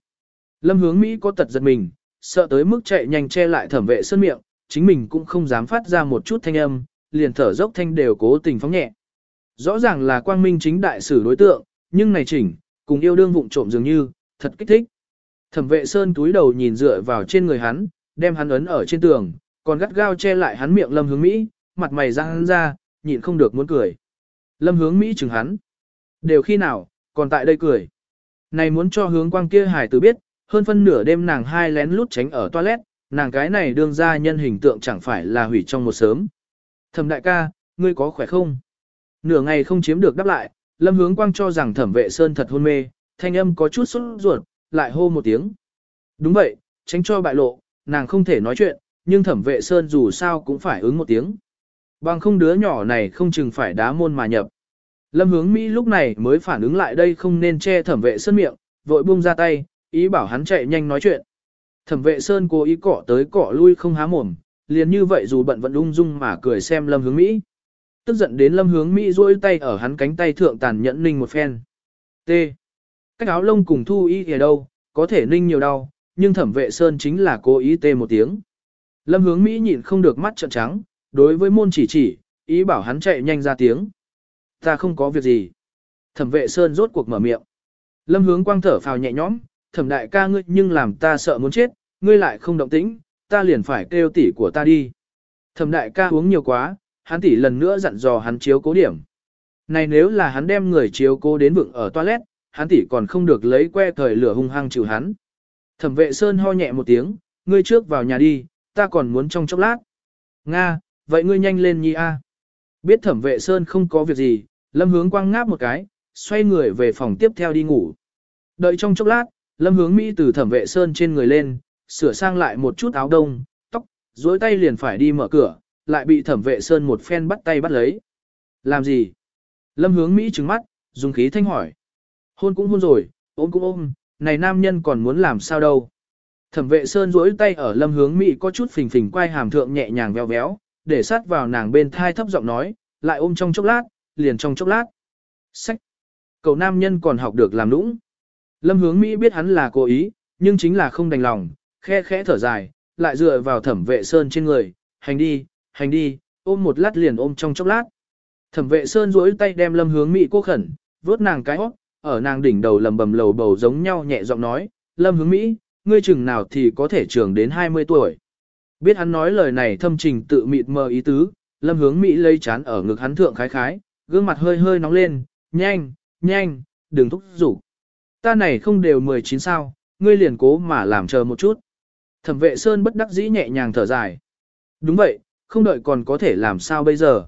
Lâm hướng Mỹ có tật giật mình, sợ tới mức chạy nhanh che lại thẩm vệ sơn miệng, chính mình cũng không dám phát ra một chút thanh âm, liền thở dốc thanh đều cố tình phóng nhẹ. Rõ ràng là quang minh chính đại sử đối tượng, nhưng này chỉnh, cùng yêu đương vụng trộm dường như, thật kích thích. Thẩm vệ sơn túi đầu nhìn dựa vào trên người hắn, đem hắn ấn ở trên tường, còn gắt gao che lại hắn miệng lâm hướng Mỹ, mặt mày răng ra, nhịn không được muốn cười. Lâm hướng Mỹ chừng hắn. Đều khi nào, còn tại đây cười. Này muốn cho hướng quang kia hài tử biết, hơn phân nửa đêm nàng hai lén lút tránh ở toilet, nàng cái này đương ra nhân hình tượng chẳng phải là hủy trong một sớm. Thẩm đại ca, ngươi có khỏe không? Nửa ngày không chiếm được đáp lại, lâm hướng quang cho rằng thẩm vệ sơn thật hôn mê, thanh âm có chút sốt ruột, lại hô một tiếng. Đúng vậy, tránh cho bại lộ, nàng không thể nói chuyện, nhưng thẩm vệ sơn dù sao cũng phải ứng một tiếng. Bằng không đứa nhỏ này không chừng phải đá môn mà nhập. Lâm hướng Mỹ lúc này mới phản ứng lại đây không nên che thẩm vệ sơn miệng, vội buông ra tay, ý bảo hắn chạy nhanh nói chuyện. Thẩm vệ sơn cố ý cọ tới cọ lui không há mồm, liền như vậy dù bận vẫn ung dung mà cười xem lâm hướng Mỹ. Tức giận đến lâm hướng Mỹ duỗi tay ở hắn cánh tay thượng tàn nhẫn ninh một phen. T. Cách áo lông cùng thu y ở đâu, có thể ninh nhiều đau, nhưng thẩm vệ sơn chính là cố ý tê một tiếng. Lâm hướng Mỹ nhịn không được mắt trợn trắng, đối với môn chỉ chỉ, ý bảo hắn chạy nhanh ra tiếng. Ta không có việc gì. Thẩm vệ sơn rốt cuộc mở miệng. Lâm hướng quang thở phào nhẹ nhõm, thẩm đại ca ngươi nhưng làm ta sợ muốn chết, ngươi lại không động tĩnh, ta liền phải kêu tỷ của ta đi. Thẩm đại ca uống nhiều quá, hắn tỷ lần nữa dặn dò hắn chiếu cố điểm. Này nếu là hắn đem người chiếu cố đến vựng ở toilet, hắn tỷ còn không được lấy que thời lửa hung hăng chịu hắn. Thẩm vệ sơn ho nhẹ một tiếng, ngươi trước vào nhà đi, ta còn muốn trong chốc lát. Nga, vậy ngươi nhanh lên nhi a. Biết thẩm vệ sơn không có việc gì, lâm hướng quang ngáp một cái, xoay người về phòng tiếp theo đi ngủ. Đợi trong chốc lát, lâm hướng Mỹ từ thẩm vệ sơn trên người lên, sửa sang lại một chút áo đông, tóc, dối tay liền phải đi mở cửa, lại bị thẩm vệ sơn một phen bắt tay bắt lấy. Làm gì? Lâm hướng Mỹ trừng mắt, dùng khí thanh hỏi. Hôn cũng hôn rồi, ôm cũng ôm, này nam nhân còn muốn làm sao đâu. Thẩm vệ sơn duỗi tay ở lâm hướng Mỹ có chút phình phình quay hàm thượng nhẹ nhàng véo véo, để sát vào nàng bên thai thấp giọng nói, lại ôm trong chốc lát, liền trong chốc lát. Sách! Cậu nam nhân còn học được làm nũng. Lâm hướng Mỹ biết hắn là cố ý, nhưng chính là không đành lòng, khe khẽ thở dài, lại dựa vào thẩm vệ sơn trên người, hành đi, hành đi, ôm một lát liền ôm trong chốc lát. Thẩm vệ sơn duỗi tay đem lâm hướng Mỹ cô khẩn, vớt nàng cái hót, ở nàng đỉnh đầu lầm bầm lầu bầu giống nhau nhẹ giọng nói, lâm hướng Mỹ, ngươi chừng nào thì có thể trưởng đến 20 tuổi. Biết hắn nói lời này thâm trình tự mịt mờ ý tứ, lâm hướng Mỹ lây chán ở ngực hắn thượng khái khái, gương mặt hơi hơi nóng lên, nhanh, nhanh, đừng thúc rủ. Ta này không đều 19 sao, ngươi liền cố mà làm chờ một chút. Thẩm vệ Sơn bất đắc dĩ nhẹ nhàng thở dài. Đúng vậy, không đợi còn có thể làm sao bây giờ.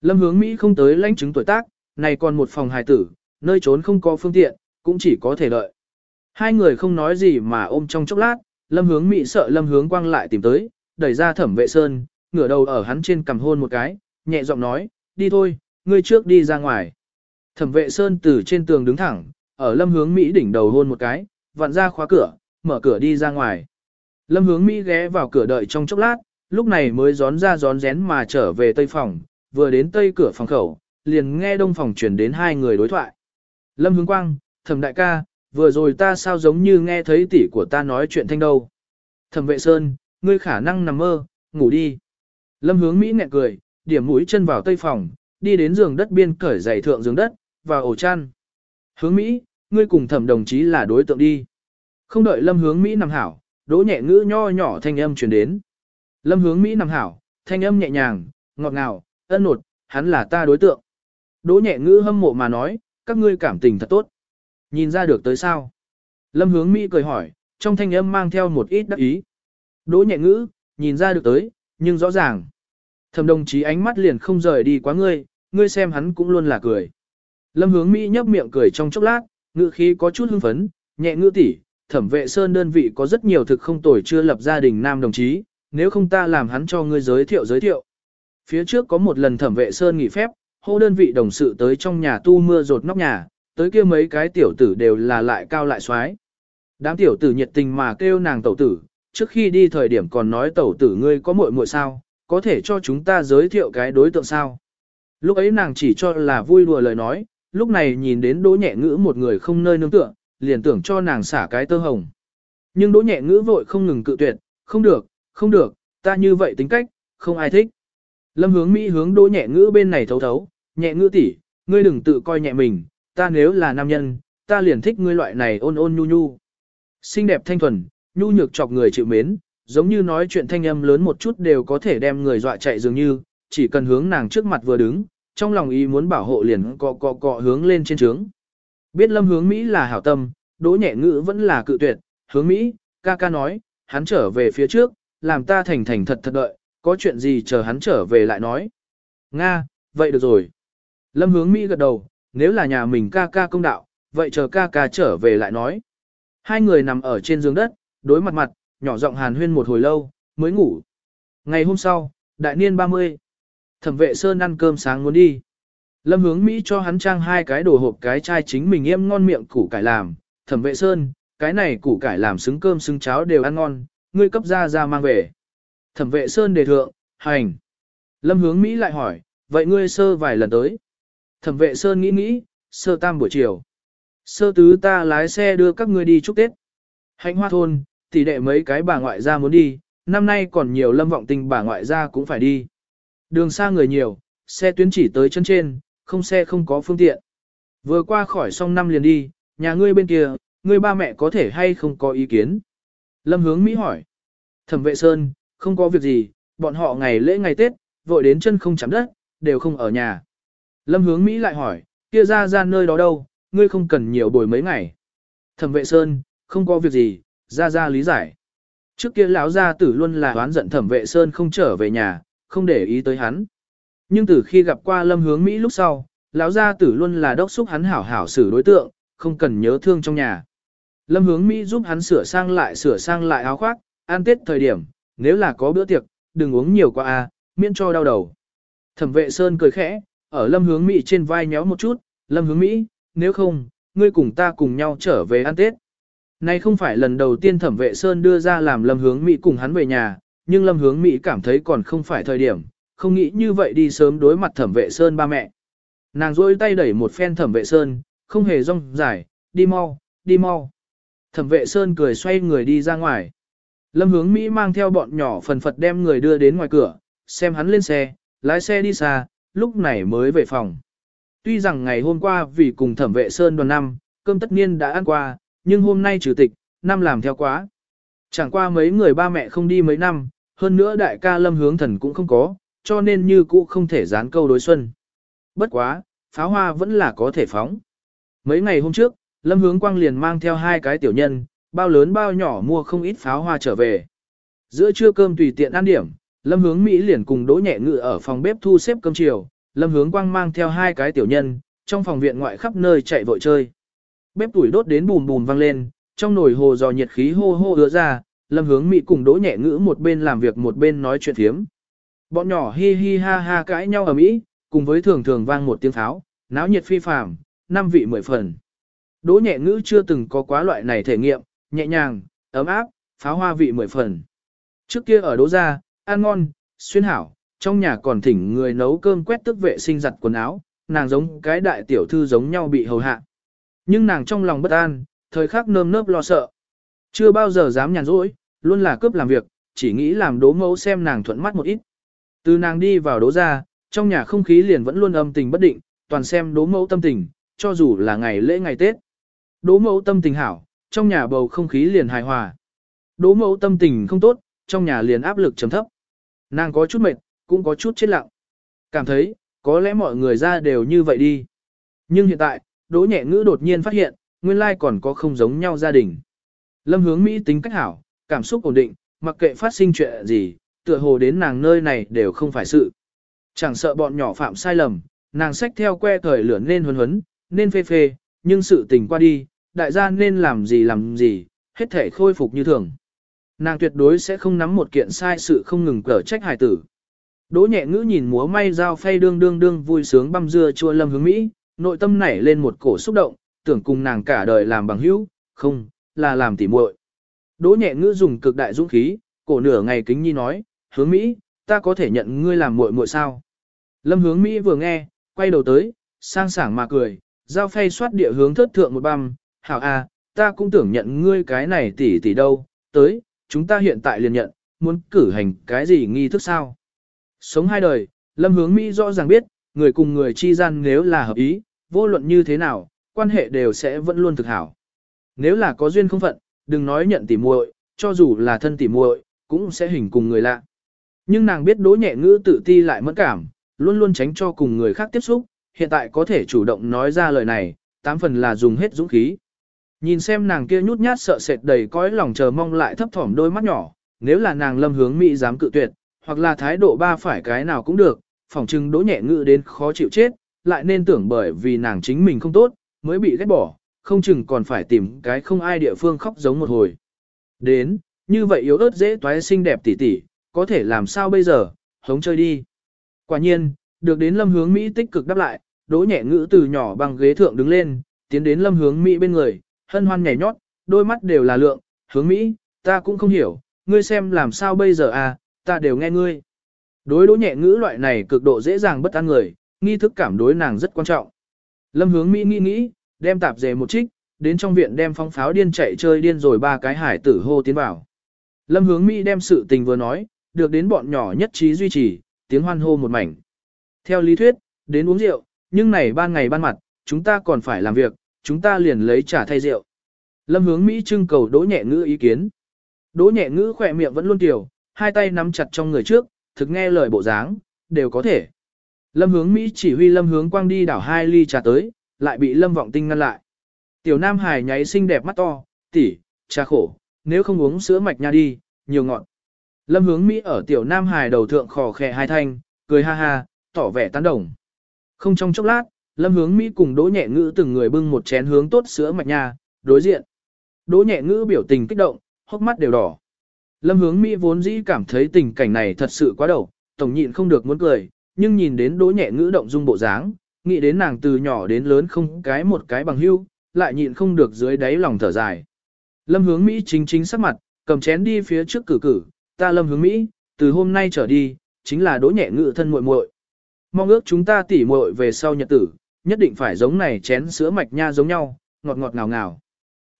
Lâm hướng Mỹ không tới lãnh chứng tuổi tác, này còn một phòng hài tử, nơi trốn không có phương tiện, cũng chỉ có thể đợi. Hai người không nói gì mà ôm trong chốc lát, lâm hướng Mỹ sợ lâm hướng quang lại tìm tới, đẩy ra thẩm vệ Sơn, ngửa đầu ở hắn trên cằm hôn một cái, nhẹ giọng nói, đi thôi, ngươi trước đi ra ngoài. Thẩm vệ Sơn từ trên tường đứng thẳng, ở lâm hướng Mỹ đỉnh đầu hôn một cái, vặn ra khóa cửa, mở cửa đi ra ngoài. Lâm hướng Mỹ ghé vào cửa đợi trong chốc lát, lúc này mới gión ra gión rén mà trở về tây phòng, vừa đến tây cửa phòng khẩu, liền nghe đông phòng chuyển đến hai người đối thoại. Lâm hướng quang, thẩm đại ca, vừa rồi ta sao giống như nghe thấy tỷ của ta nói chuyện thanh đâu. Thẩm vệ sơn, ngươi khả năng nằm mơ, ngủ đi. Lâm hướng Mỹ nhẹ cười, điểm mũi chân vào tây phòng, đi đến giường đất biên cởi giày thượng giường đất, và ổ chăn. Hướng Mỹ, ngươi cùng thẩm đồng chí là đối tượng đi. Không đợi lâm hướng Mỹ nằm hảo, đỗ nhẹ ngữ nho nhỏ thanh âm truyền đến. Lâm hướng Mỹ nằm hảo, thanh âm nhẹ nhàng, ngọt ngào, ân nột, hắn là ta đối tượng. Đỗ nhẹ ngữ hâm mộ mà nói, các ngươi cảm tình thật tốt. Nhìn ra được tới sao? Lâm hướng Mỹ cười hỏi, trong thanh âm mang theo một ít đắc ý. Đỗ nhẹ ngữ, nhìn ra được tới, nhưng rõ ràng. Thẩm đồng chí ánh mắt liền không rời đi quá ngươi, ngươi xem hắn cũng luôn là cười. Lâm hướng Mỹ nhấp miệng cười trong chốc lát, ngữ khí có chút hưng phấn, nhẹ ngữ tỉ, thẩm vệ sơn đơn vị có rất nhiều thực không tồi chưa lập gia đình nam đồng chí, nếu không ta làm hắn cho ngươi giới thiệu giới thiệu. Phía trước có một lần thẩm vệ sơn nghỉ phép, hô đơn vị đồng sự tới trong nhà tu mưa rột nóc nhà, tới kia mấy cái tiểu tử đều là lại cao lại xoái. Đám tiểu tử nhiệt tình mà kêu nàng tẩu tử, trước khi đi thời điểm còn nói tẩu tử ngươi có muội muội sao, có thể cho chúng ta giới thiệu cái đối tượng sao. Lúc ấy nàng chỉ cho là vui đùa lời nói, lúc này nhìn đến đỗ nhẹ ngữ một người không nơi nương tựa, liền tưởng cho nàng xả cái tơ hồng. Nhưng đỗ nhẹ ngữ vội không ngừng cự tuyệt, không được, không được, ta như vậy tính cách, không ai thích. Lâm hướng Mỹ hướng đỗ nhẹ ngữ bên này thấu thấu, nhẹ ngữ tỷ, ngươi đừng tự coi nhẹ mình, ta nếu là nam nhân, ta liền thích ngươi loại này ôn ôn nhu nhu. Xinh đẹp thanh thuần, nhu nhược chọc người chịu mến, giống như nói chuyện thanh âm lớn một chút đều có thể đem người dọa chạy dường như, chỉ cần hướng nàng trước mặt vừa đứng, trong lòng ý muốn bảo hộ liền cọ cọ cọ hướng lên trên trướng. Biết lâm hướng Mỹ là hảo tâm, đỗ nhẹ ngữ vẫn là cự tuyệt, hướng Mỹ, ca ca nói, hắn trở về phía trước, làm ta thành thành thật thật đợi, có chuyện gì chờ hắn trở về lại nói. Nga, vậy được rồi. Lâm hướng Mỹ gật đầu, nếu là nhà mình ca ca công đạo, vậy chờ ca ca trở về lại nói. Hai người nằm ở trên giường đất, đối mặt mặt, nhỏ giọng hàn huyên một hồi lâu, mới ngủ. Ngày hôm sau, đại niên 30. Thẩm vệ Sơn ăn cơm sáng muốn đi. Lâm hướng Mỹ cho hắn trang hai cái đồ hộp cái chai chính mình em ngon miệng củ cải làm. Thẩm vệ Sơn, cái này củ cải làm xứng cơm xứng cháo đều ăn ngon, ngươi cấp ra ra mang về. Thẩm vệ Sơn đề thượng, hành. Lâm hướng Mỹ lại hỏi, vậy ngươi sơ vài lần tới. Thẩm vệ Sơn nghĩ nghĩ, sơ tam buổi chiều. Sơ tứ ta lái xe đưa các ngươi đi chúc Tết. Hạnh hoa thôn, tỷ đệ mấy cái bà ngoại gia muốn đi, năm nay còn nhiều lâm vọng tình bà ngoại gia cũng phải đi. Đường xa người nhiều, xe tuyến chỉ tới chân trên, không xe không có phương tiện. Vừa qua khỏi xong năm liền đi, nhà ngươi bên kia, ngươi ba mẹ có thể hay không có ý kiến. Lâm hướng Mỹ hỏi. Thẩm vệ Sơn, không có việc gì, bọn họ ngày lễ ngày Tết, vội đến chân không chạm đất, đều không ở nhà. Lâm hướng Mỹ lại hỏi, kia ra ra nơi đó đâu, ngươi không cần nhiều bồi mấy ngày. Thẩm vệ Sơn, không có việc gì, ra ra lý giải. Trước kia lão gia tử luôn là oán giận thẩm vệ Sơn không trở về nhà, không để ý tới hắn. Nhưng từ khi gặp qua lâm hướng Mỹ lúc sau, lão gia tử luôn là đốc xúc hắn hảo hảo xử đối tượng, không cần nhớ thương trong nhà. Lâm hướng Mỹ giúp hắn sửa sang lại sửa sang lại áo khoác, ăn tết thời điểm, nếu là có bữa tiệc, đừng uống nhiều quá a, miễn cho đau đầu. Thẩm vệ Sơn cười khẽ, ở lâm hướng Mỹ trên vai nhéo một chút, lâm hướng Mỹ, nếu không, ngươi cùng ta cùng nhau trở về ăn tết. Nay không phải lần đầu tiên thẩm vệ Sơn đưa ra làm lâm hướng Mỹ cùng hắn về nhà, nhưng lâm hướng Mỹ cảm thấy còn không phải thời điểm, không nghĩ như vậy đi sớm đối mặt thẩm vệ Sơn ba mẹ. Nàng rôi tay đẩy một phen thẩm vệ Sơn, không hề rong dài, đi mau, đi mau. Thẩm vệ Sơn cười xoay người đi ra ngoài. Lâm hướng Mỹ mang theo bọn nhỏ phần phật đem người đưa đến ngoài cửa, xem hắn lên xe, lái xe đi xa, lúc này mới về phòng. Tuy rằng ngày hôm qua vì cùng thẩm vệ Sơn đoàn năm, cơm tất nhiên đã ăn qua, nhưng hôm nay chủ tịch, năm làm theo quá. Chẳng qua mấy người ba mẹ không đi mấy năm, hơn nữa đại ca lâm hướng thần cũng không có, cho nên như cũ không thể dán câu đối xuân. Bất quá, pháo hoa vẫn là có thể phóng. Mấy ngày hôm trước, lâm hướng quang liền mang theo hai cái tiểu nhân, bao lớn bao nhỏ mua không ít pháo hoa trở về. Giữa trưa cơm tùy tiện ăn điểm, lâm hướng Mỹ liền cùng đỗ nhẹ ngự ở phòng bếp thu xếp cơm chiều, lâm hướng quang mang theo hai cái tiểu nhân, trong phòng viện ngoại khắp nơi chạy vội chơi. Bếp tuổi đốt đến bùn bùn vang lên, trong nồi hồ giò nhiệt khí hô hô ứa ra, lâm hướng Mỹ cùng đỗ nhẹ ngữ một bên làm việc một bên nói chuyện thiếm. Bọn nhỏ hi hi ha ha cãi nhau ở Mỹ, cùng với thường thường vang một tiếng tháo, náo nhiệt phi phàm, năm vị mười phần. Đỗ nhẹ ngữ chưa từng có quá loại này thể nghiệm, nhẹ nhàng, ấm áp, pháo hoa vị mười phần. Trước kia ở đỗ gia, ăn ngon, xuyên hảo, trong nhà còn thỉnh người nấu cơm quét tức vệ sinh giặt quần áo, nàng giống cái đại tiểu thư giống nhau bị hầu hạ. Nhưng nàng trong lòng bất an, thời khắc nơm nớp lo sợ. Chưa bao giờ dám nhàn rỗi, luôn là cướp làm việc, chỉ nghĩ làm đố mẫu xem nàng thuận mắt một ít. Từ nàng đi vào đố ra, trong nhà không khí liền vẫn luôn âm tình bất định, toàn xem đố mẫu tâm tình, cho dù là ngày lễ ngày Tết. Đố mẫu tâm tình hảo, trong nhà bầu không khí liền hài hòa. Đố mẫu tâm tình không tốt, trong nhà liền áp lực trầm thấp. Nàng có chút mệt, cũng có chút chết lặng. Cảm thấy, có lẽ mọi người ra đều như vậy đi. Nhưng hiện tại, đố nhẹ ngữ đột nhiên phát hiện, nguyên lai còn có không giống nhau gia đình. Lâm hướng Mỹ tính cách hảo, cảm xúc ổn định, mặc kệ phát sinh chuyện gì, tựa hồ đến nàng nơi này đều không phải sự. Chẳng sợ bọn nhỏ phạm sai lầm, nàng sách theo que thời lửa nên huấn huấn, nên phê phê, nhưng sự tình qua đi, đại gia nên làm gì làm gì, hết thể khôi phục như thường. Nàng tuyệt đối sẽ không nắm một kiện sai sự không ngừng cở trách hài tử. Đỗ nhẹ ngữ nhìn múa may dao phay đương đương đương vui sướng băm dưa chua lâm hướng Mỹ, nội tâm nảy lên một cổ xúc động, tưởng cùng nàng cả đời làm bằng hữu, không, là làm tỉ muội. Đỗ nhẹ ngữ dùng cực đại dũng khí, cổ nửa ngày kính nhi nói, hướng Mỹ, ta có thể nhận ngươi làm muội muội sao? Lâm hướng Mỹ vừa nghe, quay đầu tới, sang sảng mà cười, giao phay xoát địa hướng thất thượng một băm, hảo a, ta cũng tưởng nhận ngươi cái này tỷ tỷ đâu, tới, chúng ta hiện tại liền nhận, muốn cử hành cái gì nghi thức sao? Sống hai đời, Lâm hướng Mỹ rõ ràng biết, người cùng người chi gian nếu là hợp ý, vô luận như thế nào, quan hệ đều sẽ vẫn luôn thực hảo. Nếu là có duyên không phận, đừng nói nhận tỉ muội, cho dù là thân tỉ muội, cũng sẽ hình cùng người lạ. Nhưng nàng biết đỗ nhẹ ngữ tự ti lại mẫn cảm, luôn luôn tránh cho cùng người khác tiếp xúc, hiện tại có thể chủ động nói ra lời này, tám phần là dùng hết dũng khí. Nhìn xem nàng kia nhút nhát sợ sệt đầy cõi lòng chờ mong lại thấp thỏm đôi mắt nhỏ, nếu là nàng lâm hướng Mỹ dám cự tuyệt, hoặc là thái độ ba phải cái nào cũng được, phỏng chừng đỗ nhẹ ngữ đến khó chịu chết, lại nên tưởng bởi vì nàng chính mình không tốt, mới bị ghét bỏ, không chừng còn phải tìm cái không ai địa phương khóc giống một hồi. Đến, như vậy yếu ớt dễ toái xinh đẹp tỉ tỉ, có thể làm sao bây giờ, hống chơi đi. Quả nhiên, được đến lâm hướng Mỹ tích cực đáp lại, đỗ nhẹ ngữ từ nhỏ bằng ghế thượng đứng lên, tiến đến lâm hướng Mỹ bên người, hân hoan nhảy nhót, đôi mắt đều là lượng, hướng Mỹ, ta cũng không hiểu, ngươi xem làm sao bây giờ à, ta đều nghe ngươi. Đối đỗ nhẹ ngữ loại này cực độ dễ dàng bất an người, nghi thức cảm đối nàng rất quan trọng. Lâm hướng Mỹ nghĩ nghĩ, đem tạp dề một trích, đến trong viện đem phong pháo điên chạy chơi điên rồi ba cái hải tử hô tiến vào. Lâm hướng Mỹ đem sự tình vừa nói, được đến bọn nhỏ nhất trí duy trì, tiếng hoan hô một mảnh. Theo lý thuyết, đến uống rượu, nhưng này ban ngày ban mặt, chúng ta còn phải làm việc, chúng ta liền lấy trả thay rượu. Lâm hướng Mỹ trưng cầu đỗ nhẹ ngữ ý kiến. Đỗ nhẹ ngữ khỏe miệng vẫn luôn tiểu, hai tay nắm chặt trong người trước, thực nghe lời bộ dáng, đều có thể. Lâm hướng Mỹ chỉ huy lâm hướng quang đi đảo hai ly trà tới, lại bị lâm vọng tinh ngăn lại. Tiểu Nam Hải nháy xinh đẹp mắt to, tỷ, cha khổ, nếu không uống sữa mạch nha đi, nhiều ngọn Lâm hướng Mỹ ở tiểu Nam Hải đầu thượng khò khè hai thanh, cười ha ha, tỏ vẻ tán đồng. Không trong chốc lát, Lâm hướng Mỹ cùng Đỗ nhẹ ngữ từng người bưng một chén hướng tốt sữa mạch nha, đối diện. Đỗ nhẹ ngữ biểu tình kích động, hốc mắt đều đỏ. Lâm hướng Mỹ vốn dĩ cảm thấy tình cảnh này thật sự quá đầu, tổng nhịn không được muốn cười, nhưng nhìn đến đỗ nhẹ ngữ động dung bộ dáng, nghĩ đến nàng từ nhỏ đến lớn không cái một cái bằng hưu, lại nhịn không được dưới đáy lòng thở dài. Lâm hướng Mỹ chính chính sắc mặt, cầm chén đi phía trước cử cử, ta lâm hướng Mỹ, từ hôm nay trở đi, chính là đỗ nhẹ ngự thân muội muội. Mong ước chúng ta tỉ muội về sau nhật tử, nhất định phải giống này chén sữa mạch nha giống nhau, ngọt ngọt ngào ngào.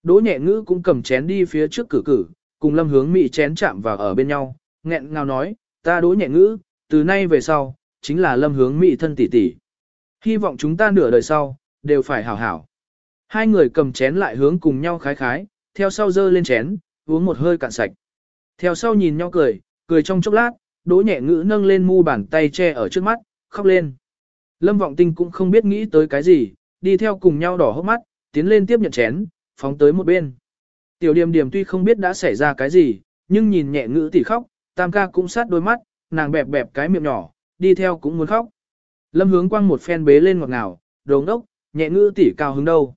Đỗ nhẹ ngữ cũng cầm chén đi phía trước cử cử, cùng lâm hướng Mỹ chén chạm vào ở bên nhau, nghẹn ngào nói, ta đỗ nhẹ ngữ, từ nay về sau, chính là lâm hướng Mỹ thân tỷ tỷ. Hy vọng chúng ta nửa đời sau, đều phải hảo hảo. Hai người cầm chén lại hướng cùng nhau khái khái, theo sau dơ lên chén, uống một hơi cạn sạch. Theo sau nhìn nhau cười, cười trong chốc lát, đỗ nhẹ ngữ nâng lên mu bàn tay che ở trước mắt, khóc lên. Lâm vọng tinh cũng không biết nghĩ tới cái gì, đi theo cùng nhau đỏ hốc mắt, tiến lên tiếp nhận chén, phóng tới một bên. Tiểu điềm điềm tuy không biết đã xảy ra cái gì, nhưng nhìn nhẹ ngữ tỉ khóc, tam ca cũng sát đôi mắt, nàng bẹp bẹp cái miệng nhỏ, đi theo cũng muốn khóc. Lâm hướng quang một phen bế lên ngọt ngào, đồ ngốc, nhẹ ngữ tỷ cao hứng đâu.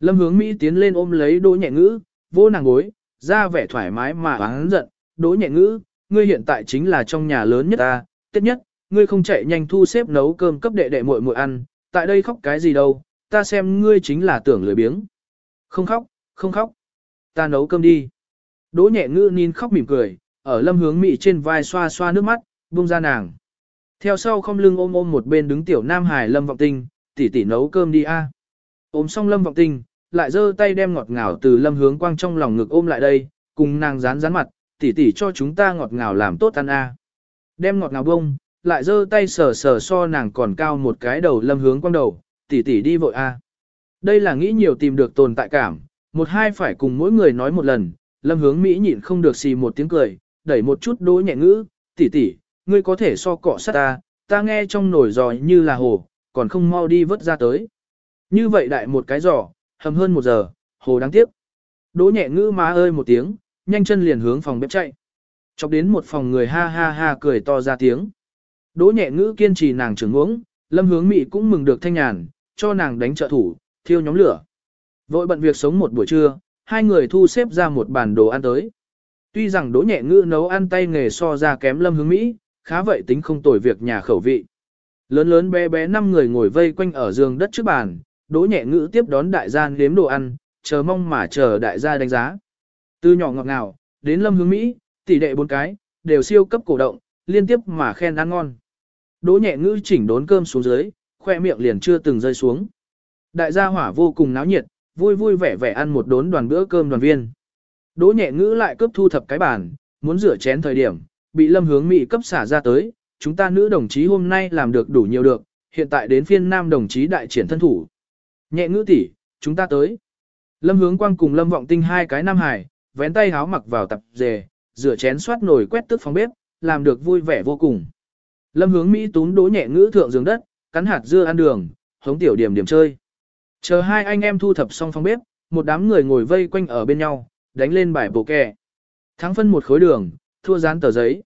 Lâm hướng Mỹ tiến lên ôm lấy đỗ nhẹ ngữ, vô nàng gối, ra vẻ thoải mái mà hắn giận, đỗ nhẹ ngữ, ngươi hiện tại chính là trong nhà lớn nhất ta, tiết nhất, ngươi không chạy nhanh thu xếp nấu cơm cấp đệ đệ muội muội ăn, tại đây khóc cái gì đâu, ta xem ngươi chính là tưởng lười biếng. Không khóc, không khóc, ta nấu cơm đi. Đỗ nhẹ ngữ nín khóc mỉm cười, ở lâm hướng Mỹ trên vai xoa xoa nước mắt, buông ra nàng. Theo sau không lưng ôm ôm một bên đứng tiểu Nam Hải Lâm Vọng Tinh, tỷ tỷ nấu cơm đi a. Ôm xong Lâm Vọng Tinh, lại giơ tay đem ngọt ngào từ Lâm Hướng Quang trong lòng ngực ôm lại đây, cùng nàng dán dán mặt, tỷ tỷ cho chúng ta ngọt ngào làm tốt ăn a. Đem ngọt ngào bông, lại giơ tay sờ sờ so nàng còn cao một cái đầu Lâm Hướng Quang đầu, tỷ tỷ đi vội a. Đây là nghĩ nhiều tìm được tồn tại cảm, một hai phải cùng mỗi người nói một lần, Lâm Hướng Mỹ nhịn không được xì một tiếng cười, đẩy một chút đố nhẹ ngữ, tỷ tỷ, ngươi có thể so cọ sát ta, ta nghe trong nồi giò như là hồ, còn không mau đi vớt ra tới. Như vậy đại một cái giò, hầm hơn một giờ, hồ đáng tiếc. Đỗ nhẹ ngữ má ơi một tiếng, nhanh chân liền hướng phòng bếp chạy. Chọc đến một phòng người ha ha ha cười to ra tiếng. Đỗ nhẹ ngữ kiên trì nàng trưởng uống, lâm hướng mị cũng mừng được thanh nhàn, cho nàng đánh trợ thủ, thiêu nhóm lửa. Vội bận việc sống một buổi trưa, hai người thu xếp ra một bản đồ ăn tới. Tuy rằng đỗ nhẹ ngữ nấu ăn tay nghề so ra kém lâm hướng Mỹ, khá vậy tính không tồi việc nhà khẩu vị. Lớn lớn bé bé năm người ngồi vây quanh ở giường đất trước bàn, đỗ nhẹ ngữ tiếp đón đại gia nếm đồ ăn, chờ mong mà chờ đại gia đánh giá. Từ nhỏ ngọt ngào, đến lâm hướng Mỹ, tỷ đệ bốn cái, đều siêu cấp cổ động, liên tiếp mà khen ăn ngon. Đỗ nhẹ ngữ chỉnh đốn cơm xuống dưới, khoe miệng liền chưa từng rơi xuống. Đại gia hỏa vô cùng náo nhiệt, vui vui vẻ vẻ ăn một đốn đoàn bữa cơm đoàn viên. Đỗ nhẹ ngữ lại cướp thu thập cái bàn, muốn rửa chén thời điểm, bị lâm hướng Mỹ cấp xả ra tới, chúng ta nữ đồng chí hôm nay làm được đủ nhiều được, hiện tại đến phiên nam đồng chí đại triển thân thủ. Nhẹ ngữ tỷ, chúng ta tới. Lâm hướng quang cùng lâm vọng tinh hai cái nam hải, vén tay háo mặc vào tập dề, rửa chén xoát nồi quét tức phòng bếp, làm được vui vẻ vô cùng. Lâm hướng Mỹ tún đố nhẹ ngữ thượng giường đất, cắn hạt dưa ăn đường, hống tiểu điểm điểm chơi. Chờ hai anh em thu thập xong phòng bếp, một đám người ngồi vây quanh ở bên nhau, đánh lên bài bộ kè. Thắng phân một khối đường, thua dán tờ giấy.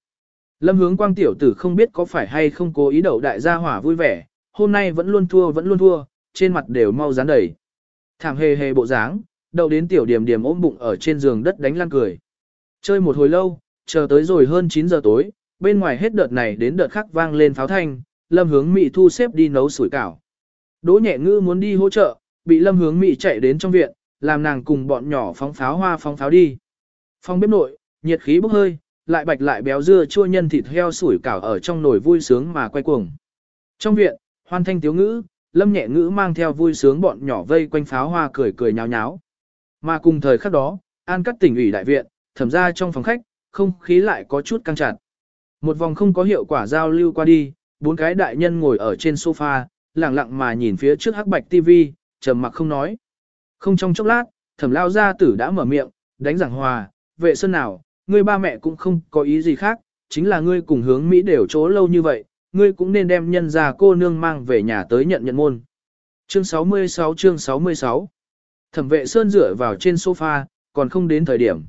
Lâm hướng quang tiểu tử không biết có phải hay không cố ý đậu đại gia hỏa vui vẻ, hôm nay vẫn luôn thua vẫn luôn thua, trên mặt đều mau dán đầy. Thảm hề hề bộ dáng, đậu đến tiểu điểm điểm ôm bụng ở trên giường đất đánh lăn cười. Chơi một hồi lâu, chờ tới rồi hơn 9 giờ tối, bên ngoài hết đợt này đến đợt khác vang lên pháo thanh, Lâm Hướng mị thu xếp đi nấu sủi cảo. Đỗ nhẹ ngư muốn đi hỗ trợ, bị Lâm Hướng mị chạy đến trong viện, làm nàng cùng bọn nhỏ phóng pháo hoa phóng pháo đi. Phong bếp nội, nhiệt khí bốc hơi, lại bạch lại béo dưa chua nhân thịt heo sủi cảo ở trong nồi vui sướng mà quay cuồng. Trong viện, hoan thanh tiếu ngữ, Lâm nhẹ ngữ mang theo vui sướng bọn nhỏ vây quanh pháo hoa cười cười nháo nháo. Mà cùng thời khắc đó, an cắt tỉnh ủy đại viện, thẩm ra trong phòng khách, không khí lại có chút căng chặt. Một vòng không có hiệu quả giao lưu qua đi, bốn cái đại nhân ngồi ở trên sofa, lặng lặng mà nhìn phía trước hắc bạch TV, trầm mặc không nói. Không trong chốc lát, thẩm lao gia tử đã mở miệng, đánh giảng hòa, vệ sơn nào, ngươi ba mẹ cũng không có ý gì khác, chính là ngươi cùng hướng Mỹ đều chỗ lâu như vậy, ngươi cũng nên đem nhân già cô nương mang về nhà tới nhận nhận môn. Chương 66 chương 66 Thẩm vệ sơn dựa vào trên sofa, còn không đến thời điểm.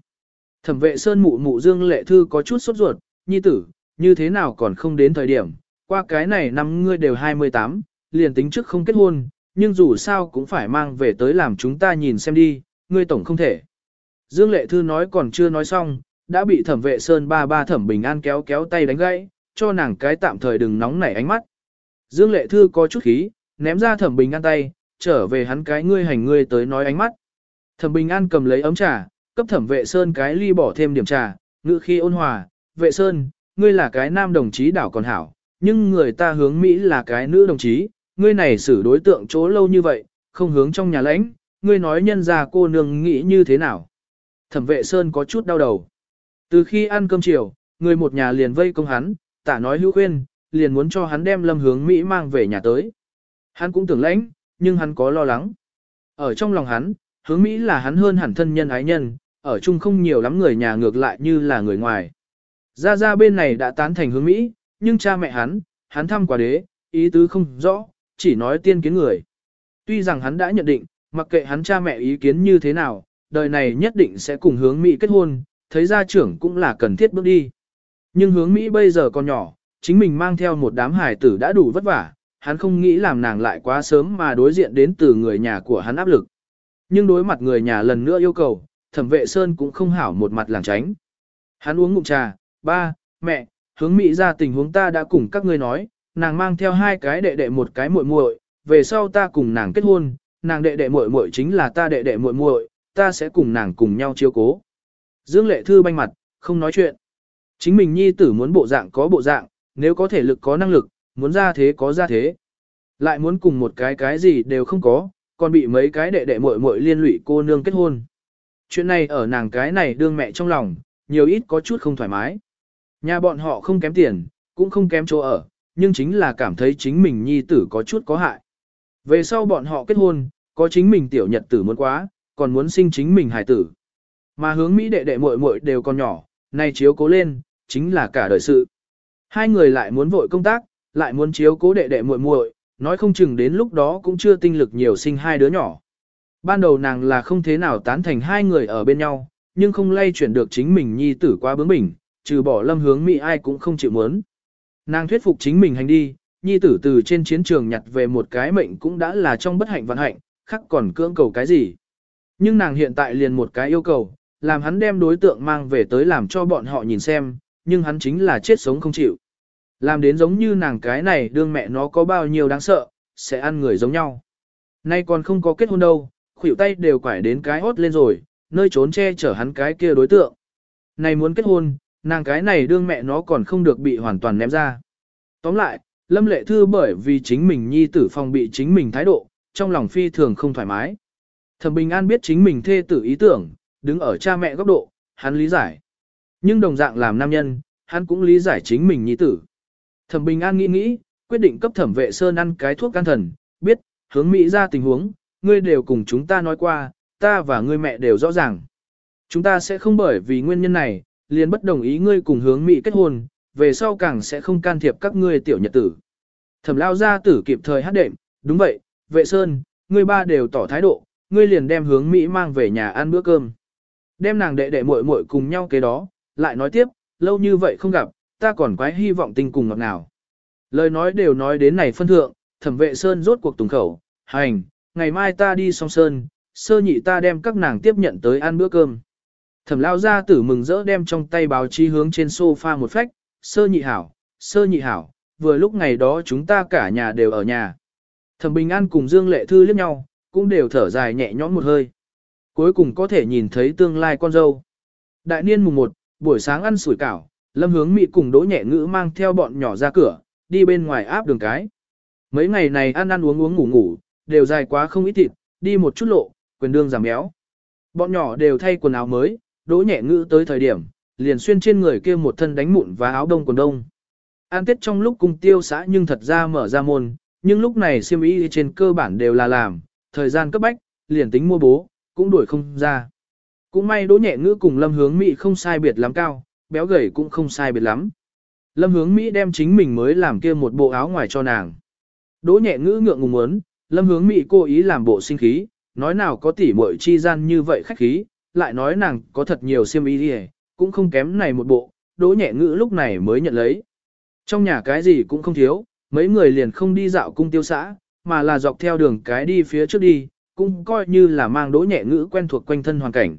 Thẩm vệ sơn mụ mụ dương lệ thư có chút sốt ruột, nhi tử, như thế nào còn không đến thời điểm, qua cái này năm ngươi đều 28, liền tính trước không kết hôn, nhưng dù sao cũng phải mang về tới làm chúng ta nhìn xem đi, ngươi tổng không thể. Dương lệ thư nói còn chưa nói xong, đã bị thẩm vệ sơn ba ba thẩm bình an kéo kéo tay đánh gãy, cho nàng cái tạm thời đừng nóng nảy ánh mắt. Dương lệ thư có chút khí, ném ra thẩm bình an tay, trở về hắn cái ngươi hành ngươi tới nói ánh mắt. Thẩm bình an cầm lấy ấm trà, cấp thẩm vệ sơn cái ly bỏ thêm điểm trà, ngự khi ôn hòa, vệ sơn, ngươi là cái nam đồng chí đảo còn hảo, nhưng người ta hướng Mỹ là cái nữ đồng chí, ngươi này xử đối tượng chỗ lâu như vậy, không hướng trong nhà lãnh, ngươi nói nhân ra cô nương nghĩ như thế nào. Thẩm vệ sơn có chút đau đầu. Từ khi ăn cơm chiều, người một nhà liền vây công hắn, tả nói hữu khuyên, liền muốn cho hắn đem lâm hướng Mỹ mang về nhà tới. Hắn cũng tưởng lãnh, nhưng hắn có lo lắng. Ở trong lòng hắn, hướng Mỹ là hắn hơn hẳn thân nhân ái nhân, ở chung không nhiều lắm người nhà ngược lại như là người ngoài. Ra ra bên này đã tán thành hướng Mỹ, nhưng cha mẹ hắn, hắn thăm quả đế, ý tứ không rõ, chỉ nói tiên kiến người. Tuy rằng hắn đã nhận định, mặc kệ hắn cha mẹ ý kiến như thế nào, đời này nhất định sẽ cùng hướng Mỹ kết hôn, thấy gia trưởng cũng là cần thiết bước đi. Nhưng hướng Mỹ bây giờ còn nhỏ, chính mình mang theo một đám hài tử đã đủ vất vả, hắn không nghĩ làm nàng lại quá sớm mà đối diện đến từ người nhà của hắn áp lực. Nhưng đối mặt người nhà lần nữa yêu cầu, thẩm vệ Sơn cũng không hảo một mặt làng tránh. Hắn uống ngụm trà, ba, mẹ, hướng Mỹ ra tình huống ta đã cùng các ngươi nói, nàng mang theo hai cái đệ đệ một cái muội muội, về sau ta cùng nàng kết hôn, nàng đệ đệ muội muội chính là ta đệ đệ muội muội, ta sẽ cùng nàng cùng nhau chiếu cố. Dương Lệ Thư banh mặt, không nói chuyện. Chính mình nhi tử muốn bộ dạng có bộ dạng, nếu có thể lực có năng lực, muốn ra thế có ra thế. Lại muốn cùng một cái cái gì đều không có, còn bị mấy cái đệ đệ muội muội liên lụy cô nương kết hôn. Chuyện này ở nàng cái này đương mẹ trong lòng, nhiều ít có chút không thoải mái. Nhà bọn họ không kém tiền, cũng không kém chỗ ở, nhưng chính là cảm thấy chính mình nhi tử có chút có hại. Về sau bọn họ kết hôn, có chính mình tiểu nhật tử muốn quá, còn muốn sinh chính mình hài tử. Mà hướng Mỹ đệ đệ muội muội đều còn nhỏ, nay chiếu cố lên, chính là cả đời sự. Hai người lại muốn vội công tác, lại muốn chiếu cố đệ đệ muội muội, nói không chừng đến lúc đó cũng chưa tinh lực nhiều sinh hai đứa nhỏ. Ban đầu nàng là không thế nào tán thành hai người ở bên nhau, nhưng không lay chuyển được chính mình nhi tử qua bướng bỉnh, trừ bỏ lâm hướng Mỹ ai cũng không chịu muốn. Nàng thuyết phục chính mình hành đi, nhi tử từ trên chiến trường nhặt về một cái mệnh cũng đã là trong bất hạnh vận hạnh, khắc còn cưỡng cầu cái gì. Nhưng nàng hiện tại liền một cái yêu cầu, làm hắn đem đối tượng mang về tới làm cho bọn họ nhìn xem, nhưng hắn chính là chết sống không chịu. Làm đến giống như nàng cái này đương mẹ nó có bao nhiêu đáng sợ, sẽ ăn người giống nhau. Nay còn không có kết hôn đâu, khuỷu tay đều quải đến cái hốt lên rồi, nơi trốn che chở hắn cái kia đối tượng. Này muốn kết hôn, nàng cái này đương mẹ nó còn không được bị hoàn toàn ném ra. Tóm lại, Lâm Lệ Thư bởi vì chính mình nhi tử phòng bị chính mình thái độ, trong lòng phi thường không thoải mái. Thẩm Bình An biết chính mình thê tử ý tưởng, đứng ở cha mẹ góc độ, hắn lý giải. Nhưng đồng dạng làm nam nhân, hắn cũng lý giải chính mình nhi tử. Thẩm Bình An nghĩ nghĩ, quyết định cấp thẩm vệ sơn ăn cái thuốc can thần, biết, hướng Mỹ ra tình huống, ngươi đều cùng chúng ta nói qua, ta và ngươi mẹ đều rõ ràng. Chúng ta sẽ không bởi vì nguyên nhân này, liền bất đồng ý ngươi cùng hướng Mỹ kết hôn, về sau càng sẽ không can thiệp các ngươi tiểu nhật tử. Thẩm lao gia tử kịp thời hát đệm, đúng vậy, vệ sơn, ngươi ba đều tỏ thái độ, ngươi liền đem hướng Mỹ mang về nhà ăn bữa cơm. Đem nàng đệ đệ muội muội cùng nhau kế đó, lại nói tiếp, lâu như vậy không gặp, ta còn quái hy vọng tình cùng ngọt nào. Lời nói đều nói đến này phân thượng, thẩm vệ sơn rốt cuộc tùng khẩu, hành, ngày mai ta đi song sơn, sơ nhị ta đem các nàng tiếp nhận tới ăn bữa cơm. Thẩm lao gia tử mừng rỡ đem trong tay báo chí hướng trên sofa một phách, sơ nhị hảo, sơ nhị hảo, vừa lúc ngày đó chúng ta cả nhà đều ở nhà. Thẩm Bình An cùng Dương Lệ Thư liếc nhau, cũng đều thở dài nhẹ nhõm một hơi. Cuối cùng có thể nhìn thấy tương lai con dâu. Đại niên mùng 1, buổi sáng ăn sủi cảo, Lâm Hướng Mỹ cùng Đỗ Nhẹ Ngữ mang theo bọn nhỏ ra cửa, đi bên ngoài áp đường cái. Mấy ngày này ăn ăn uống uống ngủ ngủ, đều dài quá không ít thịt, đi một chút lộ, quyền đương giảm béo. Bọn nhỏ đều thay quần áo mới, Đỗ Nhẹ Ngữ tới thời điểm, liền xuyên trên người kia một thân đánh mụn và áo đông quần đông. An tết trong lúc cung tiêu xã nhưng thật ra mở ra môn, nhưng lúc này siêm ý trên cơ bản đều là làm, thời gian cấp bách, liền tính mua bố, cũng đuổi không ra. Cũng may đỗ nhẹ ngữ cùng lâm hướng Mỹ không sai biệt lắm cao, béo gầy cũng không sai biệt lắm. Lâm hướng Mỹ đem chính mình mới làm kia một bộ áo ngoài cho nàng. Đỗ nhẹ ngữ ngượng ngùng muốn, lâm hướng Mỹ cố ý làm bộ sinh khí, nói nào có tỉ muội chi gian như vậy khách khí, lại nói nàng có thật nhiều xiêm y đi cũng không kém này một bộ, đỗ nhẹ ngữ lúc này mới nhận lấy. Trong nhà cái gì cũng không thiếu, mấy người liền không đi dạo cung tiêu xã, mà là dọc theo đường cái đi phía trước đi, cũng coi như là mang đỗ nhẹ ngữ quen thuộc quanh thân hoàn cảnh.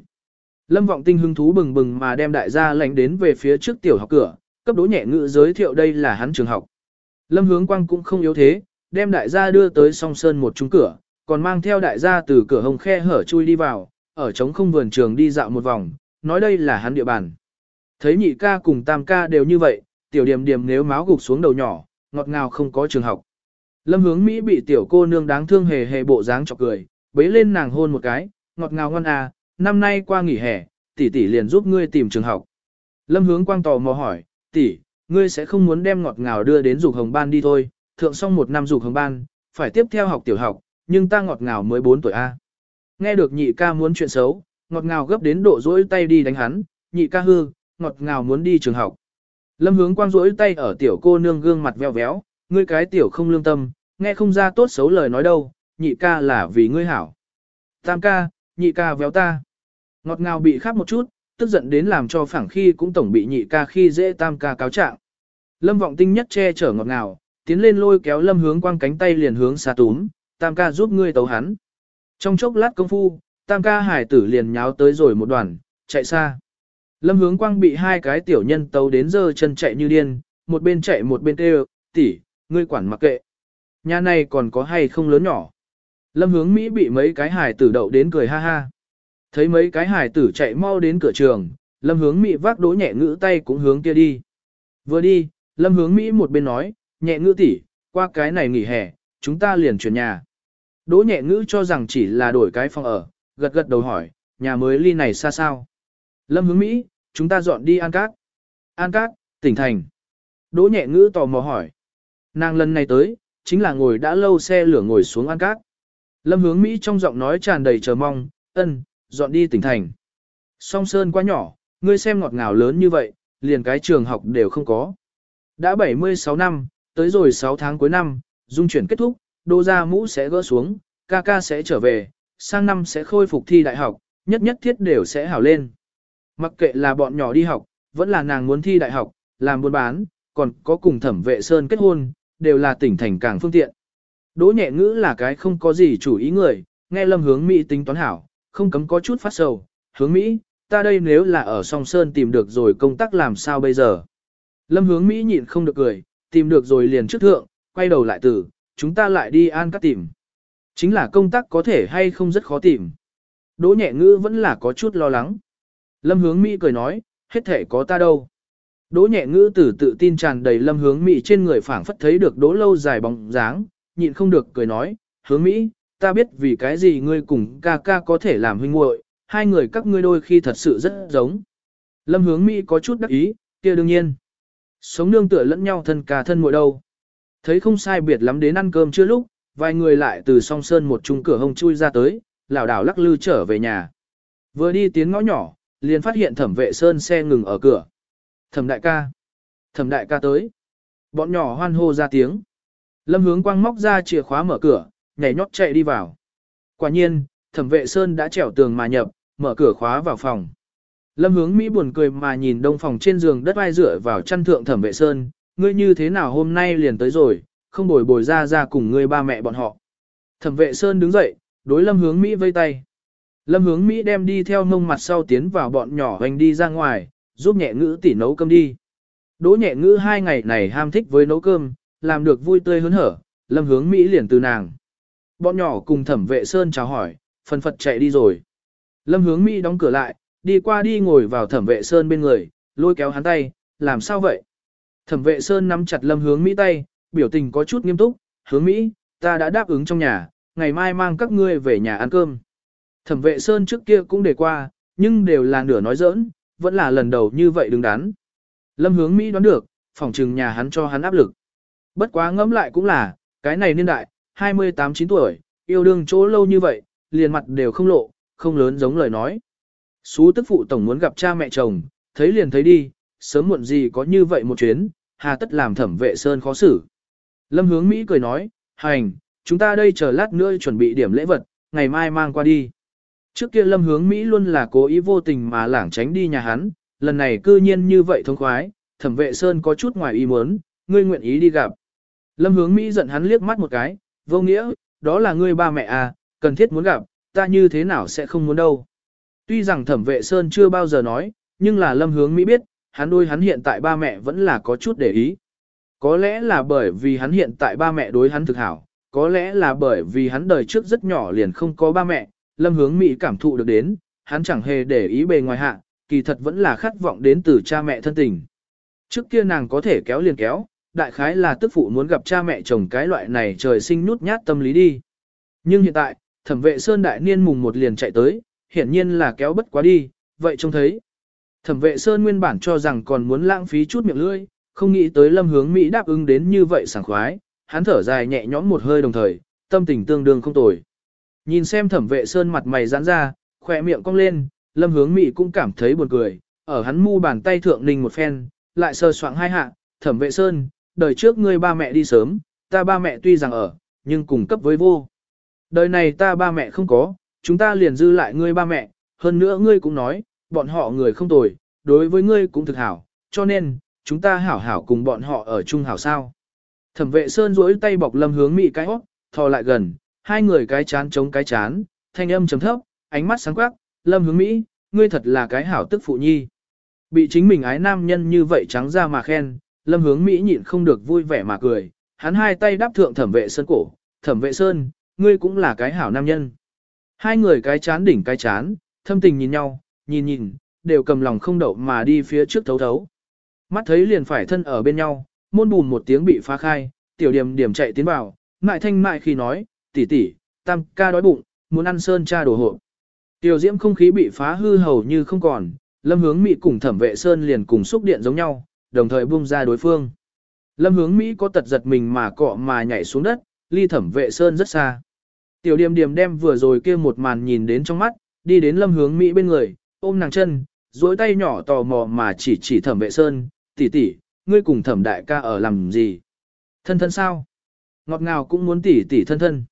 Lâm vọng tinh hứng thú bừng bừng mà đem đại gia lệnh đến về phía trước tiểu học cửa, cấp đỗ nhẹ ngữ giới thiệu đây là hắn trường học. Lâm hướng quang cũng không yếu thế, đem đại gia đưa tới song sơn một trung cửa, còn mang theo đại gia từ cửa hồng khe hở chui đi vào, ở trống không vườn trường đi dạo một vòng, nói đây là hắn địa bàn. Thấy nhị ca cùng tam ca đều như vậy, tiểu điểm điểm nếu máu gục xuống đầu nhỏ, ngọt ngào không có trường học. Lâm hướng Mỹ bị tiểu cô nương đáng thương hề hề bộ dáng chọc cười, bế lên nàng hôn một cái, ngọt ngào ngon à, năm nay qua nghỉ hè, tỷ tỷ liền giúp ngươi tìm trường học. Lâm hướng quang tò mò hỏi, tỷ, ngươi sẽ không muốn đem ngọt ngào đưa đến dục hồng ban đi thôi, thượng xong một năm dục hồng ban, phải tiếp theo học tiểu học, nhưng ta ngọt ngào mới 4 tuổi A. Nghe được nhị ca muốn chuyện xấu, ngọt ngào gấp đến độ rỗi tay đi đánh hắn, nhị ca hư, ngọt ngào muốn đi trường học. Lâm hướng quang rỗi tay ở tiểu cô nương gương mặt veo véo, ngươi cái tiểu không lương tâm, nghe không ra tốt xấu lời nói đâu, nhị ca là vì ngươi hảo. Tam ca, nhị ca véo ta. Ngọt ngào bị khắp một chút, tức giận đến làm cho phẳng khi cũng tổng bị nhị ca khi dễ tam ca cáo trạng. Lâm vọng tinh nhất che chở ngọt ngào, tiến lên lôi kéo lâm hướng quang cánh tay liền hướng xa túm, tam ca giúp ngươi tấu hắn. Trong chốc lát công phu, tam ca hải tử liền nháo tới rồi một đoàn, chạy xa. Lâm hướng quang bị hai cái tiểu nhân tấu đến giờ chân chạy như điên, một bên chạy một bên kêu, tỷ, ngươi quản mặc kệ. Nhà này còn có hay không lớn nhỏ. Lâm hướng Mỹ bị mấy cái hải tử đậu đến cười ha ha. Thấy mấy cái hải tử chạy mau đến cửa trường, Lâm hướng Mỹ vác đỗ nhẹ ngữ tay cũng hướng kia đi. Vừa đi, Lâm hướng Mỹ một bên nói, nhẹ ngữ tỷ, qua cái này nghỉ hè, chúng ta liền chuyển nhà. Đỗ nhẹ ngữ cho rằng chỉ là đổi cái phòng ở, gật gật đầu hỏi, nhà mới ly này xa sao? Lâm hướng Mỹ, chúng ta dọn đi An Cát. An Cát, tỉnh thành. Đỗ nhẹ ngữ tò mò hỏi. Nàng lần này tới, chính là ngồi đã lâu xe lửa ngồi xuống An Cát. Lâm hướng Mỹ trong giọng nói tràn đầy chờ mong, ân, dọn đi tỉnh thành. Song Sơn quá nhỏ, ngươi xem ngọt ngào lớn như vậy, liền cái trường học đều không có. Đã 76 năm, tới rồi 6 tháng cuối năm, dung chuyển kết thúc, đô gia mũ sẽ gỡ xuống, ca ca sẽ trở về, sang năm sẽ khôi phục thi đại học, nhất nhất thiết đều sẽ hảo lên. Mặc kệ là bọn nhỏ đi học, vẫn là nàng muốn thi đại học, làm buôn bán, còn có cùng thẩm vệ sơn kết hôn, đều là tỉnh thành càng phương tiện. Đỗ nhẹ ngữ là cái không có gì chủ ý người, nghe lâm hướng Mỹ tính toán hảo, không cấm có chút phát sầu, hướng Mỹ, ta đây nếu là ở song sơn tìm được rồi công tác làm sao bây giờ. Lâm hướng Mỹ nhịn không được cười, tìm được rồi liền trước thượng, quay đầu lại từ, chúng ta lại đi an cắt tìm. Chính là công tác có thể hay không rất khó tìm. Đỗ nhẹ ngữ vẫn là có chút lo lắng. Lâm hướng Mỹ cười nói, hết thể có ta đâu. Đỗ nhẹ ngữ tử tự tin tràn đầy lâm hướng Mỹ trên người phảng phất thấy được đỗ lâu dài bóng dáng, nhịn không được cười nói, hướng Mỹ, ta biết vì cái gì ngươi cùng ca ca có thể làm huynh muội, hai người các ngươi đôi khi thật sự rất giống. Lâm hướng Mỹ có chút đắc ý, kia đương nhiên. Sống nương tựa lẫn nhau thân cả thân muội đâu. Thấy không sai biệt lắm đến ăn cơm chưa lúc, vài người lại từ song sơn một chung cửa hông chui ra tới, lảo đảo lắc lư trở về nhà. Vừa đi tiến ngõ nhỏ, liền phát hiện thẩm vệ sơn xe ngừng ở cửa. Thẩm đại ca. Thẩm đại ca tới. Bọn nhỏ hoan hô ra tiếng. Lâm hướng quang móc ra chìa khóa mở cửa, nhảy nhót chạy đi vào. Quả nhiên, thẩm vệ sơn đã trèo tường mà nhập, mở cửa khóa vào phòng. Lâm hướng Mỹ buồn cười mà nhìn đông phòng trên giường đất vai rửa vào chăn thượng thẩm vệ sơn, ngươi như thế nào hôm nay liền tới rồi, không bồi bồi ra ra cùng ngươi ba mẹ bọn họ. Thẩm vệ sơn đứng dậy, đối lâm hướng Mỹ vây tay. Lâm hướng Mỹ đem đi theo mông mặt sau tiến vào bọn nhỏ hành đi ra ngoài, giúp nhẹ ngữ tỉ nấu cơm đi. Đỗ nhẹ ngữ hai ngày này ham thích với nấu cơm, làm được vui tươi hớn hở, lâm hướng Mỹ liền từ nàng. Bọn nhỏ cùng thẩm vệ sơn chào hỏi, phần phật chạy đi rồi. Lâm hướng Mỹ đóng cửa lại, đi qua đi ngồi vào thẩm vệ sơn bên người, lôi kéo hắn tay, làm sao vậy? Thẩm vệ sơn nắm chặt lâm hướng Mỹ tay, biểu tình có chút nghiêm túc, hướng Mỹ, ta đã đáp ứng trong nhà, ngày mai mang các ngươi về nhà ăn cơm. Thẩm vệ sơn trước kia cũng để qua, nhưng đều là nửa nói giỡn, vẫn là lần đầu như vậy đứng đắn. Lâm hướng Mỹ đoán được, phòng trừng nhà hắn cho hắn áp lực. Bất quá ngẫm lại cũng là, cái này niên đại, 28-9 tuổi, yêu đương chỗ lâu như vậy, liền mặt đều không lộ, không lớn giống lời nói. Xú tức phụ tổng muốn gặp cha mẹ chồng, thấy liền thấy đi, sớm muộn gì có như vậy một chuyến, hà tất làm thẩm vệ sơn khó xử. Lâm hướng Mỹ cười nói, hành, chúng ta đây chờ lát nữa chuẩn bị điểm lễ vật, ngày mai mang qua đi. Trước kia lâm hướng Mỹ luôn là cố ý vô tình mà lảng tránh đi nhà hắn, lần này cư nhiên như vậy thông khoái, thẩm vệ sơn có chút ngoài ý muốn, ngươi nguyện ý đi gặp. Lâm hướng Mỹ giận hắn liếc mắt một cái, vô nghĩa, đó là ngươi ba mẹ à, cần thiết muốn gặp, ta như thế nào sẽ không muốn đâu. Tuy rằng thẩm vệ sơn chưa bao giờ nói, nhưng là lâm hướng Mỹ biết, hắn đôi hắn hiện tại ba mẹ vẫn là có chút để ý. Có lẽ là bởi vì hắn hiện tại ba mẹ đối hắn thực hảo, có lẽ là bởi vì hắn đời trước rất nhỏ liền không có ba mẹ, lâm hướng Mỹ cảm thụ được đến, hắn chẳng hề để ý bề ngoài hạ, kỳ thật vẫn là khát vọng đến từ cha mẹ thân tình. Trước kia nàng có thể kéo liền kéo, đại khái là tức phụ muốn gặp cha mẹ chồng cái loại này trời sinh nhút nhát tâm lý đi. Nhưng hiện tại, thẩm vệ Sơn đại niên mùng một liền chạy tới, hiển nhiên là kéo bất quá đi, vậy trông thấy. Thẩm vệ Sơn nguyên bản cho rằng còn muốn lãng phí chút miệng lưỡi, không nghĩ tới lâm hướng Mỹ đáp ứng đến như vậy sảng khoái, hắn thở dài nhẹ nhõm một hơi đồng thời, tâm tình tương đương không tồi. Nhìn xem thẩm vệ Sơn mặt mày giãn ra, khỏe miệng cong lên, lâm hướng Mỹ cũng cảm thấy buồn cười, ở hắn mu bàn tay thượng ninh một phen, lại sơ soạng hai hạ, thẩm vệ Sơn, đời trước ngươi ba mẹ đi sớm, ta ba mẹ tuy rằng ở, nhưng cùng cấp với vô. Đời này ta ba mẹ không có, chúng ta liền dư lại ngươi ba mẹ, hơn nữa ngươi cũng nói, bọn họ người không tồi, đối với ngươi cũng thực hảo, cho nên, chúng ta hảo hảo cùng bọn họ ở chung hảo sao. Thẩm vệ sơn duỗi tay bọc lâm hướng mị cái hót, thò lại gần, hai người cái chán chống cái chán, thanh âm chấm thấp, ánh mắt sáng quắc, lâm hướng Mỹ, ngươi thật là cái hảo tức phụ nhi. Bị chính mình ái nam nhân như vậy trắng ra mà khen, lâm hướng Mỹ nhịn không được vui vẻ mà cười, hắn hai tay đáp thượng thẩm vệ sơn cổ, thẩm vệ sơn, ngươi cũng là cái hảo nam nhân. Hai người cái chán đỉnh cái chán, thâm tình nhìn nhau, nhìn nhìn, đều cầm lòng không đậu mà đi phía trước thấu thấu. Mắt thấy liền phải thân ở bên nhau, môn bùn một tiếng bị phá khai, tiểu điểm điểm chạy tiến vào, mại thanh mại khi nói, tỷ tỷ, tam ca đói bụng, muốn ăn sơn cha đồ hộ. Tiểu diễm không khí bị phá hư hầu như không còn, lâm hướng Mỹ cùng thẩm vệ sơn liền cùng xúc điện giống nhau, đồng thời buông ra đối phương. Lâm hướng Mỹ có tật giật mình mà cọ mà nhảy xuống đất, ly thẩm vệ sơn rất xa. Tiểu điềm điềm đem vừa rồi kia một màn nhìn đến trong mắt, đi đến lâm hướng Mỹ bên người, ôm nàng chân, duỗi tay nhỏ tò mò mà chỉ chỉ thẩm vệ sơn, tỷ tỷ, ngươi cùng thẩm đại ca ở làm gì? Thân thân sao? Ngọt ngào cũng muốn tỷ tỷ thân thân.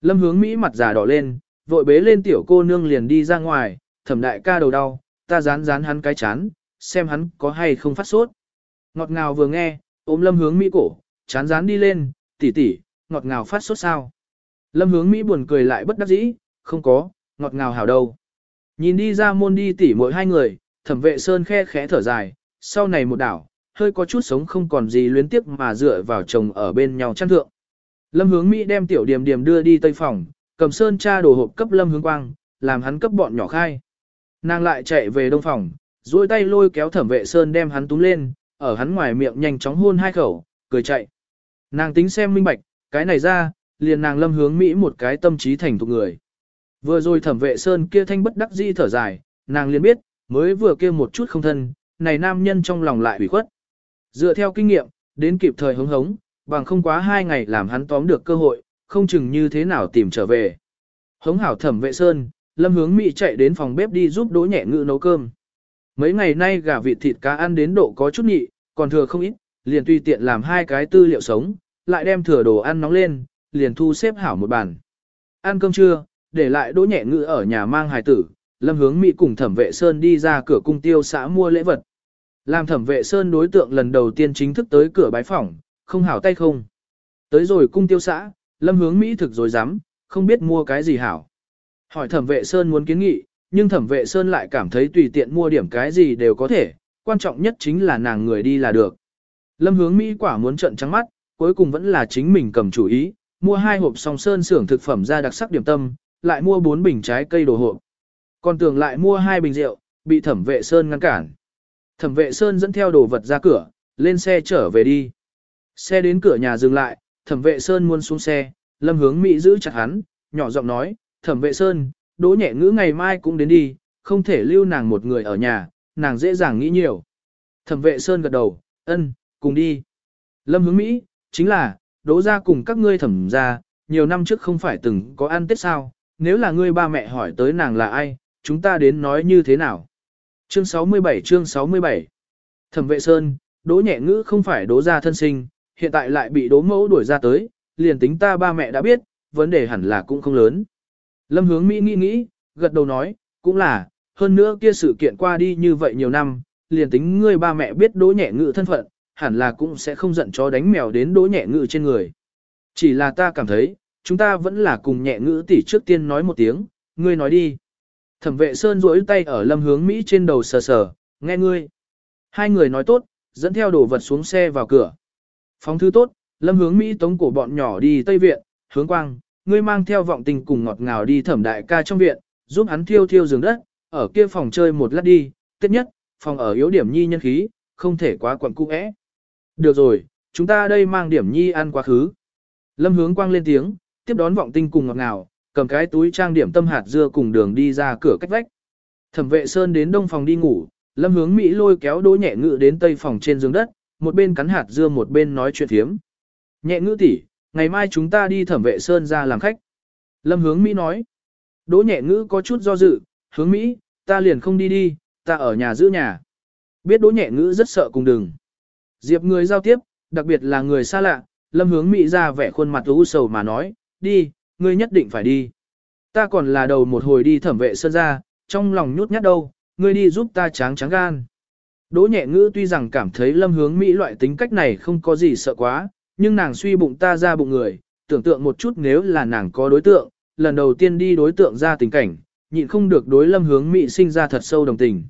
Lâm hướng Mỹ mặt già đỏ lên, vội bế lên tiểu cô nương liền đi ra ngoài, thẩm đại ca đầu đau, ta dán dán hắn cái chán, xem hắn có hay không phát sốt. Ngọt ngào vừa nghe, ôm lâm hướng Mỹ cổ, chán dán đi lên, tỷ tỷ, ngọt ngào phát sốt sao? Lâm hướng Mỹ buồn cười lại bất đắc dĩ, không có, ngọt ngào hảo đâu. Nhìn đi ra môn đi tỉ mỗi hai người, thẩm vệ sơn khe khẽ thở dài, sau này một đảo, hơi có chút sống không còn gì luyến tiếc mà dựa vào chồng ở bên nhau chăn thượng. Lâm hướng Mỹ đem tiểu điểm điểm đưa đi tây phòng, cầm sơn cha đồ hộp cấp lâm hướng quang, làm hắn cấp bọn nhỏ khai. Nàng lại chạy về đông phòng, duỗi tay lôi kéo thẩm vệ sơn đem hắn túm lên, ở hắn ngoài miệng nhanh chóng hôn hai khẩu, cười chạy. Nàng tính xem minh bạch, cái này ra, liền nàng lâm hướng Mỹ một cái tâm trí thành thục người. Vừa rồi thẩm vệ sơn kia thanh bất đắc dĩ thở dài, nàng liền biết, mới vừa kia một chút không thân, này nam nhân trong lòng lại ủy khuất. Dựa theo kinh nghiệm, đến kịp thời hống hống, bằng không quá hai ngày làm hắn tóm được cơ hội, không chừng như thế nào tìm trở về. Hống hảo thẩm vệ sơn, lâm hướng Mỹ chạy đến phòng bếp đi giúp đỗ nhẹ ngự nấu cơm. Mấy ngày nay gà vịt thịt cá ăn đến độ có chút nhị, còn thừa không ít, liền tùy tiện làm hai cái tư liệu sống, lại đem thừa đồ ăn nóng lên, liền thu xếp hảo một bàn. Ăn cơm trưa, để lại đỗ nhẹ ngự ở nhà mang hài tử, lâm hướng Mỹ cùng thẩm vệ Sơn đi ra cửa cung tiêu xã mua lễ vật. Làm thẩm vệ Sơn đối tượng lần đầu tiên chính thức tới cửa bái phỏng, không hảo tay không. Tới rồi cung tiêu xã, lâm hướng Mỹ thực rồi dám, không biết mua cái gì hảo. Hỏi thẩm vệ Sơn muốn kiến nghị, nhưng thẩm vệ Sơn lại cảm thấy tùy tiện mua điểm cái gì đều có thể, quan trọng nhất chính là nàng người đi là được. Lâm hướng Mỹ quả muốn trận trắng mắt, cuối cùng vẫn là chính mình cầm chủ ý, mua hai hộp song sơn xưởng thực phẩm ra đặc sắc điểm tâm, lại mua bốn bình trái cây đồ hộp. Còn tưởng lại mua hai bình rượu, bị thẩm vệ sơn ngăn cản. Thẩm vệ sơn dẫn theo đồ vật ra cửa, lên xe trở về đi. Xe đến cửa nhà dừng lại, thẩm vệ sơn muốn xuống xe, lâm hướng Mỹ giữ chặt hắn, nhỏ giọng nói, thẩm vệ sơn, đỗ nhẹ ngữ ngày mai cũng đến đi, không thể lưu nàng một người ở nhà, nàng dễ dàng nghĩ nhiều. Thẩm vệ sơn gật đầu, ân, cùng đi. Lâm hướng Mỹ, chính là, đỗ ra cùng các ngươi thẩm ra, nhiều năm trước không phải từng có ăn tết sao, nếu là ngươi ba mẹ hỏi tới nàng là ai, chúng ta đến nói như thế nào. Chương 67 chương 67 Thẩm vệ Sơn, đỗ nhẹ ngữ không phải đỗ ra thân sinh, hiện tại lại bị đỗ mẫu đuổi ra tới, liền tính ta ba mẹ đã biết, vấn đề hẳn là cũng không lớn. Lâm hướng Mỹ nghĩ nghĩ, gật đầu nói, cũng là, hơn nữa kia sự kiện qua đi như vậy nhiều năm, liền tính ngươi ba mẹ biết đỗ nhẹ ngự thân phận, hẳn là cũng sẽ không giận chó đánh mèo đến đỗ nhẹ ngự trên người. Chỉ là ta cảm thấy, chúng ta vẫn là cùng nhẹ ngữ tỷ trước tiên nói một tiếng, ngươi nói đi. Thẩm vệ Sơn duỗi tay ở lâm hướng Mỹ trên đầu sờ sờ, nghe ngươi. Hai người nói tốt, dẫn theo đồ vật xuống xe vào cửa. Phóng thư tốt, lâm hướng Mỹ tống cổ bọn nhỏ đi Tây Viện, hướng quang, ngươi mang theo vọng tình cùng ngọt ngào đi thẩm đại ca trong viện, giúp hắn thiêu thiêu giường đất, ở kia phòng chơi một lát đi, tất nhất, phòng ở yếu điểm nhi nhân khí, không thể quá quẩn cung ẽ. Được rồi, chúng ta đây mang điểm nhi ăn quá khứ. Lâm hướng quang lên tiếng, tiếp đón vọng tinh cùng ngọt ngào, cầm cái túi trang điểm tâm hạt dưa cùng đường đi ra cửa cách vách. Thẩm vệ Sơn đến đông phòng đi ngủ, lâm hướng Mỹ lôi kéo đỗ nhẹ ngự đến tây phòng trên giường đất, một bên cắn hạt dưa một bên nói chuyện thiếm. Nhẹ ngữ tỷ, ngày mai chúng ta đi thẩm vệ Sơn ra làm khách. Lâm hướng Mỹ nói. Đỗ nhẹ ngữ có chút do dự, hướng Mỹ, ta liền không đi đi, ta ở nhà giữ nhà. Biết đỗ nhẹ ngữ rất sợ cùng đừng. Diệp người giao tiếp, đặc biệt là người xa lạ, lâm hướng Mỹ ra vẻ khuôn mặt u sầu mà nói, đi, ngươi nhất định phải đi. Ta còn là đầu một hồi đi thẩm vệ sơn ra, trong lòng nhút nhát đâu, ngươi đi giúp ta tráng tráng gan. Đỗ nhẹ ngữ tuy rằng cảm thấy lâm hướng Mỹ loại tính cách này không có gì sợ quá, nhưng nàng suy bụng ta ra bụng người, tưởng tượng một chút nếu là nàng có đối tượng, lần đầu tiên đi đối tượng ra tình cảnh, nhịn không được đối lâm hướng Mỹ sinh ra thật sâu đồng tình.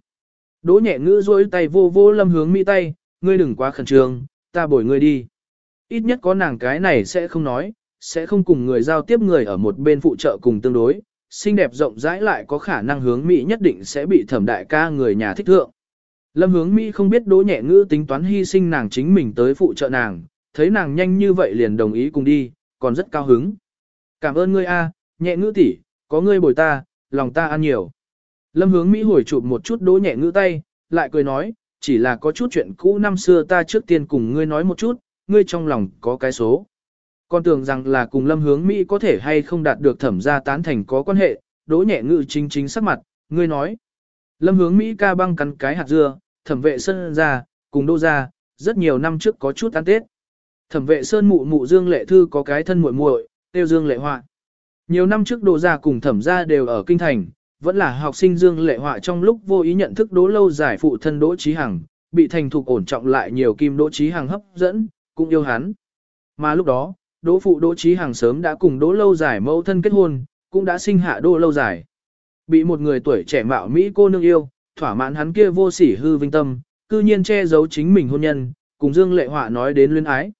Đỗ nhẹ ngữ duỗi tay vô vô lâm hướng Mỹ tay, ngươi đừng quá khẩn trương, ta bồi ngươi đi. Ít nhất có nàng cái này sẽ không nói, sẽ không cùng người giao tiếp người ở một bên phụ trợ cùng tương đối, xinh đẹp rộng rãi lại có khả năng hướng Mỹ nhất định sẽ bị thẩm đại ca người nhà thích thượng. Lâm hướng Mỹ không biết đỗ nhẹ ngữ tính toán hy sinh nàng chính mình tới phụ trợ nàng, thấy nàng nhanh như vậy liền đồng ý cùng đi, còn rất cao hứng. Cảm ơn ngươi a, nhẹ ngữ tỷ, có ngươi bồi ta, lòng ta ăn nhiều. Lâm hướng Mỹ hồi chụp một chút đỗ nhẹ ngữ tay, lại cười nói, chỉ là có chút chuyện cũ năm xưa ta trước tiên cùng ngươi nói một chút, ngươi trong lòng có cái số. Con tưởng rằng là cùng lâm hướng Mỹ có thể hay không đạt được thẩm gia tán thành có quan hệ, đỗ nhẹ ngữ chính chính sắc mặt, ngươi nói. Lâm hướng Mỹ ca băng cắn cái hạt dưa, thẩm vệ sơn ra, cùng đô ra, rất nhiều năm trước có chút ăn tết. Thẩm vệ sơn mụ mụ Dương Lệ Thư có cái thân muội muội, tiêu Dương Lệ Họa. Nhiều năm trước đồ gia cùng thẩm gia đều ở kinh thành, vẫn là học sinh Dương Lệ Họa trong lúc vô ý nhận thức đỗ lâu giải phụ thân đỗ trí hằng, bị thành thục ổn trọng lại nhiều kim đỗ trí hằng hấp dẫn, cũng yêu hắn. Mà lúc đó, Đỗ phụ Đỗ Chí Hằng sớm đã cùng Đỗ Lâu Giải mẫu thân kết hôn, cũng đã sinh hạ Đỗ Lâu Giải. Bị một người tuổi trẻ mạo Mỹ cô nương yêu, thỏa mãn hắn kia vô sỉ hư vinh tâm, cư nhiên che giấu chính mình hôn nhân, cùng Dương Lệ Họa nói đến luyến ái.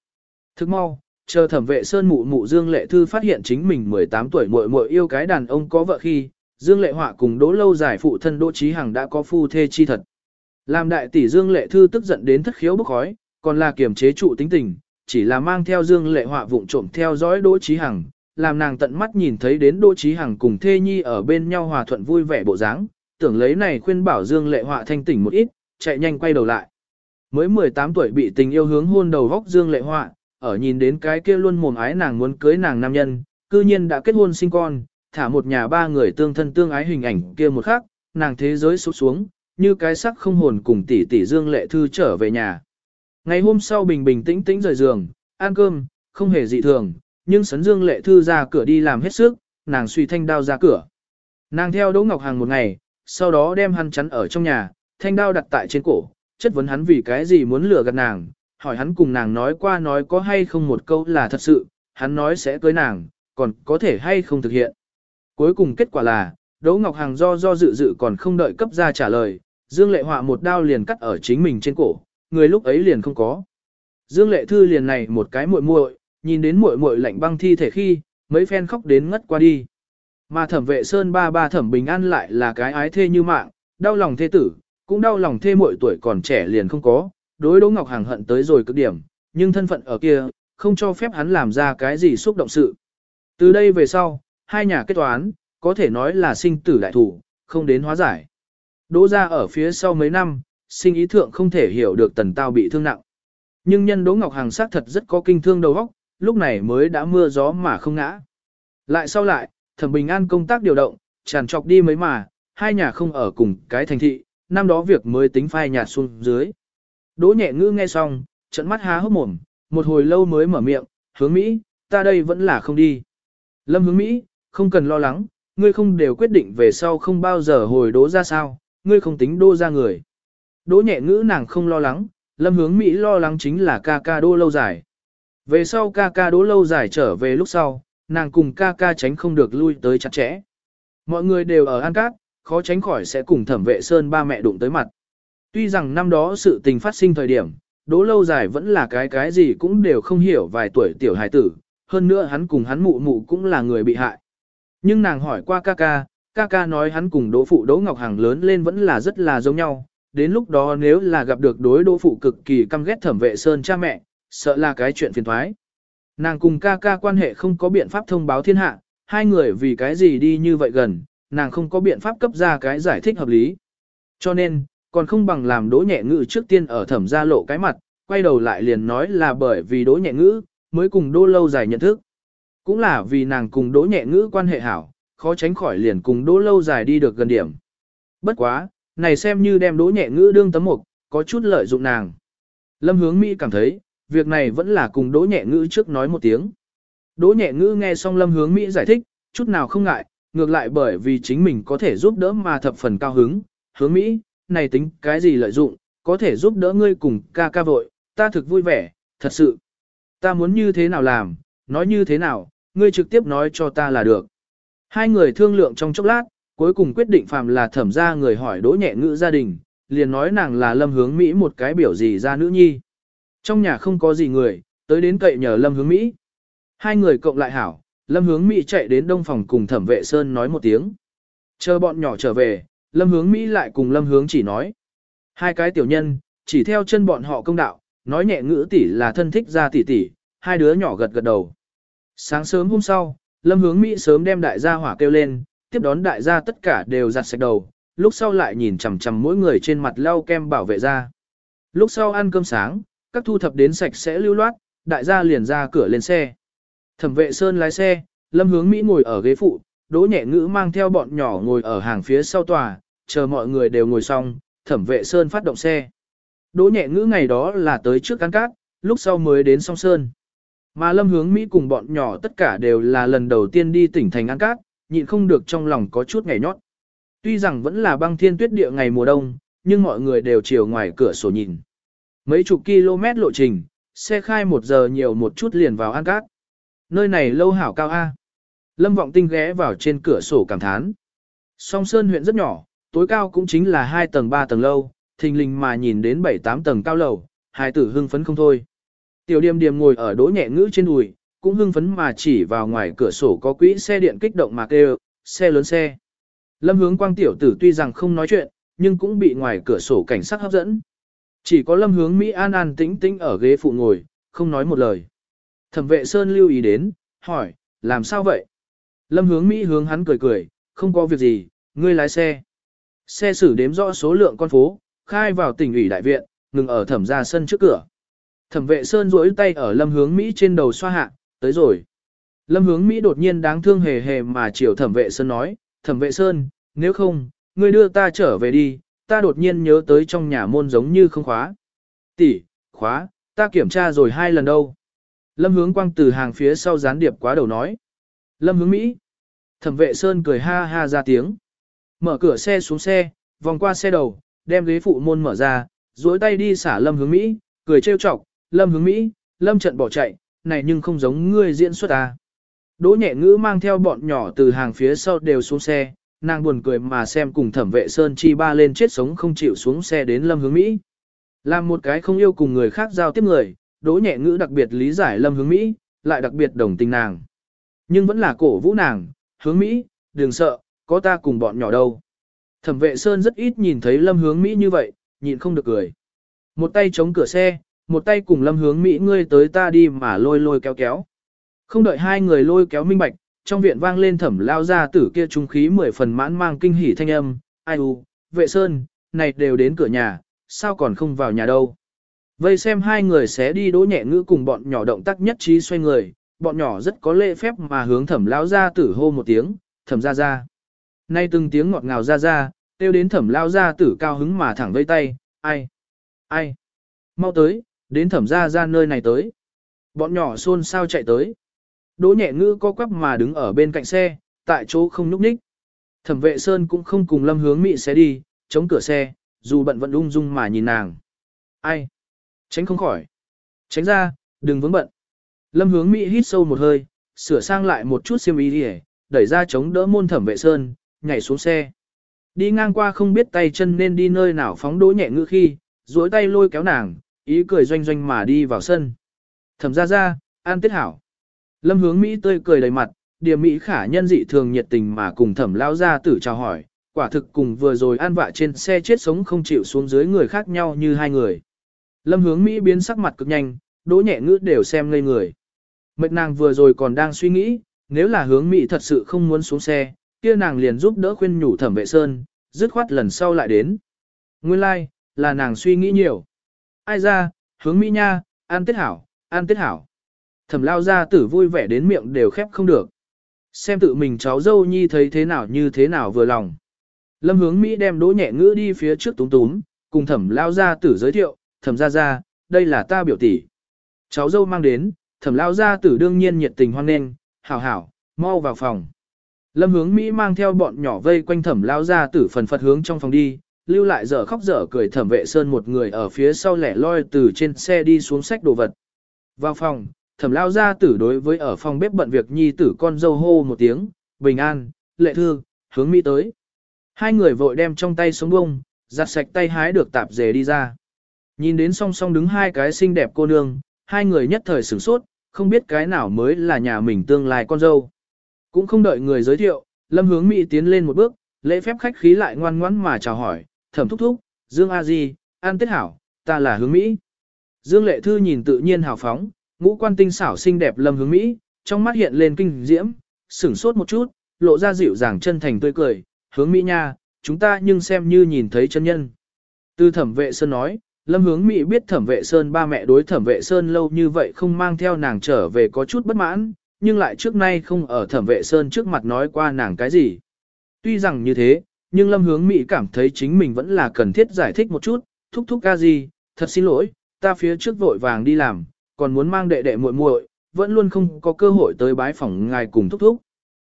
Thức mau, chờ thẩm vệ sơn mụ mụ Dương Lệ Thư phát hiện chính mình 18 tuổi muội muội yêu cái đàn ông có vợ khi, Dương Lệ Họa cùng Đỗ Lâu Giải phụ thân Đỗ Chí Hằng đã có phu thê chi thật. Làm đại tỷ Dương Lệ Thư tức giận đến thất khiếu bốc khói, còn là kiềm chế trụ tính tình, chỉ là mang theo Dương Lệ Họa vụng trộm theo dõi Đỗ Chí Hằng, làm nàng tận mắt nhìn thấy đến Đỗ Chí Hằng cùng Thê Nhi ở bên nhau hòa thuận vui vẻ bộ dáng, tưởng lấy này khuyên bảo Dương Lệ Họa thanh tỉnh một ít, chạy nhanh quay đầu lại. Mới 18 tuổi bị tình yêu hướng hôn đầu vóc Dương Lệ Họa, ở nhìn đến cái kia luôn mồm ái nàng muốn cưới nàng nam nhân, cư nhiên đã kết hôn sinh con, thả một nhà ba người tương thân tương ái hình ảnh kia một khắc, nàng thế giới sụp xuống, như cái sắc không hồn cùng tỷ tỷ Dương Lệ Thư trở về nhà. Ngày hôm sau bình bình tĩnh tĩnh rời giường, ăn cơm, không hề dị thường, nhưng sấn dương lệ thư ra cửa đi làm hết sức, nàng suy thanh đao ra cửa. Nàng theo Đỗ Ngọc Hàng một ngày, sau đó đem hắn chắn ở trong nhà, thanh đao đặt tại trên cổ, chất vấn hắn vì cái gì muốn lừa gạt nàng, hỏi hắn cùng nàng nói qua nói có hay không một câu là thật sự, hắn nói sẽ cưới nàng, còn có thể hay không thực hiện. Cuối cùng kết quả là, Đỗ Ngọc Hằng do do dự dự còn không đợi cấp ra trả lời, Dương Lệ Họa một đao liền cắt ở chính mình trên cổ, người lúc ấy liền không có. Dương Lệ Thư liền này một cái muội muội, nhìn đến muội muội lạnh băng thi thể khi, mấy phen khóc đến ngất qua đi. Mà thẩm vệ sơn ba ba thẩm bình an lại là cái ái thê như mạng, đau lòng thê tử, cũng đau lòng thê muội tuổi còn trẻ liền không có, đối Đỗ Ngọc Hàng hận tới rồi cực điểm, nhưng thân phận ở kia, không cho phép hắn làm ra cái gì xúc động sự. Từ đây về sau, hai nhà kết toán, có thể nói là sinh tử đại thủ, không đến hóa giải. Đỗ ra ở phía sau mấy năm, sinh ý thượng không thể hiểu được tần tao bị thương nặng. Nhưng nhân Đỗ Ngọc Hàng xác thật rất có kinh thương đầu óc, lúc này mới đã mưa gió mà không ngã. Lại sau lại, thẩm bình an công tác điều động, tràn trọc đi mấy mà, hai nhà không ở cùng cái thành thị, năm đó việc mới tính phai nhạt xuống dưới. Đỗ nhẹ ngữ nghe xong, trận mắt há hốc mồm, một hồi lâu mới mở miệng, hướng Mỹ, ta đây vẫn là không đi. Lâm hướng Mỹ, không cần lo lắng, ngươi không đều quyết định về sau không bao giờ hồi đỗ ra sao, ngươi không tính đô ra người. Đỗ nhẹ ngữ nàng không lo lắng, lâm hướng Mỹ lo lắng chính là ca ca đô lâu dài. Về sau ca ca đỗ lâu dài trở về lúc sau, nàng cùng ca ca tránh không được lui tới chặt chẽ. Mọi người đều ở An Cát, khó tránh khỏi sẽ cùng thẩm vệ sơn ba mẹ đụng tới mặt. Tuy rằng năm đó sự tình phát sinh thời điểm, đỗ lâu dài vẫn là cái cái gì cũng đều không hiểu vài tuổi tiểu hài tử, hơn nữa hắn cùng hắn mụ mụ cũng là người bị hại. Nhưng nàng hỏi qua ca ca, ca ca nói hắn cùng đỗ phụ đỗ ngọc hàng lớn lên vẫn là rất là giống nhau, đến lúc đó nếu là gặp được đối đỗ phụ cực kỳ căm ghét thẩm vệ sơn cha mẹ, sợ là cái chuyện phiền thoái. Nàng cùng ca ca quan hệ không có biện pháp thông báo thiên hạ, hai người vì cái gì đi như vậy gần, nàng không có biện pháp cấp ra cái giải thích hợp lý. Cho nên, còn không bằng làm đỗ nhẹ ngữ trước tiên ở thẩm gia lộ cái mặt, quay đầu lại liền nói là bởi vì đỗ nhẹ ngữ, mới cùng đỗ lâu dài nhận thức. Cũng là vì nàng cùng đỗ nhẹ ngữ quan hệ hảo, khó tránh khỏi liền cùng đỗ lâu dài đi được gần điểm. Bất quá, này xem như đem đỗ nhẹ ngữ đương tấm mục, có chút lợi dụng nàng. Lâm hướng Mỹ cảm thấy, việc này vẫn là cùng đỗ nhẹ ngữ trước nói một tiếng. Đỗ nhẹ ngữ nghe xong lâm hướng Mỹ giải thích, chút nào không ngại, ngược lại bởi vì chính mình có thể giúp đỡ mà thập phần cao hứng, hướng Mỹ, này tính cái gì lợi dụng, có thể giúp đỡ ngươi cùng ca ca vội, ta thực vui vẻ, thật sự. Ta muốn như thế nào làm, nói như thế nào, ngươi trực tiếp nói cho ta là được. Hai người thương lượng trong chốc lát, cuối cùng quyết định phàm là thẩm ra người hỏi đỗ nhẹ ngữ gia đình, liền nói nàng là lâm hướng Mỹ một cái biểu gì ra nữ nhi. Trong nhà không có gì người, tới đến cậy nhờ lâm hướng Mỹ. Hai người cộng lại hảo, lâm hướng Mỹ chạy đến đông phòng cùng thẩm vệ sơn nói một tiếng. Chờ bọn nhỏ trở về, lâm hướng Mỹ lại cùng lâm hướng chỉ nói. Hai cái tiểu nhân, chỉ theo chân bọn họ công đạo, nói nhẹ ngữ tỷ là thân thích ra tỷ tỷ, hai đứa nhỏ gật gật đầu. Sáng sớm hôm sau, lâm hướng Mỹ sớm đem đại gia hỏa kêu lên, tiếp đón đại gia tất cả đều giặt sạch đầu, lúc sau lại nhìn chằm chằm mỗi người trên mặt lau kem bảo vệ ra. Lúc sau ăn cơm sáng, các thu thập đến sạch sẽ lưu loát, đại gia liền ra cửa lên xe. Thẩm vệ Sơn lái xe, Lâm Hướng Mỹ ngồi ở ghế phụ, Đỗ Nhẹ Ngữ mang theo bọn nhỏ ngồi ở hàng phía sau tòa, chờ mọi người đều ngồi xong, Thẩm vệ Sơn phát động xe. Đỗ Nhẹ Ngữ ngày đó là tới trước cán cát, lúc sau mới đến song Sơn. Mà Lâm Hướng Mỹ cùng bọn nhỏ tất cả đều là lần đầu tiên đi tỉnh thành An Cát, nhịn không được trong lòng có chút ngày nhót. Tuy rằng vẫn là băng thiên tuyết địa ngày mùa đông, nhưng mọi người đều chiều ngoài cửa sổ nhìn. Mấy chục km lộ trình, xe khai một giờ nhiều một chút liền vào An Cát. Nơi này lâu hảo cao A. Lâm Vọng Tinh ghé vào trên cửa sổ cảm thán. Song Sơn huyện rất nhỏ, tối cao cũng chính là 2 tầng 3 tầng lâu, thình lình mà nhìn đến 7-8 tầng cao lầu, hai tử hưng phấn không thôi. Tiểu điềm điềm ngồi ở đỗ nhẹ ngữ trên đùi, cũng hưng phấn mà chỉ vào ngoài cửa sổ có quỹ xe điện kích động mà kêu, xe lớn xe. Lâm hướng quang tiểu tử tuy rằng không nói chuyện, nhưng cũng bị ngoài cửa sổ cảnh sát hấp dẫn. Chỉ có lâm hướng Mỹ an an tĩnh tĩnh ở ghế phụ ngồi, không nói một lời. Thẩm vệ Sơn lưu ý đến, hỏi, làm sao vậy? Lâm hướng Mỹ hướng hắn cười cười, không có việc gì, ngươi lái xe. Xe xử đếm rõ số lượng con phố, khai vào tỉnh ủy đại viện, ngừng ở thẩm ra sân trước cửa. Thẩm vệ Sơn duỗi tay ở lâm hướng Mỹ trên đầu xoa hạ, tới rồi. Lâm hướng Mỹ đột nhiên đáng thương hề hề mà chiều thẩm vệ Sơn nói, thẩm vệ Sơn, nếu không, ngươi đưa ta trở về đi, ta đột nhiên nhớ tới trong nhà môn giống như không khóa. Tỷ, khóa, ta kiểm tra rồi hai lần đâu. Lâm hướng quang từ hàng phía sau gián điệp quá đầu nói. Lâm hướng Mỹ. Thẩm vệ Sơn cười ha ha ra tiếng. Mở cửa xe xuống xe, vòng qua xe đầu, đem ghế phụ môn mở ra, duỗi tay đi xả Lâm hướng Mỹ, cười trêu chọc, Lâm hướng Mỹ, Lâm trận bỏ chạy, này nhưng không giống ngươi diễn xuất à. Đỗ nhẹ ngữ mang theo bọn nhỏ từ hàng phía sau đều xuống xe, nàng buồn cười mà xem cùng thẩm vệ Sơn Chi ba lên chết sống không chịu xuống xe đến Lâm hướng Mỹ. Làm một cái không yêu cùng người khác giao tiếp người, đỗ nhẹ ngữ đặc biệt lý giải lâm hướng Mỹ, lại đặc biệt đồng tình nàng. Nhưng vẫn là cổ vũ nàng, hướng Mỹ, đừng sợ, có ta cùng bọn nhỏ đâu. Thẩm vệ Sơn rất ít nhìn thấy lâm hướng Mỹ như vậy, nhịn không được cười. Một tay chống cửa xe, một tay cùng lâm hướng Mỹ ngươi tới ta đi mà lôi lôi kéo kéo. Không đợi hai người lôi kéo minh bạch, trong viện vang lên thẩm lao ra tử kia trung khí mười phần mãn mang kinh hỉ thanh âm, ai u, vệ Sơn, này đều đến cửa nhà, sao còn không vào nhà đâu. Vây xem hai người sẽ đi đỗ nhẹ ngữ cùng bọn nhỏ động tác nhất trí xoay người, bọn nhỏ rất có lễ phép mà hướng thẩm lao ra tử hô một tiếng, thẩm ra ra. Nay từng tiếng ngọt ngào ra ra, tiêu đến thẩm lao ra tử cao hứng mà thẳng vây tay, ai, ai, mau tới, đến thẩm ra ra nơi này tới. Bọn nhỏ xôn xao chạy tới. Đỗ nhẹ ngữ co quắp mà đứng ở bên cạnh xe, tại chỗ không nhúc nhích. Thẩm vệ Sơn cũng không cùng lâm hướng mị xe đi, chống cửa xe, dù bận vẫn ung dung mà nhìn nàng. Ai? Tránh không khỏi. Tránh ra, đừng vướng bận. Lâm hướng Mỹ hít sâu một hơi, sửa sang lại một chút xiêm y đi đẩy ra chống đỡ môn thẩm vệ sơn, nhảy xuống xe. Đi ngang qua không biết tay chân nên đi nơi nào phóng đỗ nhẹ ngữ khi, duỗi tay lôi kéo nàng, ý cười doanh doanh mà đi vào sân. Thẩm ra ra, an tiết hảo. Lâm hướng Mỹ tươi cười đầy mặt, điểm Mỹ khả nhân dị thường nhiệt tình mà cùng thẩm lao ra tử chào hỏi, quả thực cùng vừa rồi an vạ trên xe chết sống không chịu xuống dưới người khác nhau như hai người. Lâm hướng Mỹ biến sắc mặt cực nhanh, đỗ nhẹ ngữ đều xem ngây người. Mệnh nàng vừa rồi còn đang suy nghĩ, nếu là hướng Mỹ thật sự không muốn xuống xe, kia nàng liền giúp đỡ khuyên nhủ thẩm vệ sơn, dứt khoát lần sau lại đến. Nguyên lai, like, là nàng suy nghĩ nhiều. Ai ra, hướng Mỹ nha, an tiết hảo, an tiết hảo. Thẩm lao ra tử vui vẻ đến miệng đều khép không được. Xem tự mình cháu dâu nhi thấy thế nào như thế nào vừa lòng. Lâm hướng Mỹ đem đỗ nhẹ ngữ đi phía trước túm túm, cùng thẩm lao ra tử giới thiệu, thẩm ra ra, đây là ta biểu tỷ. Cháu dâu mang đến, thẩm lao gia tử đương nhiên nhiệt tình hoan nghênh, hảo hảo, mau vào phòng. Lâm hướng Mỹ mang theo bọn nhỏ vây quanh thẩm lao gia tử phần phật hướng trong phòng đi, lưu lại dở khóc dở cười thẩm vệ sơn một người ở phía sau lẻ loi từ trên xe đi xuống sách đồ vật. Vào phòng, thẩm lao gia tử đối với ở phòng bếp bận việc nhi tử con dâu hô một tiếng, bình an, lệ thư, hướng Mỹ tới. Hai người vội đem trong tay sống bông, giặt sạch tay hái được tạp dề đi ra. Nhìn đến song song đứng hai cái xinh đẹp cô nương, hai người nhất thời sửng sốt, không biết cái nào mới là nhà mình tương lai con dâu. Cũng không đợi người giới thiệu, Lâm Hướng Mỹ tiến lên một bước, lễ phép khách khí lại ngoan ngoãn mà chào hỏi, thẩm thúc thúc, Dương A Di, An Tết Hảo, ta là Hướng Mỹ. Dương Lệ Thư nhìn tự nhiên hào phóng, ngũ quan tinh xảo xinh đẹp Lâm Hướng Mỹ, trong mắt hiện lên kinh diễm, sửng sốt một chút, lộ ra dịu dàng chân thành tươi cười, Hướng Mỹ nha, chúng ta nhưng xem như nhìn thấy chân nhân. Từ thẩm vệ sơn nói, Lâm hướng Mỹ biết thẩm vệ Sơn ba mẹ đối thẩm vệ Sơn lâu như vậy không mang theo nàng trở về có chút bất mãn, nhưng lại trước nay không ở thẩm vệ Sơn trước mặt nói qua nàng cái gì. Tuy rằng như thế, nhưng Lâm hướng Mỹ cảm thấy chính mình vẫn là cần thiết giải thích một chút, thúc thúc ca gì, thật xin lỗi, ta phía trước vội vàng đi làm, còn muốn mang đệ đệ muội muội, vẫn luôn không có cơ hội tới bái phỏng ngài cùng thúc thúc.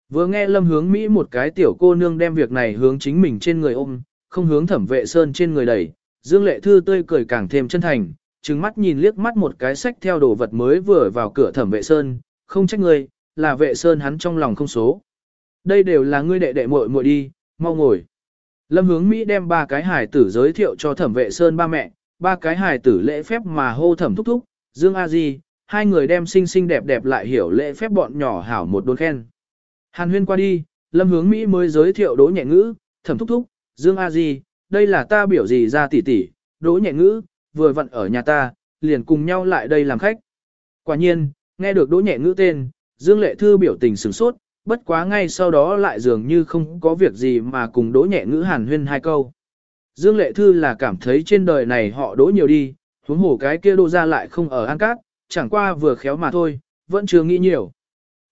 Vừa nghe Lâm hướng Mỹ một cái tiểu cô nương đem việc này hướng chính mình trên người ôm, không hướng thẩm vệ Sơn trên người đẩy, Dương Lệ Thư tươi cười càng thêm chân thành, trừng mắt nhìn liếc mắt một cái sách theo đồ vật mới vừa vào cửa thẩm vệ sơn, không trách ngươi, là vệ sơn hắn trong lòng không số. Đây đều là ngươi đệ đệ muội muội đi, mau ngồi. Lâm hướng Mỹ đem ba cái hài tử giới thiệu cho thẩm vệ sơn ba mẹ, ba cái hài tử lễ phép mà hô thẩm thúc thúc, Dương A Di, hai người đem xinh xinh đẹp đẹp lại hiểu lễ phép bọn nhỏ hảo một đồn khen. Hàn huyên qua đi, Lâm hướng Mỹ mới giới thiệu đối nhẹ ngữ, thẩm thúc thúc, Dương A Di, đây là ta biểu gì ra tỷ tỷ, đỗ nhẹ ngữ, vừa vặn ở nhà ta, liền cùng nhau lại đây làm khách. Quả nhiên, nghe được đỗ nhẹ ngữ tên, Dương Lệ Thư biểu tình sửng sốt, bất quá ngay sau đó lại dường như không có việc gì mà cùng đỗ nhẹ ngữ hàn huyên hai câu. Dương Lệ Thư là cảm thấy trên đời này họ đỗ nhiều đi, huống hồ cái kia đỗ ra lại không ở An Cát, chẳng qua vừa khéo mà thôi, vẫn chưa nghĩ nhiều.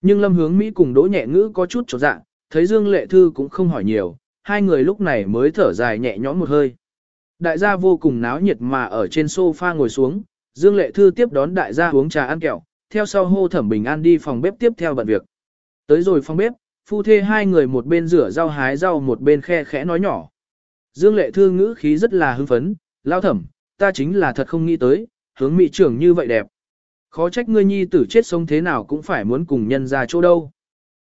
Nhưng Lâm Hướng Mỹ cùng đỗ nhẹ ngữ có chút trọt dạ, thấy Dương Lệ Thư cũng không hỏi nhiều, hai người lúc này mới thở dài nhẹ nhõm một hơi. Đại gia vô cùng náo nhiệt mà ở trên sofa ngồi xuống, Dương Lệ Thư tiếp đón đại gia uống trà ăn kẹo, theo sau hô thẩm bình an đi phòng bếp tiếp theo bận việc. Tới rồi phòng bếp, phu thê hai người một bên rửa rau hái rau một bên khe khẽ nói nhỏ. Dương Lệ Thư ngữ khí rất là hưng phấn, lao thẩm, ta chính là thật không nghĩ tới, hướng mỹ trưởng như vậy đẹp. Khó trách ngươi nhi tử chết sống thế nào cũng phải muốn cùng nhân ra chỗ đâu.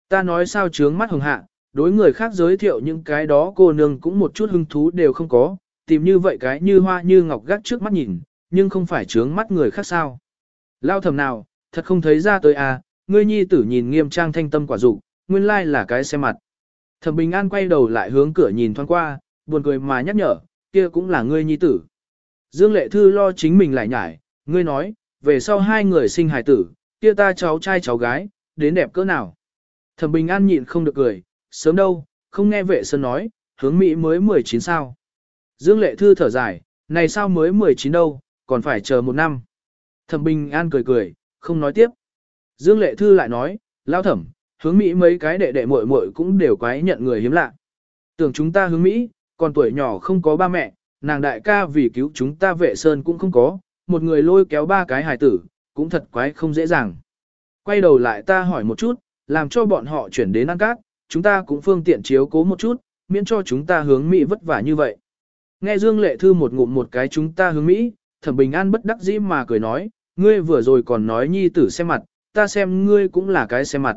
Ta nói sao trướng mắt hồng hạ, đối người khác giới thiệu những cái đó cô nương cũng một chút hứng thú đều không có, tìm như vậy cái như hoa như ngọc gắt trước mắt nhìn, nhưng không phải trướng mắt người khác sao. Lao thầm nào, thật không thấy ra tới à, ngươi nhi tử nhìn nghiêm trang thanh tâm quả dục nguyên lai là cái xe mặt. Thẩm Bình An quay đầu lại hướng cửa nhìn thoáng qua, buồn cười mà nhắc nhở, kia cũng là ngươi nhi tử. Dương Lệ Thư lo chính mình lại nhải, ngươi nói, về sau hai người sinh hài tử, kia ta cháu trai cháu gái, đến đẹp cỡ nào. Thẩm Bình An nhịn không được cười, sớm đâu, không nghe vệ sơn nói, hướng Mỹ mới 19 sao. Dương Lệ Thư thở dài, này sao mới 19 đâu, còn phải chờ một năm. Thẩm Bình An cười cười, không nói tiếp. Dương Lệ Thư lại nói, lao thẩm, hướng Mỹ mấy cái đệ đệ muội muội cũng đều quái nhận người hiếm lạ. Tưởng chúng ta hướng Mỹ, còn tuổi nhỏ không có ba mẹ, nàng đại ca vì cứu chúng ta vệ sơn cũng không có, một người lôi kéo ba cái hài tử, cũng thật quái không dễ dàng. Quay đầu lại ta hỏi một chút, làm cho bọn họ chuyển đến ăn cát, chúng ta cũng phương tiện chiếu cố một chút, miễn cho chúng ta hướng Mỹ vất vả như vậy. Nghe Dương Lệ Thư một ngụm một cái chúng ta hướng Mỹ, thẩm bình an bất đắc dĩ mà cười nói, ngươi vừa rồi còn nói nhi tử xem mặt, ta xem ngươi cũng là cái xem mặt.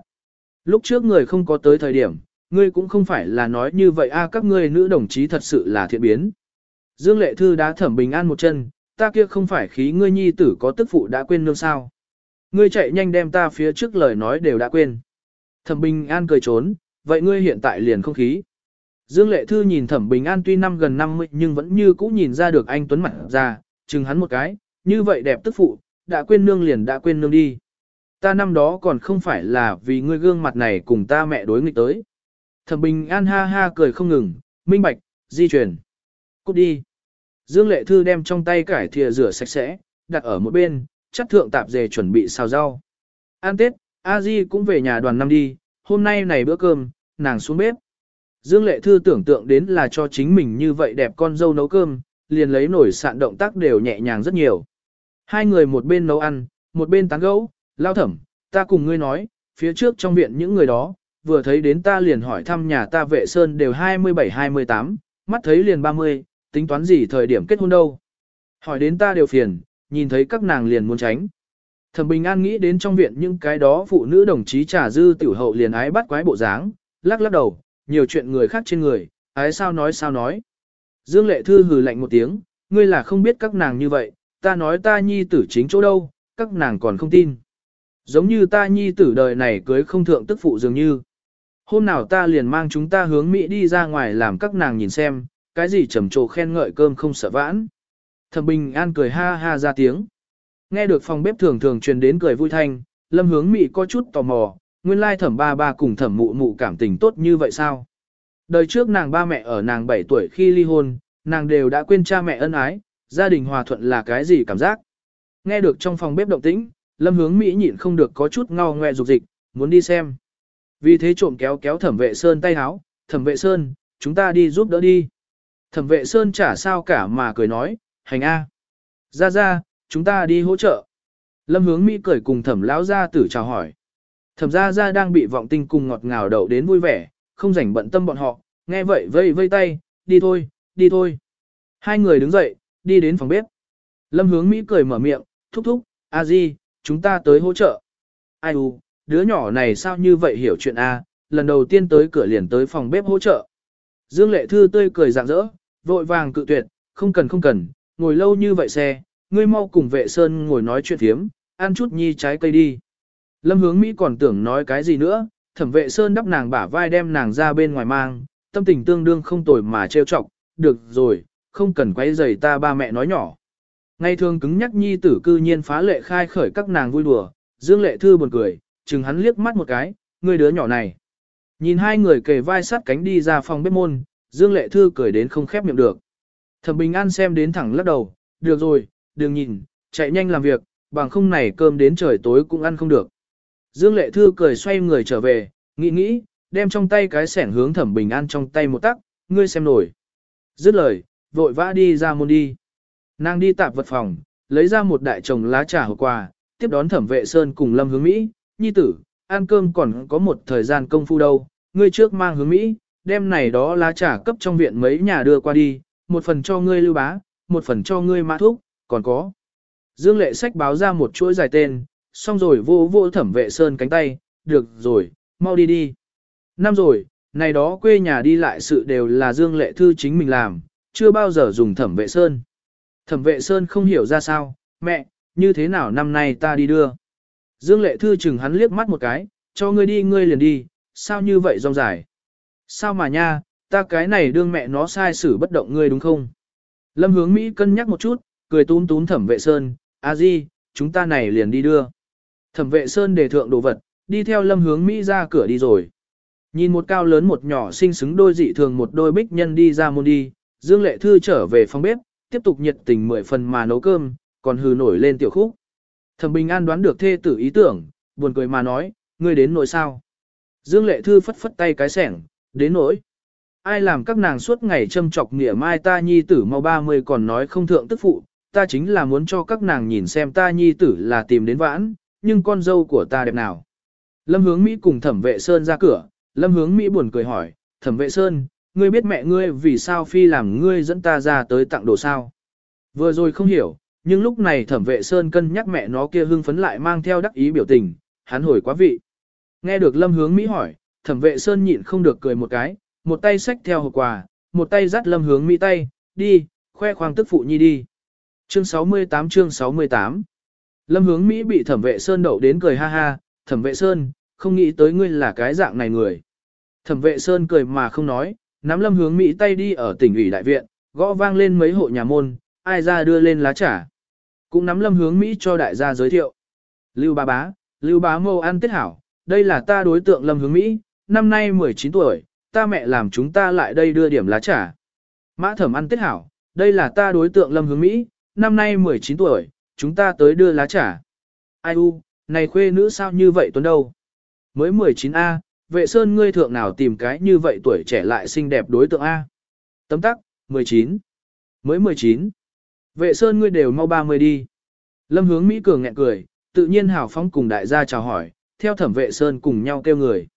Lúc trước người không có tới thời điểm, ngươi cũng không phải là nói như vậy a các ngươi nữ đồng chí thật sự là thiện biến. Dương Lệ Thư đã thẩm bình an một chân, ta kia không phải khí ngươi nhi tử có tức phụ đã quên nương sao. Ngươi chạy nhanh đem ta phía trước lời nói đều đã quên. Thẩm bình an cười trốn, vậy ngươi hiện tại liền không khí. Dương Lệ Thư nhìn Thẩm Bình An tuy năm gần 50 nhưng vẫn như cũ nhìn ra được anh Tuấn mặt ra, chừng hắn một cái, như vậy đẹp tức phụ, đã quên nương liền đã quên nương đi. Ta năm đó còn không phải là vì ngươi gương mặt này cùng ta mẹ đối nghịch tới. Thẩm Bình An ha ha cười không ngừng, minh bạch, di chuyển. Cút đi. Dương Lệ Thư đem trong tay cải thìa rửa sạch sẽ, đặt ở một bên, chắc thượng tạp dề chuẩn bị xào rau. An Tết, A Di cũng về nhà đoàn năm đi, hôm nay này bữa cơm, nàng xuống bếp. Dương Lệ Thư tưởng tượng đến là cho chính mình như vậy đẹp con dâu nấu cơm, liền lấy nổi sạn động tác đều nhẹ nhàng rất nhiều. Hai người một bên nấu ăn, một bên tán gẫu, lao thẩm, ta cùng ngươi nói, phía trước trong viện những người đó, vừa thấy đến ta liền hỏi thăm nhà ta vệ sơn đều 27-28, mắt thấy liền 30, tính toán gì thời điểm kết hôn đâu. Hỏi đến ta đều phiền, nhìn thấy các nàng liền muốn tránh. Thẩm Bình An nghĩ đến trong viện những cái đó phụ nữ đồng chí trà dư tiểu hậu liền ái bắt quái bộ dáng, lắc lắc đầu, nhiều chuyện người khác trên người, ái sao nói sao nói. Dương Lệ Thư hừ lạnh một tiếng, ngươi là không biết các nàng như vậy, ta nói ta nhi tử chính chỗ đâu, các nàng còn không tin. Giống như ta nhi tử đời này cưới không thượng tức phụ dường như. Hôm nào ta liền mang chúng ta hướng Mỹ đi ra ngoài làm các nàng nhìn xem, cái gì trầm trồ khen ngợi cơm không sợ vãn. Thẩm Bình An cười ha ha ra tiếng. Nghe được phòng bếp thường thường truyền đến cười vui thanh, Lâm Hướng Mỹ có chút tò mò, nguyên lai thẩm ba ba cùng thẩm mụ mụ cảm tình tốt như vậy sao? Đời trước nàng ba mẹ ở nàng 7 tuổi khi ly hôn, nàng đều đã quên cha mẹ ân ái, gia đình hòa thuận là cái gì cảm giác? Nghe được trong phòng bếp động tĩnh, Lâm Hướng Mỹ nhịn không được có chút ngao ngoe dục dịch, muốn đi xem. Vì thế trộm kéo kéo thẩm vệ sơn tay háo, thẩm vệ sơn, chúng ta đi giúp đỡ đi. Thẩm vệ sơn chả sao cả mà cười nói, hành a, ra ra, chúng ta đi hỗ trợ. Lâm hướng Mỹ cười cùng thẩm lão gia tử chào hỏi. Thẩm gia gia đang bị vọng tinh cùng ngọt ngào đậu đến vui vẻ, không rảnh bận tâm bọn họ, nghe vậy vây vây tay, đi thôi, đi thôi. Hai người đứng dậy, đi đến phòng bếp. Lâm hướng Mỹ cười mở miệng, thúc thúc, a di, chúng ta tới hỗ trợ. Ai u, đứa nhỏ này sao như vậy hiểu chuyện a? lần đầu tiên tới cửa liền tới phòng bếp hỗ trợ. Dương Lệ Thư tươi cười rạng rỡ, vội vàng cự tuyệt, không cần không cần, ngồi lâu như vậy xe, ngươi mau cùng vệ sơn ngồi nói chuyện thiếm, ăn chút nhi trái cây đi. Lâm hướng Mỹ còn tưởng nói cái gì nữa, thẩm vệ sơn đắp nàng bả vai đem nàng ra bên ngoài mang, tâm tình tương đương không tồi mà trêu chọc, được rồi, không cần quay rầy ta ba mẹ nói nhỏ. Ngày thường cứng nhắc nhi tử cư nhiên phá lệ khai khởi các nàng vui đùa, dương lệ thư buồn cười, chừng hắn liếc mắt một cái, người đứa nhỏ này. Nhìn hai người kề vai sát cánh đi ra phòng bếp môn, dương lệ thư cười đến không khép miệng được. Thẩm bình an xem đến thẳng lắc đầu, được rồi, đừng nhìn, chạy nhanh làm việc, bằng không này cơm đến trời tối cũng ăn không được. Dương Lệ Thư cười xoay người trở về, nghĩ nghĩ, đem trong tay cái sẻn hướng thẩm bình an trong tay một tắc, ngươi xem nổi. Dứt lời, vội vã đi ra môn đi. Nàng đi tạp vật phòng, lấy ra một đại chồng lá trà hộp quà, tiếp đón thẩm vệ sơn cùng lâm hướng Mỹ, nhi tử, ăn cơm còn có một thời gian công phu đâu, ngươi trước mang hướng Mỹ, đem này đó lá trà cấp trong viện mấy nhà đưa qua đi, một phần cho ngươi lưu bá, một phần cho ngươi mã thúc, còn có. Dương lệ sách báo ra một chuỗi dài tên, xong rồi vô vô thẩm vệ sơn cánh tay, được rồi, mau đi đi. Năm rồi, này đó quê nhà đi lại sự đều là Dương Lệ Thư chính mình làm, chưa bao giờ dùng thẩm vệ sơn. Thẩm vệ sơn không hiểu ra sao, mẹ, như thế nào năm nay ta đi đưa. Dương Lệ Thư chừng hắn liếc mắt một cái, cho ngươi đi ngươi liền đi, sao như vậy rong dài. Sao mà nha, ta cái này đương mẹ nó sai xử bất động ngươi đúng không? Lâm hướng Mỹ cân nhắc một chút, cười túm túm thẩm vệ sơn, a di, chúng ta này liền đi đưa. Thẩm vệ sơn đề thượng đồ vật, đi theo lâm hướng Mỹ ra cửa đi rồi. Nhìn một cao lớn một nhỏ sinh xứng đôi dị thường một đôi bích nhân đi ra môn đi, Dương Lệ Thư trở về phòng bếp, tiếp tục nhiệt tình mười phần mà nấu cơm, còn hừ nổi lên tiểu khúc. Thẩm Bình An đoán được thê tử ý tưởng, buồn cười mà nói, ngươi đến nỗi sao. Dương Lệ Thư phất phất tay cái sẻng, đến nỗi. Ai làm các nàng suốt ngày châm chọc nghĩa mai ta nhi tử mau 30 còn nói không thượng tức phụ, ta chính là muốn cho các nàng nhìn xem ta nhi tử là tìm đến vãn, nhưng con dâu của ta đẹp nào. Lâm hướng Mỹ cùng thẩm vệ Sơn ra cửa, Lâm hướng Mỹ buồn cười hỏi, thẩm vệ Sơn, ngươi biết mẹ ngươi vì sao phi làm ngươi dẫn ta ra tới tặng đồ sao? Vừa rồi không hiểu, nhưng lúc này thẩm vệ Sơn cân nhắc mẹ nó kia hưng phấn lại mang theo đắc ý biểu tình, hắn hồi quá vị. Nghe được Lâm hướng Mỹ hỏi, thẩm vệ Sơn nhịn không được cười một cái, một tay xách theo hộp quà, một tay dắt Lâm hướng Mỹ tay, đi, khoe khoang tức phụ nhi đi. Chương 68 chương 68 Lâm hướng Mỹ bị thẩm vệ Sơn đậu đến cười ha ha, thẩm vệ Sơn, không nghĩ tới ngươi là cái dạng này người. Thẩm vệ Sơn cười mà không nói, nắm lâm hướng Mỹ tay đi ở tỉnh ủy đại viện, gõ vang lên mấy hộ nhà môn, ai ra đưa lên lá trà. Cũng nắm lâm hướng Mỹ cho đại gia giới thiệu. Lưu bá bá, lưu bá mâu ăn tiết hảo, đây là ta đối tượng lâm hướng Mỹ, năm nay 19 tuổi, ta mẹ làm chúng ta lại đây đưa điểm lá trà. Mã thẩm ăn tiết hảo, đây là ta đối tượng lâm hướng Mỹ, năm nay 19 tuổi, chúng ta tới đưa lá trà. Ai u, này khuê nữ sao như vậy tuấn đâu? Mới 19A, vệ sơn ngươi thượng nào tìm cái như vậy tuổi trẻ lại xinh đẹp đối tượng A. Tấm tắc, 19. Mới 19. Vệ sơn ngươi đều mau 30 đi. Lâm hướng Mỹ cường nghẹn cười, tự nhiên hào phóng cùng đại gia chào hỏi, theo thẩm vệ sơn cùng nhau kêu người.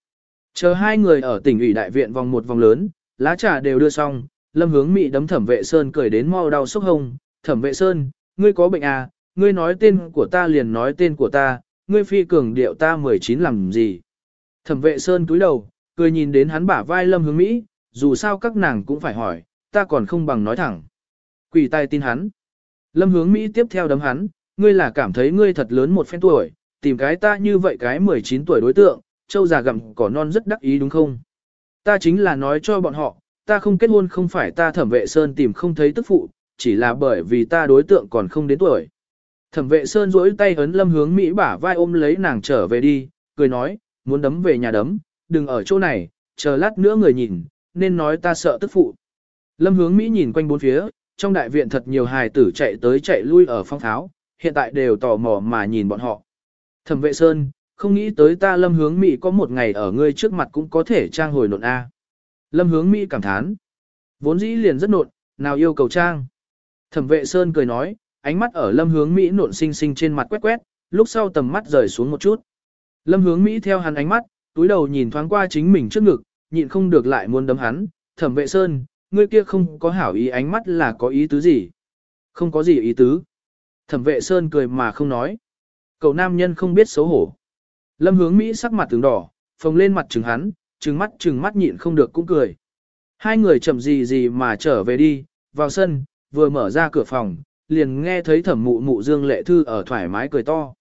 Chờ hai người ở tỉnh ủy đại viện vòng một vòng lớn, lá trà đều đưa xong, lâm hướng Mỹ đấm thẩm vệ sơn cười đến mau đau sốc hông. Thẩm vệ sơn, ngươi có bệnh à, ngươi nói tên của ta liền nói tên của ta, ngươi phi cường điệu ta 19 làm gì. Thẩm vệ sơn túi đầu, cười nhìn đến hắn bả vai lâm hướng Mỹ, dù sao các nàng cũng phải hỏi, ta còn không bằng nói thẳng. Quỷ tai tin hắn. Lâm hướng Mỹ tiếp theo đấm hắn, ngươi là cảm thấy ngươi thật lớn một phen tuổi, tìm cái ta như vậy cái 19 tuổi đối tượng, châu già gặm cỏ non rất đắc ý đúng không? Ta chính là nói cho bọn họ, ta không kết hôn không phải ta thẩm vệ sơn tìm không thấy tức phụ, chỉ là bởi vì ta đối tượng còn không đến tuổi. Thẩm vệ sơn duỗi tay ấn lâm hướng Mỹ bả vai ôm lấy nàng trở về đi, cười nói, muốn đấm về nhà đấm, đừng ở chỗ này, chờ lát nữa người nhìn, nên nói ta sợ tức phụ. Lâm hướng Mỹ nhìn quanh bốn phía, trong đại viện thật nhiều hài tử chạy tới chạy lui ở phong tháo, hiện tại đều tò mò mà nhìn bọn họ. Thẩm vệ sơn, không nghĩ tới ta lâm hướng Mỹ có một ngày ở ngươi trước mặt cũng có thể trang hồi nộn A. Lâm hướng Mỹ cảm thán. Vốn dĩ liền rất nộn, nào yêu cầu trang. Thẩm vệ sơn cười nói, ánh mắt ở lâm hướng Mỹ nộn xinh xinh trên mặt quét quét, lúc sau tầm mắt rời xuống một chút. Lâm hướng Mỹ theo hắn ánh mắt, túi đầu nhìn thoáng qua chính mình trước ngực, nhịn không được lại muốn đấm hắn, thẩm vệ sơn, ngươi kia không có hảo ý ánh mắt là có ý tứ gì? Không có gì ý tứ. Thẩm vệ sơn cười mà không nói. Cậu nam nhân không biết xấu hổ. Lâm hướng Mỹ sắc mặt tướng đỏ, phồng lên mặt trừng hắn, trừng mắt trừng mắt nhịn không được cũng cười. Hai người chậm gì gì mà trở về đi, vào sân, vừa mở ra cửa phòng, liền nghe thấy thẩm mụ mụ dương lệ thư ở thoải mái cười to.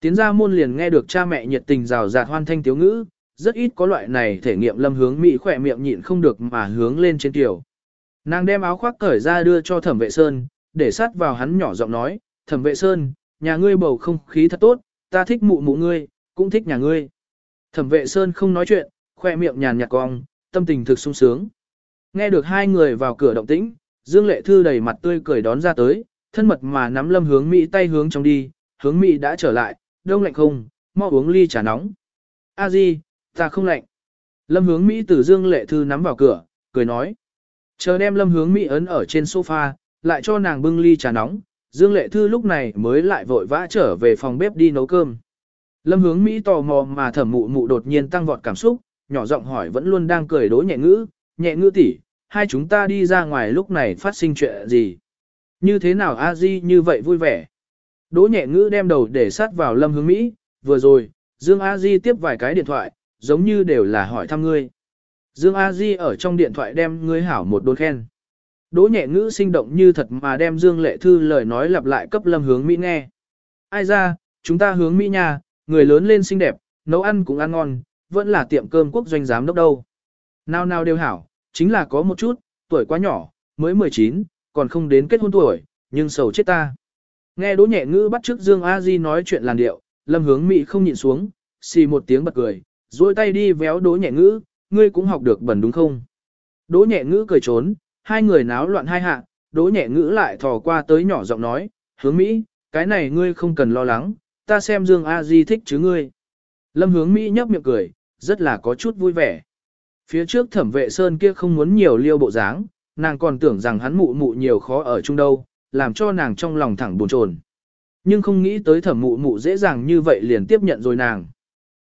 Tiến ra môn liền nghe được cha mẹ nhiệt tình rào rạt hoan thanh tiếu ngữ, rất ít có loại này thể nghiệm lâm hướng Mỹ khỏe miệng nhịn không được mà hướng lên trên tiểu. Nàng đem áo khoác cởi ra đưa cho thẩm vệ sơn, để sát vào hắn nhỏ giọng nói, thẩm vệ sơn, nhà ngươi bầu không khí thật tốt, ta thích mụ mụ ngươi, cũng thích nhà ngươi. Thẩm vệ sơn không nói chuyện, khoe miệng nhàn nhạt cong, tâm tình thực sung sướng. Nghe được hai người vào cửa động tĩnh, Dương Lệ Thư đầy mặt tươi cười đón ra tới, thân mật mà nắm lâm hướng Mỹ tay hướng trong đi, hướng Mỹ đã trở lại, đông lạnh không, mau uống ly trà nóng. A Di, ta không lạnh. Lâm hướng Mỹ từ Dương Lệ Thư nắm vào cửa, cười nói. Chờ đem Lâm hướng Mỹ ấn ở trên sofa, lại cho nàng bưng ly trà nóng, Dương Lệ Thư lúc này mới lại vội vã trở về phòng bếp đi nấu cơm. Lâm hướng Mỹ tò mò mà thẩm mụ mụ đột nhiên tăng vọt cảm xúc, nhỏ giọng hỏi vẫn luôn đang cười đối nhẹ ngữ, nhẹ ngữ tỷ, hai chúng ta đi ra ngoài lúc này phát sinh chuyện gì? Như thế nào a di như vậy vui vẻ? Đỗ nhẹ ngữ đem đầu để sát vào lâm hướng Mỹ, vừa rồi, Dương A Di tiếp vài cái điện thoại, giống như đều là hỏi thăm ngươi. Dương A Di ở trong điện thoại đem ngươi hảo một đôi khen. Đỗ nhẹ ngữ sinh động như thật mà đem Dương Lệ Thư lời nói lặp lại cấp lâm hướng Mỹ nghe. ai ra, chúng ta hướng Mỹ nhà, người lớn lên xinh đẹp, nấu ăn cũng ăn ngon, vẫn là tiệm cơm quốc doanh giám đốc đâu. Nào nào đều hảo, chính là có một chút, tuổi quá nhỏ, mới 19, còn không đến kết hôn tuổi, nhưng sầu chết ta. Nghe đỗ nhẹ ngữ bắt trước Dương A Di nói chuyện làn điệu, lâm hướng Mỹ không nhịn xuống, xì một tiếng bật cười, duỗi tay đi véo đỗ nhẹ ngữ, ngươi cũng học được bẩn đúng không? Đỗ nhẹ ngữ cười trốn, hai người náo loạn hai hạ, đỗ nhẹ ngữ lại thò qua tới nhỏ giọng nói, hướng Mỹ, cái này ngươi không cần lo lắng, ta xem Dương A Di thích chứ ngươi. Lâm hướng Mỹ nhấp miệng cười, rất là có chút vui vẻ. Phía trước thẩm vệ sơn kia không muốn nhiều liêu bộ dáng, nàng còn tưởng rằng hắn mụ mụ nhiều khó ở chung đâu, làm cho nàng trong lòng thẳng buồn chồn. Nhưng không nghĩ tới thẩm mụ mụ dễ dàng như vậy liền tiếp nhận rồi nàng.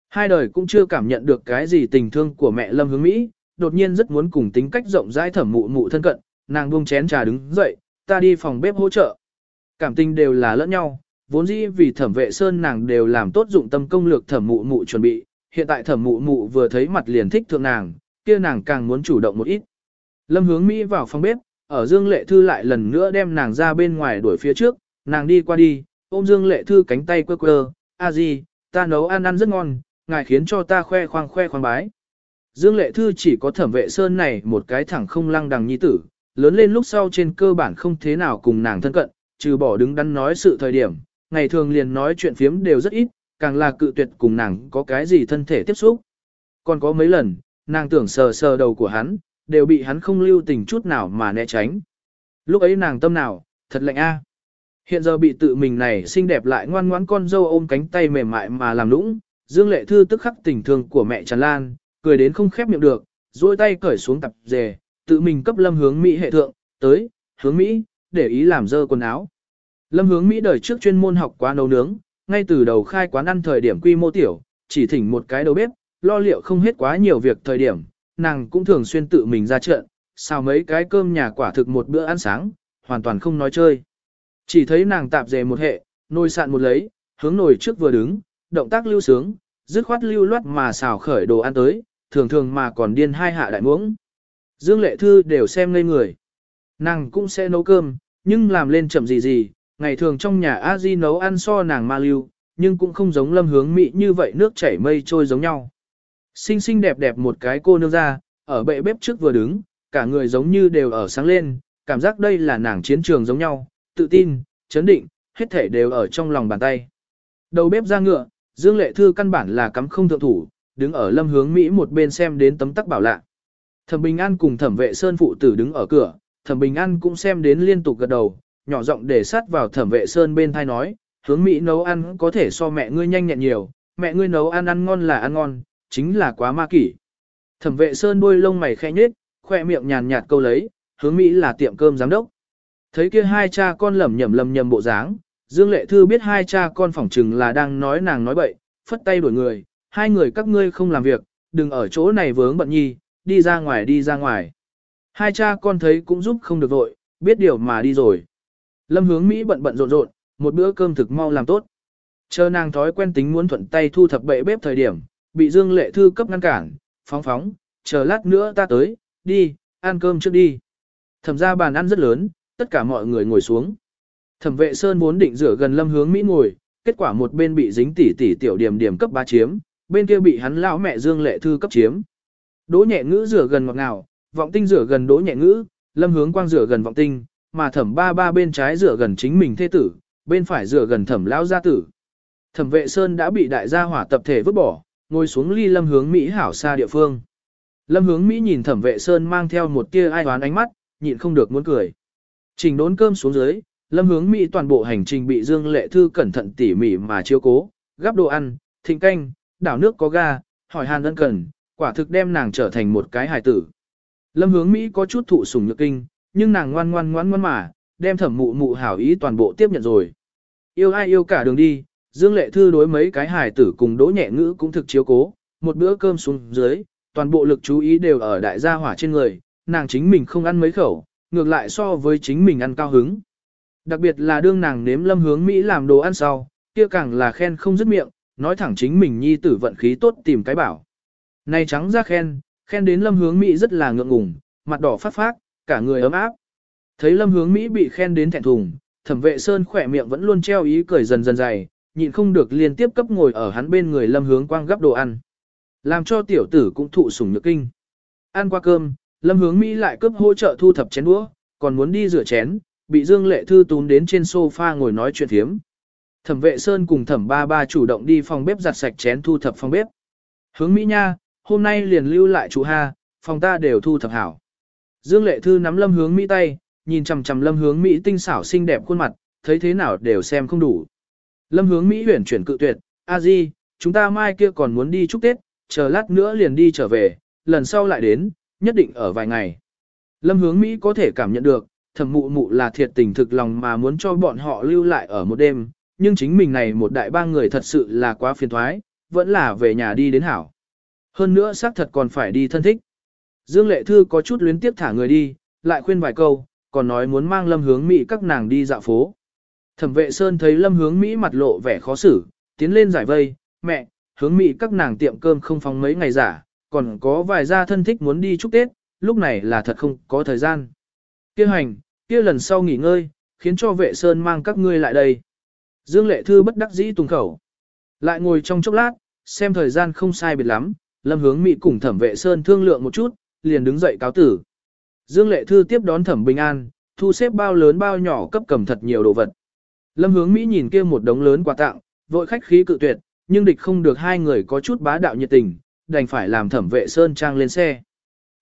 Hai đời cũng chưa cảm nhận được cái gì tình thương của mẹ Lâm Hướng Mỹ, đột nhiên rất muốn cùng tính cách rộng rãi thẩm mụ mụ thân cận, nàng buông chén trà đứng dậy, ta đi phòng bếp hỗ trợ. Cảm tình đều là lẫn nhau, vốn dĩ vì thẩm vệ sơn nàng đều làm tốt dụng tâm công lược thẩm mụ mụ chuẩn bị, hiện tại thẩm mụ mụ vừa thấy mặt liền thích thượng nàng, kia nàng càng muốn chủ động một ít. Lâm hướng Mỹ vào phòng bếp, ở Dương Lệ Thư lại lần nữa đem nàng ra bên ngoài đuổi phía trước, nàng đi qua đi, ôm Dương Lệ Thư cánh tay quơ quơ, a gì, ta nấu ăn ăn rất ngon, ngài khiến cho ta khoe khoang khoe khoang bái. Dương Lệ Thư chỉ có thẩm vệ sơn này một cái thẳng không lăng đằng nhi tử, lớn lên lúc sau trên cơ bản không thế nào cùng nàng thân cận, trừ bỏ đứng đắn nói sự thời điểm, ngày thường liền nói chuyện phiếm đều rất ít, càng là cự tuyệt cùng nàng có cái gì thân thể tiếp xúc. Còn có mấy lần, nàng tưởng sờ sờ đầu của hắn, đều bị hắn không lưu tình chút nào mà né tránh. Lúc ấy nàng tâm nào, thật lạnh a. Hiện giờ bị tự mình này xinh đẹp lại ngoan ngoãn con dâu ôm cánh tay mềm mại mà làm lũng, Dương Lệ Thư tức khắc tình thương của mẹ Trần Lan, cười đến không khép miệng được, duỗi tay cởi xuống tập dề, tự mình cấp Lâm Hướng Mỹ hệ thượng, tới, Hướng Mỹ, để ý làm dơ quần áo. Lâm Hướng Mỹ đời trước chuyên môn học quá nấu nướng, ngay từ đầu khai quán ăn thời điểm quy mô tiểu, chỉ thỉnh một cái đầu bếp, lo liệu không hết quá nhiều việc thời điểm, nàng cũng thường xuyên tự mình ra trận, xào mấy cái cơm nhà quả thực một bữa ăn sáng, hoàn toàn không nói chơi. Chỉ thấy nàng tạp dề một hệ, nồi sạn một lấy, hướng nồi trước vừa đứng, động tác lưu sướng, dứt khoát lưu loát mà xào khởi đồ ăn tới, thường thường mà còn điên hai hạ đại muỗng. Dương Lệ Thư đều xem ngây người. Nàng cũng sẽ nấu cơm, nhưng làm lên chậm gì gì, ngày thường trong nhà a di nấu ăn so nàng ma lưu, nhưng cũng không giống lâm hướng mị như vậy nước chảy mây trôi giống nhau. Xinh xinh đẹp đẹp một cái cô nương ra, ở bệ bếp trước vừa đứng, cả người giống như đều ở sáng lên, cảm giác đây là nàng chiến trường giống nhau, tự tin, chấn định, hết thể đều ở trong lòng bàn tay. Đầu bếp ra ngựa, Dương Lệ Thư căn bản là cắm không thượng thủ, đứng ở lâm hướng Mỹ một bên xem đến tấm tắc bảo lạ. Thẩm Bình An cùng thẩm vệ Sơn phụ tử đứng ở cửa, thẩm Bình An cũng xem đến liên tục gật đầu, nhỏ giọng để sát vào thẩm vệ Sơn bên thai nói, hướng Mỹ nấu ăn có thể so mẹ ngươi nhanh nhẹn nhiều, mẹ ngươi nấu ăn ăn ngon là ăn ngon, chính là quá ma kỷ. Thẩm vệ Sơn đuôi lông mày khẽ nhếch, khoe miệng nhàn nhạt câu lấy, hướng Mỹ là tiệm cơm giám đốc. Thấy kia hai cha con lẩm nhẩm lầm nhầm bộ dáng, Dương Lệ Thư biết hai cha con phỏng chừng là đang nói nàng nói bậy, phất tay đuổi người, hai người các ngươi không làm việc, đừng ở chỗ này vướng bận nhi, đi ra ngoài đi ra ngoài. Hai cha con thấy cũng giúp không được vội, biết điều mà đi rồi. Lâm hướng Mỹ bận bận rộn rộn, một bữa cơm thực mau làm tốt. Chờ nàng thói quen tính muốn thuận tay thu thập bệ bếp thời điểm, bị Dương Lệ Thư cấp ngăn cản, phóng phóng, chờ lát nữa ta tới, đi, ăn cơm trước đi. Thẩm ra bàn ăn rất lớn, tất cả mọi người ngồi xuống. Thẩm vệ Sơn muốn định rửa gần lâm hướng Mỹ ngồi, kết quả một bên bị dính tỉ tỉ tiểu điểm điểm cấp ba chiếm, bên kia bị hắn lão mẹ Dương Lệ Thư cấp chiếm. Đỗ nhẹ ngữ rửa gần ngọt ngào, vọng tinh rửa gần đỗ nhẹ ngữ, lâm hướng quang rửa gần vọng tinh, mà thẩm ba ba bên trái rửa gần chính mình thế tử, bên phải rửa gần thẩm lão gia tử. Thẩm vệ Sơn đã bị đại gia hỏa tập thể vứt bỏ, ngồi xuống ly lâm hướng Mỹ hảo xa địa phương. Lâm hướng Mỹ nhìn thẩm vệ Sơn mang theo một tia ai oán ánh mắt, nhịn không được muốn cười. Trình đốn cơm xuống dưới, lâm hướng Mỹ toàn bộ hành trình bị Dương Lệ Thư cẩn thận tỉ mỉ mà chiếu cố, gắp đồ ăn, thịnh canh, đảo nước có ga, hỏi hàn ân cần, quả thực đem nàng trở thành một cái hài tử. Lâm hướng Mỹ có chút thụ sủng nhược kinh, nhưng nàng ngoan ngoan ngoan ngoan mà, đem thẩm mụ mụ hảo ý toàn bộ tiếp nhận rồi. Yêu ai yêu cả đường đi, Dương Lệ Thư đối mấy cái hài tử cùng đỗ nhẹ ngữ cũng thực chiếu cố, một bữa cơm xuống dưới, toàn bộ lực chú ý đều ở đại gia hỏa trên người, nàng chính mình không ăn mấy khẩu, ngược lại so với chính mình ăn cao hứng. Đặc biệt là đương nàng nếm lâm hướng Mỹ làm đồ ăn sau, kia càng là khen không dứt miệng, nói thẳng chính mình nhi tử vận khí tốt tìm cái bảo. Này trắng ra khen, khen đến lâm hướng Mỹ rất là ngượng ngùng, mặt đỏ phát phát, cả người ấm áp. Thấy lâm hướng Mỹ bị khen đến thẹn thùng, thẩm vệ sơn khỏe miệng vẫn luôn treo ý cười dần dần dày, nhịn không được liên tiếp cấp ngồi ở hắn bên người lâm hướng quang gấp đồ ăn. Làm cho tiểu tử cũng thụ sủng nhược kinh. Ăn qua cơm, lâm hướng Mỹ lại cấp hỗ trợ thu thập chén đũa, còn muốn đi rửa chén, bị Dương Lệ Thư túm đến trên sofa ngồi nói chuyện thiếm. Thẩm vệ Sơn cùng thẩm ba ba chủ động đi phòng bếp giặt sạch chén thu thập phòng bếp. Hướng Mỹ nha, hôm nay liền lưu lại chủ ha, phòng ta đều thu thập hảo. Dương Lệ Thư nắm lâm hướng Mỹ tay, nhìn chằm chằm lâm hướng Mỹ tinh xảo xinh đẹp khuôn mặt, thấy thế nào đều xem không đủ. Lâm hướng Mỹ huyển chuyển cự tuyệt, a di, chúng ta mai kia còn muốn đi chúc Tết, chờ lát nữa liền đi trở về, lần sau lại đến, nhất định ở vài ngày. Lâm hướng Mỹ có thể cảm nhận được, thẩm mụ mụ là thiệt tình thực lòng mà muốn cho bọn họ lưu lại ở một đêm, nhưng chính mình này một đại ba người thật sự là quá phiền thoái, vẫn là về nhà đi đến hảo. Hơn nữa xác thật còn phải đi thân thích. Dương Lệ Thư có chút luyến tiếp thả người đi, lại khuyên vài câu, còn nói muốn mang lâm hướng Mỹ các nàng đi dạo phố. Thẩm vệ Sơn thấy lâm hướng Mỹ mặt lộ vẻ khó xử, tiến lên giải vây, mẹ, hướng Mỹ các nàng tiệm cơm không phóng mấy ngày giả, còn có vài gia thân thích muốn đi chúc Tết, lúc này là thật không có thời gian. Kia hành, kia lần sau nghỉ ngơi, khiến cho vệ Sơn mang các ngươi lại đây. Dương Lệ Thư bất đắc dĩ tùng khẩu. Lại ngồi trong chốc lát, xem thời gian không sai biệt lắm, lâm hướng Mỹ cùng thẩm vệ Sơn thương lượng một chút, liền đứng dậy cáo tử. Dương Lệ Thư tiếp đón thẩm bình an, thu xếp bao lớn bao nhỏ cấp cầm thật nhiều đồ vật. Lâm hướng Mỹ nhìn kia một đống lớn quà tặng, vội khách khí cự tuyệt, nhưng địch không được hai người có chút bá đạo nhiệt tình, đành phải làm thẩm vệ Sơn Trang lên xe.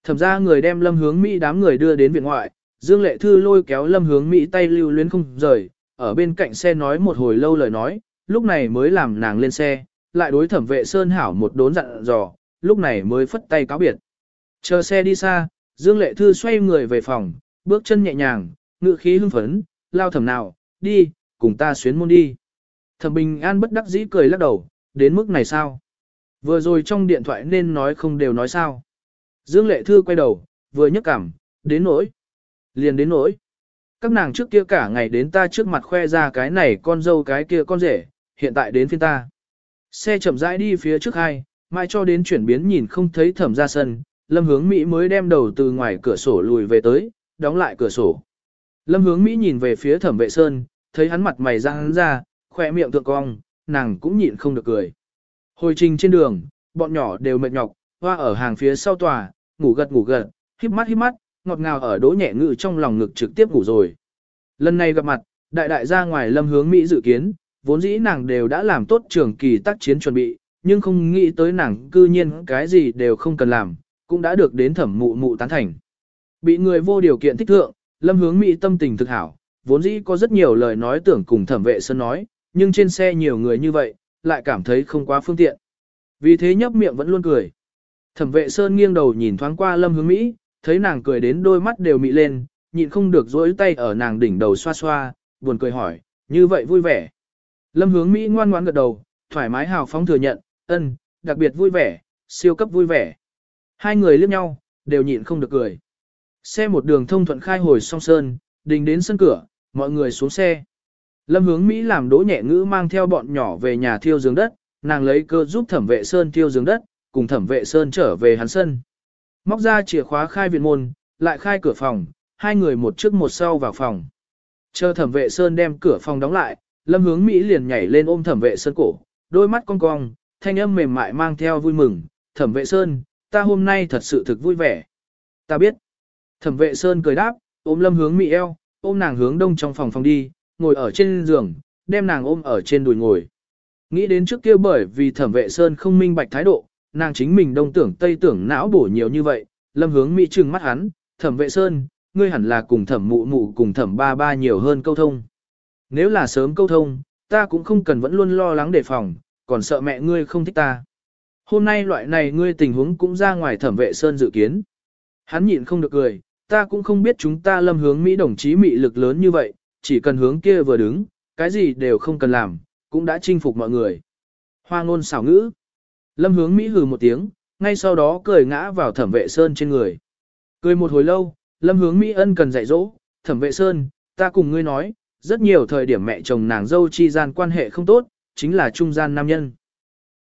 Thẩm ra người đem lâm hướng Mỹ đám người đưa đến viện ngoại, Dương Lệ Thư lôi kéo lâm hướng Mỹ tay lưu luyến không rời, ở bên cạnh xe nói một hồi lâu lời nói, lúc này mới làm nàng lên xe, lại đối thẩm vệ Sơn Hảo một đốn dặn dò, lúc này mới phất tay cáo biệt. Chờ xe đi xa, Dương Lệ Thư xoay người về phòng, bước chân nhẹ nhàng, ngự khí hưng phấn, lao thẩm nào, đi, cùng ta xuyến môn đi. Thẩm Bình An bất đắc dĩ cười lắc đầu, đến mức này sao? Vừa rồi trong điện thoại nên nói không đều nói sao. Dương Lệ Thư quay đầu, vừa nhấc cảm, đến nỗi. Liền đến nỗi. Các nàng trước kia cả ngày đến ta trước mặt khoe ra cái này con dâu cái kia con rể, hiện tại đến phiên ta. Xe chậm rãi đi phía trước hai, mai cho đến chuyển biến nhìn không thấy thẩm ra sân, Lâm Hướng Mỹ mới đem đầu từ ngoài cửa sổ lùi về tới, đóng lại cửa sổ. Lâm Hướng Mỹ nhìn về phía thẩm vệ sơn, thấy hắn mặt mày ra hắn ra, khỏe miệng thượng cong, nàng cũng nhịn không được cười. Hồi trình trên đường, bọn nhỏ đều mệt nhọc, hoa ở hàng phía sau tòa, ngủ gật ngủ gật, híp mắt híp mắt, ngọt ngào ở đỗ nhẹ ngự trong lòng ngực trực tiếp ngủ rồi. Lần này gặp mặt, đại đại ra ngoài lâm hướng Mỹ dự kiến, vốn dĩ nàng đều đã làm tốt trường kỳ tác chiến chuẩn bị, nhưng không nghĩ tới nàng cư nhiên cái gì đều không cần làm, cũng đã được đến thẩm mụ mụ tán thành. Bị người vô điều kiện thích thượng, lâm hướng Mỹ tâm tình thực hảo, vốn dĩ có rất nhiều lời nói tưởng cùng thẩm vệ sơn nói, nhưng trên xe nhiều người như vậy, lại cảm thấy không quá phương tiện. Vì thế nhấp miệng vẫn luôn cười. Thẩm vệ sơn nghiêng đầu nhìn thoáng qua lâm hướng Mỹ, thấy nàng cười đến đôi mắt đều mị lên, nhịn không được dối tay ở nàng đỉnh đầu xoa xoa, buồn cười hỏi, như vậy vui vẻ. Lâm hướng Mỹ ngoan ngoãn gật đầu, thoải mái hào phóng thừa nhận, ân, đặc biệt vui vẻ, siêu cấp vui vẻ. Hai người liếc nhau, đều nhịn không được cười. Xe một đường thông thuận khai hồi song sơn, đình đến sân cửa, mọi người xuống xe. Lâm hướng Mỹ làm đỗ nhẹ ngữ mang theo bọn nhỏ về nhà thiêu giường đất, nàng lấy cơ giúp thẩm vệ sơn thiêu giường đất, cùng thẩm vệ sơn trở về hắn sân. Móc ra chìa khóa khai viện môn, lại khai cửa phòng, hai người một trước một sau vào phòng. Chờ thẩm vệ sơn đem cửa phòng đóng lại, lâm hướng Mỹ liền nhảy lên ôm thẩm vệ sơn cổ, đôi mắt cong cong, thanh âm mềm mại mang theo vui mừng, thẩm vệ sơn, ta hôm nay thật sự thực vui vẻ. Ta biết. Thẩm vệ sơn cười đáp, ôm lâm hướng Mỹ eo, ôm nàng hướng đông trong phòng phòng đi, ngồi ở trên giường, đem nàng ôm ở trên đùi ngồi. Nghĩ đến trước kia bởi vì thẩm vệ sơn không minh bạch thái độ, nàng chính mình đông tưởng tây tưởng não bổ nhiều như vậy, lâm hướng Mỹ trừng mắt hắn, thẩm vệ sơn, ngươi hẳn là cùng thẩm mụ mụ cùng thẩm ba ba nhiều hơn câu thông. Nếu là sớm câu thông, ta cũng không cần vẫn luôn lo lắng đề phòng, còn sợ mẹ ngươi không thích ta. Hôm nay loại này ngươi tình huống cũng ra ngoài thẩm vệ sơn dự kiến. Hắn nhịn không được cười, ta cũng không biết chúng ta lâm hướng Mỹ đồng chí mị lực lớn như vậy, chỉ cần hướng kia vừa đứng, cái gì đều không cần làm, cũng đã chinh phục mọi người. Hoa ngôn xảo ngữ. Lâm hướng Mỹ hừ một tiếng, ngay sau đó cười ngã vào thẩm vệ sơn trên người. Cười một hồi lâu, lâm hướng Mỹ ân cần dạy dỗ, thẩm vệ sơn, ta cùng ngươi nói, rất nhiều thời điểm mẹ chồng nàng dâu chi gian quan hệ không tốt, chính là trung gian nam nhân.